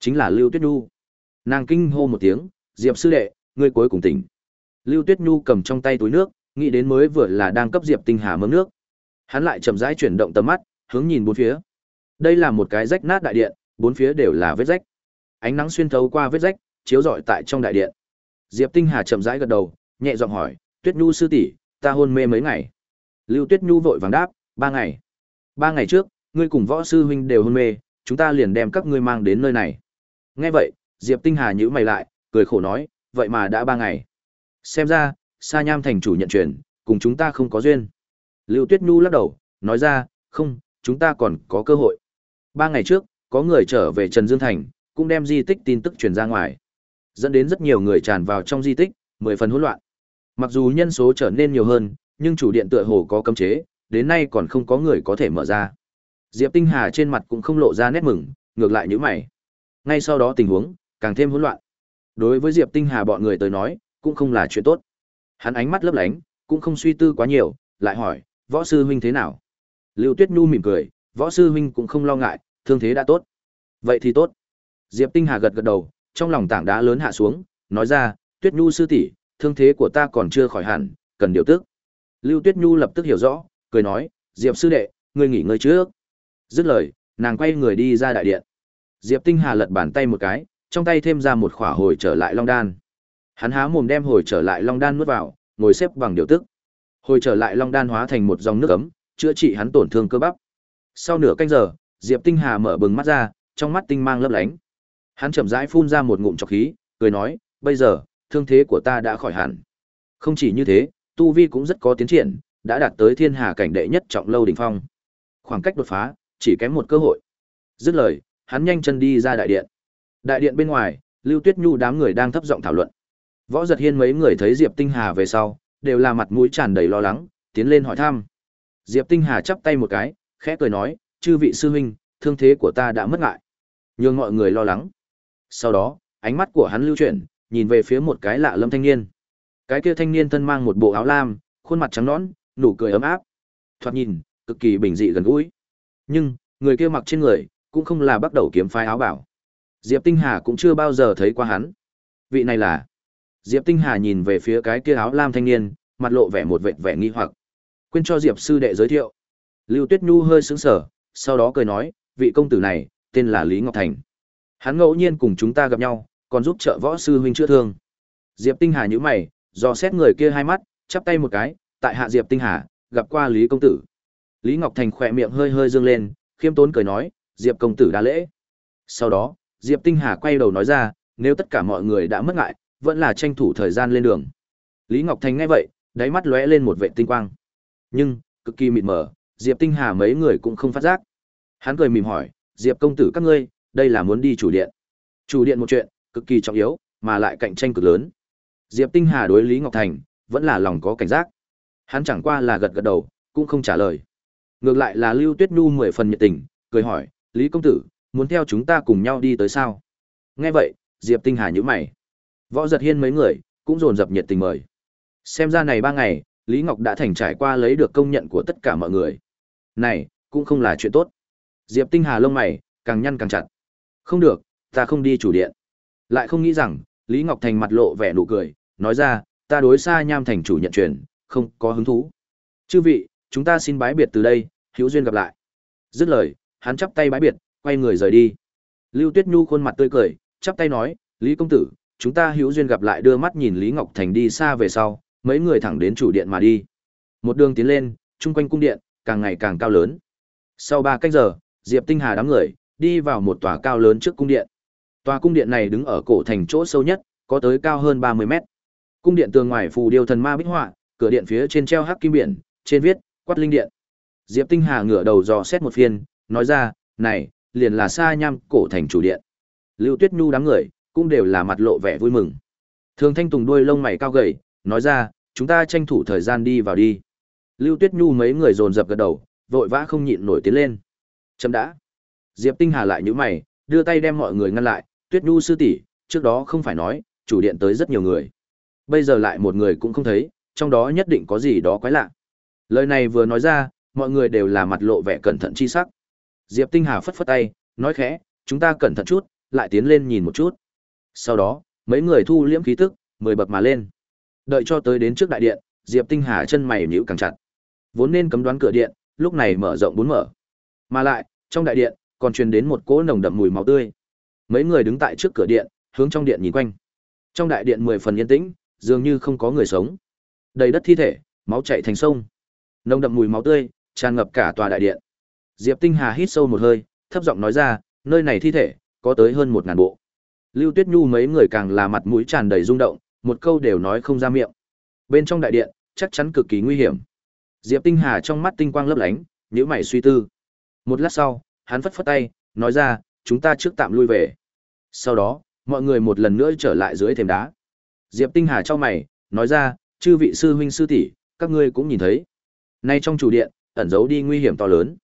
Chính là Lưu Tuyết Nhu. Nàng kinh hô một tiếng, "Diệp sư đệ, ngươi cuối cùng tỉnh." Lưu Tuyết Nhu cầm trong tay túi nước, nghĩ đến mới vừa là đang cấp Diệp Tinh Hà mâm nước. Hắn lại chậm rãi chuyển động tầm mắt, hướng nhìn bốn phía. Đây là một cái rách nát đại điện, bốn phía đều là vết rách. Ánh nắng xuyên thấu qua vết rách, chiếu rọi tại trong đại điện. Diệp Tinh Hà chậm rãi gật đầu, nhẹ giọng hỏi, "Tuyết Nhu sư tỷ, ta hôn mê mấy ngày?" Lưu Tuyết Nhu vội vàng đáp, "Ba ngày." "Ba ngày trước, ngươi cùng võ sư huynh đều hôn mê, chúng ta liền đem các ngươi mang đến nơi này." Nghe vậy, Diệp Tinh Hà nhíu mày lại, cười khổ nói, "Vậy mà đã ba ngày." Xem ra, Sa Nham thành chủ nhận truyền, cùng chúng ta không có duyên. Lưu Tuyết Nhu lắc đầu, nói ra, không, chúng ta còn có cơ hội. Ba ngày trước, có người trở về Trần Dương Thành, cũng đem di tích tin tức truyền ra ngoài. Dẫn đến rất nhiều người tràn vào trong di tích, mười phần hỗn loạn. Mặc dù nhân số trở nên nhiều hơn, nhưng chủ điện tựa hồ có cấm chế, đến nay còn không có người có thể mở ra. Diệp Tinh Hà trên mặt cũng không lộ ra nét mừng, ngược lại nhíu mày. Ngay sau đó tình huống càng thêm hỗn loạn. Đối với Diệp Tinh Hà bọn người tới nói, cũng không là chuyện tốt. Hắn ánh mắt lấp lánh, cũng không suy tư quá nhiều, lại hỏi, võ sư huynh thế nào? Lưu Tuyết Nhu mỉm cười, võ sư huynh cũng không lo ngại, thương thế đã tốt. Vậy thì tốt. Diệp Tinh Hà gật gật đầu, trong lòng tảng đá lớn hạ xuống, nói ra, Tuyết Nhu sư tỷ, thương thế của ta còn chưa khỏi hẳn, cần điều tức. Lưu Tuyết Nhu lập tức hiểu rõ, cười nói, Diệp sư đệ, ngươi nghỉ ngơi trước. Dứt lời, nàng quay người đi ra đại điện. Diệp Tinh Hà lật bàn tay một cái, trong tay thêm ra một khỏa hồi trở lại long đan. Hắn há mồm đem hồi trở lại long đan nuốt vào, ngồi xếp bằng điều tức. Hồi trở lại long đan hóa thành một dòng nước ấm, chữa trị hắn tổn thương cơ bắp. Sau nửa canh giờ, Diệp Tinh Hà mở bừng mắt ra, trong mắt tinh mang lấp lánh. Hắn chậm rãi phun ra một ngụm trọc khí, cười nói, "Bây giờ, thương thế của ta đã khỏi hẳn. Không chỉ như thế, tu vi cũng rất có tiến triển, đã đạt tới thiên hà cảnh đệ nhất trọng lâu đỉnh phong. Khoảng cách đột phá, chỉ kém một cơ hội. Dứt lời, hắn nhanh chân đi ra đại điện. Đại điện bên ngoài, Lưu Tuyết Nhu đám người đang thấp giọng thảo luận. Võ Giật Hiên mấy người thấy Diệp Tinh Hà về sau, đều là mặt mũi tràn đầy lo lắng, tiến lên hỏi thăm. Diệp Tinh Hà chắp tay một cái, khẽ cười nói, "Chư vị sư huynh, thương thế của ta đã mất ngại." Nhưng mọi người lo lắng. Sau đó, ánh mắt của hắn lưu chuyển, nhìn về phía một cái lạ lâm thanh niên. Cái kia thanh niên thân mang một bộ áo lam, khuôn mặt trắng nõn, nụ cười ấm áp. Thoạt nhìn, cực kỳ bình dị gần gũi. Nhưng, người kia mặc trên người, cũng không là bắt đầu kiếm phái áo bảo. Diệp Tinh Hà cũng chưa bao giờ thấy qua hắn. Vị này là Diệp Tinh Hà nhìn về phía cái kia áo lam thanh niên, mặt lộ vẻ một vệt vẻ nghi hoặc. Quên cho Diệp sư đệ giới thiệu. Lưu Tuyết Nhu hơi sững sờ, sau đó cười nói, vị công tử này, tên là Lý Ngọc Thành. Hắn ngẫu nhiên cùng chúng ta gặp nhau, còn giúp trợ võ sư huynh chữa thương. Diệp Tinh Hà nhíu mày, do xét người kia hai mắt, chắp tay một cái, tại hạ Diệp Tinh Hà, gặp qua Lý công tử. Lý Ngọc Thành khỏe miệng hơi hơi dương lên, khiêm tốn cười nói, Diệp công tử đa lễ. Sau đó, Diệp Tinh Hà quay đầu nói ra, nếu tất cả mọi người đã mất ngại, vẫn là tranh thủ thời gian lên đường. Lý Ngọc Thành nghe vậy, đáy mắt lóe lên một vệ tinh quang. Nhưng, cực kỳ mịt mờ, Diệp Tinh Hà mấy người cũng không phát giác. Hắn cười mỉm hỏi, Diệp công tử các ngươi, đây là muốn đi chủ điện. Chủ điện một chuyện, cực kỳ trọng yếu, mà lại cạnh tranh cực lớn. Diệp Tinh Hà đối Lý Ngọc Thành, vẫn là lòng có cảnh giác. Hắn chẳng qua là gật gật đầu, cũng không trả lời. Ngược lại là Lưu Tuyết Nhu mười phần nhiệt tình, cười hỏi, Lý công tử, muốn theo chúng ta cùng nhau đi tới sao? Nghe vậy, Diệp Tinh Hà nhíu mày. Võ Giật Hiên mấy người, cũng dồn dập nhiệt tình mời. Xem ra này ba ngày, Lý Ngọc đã thành trải qua lấy được công nhận của tất cả mọi người. Này, cũng không là chuyện tốt. Diệp Tinh Hà lông mày, càng nhăn càng chặt. Không được, ta không đi chủ điện. Lại không nghĩ rằng, Lý Ngọc Thành mặt lộ vẻ nụ cười, nói ra, ta đối xa nham thành chủ nhận truyền, không có hứng thú. Chư vị, chúng ta xin bái biệt từ đây, hữu duyên gặp lại. Dứt lời, hắn chắp tay bãi biệt, quay người rời đi. Lưu Tuyết Nhu khuôn mặt tươi cười, chắp tay nói, Lý công tử, chúng ta hữu duyên gặp lại đưa mắt nhìn Lý Ngọc Thành đi xa về sau, mấy người thẳng đến chủ điện mà đi. Một đường tiến lên, chung quanh cung điện, càng ngày càng cao lớn. Sau ba cách giờ, Diệp Tinh Hà đám người, đi vào một tòa cao lớn trước cung điện. Tòa cung điện này đứng ở cổ thành chỗ sâu nhất, có tới cao hơn 30 mét. Cung điện tường ngoài phù điêu thần ma bích họa, cửa điện phía trên treo hắc kim biển, trên viết, quát linh điện. Diệp Tinh Hà ngửa đầu dò xét một phiên, nói ra, này, liền là sa nham cổ thành chủ điện. Lưu Tuyết Nhu đám người, cũng đều là mặt lộ vẻ vui mừng. Thường Thanh Tùng đuôi lông mày cao gầy, nói ra, chúng ta tranh thủ thời gian đi vào đi. Lưu Tuyết Nhu mấy người dồn dập gật đầu, vội vã không nhịn nổi tiến lên. Chấm đã. Diệp Tinh Hà lại nhíu mày, đưa tay đem mọi người ngăn lại, Tuyết Nhu sư tỷ, trước đó không phải nói, chủ điện tới rất nhiều người. Bây giờ lại một người cũng không thấy, trong đó nhất định có gì đó quái lạ. Lời này vừa nói ra, mọi người đều là mặt lộ vẻ cẩn thận chi sắc. Diệp Tinh Hà phất phất tay, nói khẽ, chúng ta cẩn thận chút, lại tiến lên nhìn một chút. Sau đó, mấy người thu liễm khí tức, mười bậc mà lên. Đợi cho tới đến trước đại điện, Diệp Tinh Hà chân mày nhíu càng chặt. Vốn nên cấm đoán cửa điện, lúc này mở rộng bốn mở. Mà lại, trong đại điện, còn truyền đến một cỗ nồng đậm mùi máu tươi. Mấy người đứng tại trước cửa điện, hướng trong điện nhìn quanh. Trong đại điện mười phần yên tĩnh, dường như không có người sống. Đầy đất thi thể, máu chảy thành sông. Nồng đậm mùi máu tươi, tràn ngập cả tòa đại điện. Diệp Tinh Hà hít sâu một hơi, thấp giọng nói ra, nơi này thi thể, có tới hơn một ngàn bộ. Lưu Tuyết Nhu mấy người càng là mặt mũi tràn đầy rung động, một câu đều nói không ra miệng. Bên trong đại điện, chắc chắn cực kỳ nguy hiểm. Diệp Tinh Hà trong mắt tinh quang lấp lánh, nhíu mày suy tư. Một lát sau, hắn phất phất tay, nói ra, chúng ta trước tạm lui về. Sau đó, mọi người một lần nữa trở lại dưới thềm đá. Diệp Tinh Hà cho mày, nói ra, chư vị sư huynh sư tỷ, các ngươi cũng nhìn thấy. Nay trong chủ điện, ẩn giấu đi nguy hiểm to lớn.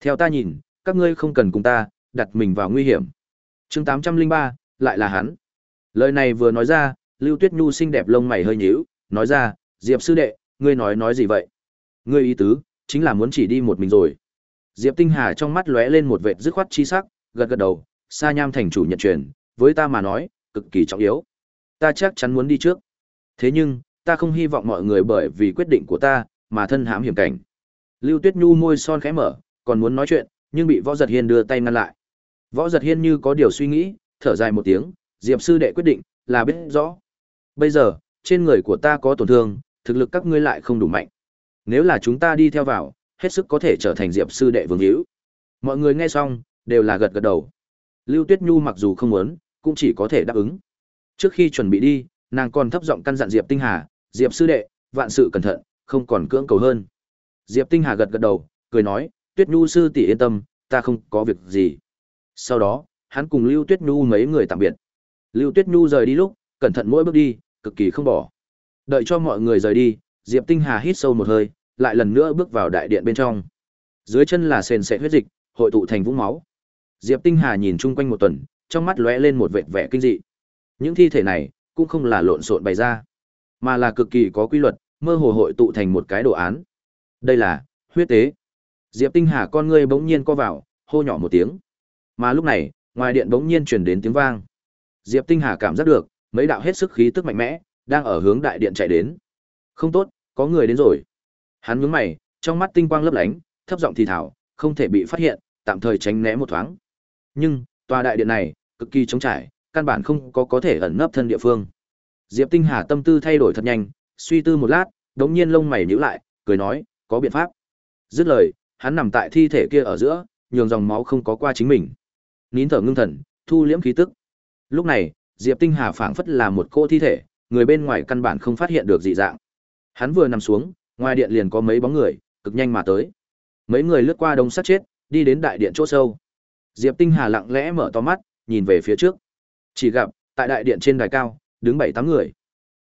Theo ta nhìn, các ngươi không cần cùng ta, đặt mình vào nguy hiểm. chương 803, lại là hắn. Lời này vừa nói ra, Lưu Tuyết Nhu xinh đẹp lông mày hơi nhíu, nói ra, Diệp sư đệ, ngươi nói nói gì vậy? Ngươi ý tứ, chính là muốn chỉ đi một mình rồi. Diệp Tinh Hà trong mắt lóe lên một vệt dứt khoát chi sắc, gật gật đầu, Sa Nham thành chủ nhận truyền, với ta mà nói, cực kỳ trọng yếu. Ta chắc chắn muốn đi trước. Thế nhưng, ta không hy vọng mọi người bởi vì quyết định của ta, mà thân hãm hiểm cảnh. Lưu Tuyết Nhu môi son khẽ mở, còn muốn nói chuyện, nhưng bị Võ Giật Hiên đưa tay ngăn lại. Võ Giật Hiên như có điều suy nghĩ, thở dài một tiếng, Diệp sư đệ quyết định, là biết rõ. Bây giờ, trên người của ta có tổn thương, thực lực các ngươi lại không đủ mạnh. Nếu là chúng ta đi theo vào, hết sức có thể trở thành Diệp sư đệ vương hữu. Mọi người nghe xong, đều là gật gật đầu. Lưu Tuyết Nhu mặc dù không muốn, cũng chỉ có thể đáp ứng. Trước khi chuẩn bị đi, nàng còn thấp giọng căn dặn Diệp Tinh Hà, Diệp sư đệ, vạn sự cẩn thận, không còn cưỡng cầu hơn. Diệp Tinh Hà gật gật đầu, cười nói, Tuyết Nhu sư tỷ yên tâm, ta không có việc gì. Sau đó, hắn cùng Lưu Tuyết Nhu mấy người tạm biệt. Lưu Tuyết Nhu rời đi lúc, cẩn thận mỗi bước đi, cực kỳ không bỏ. Đợi cho mọi người rời đi, Diệp Tinh Hà hít sâu một hơi, lại lần nữa bước vào đại điện bên trong. Dưới chân là sền sệt huyết dịch, hội tụ thành vũng máu. Diệp Tinh Hà nhìn chung quanh một tuần, trong mắt lóe lên một vệt vẻ kinh dị. Những thi thể này cũng không là lộn xộn bày ra, mà là cực kỳ có quy luật, mơ hồ hội tụ thành một cái đồ án. Đây là huyết tế. Diệp Tinh Hà con ngươi bỗng nhiên co vào, hô nhỏ một tiếng. Mà lúc này, ngoài điện bỗng nhiên truyền đến tiếng vang. Diệp Tinh Hà cảm giác được, mấy đạo hết sức khí tức mạnh mẽ, đang ở hướng đại điện chạy đến. Không tốt, có người đến rồi. Hắn nhướng mày, trong mắt tinh quang lấp lánh, thấp giọng thì thào, không thể bị phát hiện, tạm thời tránh né một thoáng. Nhưng, tòa đại điện này, cực kỳ trống trải, căn bản không có có thể ẩn nấp thân địa phương. Diệp Tinh Hà tâm tư thay đổi thật nhanh, suy tư một lát, đống nhiên lông mày nhíu lại, cười nói, có biện pháp. Dứt lời, hắn nằm tại thi thể kia ở giữa, nhường dòng máu không có qua chính mình. Nín thở ngưng thần, thu liễm khí tức. Lúc này, Diệp Tinh Hà phảng phất là một cô thi thể, người bên ngoài căn bản không phát hiện được dị dạng. Hắn vừa nằm xuống, ngoài điện liền có mấy bóng người, cực nhanh mà tới. Mấy người lướt qua đông sắt chết, đi đến đại điện chỗ sâu. Diệp Tinh Hà lặng lẽ mở to mắt, nhìn về phía trước. Chỉ gặp, tại đại điện trên đài cao, đứng bảy tám người.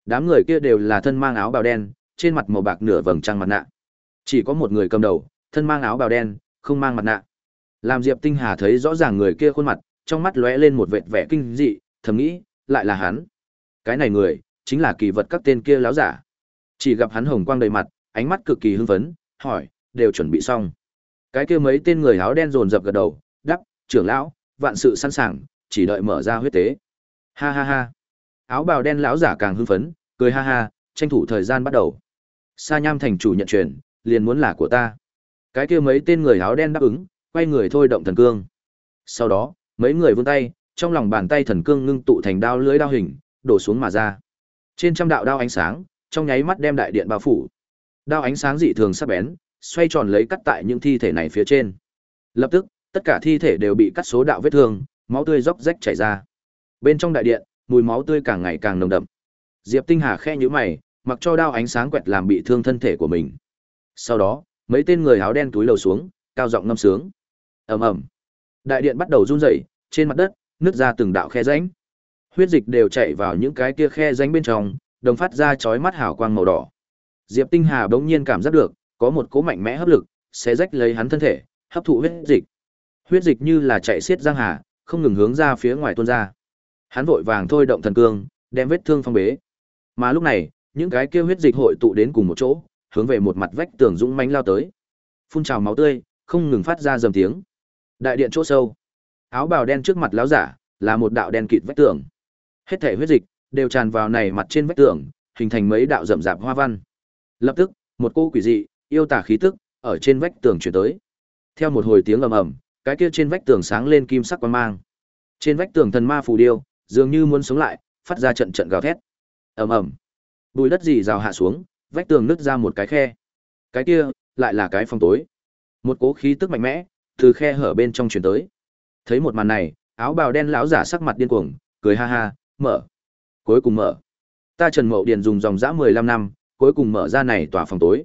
Đám người kia đều là thân mang áo bào đen, trên mặt màu bạc nửa vầng trăng mặt nạ. Chỉ có một người cầm đầu, thân mang áo bào đen, không mang mặt nạ. Làm Diệp Tinh Hà thấy rõ ràng người kia khuôn mặt, trong mắt lóe lên một vệt vẻ kinh dị, thầm nghĩ, lại là hắn. Cái này người, chính là kỳ vật các tên kia láo giả. Chỉ gặp hắn hồng quang đầy mặt, ánh mắt cực kỳ hưng phấn, hỏi, đều chuẩn bị xong. Cái kia mấy tên người áo đen dồn dập gật đầu, đáp, trưởng lão, vạn sự sẵn sàng, chỉ đợi mở ra huyết tế. Ha ha ha. Áo bào đen lão giả càng hưng phấn, cười ha ha, tranh thủ thời gian bắt đầu. Sa Nham thành chủ nhận truyền, liền muốn là của ta. Cái kia mấy tên người áo đen đáp ứng, quay người thôi động thần cương. Sau đó, mấy người vươn tay, trong lòng bàn tay thần cương ngưng tụ thành đao lưới đao hình, đổ xuống mà ra. Trên trăm đạo đao ánh sáng, trong nháy mắt đem đại điện bao phủ. Đao ánh sáng dị thường sắc bén, xoay tròn lấy cắt tại những thi thể này phía trên. Lập tức, tất cả thi thể đều bị cắt số đạo vết thương, máu tươi róc rách chảy ra. Bên trong đại điện, mùi máu tươi càng ngày càng nồng đậm. Diệp Tinh Hà khẽ nhíu mày, mặc cho đao ánh sáng quẹt làm bị thương thân thể của mình. Sau đó, mấy tên người áo đen túi lầu xuống, cao giọng ngâm sướng. Ầm ầm. Đại điện bắt đầu run rẩy, trên mặt đất nứt ra từng đạo khe rãnh. Huyết dịch đều chảy vào những cái kia khe rãnh bên trong, đồng phát ra chói mắt hào quang màu đỏ. Diệp Tinh Hà bỗng nhiên cảm giác được, có một cỗ mạnh mẽ hấp lực, sẽ rách lấy hắn thân thể, hấp thụ huyết dịch. Huyết dịch như là chạy xiết giang hà, không ngừng hướng ra phía ngoài tuôn ra. Hắn vội vàng thôi động thần cương, đem vết thương phong bế. Mà lúc này, những cái kia huyết dịch hội tụ đến cùng một chỗ, hướng về một mặt vách tường dũng mãnh lao tới. Phun trào máu tươi, không ngừng phát ra rầm tiếng. Đại điện chỗ sâu, áo bào đen trước mặt lão giả, là một đạo đen kịt vách tường. Hết thể huyết dịch đều tràn vào này mặt trên vách tường, hình thành mấy đạo rậm rạp hoa văn. Lập tức, một cô quỷ dị, yêu tà khí tức ở trên vách tường truyền tới. Theo một hồi tiếng ầm ầm, cái kia trên vách tường sáng lên kim sắc quang mang. Trên vách tường thần ma phù điêu, dường như muốn sống lại, phát ra trận trận gào thét. Ầm ầm. Bùi đất gì rào hạ xuống, vách tường nứt ra một cái khe. Cái kia, lại là cái phòng tối. Một cố khí tức mạnh mẽ từ khe hở bên trong truyền tới. Thấy một màn này, áo bào đen lão giả sắc mặt điên cuồng, cười ha ha, mở. Cuối cùng mở. Ta Trần Mậu Điền dùng dòng dã 15 năm, cuối cùng mở ra này tòa phòng tối.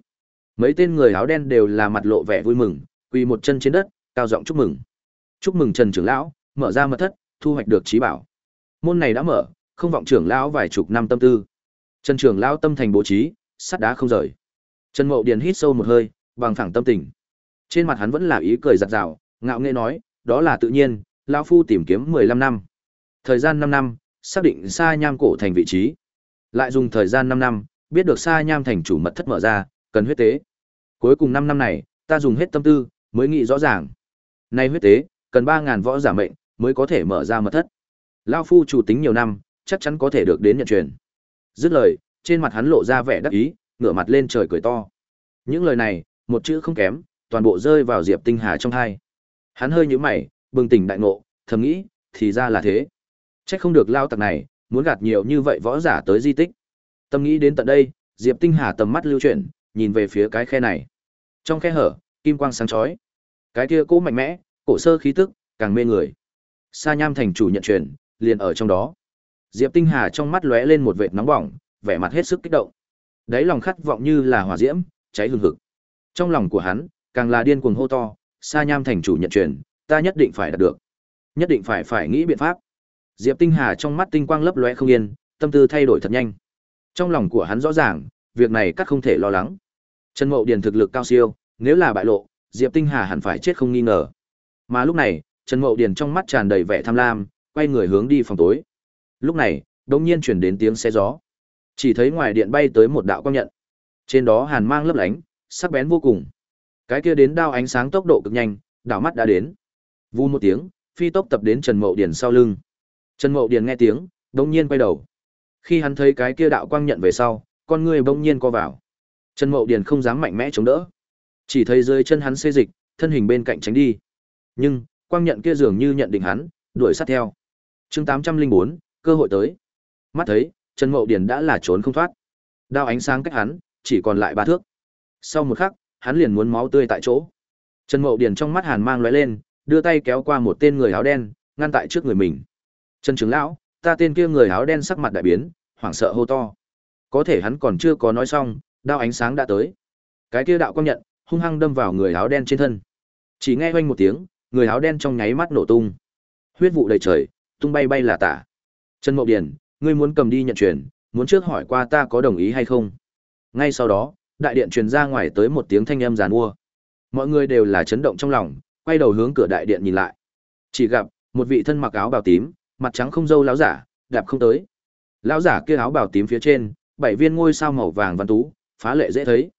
Mấy tên người áo đen đều là mặt lộ vẻ vui mừng, quỳ một chân trên đất, cao giọng chúc mừng. Chúc mừng Trần trưởng lão, mở ra mật thất, thu hoạch được trí bảo. Môn này đã mở, không vọng trưởng lão vài chục năm tâm tư. Trần trưởng lão tâm thành bố trí, sắt đá không rời. Trần Mậu Điền hít sâu một hơi, bằng phẳng tâm tình. Trên mặt hắn vẫn là ý cười giật giảo, ngạo nghễ nói, đó là tự nhiên, lão phu tìm kiếm 15 năm. Thời gian 5 năm, xác định Sa Nham cổ thành vị trí. Lại dùng thời gian 5 năm, biết được Sa Nham thành chủ mật thất mở ra, cần huyết tế. Cuối cùng 5 năm này, ta dùng hết tâm tư, mới nghĩ rõ ràng. Nay huyết tế, cần 3000 võ giả mệnh mới có thể mở ra mật thất. Lão phu chủ tính nhiều năm, chắc chắn có thể được đến nhận truyền. Dứt lời, trên mặt hắn lộ ra vẻ đắc ý, ngửa mặt lên trời cười to. Những lời này, một chữ không kém, toàn bộ rơi vào Diệp Tinh Hà trong hai. Hắn hơi nhíu mày, bừng tỉnh đại ngộ, thầm nghĩ, thì ra là thế. Chắc không được lao tặc này, muốn gạt nhiều như vậy võ giả tới di tích. Tâm nghĩ đến tận đây, Diệp Tinh Hà tầm mắt lưu chuyển, nhìn về phía cái khe này. Trong khe hở, kim quang sáng chói. Cái kia cũ mạnh mẽ, cổ sơ khí tức, càng mê người. Sa Nham thành chủ nhận truyền, liền ở trong đó. Diệp Tinh Hà trong mắt lóe lên một vệt nóng bỏng, vẻ mặt hết sức kích động. Đáy lòng khát vọng như là hỏa diễm, cháy hừng hực. Trong lòng của hắn, càng là điên cuồng hô to, Sa Nham thành chủ nhận truyền, ta nhất định phải đạt được. Nhất định phải phải nghĩ biện pháp. Diệp Tinh Hà trong mắt tinh quang lấp lóe không yên, tâm tư thay đổi thật nhanh. Trong lòng của hắn rõ ràng, việc này cắt không thể lo lắng. Trần Mậu Điền thực lực cao siêu, nếu là bại lộ, Diệp Tinh Hà hẳn phải chết không nghi ngờ. Mà lúc này, Trần Mậu Điền trong mắt tràn đầy vẻ tham lam, quay người hướng đi phòng tối. Lúc này, đột nhiên truyền đến tiếng xe gió. Chỉ thấy ngoài điện bay tới một đạo quang nhận. Trên đó hàn mang lấp lánh, sắc bén vô cùng. Cái kia đến đao ánh sáng tốc độ cực nhanh, đảo mắt đã đến. Vu một tiếng, phi tốc tập đến Trần Mậu Điền sau lưng. Trần Mậu Điền nghe tiếng, đột nhiên quay đầu. Khi hắn thấy cái kia đạo quang nhận về sau, con người bỗng nhiên co vào. Trần Mậu Điền không dám mạnh mẽ chống đỡ, chỉ thấy dưới chân hắn xê dịch, thân hình bên cạnh tránh đi. Nhưng, quang nhận kia dường như nhận định hắn, đuổi sát theo. Chương 804, cơ hội tới. Mắt thấy, Trần Mậu Điền đã là trốn không thoát. Đao ánh sáng cách hắn, chỉ còn lại ba thước. Sau một khắc, hắn liền muốn máu tươi tại chỗ. Trần Mậu Điền trong mắt hàn mang lóe lên, đưa tay kéo qua một tên người áo đen, ngăn tại trước người mình. Trần trưởng lão, ta tên kia người áo đen sắc mặt đại biến, hoảng sợ hô to. Có thể hắn còn chưa có nói xong, đao ánh sáng đã tới. Cái kia đạo quang nhận, hung hăng đâm vào người áo đen trên thân. Chỉ nghe oanh một tiếng, người áo đen trong nháy mắt nổ tung. Huyết vụ đầy trời, tung bay bay là tả. Trần Mậu Điền, ngươi muốn cầm đi nhận truyền, muốn trước hỏi qua ta có đồng ý hay không? Ngay sau đó, đại điện truyền ra ngoài tới một tiếng thanh âm giàn mua. Mọi người đều là chấn động trong lòng, quay đầu hướng cửa đại điện nhìn lại. Chỉ gặp một vị thân mặc áo bào tím, mặt trắng không dâu lão giả, đạp không tới. Lão giả kia áo bào tím phía trên, bảy viên ngôi sao màu vàng văn tú, phá lệ dễ thấy.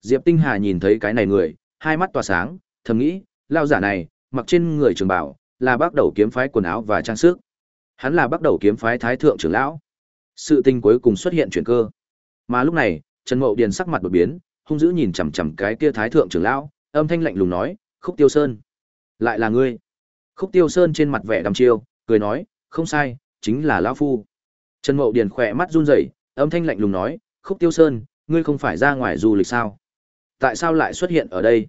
Diệp Tinh Hà nhìn thấy cái này người, hai mắt tỏa sáng, thầm nghĩ, lão giả này, mặc trên người trường bảo, là bắt đầu kiếm phái quần áo và trang sức. Hắn là bắt đầu kiếm phái thái thượng trưởng lão. Sự tình cuối cùng xuất hiện chuyển cơ. Mà lúc này, Trần Mậu Điền sắc mặt đột biến, hung dữ nhìn chằm chằm cái kia thái thượng trưởng lão, âm thanh lạnh lùng nói, "Khúc Tiêu Sơn, lại là ngươi?" Khúc Tiêu Sơn trên mặt vẻ đăm chiêu, cười nói, "Không sai, chính là lão phu." Trần Mậu Điền khỏe mắt run rẩy, âm thanh lạnh lùng nói, "Khúc Tiêu Sơn, ngươi không phải ra ngoài du lịch sao? Tại sao lại xuất hiện ở đây?"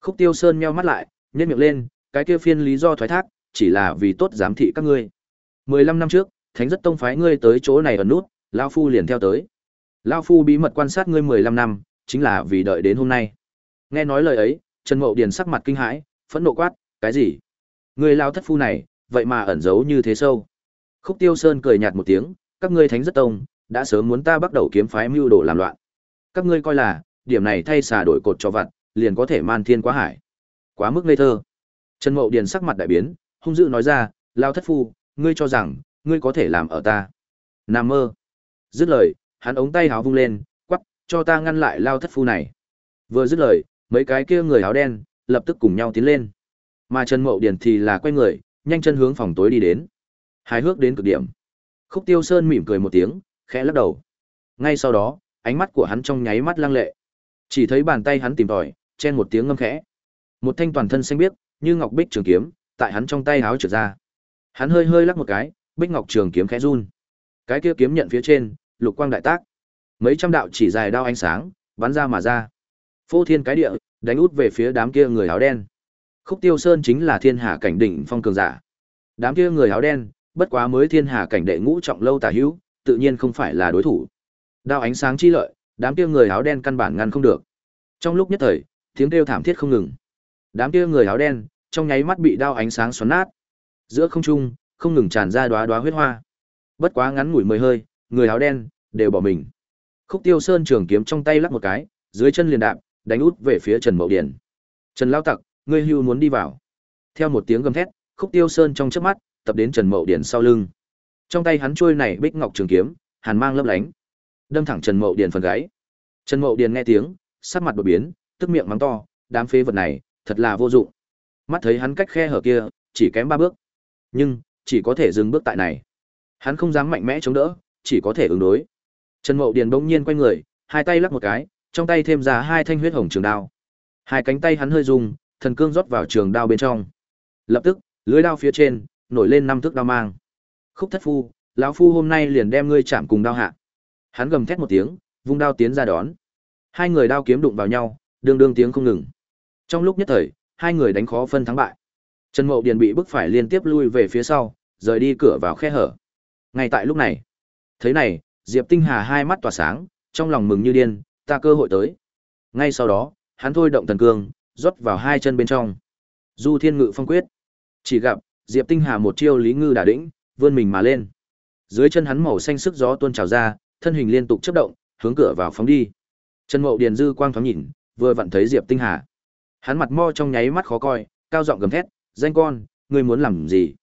Khúc Tiêu Sơn meo mắt lại, nhếch miệng lên, cái kia phiên lý do thoái thác, chỉ là vì tốt giám thị các ngươi. 15 năm trước, Thánh rất tông phái ngươi tới chỗ này ở nút, lão phu liền theo tới. Lão phu bí mật quan sát ngươi 15 năm, chính là vì đợi đến hôm nay. Nghe nói lời ấy, Trần Mậu Điền sắc mặt kinh hãi, phẫn nộ quát, cái gì? Ngươi lão thất phu này, vậy mà ẩn giấu như thế sâu. Khúc Tiêu Sơn cười nhạt một tiếng, các ngươi Thánh rất tông, đã sớm muốn ta bắt đầu kiếm phái mưu đồ làm loạn. Các ngươi coi là, điểm này thay xà đổi cột cho vặt, liền có thể man thiên quá hải. Quá mức ngây thơ. Trần Mậu Điền sắc mặt đại biến, hung dữ nói ra, lão thất phu, ngươi cho rằng, ngươi có thể làm ở ta. Nam mơ. Dứt lời, hắn ống tay háo vung lên, quắc, cho ta ngăn lại lao thất phu này. Vừa dứt lời, mấy cái kia người áo đen, lập tức cùng nhau tiến lên. Mà Trần Mậu Điền thì là quay người, nhanh chân hướng phòng tối đi đến. Hài hước đến cực điểm. Khúc Tiêu Sơn mỉm cười một tiếng, khẽ lắc đầu. Ngay sau đó, ánh mắt của hắn trong nháy mắt lăng lệ. Chỉ thấy bàn tay hắn tìm tòi, chen một tiếng ngâm khẽ. Một thanh toàn thân xanh biếc, như ngọc bích trường kiếm, tại hắn trong tay háo trượt ra. Hắn hơi hơi lắc một cái, bích ngọc trường kiếm khẽ run. Cái kia kiếm nhận phía trên, lục quang đại tác. Mấy trăm đạo chỉ dài đao ánh sáng, bắn ra mà ra. Phô thiên cái địa, đánh út về phía đám kia người áo đen. Khúc Tiêu Sơn chính là thiên hạ cảnh đỉnh phong cường giả. Đám kia người áo đen, bất quá mới thiên hạ cảnh đệ ngũ trọng lâu tả hữu, tự nhiên không phải là đối thủ. Đao ánh sáng chi lợi, đám kia người áo đen căn bản ngăn không được. Trong lúc nhất thời, tiếng kêu thảm thiết không ngừng. Đám kia người áo đen, trong nháy mắt bị đao ánh sáng xoắn nát. Giữa không trung, không ngừng tràn ra đóa đóa huyết hoa. Bất quá ngắn ngủi mười hơi, người áo đen đều bỏ mình. Khúc Tiêu Sơn trường kiếm trong tay lắc một cái, dưới chân liền đạp, đánh út về phía Trần Mậu Điền. "Trần lão tặc, ngươi hưu muốn đi vào?" Theo một tiếng gầm thét, Khúc Tiêu Sơn trong chớp mắt tập đến Trần Mậu Điền sau lưng. Trong tay hắn trôi này bích ngọc trường kiếm, hàn mang lấp lánh, đâm thẳng Trần Mậu Điền phần gáy. Trần Mậu Điền nghe tiếng, sắc mặt đột biến, tức miệng mắng to, đám phế vật này, thật là vô dụng. Mắt thấy hắn cách khe hở kia, chỉ kém ba bước. Nhưng, chỉ có thể dừng bước tại này. Hắn không dám mạnh mẽ chống đỡ, chỉ có thể ứng đối. Trần Mậu Điền bỗng nhiên quay người, hai tay lắc một cái, trong tay thêm ra hai thanh huyết hồng trường đao. Hai cánh tay hắn hơi rung, thần cương rót vào trường đao bên trong. Lập tức, lưới đao phía trên nổi lên năm thước đao mang. Khúc Thất Phu, lão phu hôm nay liền đem ngươi chạm cùng đao hạ. Hắn gầm thét một tiếng, vung đao tiến ra đón. Hai người đao kiếm đụng vào nhau, đương đương tiếng không ngừng. Trong lúc nhất thời, hai người đánh khó phân thắng bại. Trần Mậu Điền bị bức phải liên tiếp lui về phía sau, rời đi cửa vào khe hở. Ngay tại lúc này, thấy này, Diệp Tinh Hà hai mắt tỏa sáng, trong lòng mừng như điên, ta cơ hội tới. Ngay sau đó, hắn thôi động thần cương, rót vào hai chân bên trong. Du Thiên Ngự Phong Quyết. Chỉ gặp, Diệp Tinh Hà một chiêu lý ngư đả đỉnh, vươn mình mà lên. Dưới chân hắn màu xanh sức gió tuôn trào ra, thân hình liên tục chớp động, hướng cửa vào phóng đi. Chân Mậu Điền dư quang thoáng nhìn, vừa vặn thấy Diệp Tinh Hà. Hắn mặt mo trong nháy mắt khó coi, cao giọng gầm thét, "Danh con, ngươi muốn làm gì?"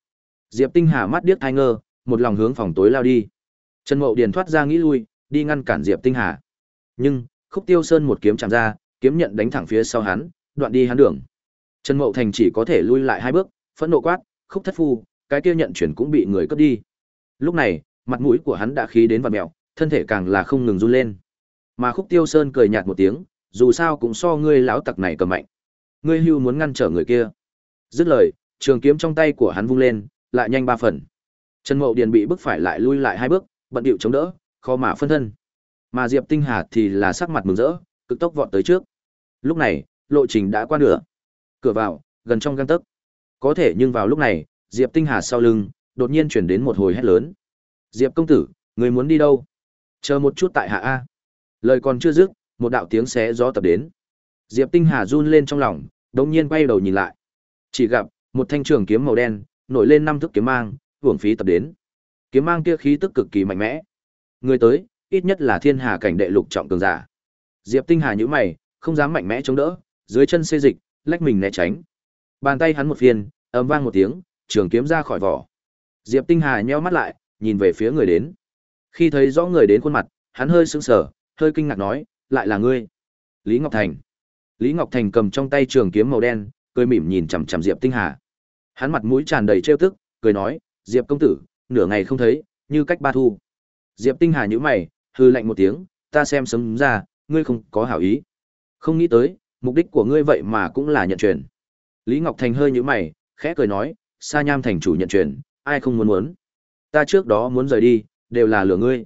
Diệp Tinh Hà mắt điếc thai ngơ, một lòng hướng phòng tối lao đi. Trần Mậu Điền thoát ra nghĩ lui, đi ngăn cản Diệp Tinh Hà. Nhưng, Khúc Tiêu Sơn một kiếm chạm ra, kiếm nhận đánh thẳng phía sau hắn, đoạn đi hắn đường. Trần Mậu Thành chỉ có thể lui lại hai bước, phẫn nộ quát, "Khúc Thất Phu, cái kia nhận chuyển cũng bị người cướp đi." Lúc này, mặt mũi của hắn đã khí đến vặn mèo, thân thể càng là không ngừng run lên. Mà Khúc Tiêu Sơn cười nhạt một tiếng, dù sao cũng so ngươi lão tặc này cầm mạnh. Ngươi hưu muốn ngăn trở người kia. Dứt lời, trường kiếm trong tay của hắn vung lên, lại nhanh ba phần. Trần Mậu Điền bị bức phải lại lui lại hai bước, bận điệu chống đỡ, khó mà phân thân. Mà Diệp Tinh Hà thì là sắc mặt mừng rỡ, cực tốc vọt tới trước. Lúc này, lộ trình đã qua nửa. Cửa vào, gần trong gang tấc. Có thể nhưng vào lúc này, Diệp Tinh Hà sau lưng, đột nhiên chuyển đến một hồi hét lớn. Diệp công tử, người muốn đi đâu? Chờ một chút tại hạ A. Lời còn chưa dứt, một đạo tiếng xé gió tập đến. Diệp Tinh Hà run lên trong lòng, đột nhiên quay đầu nhìn lại. Chỉ gặp, một thanh trường kiếm màu đen, nổi lên năm thước kiếm mang, hưởng phí tập đến. Kiếm mang kia khí tức cực kỳ mạnh mẽ. Người tới, ít nhất là thiên hà cảnh đệ lục trọng cường giả. Diệp Tinh Hà nhíu mày, không dám mạnh mẽ chống đỡ, dưới chân xê dịch, lách mình né tránh. Bàn tay hắn một phiên, ầm vang một tiếng, trường kiếm ra khỏi vỏ. Diệp Tinh Hà nheo mắt lại, nhìn về phía người đến. Khi thấy rõ người đến khuôn mặt, hắn hơi sững sờ, hơi kinh ngạc nói, lại là ngươi. Lý Ngọc Thành. Lý Ngọc Thành cầm trong tay trường kiếm màu đen, cười mỉm nhìn chằm chằm Diệp Tinh Hà. Hắn mặt mũi tràn đầy trêu tức, cười nói, "Diệp công tử, nửa ngày không thấy, như cách ba thu." Diệp Tinh Hà nhíu mày, hư lạnh một tiếng, "Ta xem sớm ra, ngươi không có hảo ý." Không nghĩ tới, mục đích của ngươi vậy mà cũng là nhận truyền. Lý Ngọc Thành hơi nhíu mày, khẽ cười nói, "Sa Nham thành chủ nhận truyền, ai không muốn muốn? Ta trước đó muốn rời đi, đều là lừa ngươi.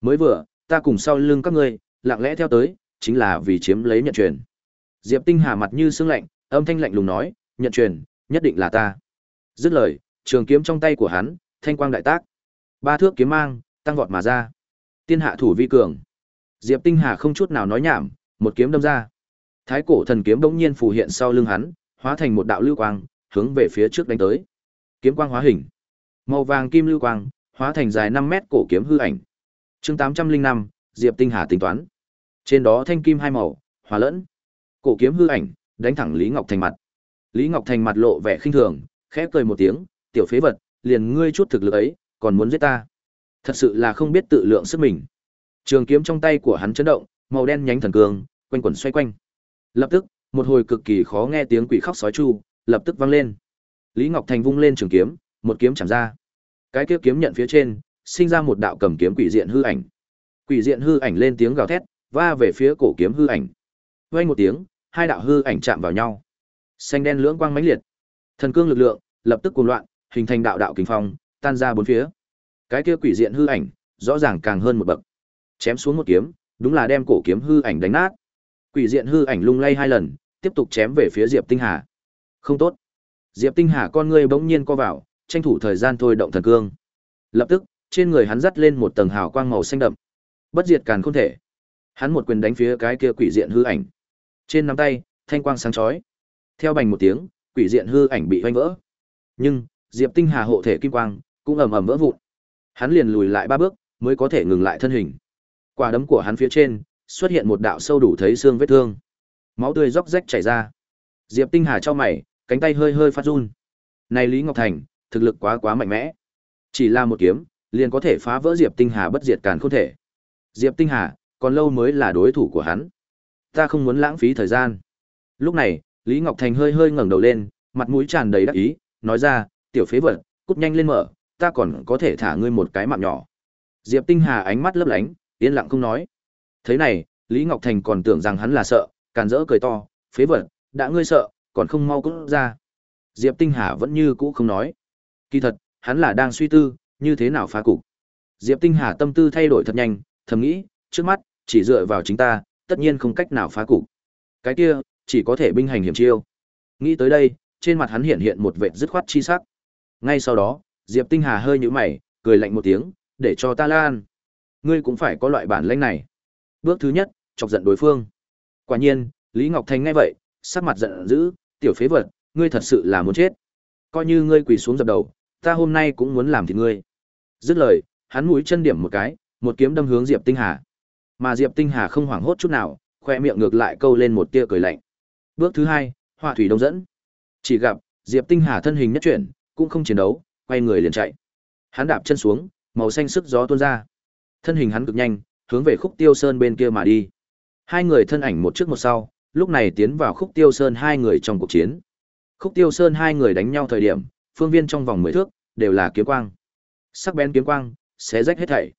Mới vừa, ta cùng sau lưng các ngươi, lặng lẽ theo tới, chính là vì chiếm lấy nhận truyền." Diệp Tinh Hà mặt như sương lạnh, âm thanh lạnh lùng nói, "Nhận truyền, nhất định là ta." Dứt lời, trường kiếm trong tay của hắn, thanh quang đại tác. Ba thước kiếm mang, tăng vọt mà ra. Tiên hạ thủ vi cường. Diệp Tinh Hà không chút nào nói nhảm, một kiếm đâm ra. Thái cổ thần kiếm bỗng nhiên phù hiện sau lưng hắn, hóa thành một đạo lưu quang, hướng về phía trước đánh tới. Kiếm quang hóa hình. Màu vàng kim lưu quang, hóa thành dài 5 mét cổ kiếm hư ảnh. Chương 805, Diệp Tinh Hà tính toán. Trên đó thanh kim hai màu, hòa lẫn. Cổ kiếm hư ảnh, đánh thẳng Lý Ngọc Thành mặt. Lý Ngọc Thành mặt lộ vẻ khinh thường, khẽ cười một tiếng, tiểu phế vật, liền ngươi chút thực lực ấy, còn muốn giết ta. Thật sự là không biết tự lượng sức mình. Trường kiếm trong tay của hắn chấn động, màu đen nhánh thần cương, quanh quẩn xoay quanh. Lập tức, một hồi cực kỳ khó nghe tiếng quỷ khóc sói chu, lập tức vang lên. Lý Ngọc Thành vung lên trường kiếm, một kiếm chạm ra. Cái kia kiếm nhận phía trên, sinh ra một đạo cầm kiếm quỷ diện hư ảnh. Quỷ diện hư ảnh lên tiếng gào thét, va về phía cổ kiếm hư ảnh. Vang một tiếng, hai đạo hư ảnh chạm vào nhau. Xanh đen lưỡng quang mãnh liệt. Thần cương lực lượng lập tức cuồng loạn, hình thành đạo đạo kình phong, tan ra bốn phía. Cái kia quỷ diện hư ảnh, rõ ràng càng hơn một bậc. Chém xuống một kiếm, đúng là đem cổ kiếm hư ảnh đánh nát. Quỷ diện hư ảnh lung lay hai lần, tiếp tục chém về phía Diệp Tinh Hà. Không tốt. Diệp Tinh Hà con ngươi bỗng nhiên co vào, tranh thủ thời gian thôi động thần cương. Lập tức, trên người hắn dắt lên một tầng hào quang màu xanh đậm. Bất diệt càn không thể. Hắn một quyền đánh phía cái kia quỷ diện hư ảnh. Trên nắm tay, thanh quang sáng chói. Theo bành một tiếng, quỷ diện hư ảnh bị hoanh vỡ. Nhưng, Diệp Tinh Hà hộ thể kim quang cũng ầm ầm vỡ vụn. Hắn liền lùi lại ba bước, mới có thể ngừng lại thân hình. Quả đấm của hắn phía trên xuất hiện một đạo sâu đủ thấy xương vết thương. Máu tươi róc rách chảy ra. Diệp Tinh Hà cho mày, cánh tay hơi hơi phát run. Này Lý Ngọc Thành, thực lực quá quá mạnh mẽ. Chỉ là một kiếm, liền có thể phá vỡ Diệp Tinh Hà bất diệt càn không thể. Diệp Tinh Hà, còn lâu mới là đối thủ của hắn. Ta không muốn lãng phí thời gian. Lúc này, Lý Ngọc Thành hơi hơi ngẩng đầu lên, mặt mũi tràn đầy đắc ý, nói ra, tiểu phế vật, cút nhanh lên mở, ta còn có thể thả ngươi một cái mạng nhỏ. Diệp Tinh Hà ánh mắt lấp lánh, yên lặng không nói. Thế này, Lý Ngọc Thành còn tưởng rằng hắn là sợ, càn rỡ cười to, phế vật, đã ngươi sợ, còn không mau cút ra. Diệp Tinh Hà vẫn như cũ không nói. Kỳ thật, hắn là đang suy tư, như thế nào phá cục. Diệp Tinh Hà tâm tư thay đổi thật nhanh, thầm nghĩ, trước mắt, chỉ dựa vào chính ta, tất nhiên không cách nào phá cục. Cái kia, chỉ có thể binh hành hiểm chiêu. Nghĩ tới đây, trên mặt hắn hiện hiện một vệt dứt khoát chi sắc. Ngay sau đó, Diệp Tinh Hà hơi nhíu mày, cười lạnh một tiếng, để cho ta lan. Ngươi cũng phải có loại bản lĩnh này. Bước thứ nhất, chọc giận đối phương. Quả nhiên, Lý Ngọc Thành nghe vậy, sắc mặt giận dữ, "Tiểu phế vật, ngươi thật sự là muốn chết. Coi như ngươi quỳ xuống dập đầu, ta hôm nay cũng muốn làm thịt ngươi." Dứt lời, hắn mũi chân điểm một cái, một kiếm đâm hướng Diệp Tinh Hà. Mà Diệp Tinh Hà không hoảng hốt chút nào, khoe miệng ngược lại câu lên một tia cười lạnh. Bước thứ hai, hỏa thủy đông dẫn. Chỉ gặp Diệp Tinh Hà thân hình nhất chuyển, cũng không chiến đấu, quay người liền chạy. Hắn đạp chân xuống, màu xanh sức gió tuôn ra. Thân hình hắn cực nhanh, hướng về Khúc Tiêu Sơn bên kia mà đi. Hai người thân ảnh một trước một sau, lúc này tiến vào Khúc Tiêu Sơn hai người trong cuộc chiến. Khúc Tiêu Sơn hai người đánh nhau thời điểm, phương viên trong vòng mười thước đều là kiếm quang. Sắc bén kiếm quang, xé rách hết thảy.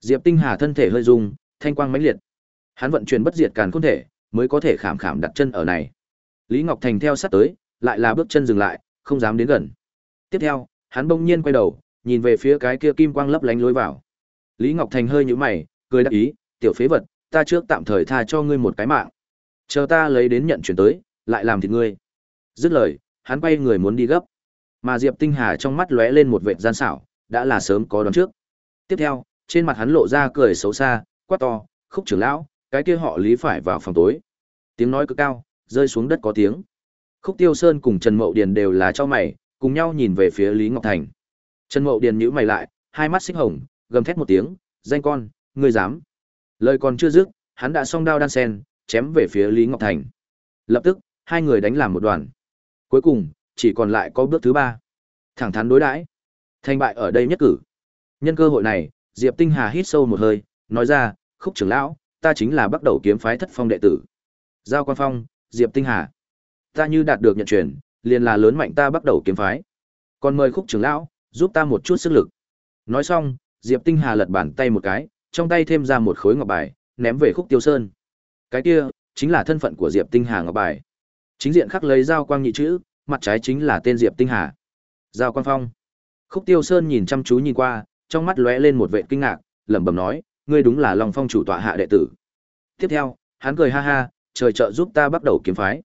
Diệp Tinh Hà thân thể hơi rung, thanh quang mãnh liệt. Hắn vận chuyển bất diệt càn khôn thể, mới có thể khảm khảm đặt chân ở này. Lý Ngọc Thành theo sát tới, lại là bước chân dừng lại, không dám đến gần. Tiếp theo, hắn bỗng nhiên quay đầu, nhìn về phía cái kia kim quang lấp lánh lối vào. Lý Ngọc Thành hơi nhíu mày, cười đáp ý, "Tiểu phế vật, ta trước tạm thời tha cho ngươi một cái mạng. Chờ ta lấy đến nhận chuyển tới, lại làm thịt ngươi." Dứt lời, hắn quay người muốn đi gấp. Mà Diệp Tinh Hà trong mắt lóe lên một vệt gian xảo, đã là sớm có đoán trước. Tiếp theo, trên mặt hắn lộ ra cười xấu xa, quát to, "Khúc trưởng lão, cái kia họ Lý phải vào phòng tối." Tiếng nói cực cao, rơi xuống đất có tiếng. Khúc Tiêu Sơn cùng Trần Mậu Điền đều là cho mày, cùng nhau nhìn về phía Lý Ngọc Thành. Trần Mậu Điền nhíu mày lại, hai mắt xích hồng, gầm thét một tiếng, "Danh con, ngươi dám?" Lời còn chưa dứt, hắn đã song đao đan sen, chém về phía Lý Ngọc Thành. Lập tức, hai người đánh làm một đoàn. Cuối cùng, chỉ còn lại có bước thứ ba. Thẳng thắn đối đãi. Thành bại ở đây nhất cử. Nhân cơ hội này, Diệp Tinh Hà hít sâu một hơi, nói ra, "Khúc trưởng lão, ta chính là bắt đầu kiếm phái Thất Phong đệ tử." Giao Quan Phong, Diệp Tinh Hà. Ta như đạt được nhận truyền, liền là lớn mạnh ta bắt đầu kiếm phái. Còn mời Khúc trưởng lão, giúp ta một chút sức lực. Nói xong, Diệp Tinh Hà lật bàn tay một cái, trong tay thêm ra một khối ngọc bài, ném về Khúc Tiêu Sơn. Cái kia chính là thân phận của Diệp Tinh Hà ngọc bài. Chính diện khắc lấy giao quang nhị chữ, mặt trái chính là tên Diệp Tinh Hà. Giao Quang Phong. Khúc Tiêu Sơn nhìn chăm chú nhìn qua, trong mắt lóe lên một vẻ kinh ngạc, lẩm bẩm nói, ngươi đúng là Long Phong chủ tọa hạ đệ tử. Tiếp theo, hắn cười ha ha, trời trợ giúp ta bắt đầu kiếm phái.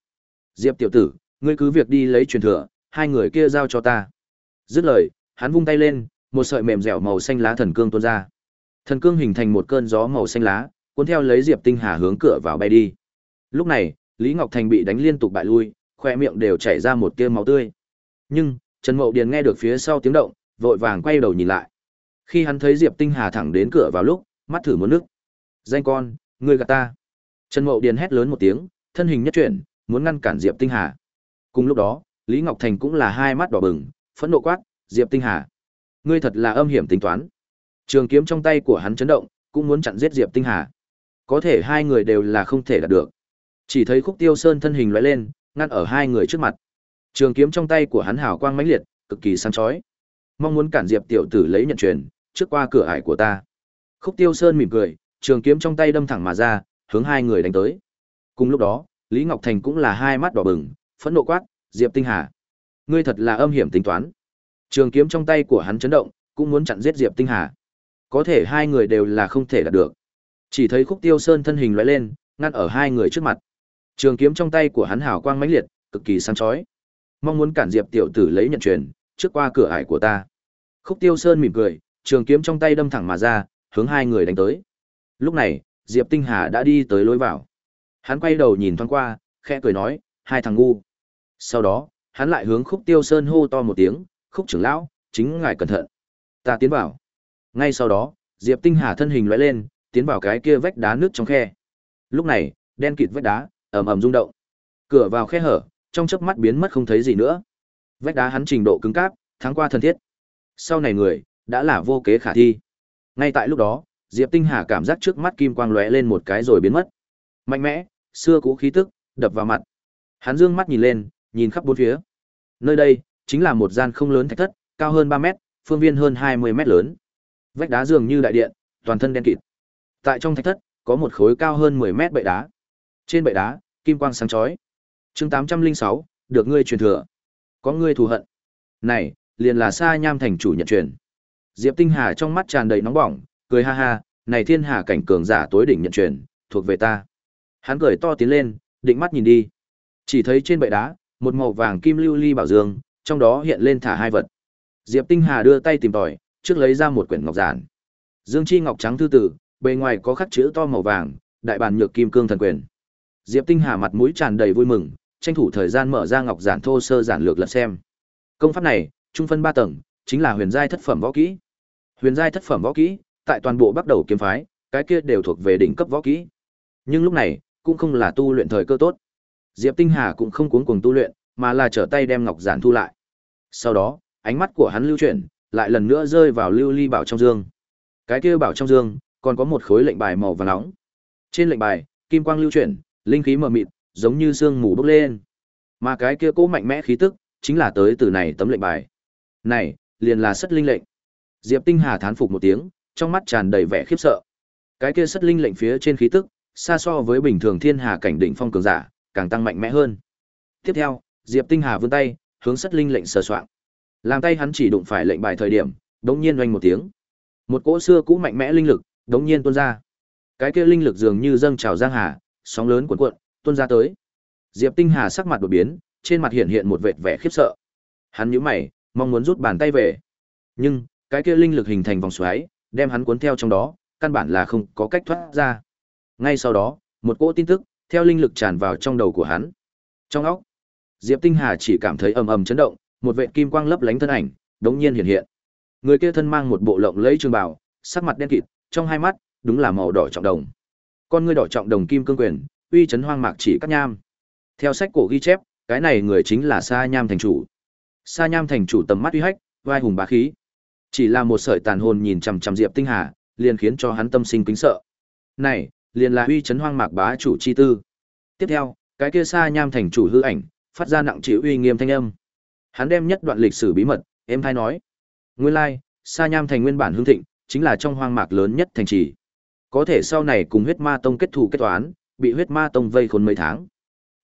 Diệp tiểu tử, ngươi cứ việc đi lấy truyền thừa, hai người kia giao cho ta. Dứt lời, hắn vung tay lên, một sợi mềm dẻo màu xanh lá thần cương tuôn ra. Thần cương hình thành một cơn gió màu xanh lá, cuốn theo lấy Diệp Tinh Hà hướng cửa vào bay đi. Lúc này, Lý Ngọc Thành bị đánh liên tục bại lui, khoe miệng đều chảy ra một tia máu tươi. Nhưng, Trần Mậu Điền nghe được phía sau tiếng động, vội vàng quay đầu nhìn lại. Khi hắn thấy Diệp Tinh Hà thẳng đến cửa vào lúc, mắt thử muốn nước. "Danh con, ngươi gạt ta!" Trần Mậu Điền hét lớn một tiếng, thân hình nhất chuyển, muốn ngăn cản Diệp Tinh Hà. Cùng lúc đó, Lý Ngọc Thành cũng là hai mắt đỏ bừng, phẫn nộ quát, "Diệp Tinh Hà, ngươi thật là âm hiểm tính toán." Trường kiếm trong tay của hắn chấn động, cũng muốn chặn giết Diệp Tinh Hà. Có thể hai người đều là không thể đạt được. Chỉ thấy Khúc Tiêu Sơn thân hình lóe lên, ngăn ở hai người trước mặt. Trường kiếm trong tay của hắn hào quang mãnh liệt, cực kỳ sáng chói. Mong muốn cản Diệp tiểu tử lấy nhận truyền, trước qua cửa ải của ta. Khúc Tiêu Sơn mỉm cười, trường kiếm trong tay đâm thẳng mà ra, hướng hai người đánh tới. Cùng lúc đó, Lý Ngọc Thành cũng là hai mắt đỏ bừng, phẫn nộ quát, "Diệp Tinh Hà, ngươi thật là âm hiểm tính toán." Trường kiếm trong tay của hắn chấn động, cũng muốn chặn giết Diệp Tinh Hà. Có thể hai người đều là không thể đạt được. Chỉ thấy Khúc Tiêu Sơn thân hình lóe lên, ngăn ở hai người trước mặt. Trường kiếm trong tay của hắn hào quang mãnh liệt, cực kỳ sáng chói. Mong muốn cản Diệp tiểu tử lấy nhận truyền, trước qua cửa ải của ta. Khúc Tiêu Sơn mỉm cười, trường kiếm trong tay đâm thẳng mà ra, hướng hai người đánh tới. Lúc này, Diệp Tinh Hà đã đi tới lối vào. Hắn quay đầu nhìn thoáng qua, khẽ cười nói, hai thằng ngu. Sau đó, hắn lại hướng Khúc Tiêu Sơn hô to một tiếng, Khúc trưởng lão, chính ngài cẩn thận. Ta tiến vào. Ngay sau đó, Diệp Tinh Hà thân hình lóe lên, tiến vào cái kia vách đá nước trong khe. Lúc này, đen kịt vách đá, ầm ầm rung động. Cửa vào khe hở, trong chớp mắt biến mất không thấy gì nữa. Vách đá hắn trình độ cứng cáp, tháng qua thân thiết. Sau này người, đã là vô kế khả thi. Ngay tại lúc đó, Diệp Tinh Hà cảm giác trước mắt kim quang lóe lên một cái rồi biến mất. Mạnh mẽ, xưa cũ khí tức, đập vào mặt. Hắn dương mắt nhìn lên, nhìn khắp bốn phía. Nơi đây, chính là một gian không lớn thạch thất, cao hơn 3 mét, phương viên hơn 20 mét lớn. Vách đá dường như đại điện, toàn thân đen kịt. Tại trong thạch thất, có một khối cao hơn 10 mét bệ đá. Trên bệ đá, kim quang sáng chói. Chương 806, được ngươi truyền thừa. Có ngươi thù hận. Này, liền là Sa Nham thành chủ nhận truyền. Diệp Tinh Hà trong mắt tràn đầy nóng bỏng, cười ha ha, này thiên hà cảnh cường giả tối đỉnh nhận truyền, thuộc về ta. Hắn cười to tiến lên, định mắt nhìn đi. Chỉ thấy trên bệ đá, một màu vàng kim lưu ly bảo dương, trong đó hiện lên thả hai vật. Diệp Tinh Hà đưa tay tìm tòi, trước lấy ra một quyển ngọc giản. Dương chi ngọc trắng thư tử, bề ngoài có khắc chữ to màu vàng, đại bản nhược kim cương thần quyền. Diệp Tinh Hà mặt mũi tràn đầy vui mừng, tranh thủ thời gian mở ra ngọc giản thô sơ giản lược lật xem. Công pháp này, trung phân 3 tầng, chính là huyền giai thất phẩm võ kỹ. Huyền giai thất phẩm võ kỹ, tại toàn bộ bắt đầu kiếm phái, cái kia đều thuộc về đỉnh cấp võ kỹ. Nhưng lúc này, cũng không là tu luyện thời cơ tốt. Diệp Tinh Hà cũng không cuống cuồng tu luyện, mà là trở tay đem ngọc giản thu lại. Sau đó, ánh mắt của hắn lưu chuyển, lại lần nữa rơi vào lưu ly bảo trong dương. Cái kia bảo trong dương, còn có một khối lệnh bài màu vàng nóng. Trên lệnh bài, kim quang lưu chuyển, linh khí mờ mịt, giống như sương mù bốc lên. Mà cái kia cố mạnh mẽ khí tức, chính là tới từ này tấm lệnh bài. Này, liền là sất linh lệnh. Diệp Tinh Hà thán phục một tiếng, trong mắt tràn đầy vẻ khiếp sợ. Cái kia sất linh lệnh phía trên khí tức, xa so với bình thường thiên hà cảnh đỉnh phong cường giả, càng tăng mạnh mẽ hơn. Tiếp theo, Diệp Tinh Hà vươn tay, hướng sất linh lệnh sờ soạng. Làm tay hắn chỉ đụng phải lệnh bài thời điểm, đống nhiên oanh một tiếng. Một cỗ xưa cũ mạnh mẽ linh lực, đống nhiên tuôn ra. Cái kia linh lực dường như dâng trào giang hà, sóng lớn cuộn cuộn, tuôn ra tới. Diệp Tinh Hà sắc mặt đột biến, trên mặt hiện hiện một vệt vẻ khiếp sợ. Hắn nhíu mày, mong muốn rút bàn tay về. Nhưng, cái kia linh lực hình thành vòng xoáy, đem hắn cuốn theo trong đó, căn bản là không có cách thoát ra. Ngay sau đó, một cỗ tin tức theo linh lực tràn vào trong đầu của hắn. Trong óc, Diệp Tinh Hà chỉ cảm thấy ầm ầm chấn động, một vệt kim quang lấp lánh thân ảnh, đống nhiên hiện hiện. Người kia thân mang một bộ lộng lẫy trường bào, sắc mặt đen kịt, trong hai mắt đúng là màu đỏ trọng đồng. Con ngươi đỏ trọng đồng kim cương quyền, uy chấn hoang mạc chỉ cắt nham. Theo sách cổ ghi chép, cái này người chính là Sa Nham thành chủ. Sa Nham thành chủ tầm mắt uy hách, vai hùng bá khí. Chỉ là một sợi tàn hồn nhìn chằm chằm Diệp Tinh Hà, liền khiến cho hắn tâm sinh kính sợ. Này, liền là uy chấn hoang mạc bá chủ chi tư. Tiếp theo, cái kia Sa Nham thành chủ hư ảnh, phát ra nặng chịu uy nghiêm thanh âm. Hắn đem nhất đoạn lịch sử bí mật, em thay nói. Nguyên lai, Sa Nham thành nguyên bản Hương thịnh, chính là trong hoang mạc lớn nhất thành trì. Có thể sau này cùng huyết ma tông kết thù kết toán, bị huyết ma tông vây khốn mấy tháng.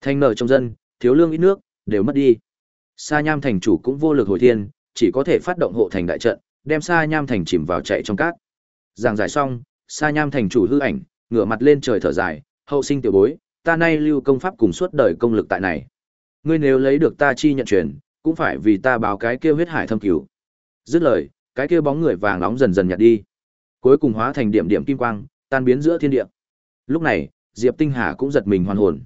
thanh nợ trong dân, thiếu lương ít nước, đều mất đi. Sa Nham thành chủ cũng vô lực hồi thiên, chỉ có thể phát động hộ thành đại trận, đem Sa Nham thành chìm vào chạy trong cát. Giảng giải xong, Sa Nham thành chủ hư ảnh, ngửa mặt lên trời thở dài, hậu sinh tiểu bối, ta nay lưu công pháp cùng suốt đời công lực tại này. Ngươi nếu lấy được ta chi nhận truyền, cũng phải vì ta báo cái kia huyết hải thâm cứu. Dứt lời, cái kia bóng người vàng nóng dần dần nhạt đi. Cuối cùng hóa thành điểm điểm kim quang, tan biến giữa thiên địa. Lúc này, Diệp Tinh Hà cũng giật mình hoàn hồn.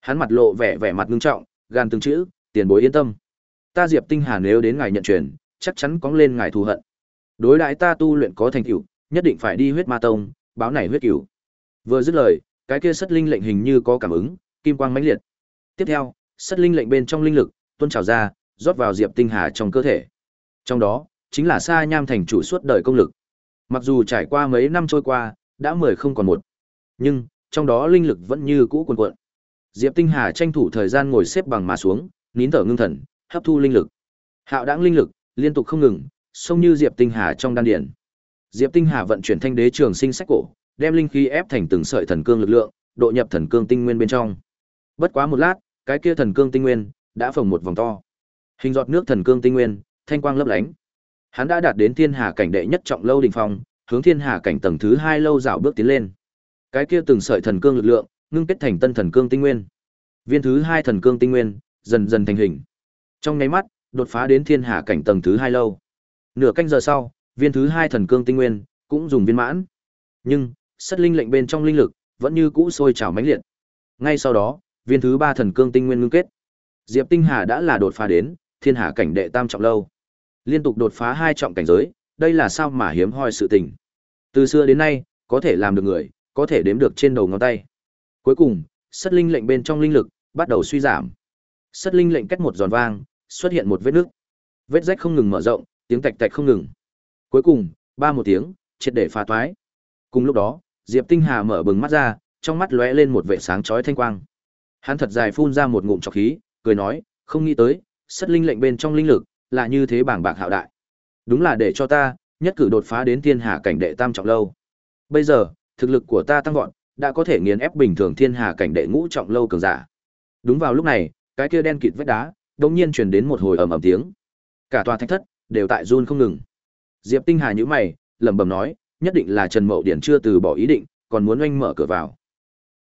Hắn mặt lộ vẻ vẻ mặt nghiêm trọng, gan từng chữ, tiền bối yên tâm. Ta Diệp Tinh Hà nếu đến ngài nhận truyền, chắc chắn có lên ngài thù hận. Đối đãi ta tu luyện có thành tựu, nhất định phải đi huyết ma tông, báo này huyết cửu. Vừa dứt lời, cái kia sất linh lệnh hình như có cảm ứng, kim quang mãnh liệt. Tiếp theo, sất linh lệnh bên trong linh lực tuôn trào ra, rót vào Diệp Tinh Hà trong cơ thể. Trong đó, chính là Sa Nham thành chủ suốt đời công lực. Mặc dù trải qua mấy năm trôi qua, đã mười không còn một, nhưng trong đó linh lực vẫn như cũ cuồn cuộn. Diệp Tinh Hà tranh thủ thời gian ngồi xếp bằng mà xuống, nín thở ngưng thần, hấp thu linh lực. Hạo đãng linh lực liên tục không ngừng, xông như Diệp Tinh Hà trong đan điền. Diệp Tinh Hà vận chuyển thanh đế trường sinh sách cổ, đem linh khí ép thành từng sợi thần cương lực lượng, độ nhập thần cương tinh nguyên bên trong. Bất quá một lát, cái kia thần cương tinh nguyên đã phồng một vòng to. Hình giọt nước thần cương tinh nguyên, thanh quang lấp lánh. Hắn đã đạt đến thiên hà cảnh đệ nhất trọng lâu đỉnh phong, hướng thiên hà cảnh tầng thứ hai lâu dạo bước tiến lên. Cái kia từng sợi thần cương lực lượng, ngưng kết thành tân thần cương tinh nguyên. Viên thứ hai thần cương tinh nguyên, dần dần thành hình. Trong nháy mắt, đột phá đến thiên hạ cảnh tầng thứ hai lâu. Nửa canh giờ sau, viên thứ hai thần cương tinh nguyên cũng dùng viên mãn. Nhưng, sất linh lệnh bên trong linh lực vẫn như cũ sôi trào mãnh liệt. Ngay sau đó, viên thứ ba thần cương tinh nguyên ngưng kết. Diệp Tinh Hà đã là đột phá đến thiên hạ cảnh đệ tam trọng lâu. Liên tục đột phá hai trọng cảnh giới, đây là sao mà hiếm hoi sự tình. Từ xưa đến nay, có thể làm được người, có thể đếm được trên đầu ngón tay. Cuối cùng, sất linh lệnh bên trong linh lực bắt đầu suy giảm. Sất linh lệnh cách một giòn vang, xuất hiện một vết nước. Vết rách không ngừng mở rộng, tiếng tạch tạch không ngừng. Cuối cùng, ba một tiếng, triệt để phá toái. Cùng lúc đó, Diệp Tinh Hà mở bừng mắt ra, trong mắt lóe lên một vẻ sáng chói thanh quang. Hắn thật dài phun ra một ngụm trọc khí, cười nói, không nghĩ tới, sất linh lệnh bên trong linh lực là như thế bảng bạc hạo đại. Đúng là để cho ta nhất cử đột phá đến thiên hà cảnh đệ tam trọng lâu. Bây giờ, thực lực của ta tăng vọt, đã có thể nghiền ép bình thường thiên hà cảnh đệ ngũ trọng lâu cường giả. Đúng vào lúc này, cái kia đen kịt vách đá, đột nhiên truyền đến một hồi ầm ầm tiếng. Cả tòa thạch thất đều tại run không ngừng. Diệp Tinh Hà nhíu mày, lẩm bẩm nói, nhất định là Trần Mậu Điển chưa từ bỏ ý định, còn muốn oanh mở cửa vào.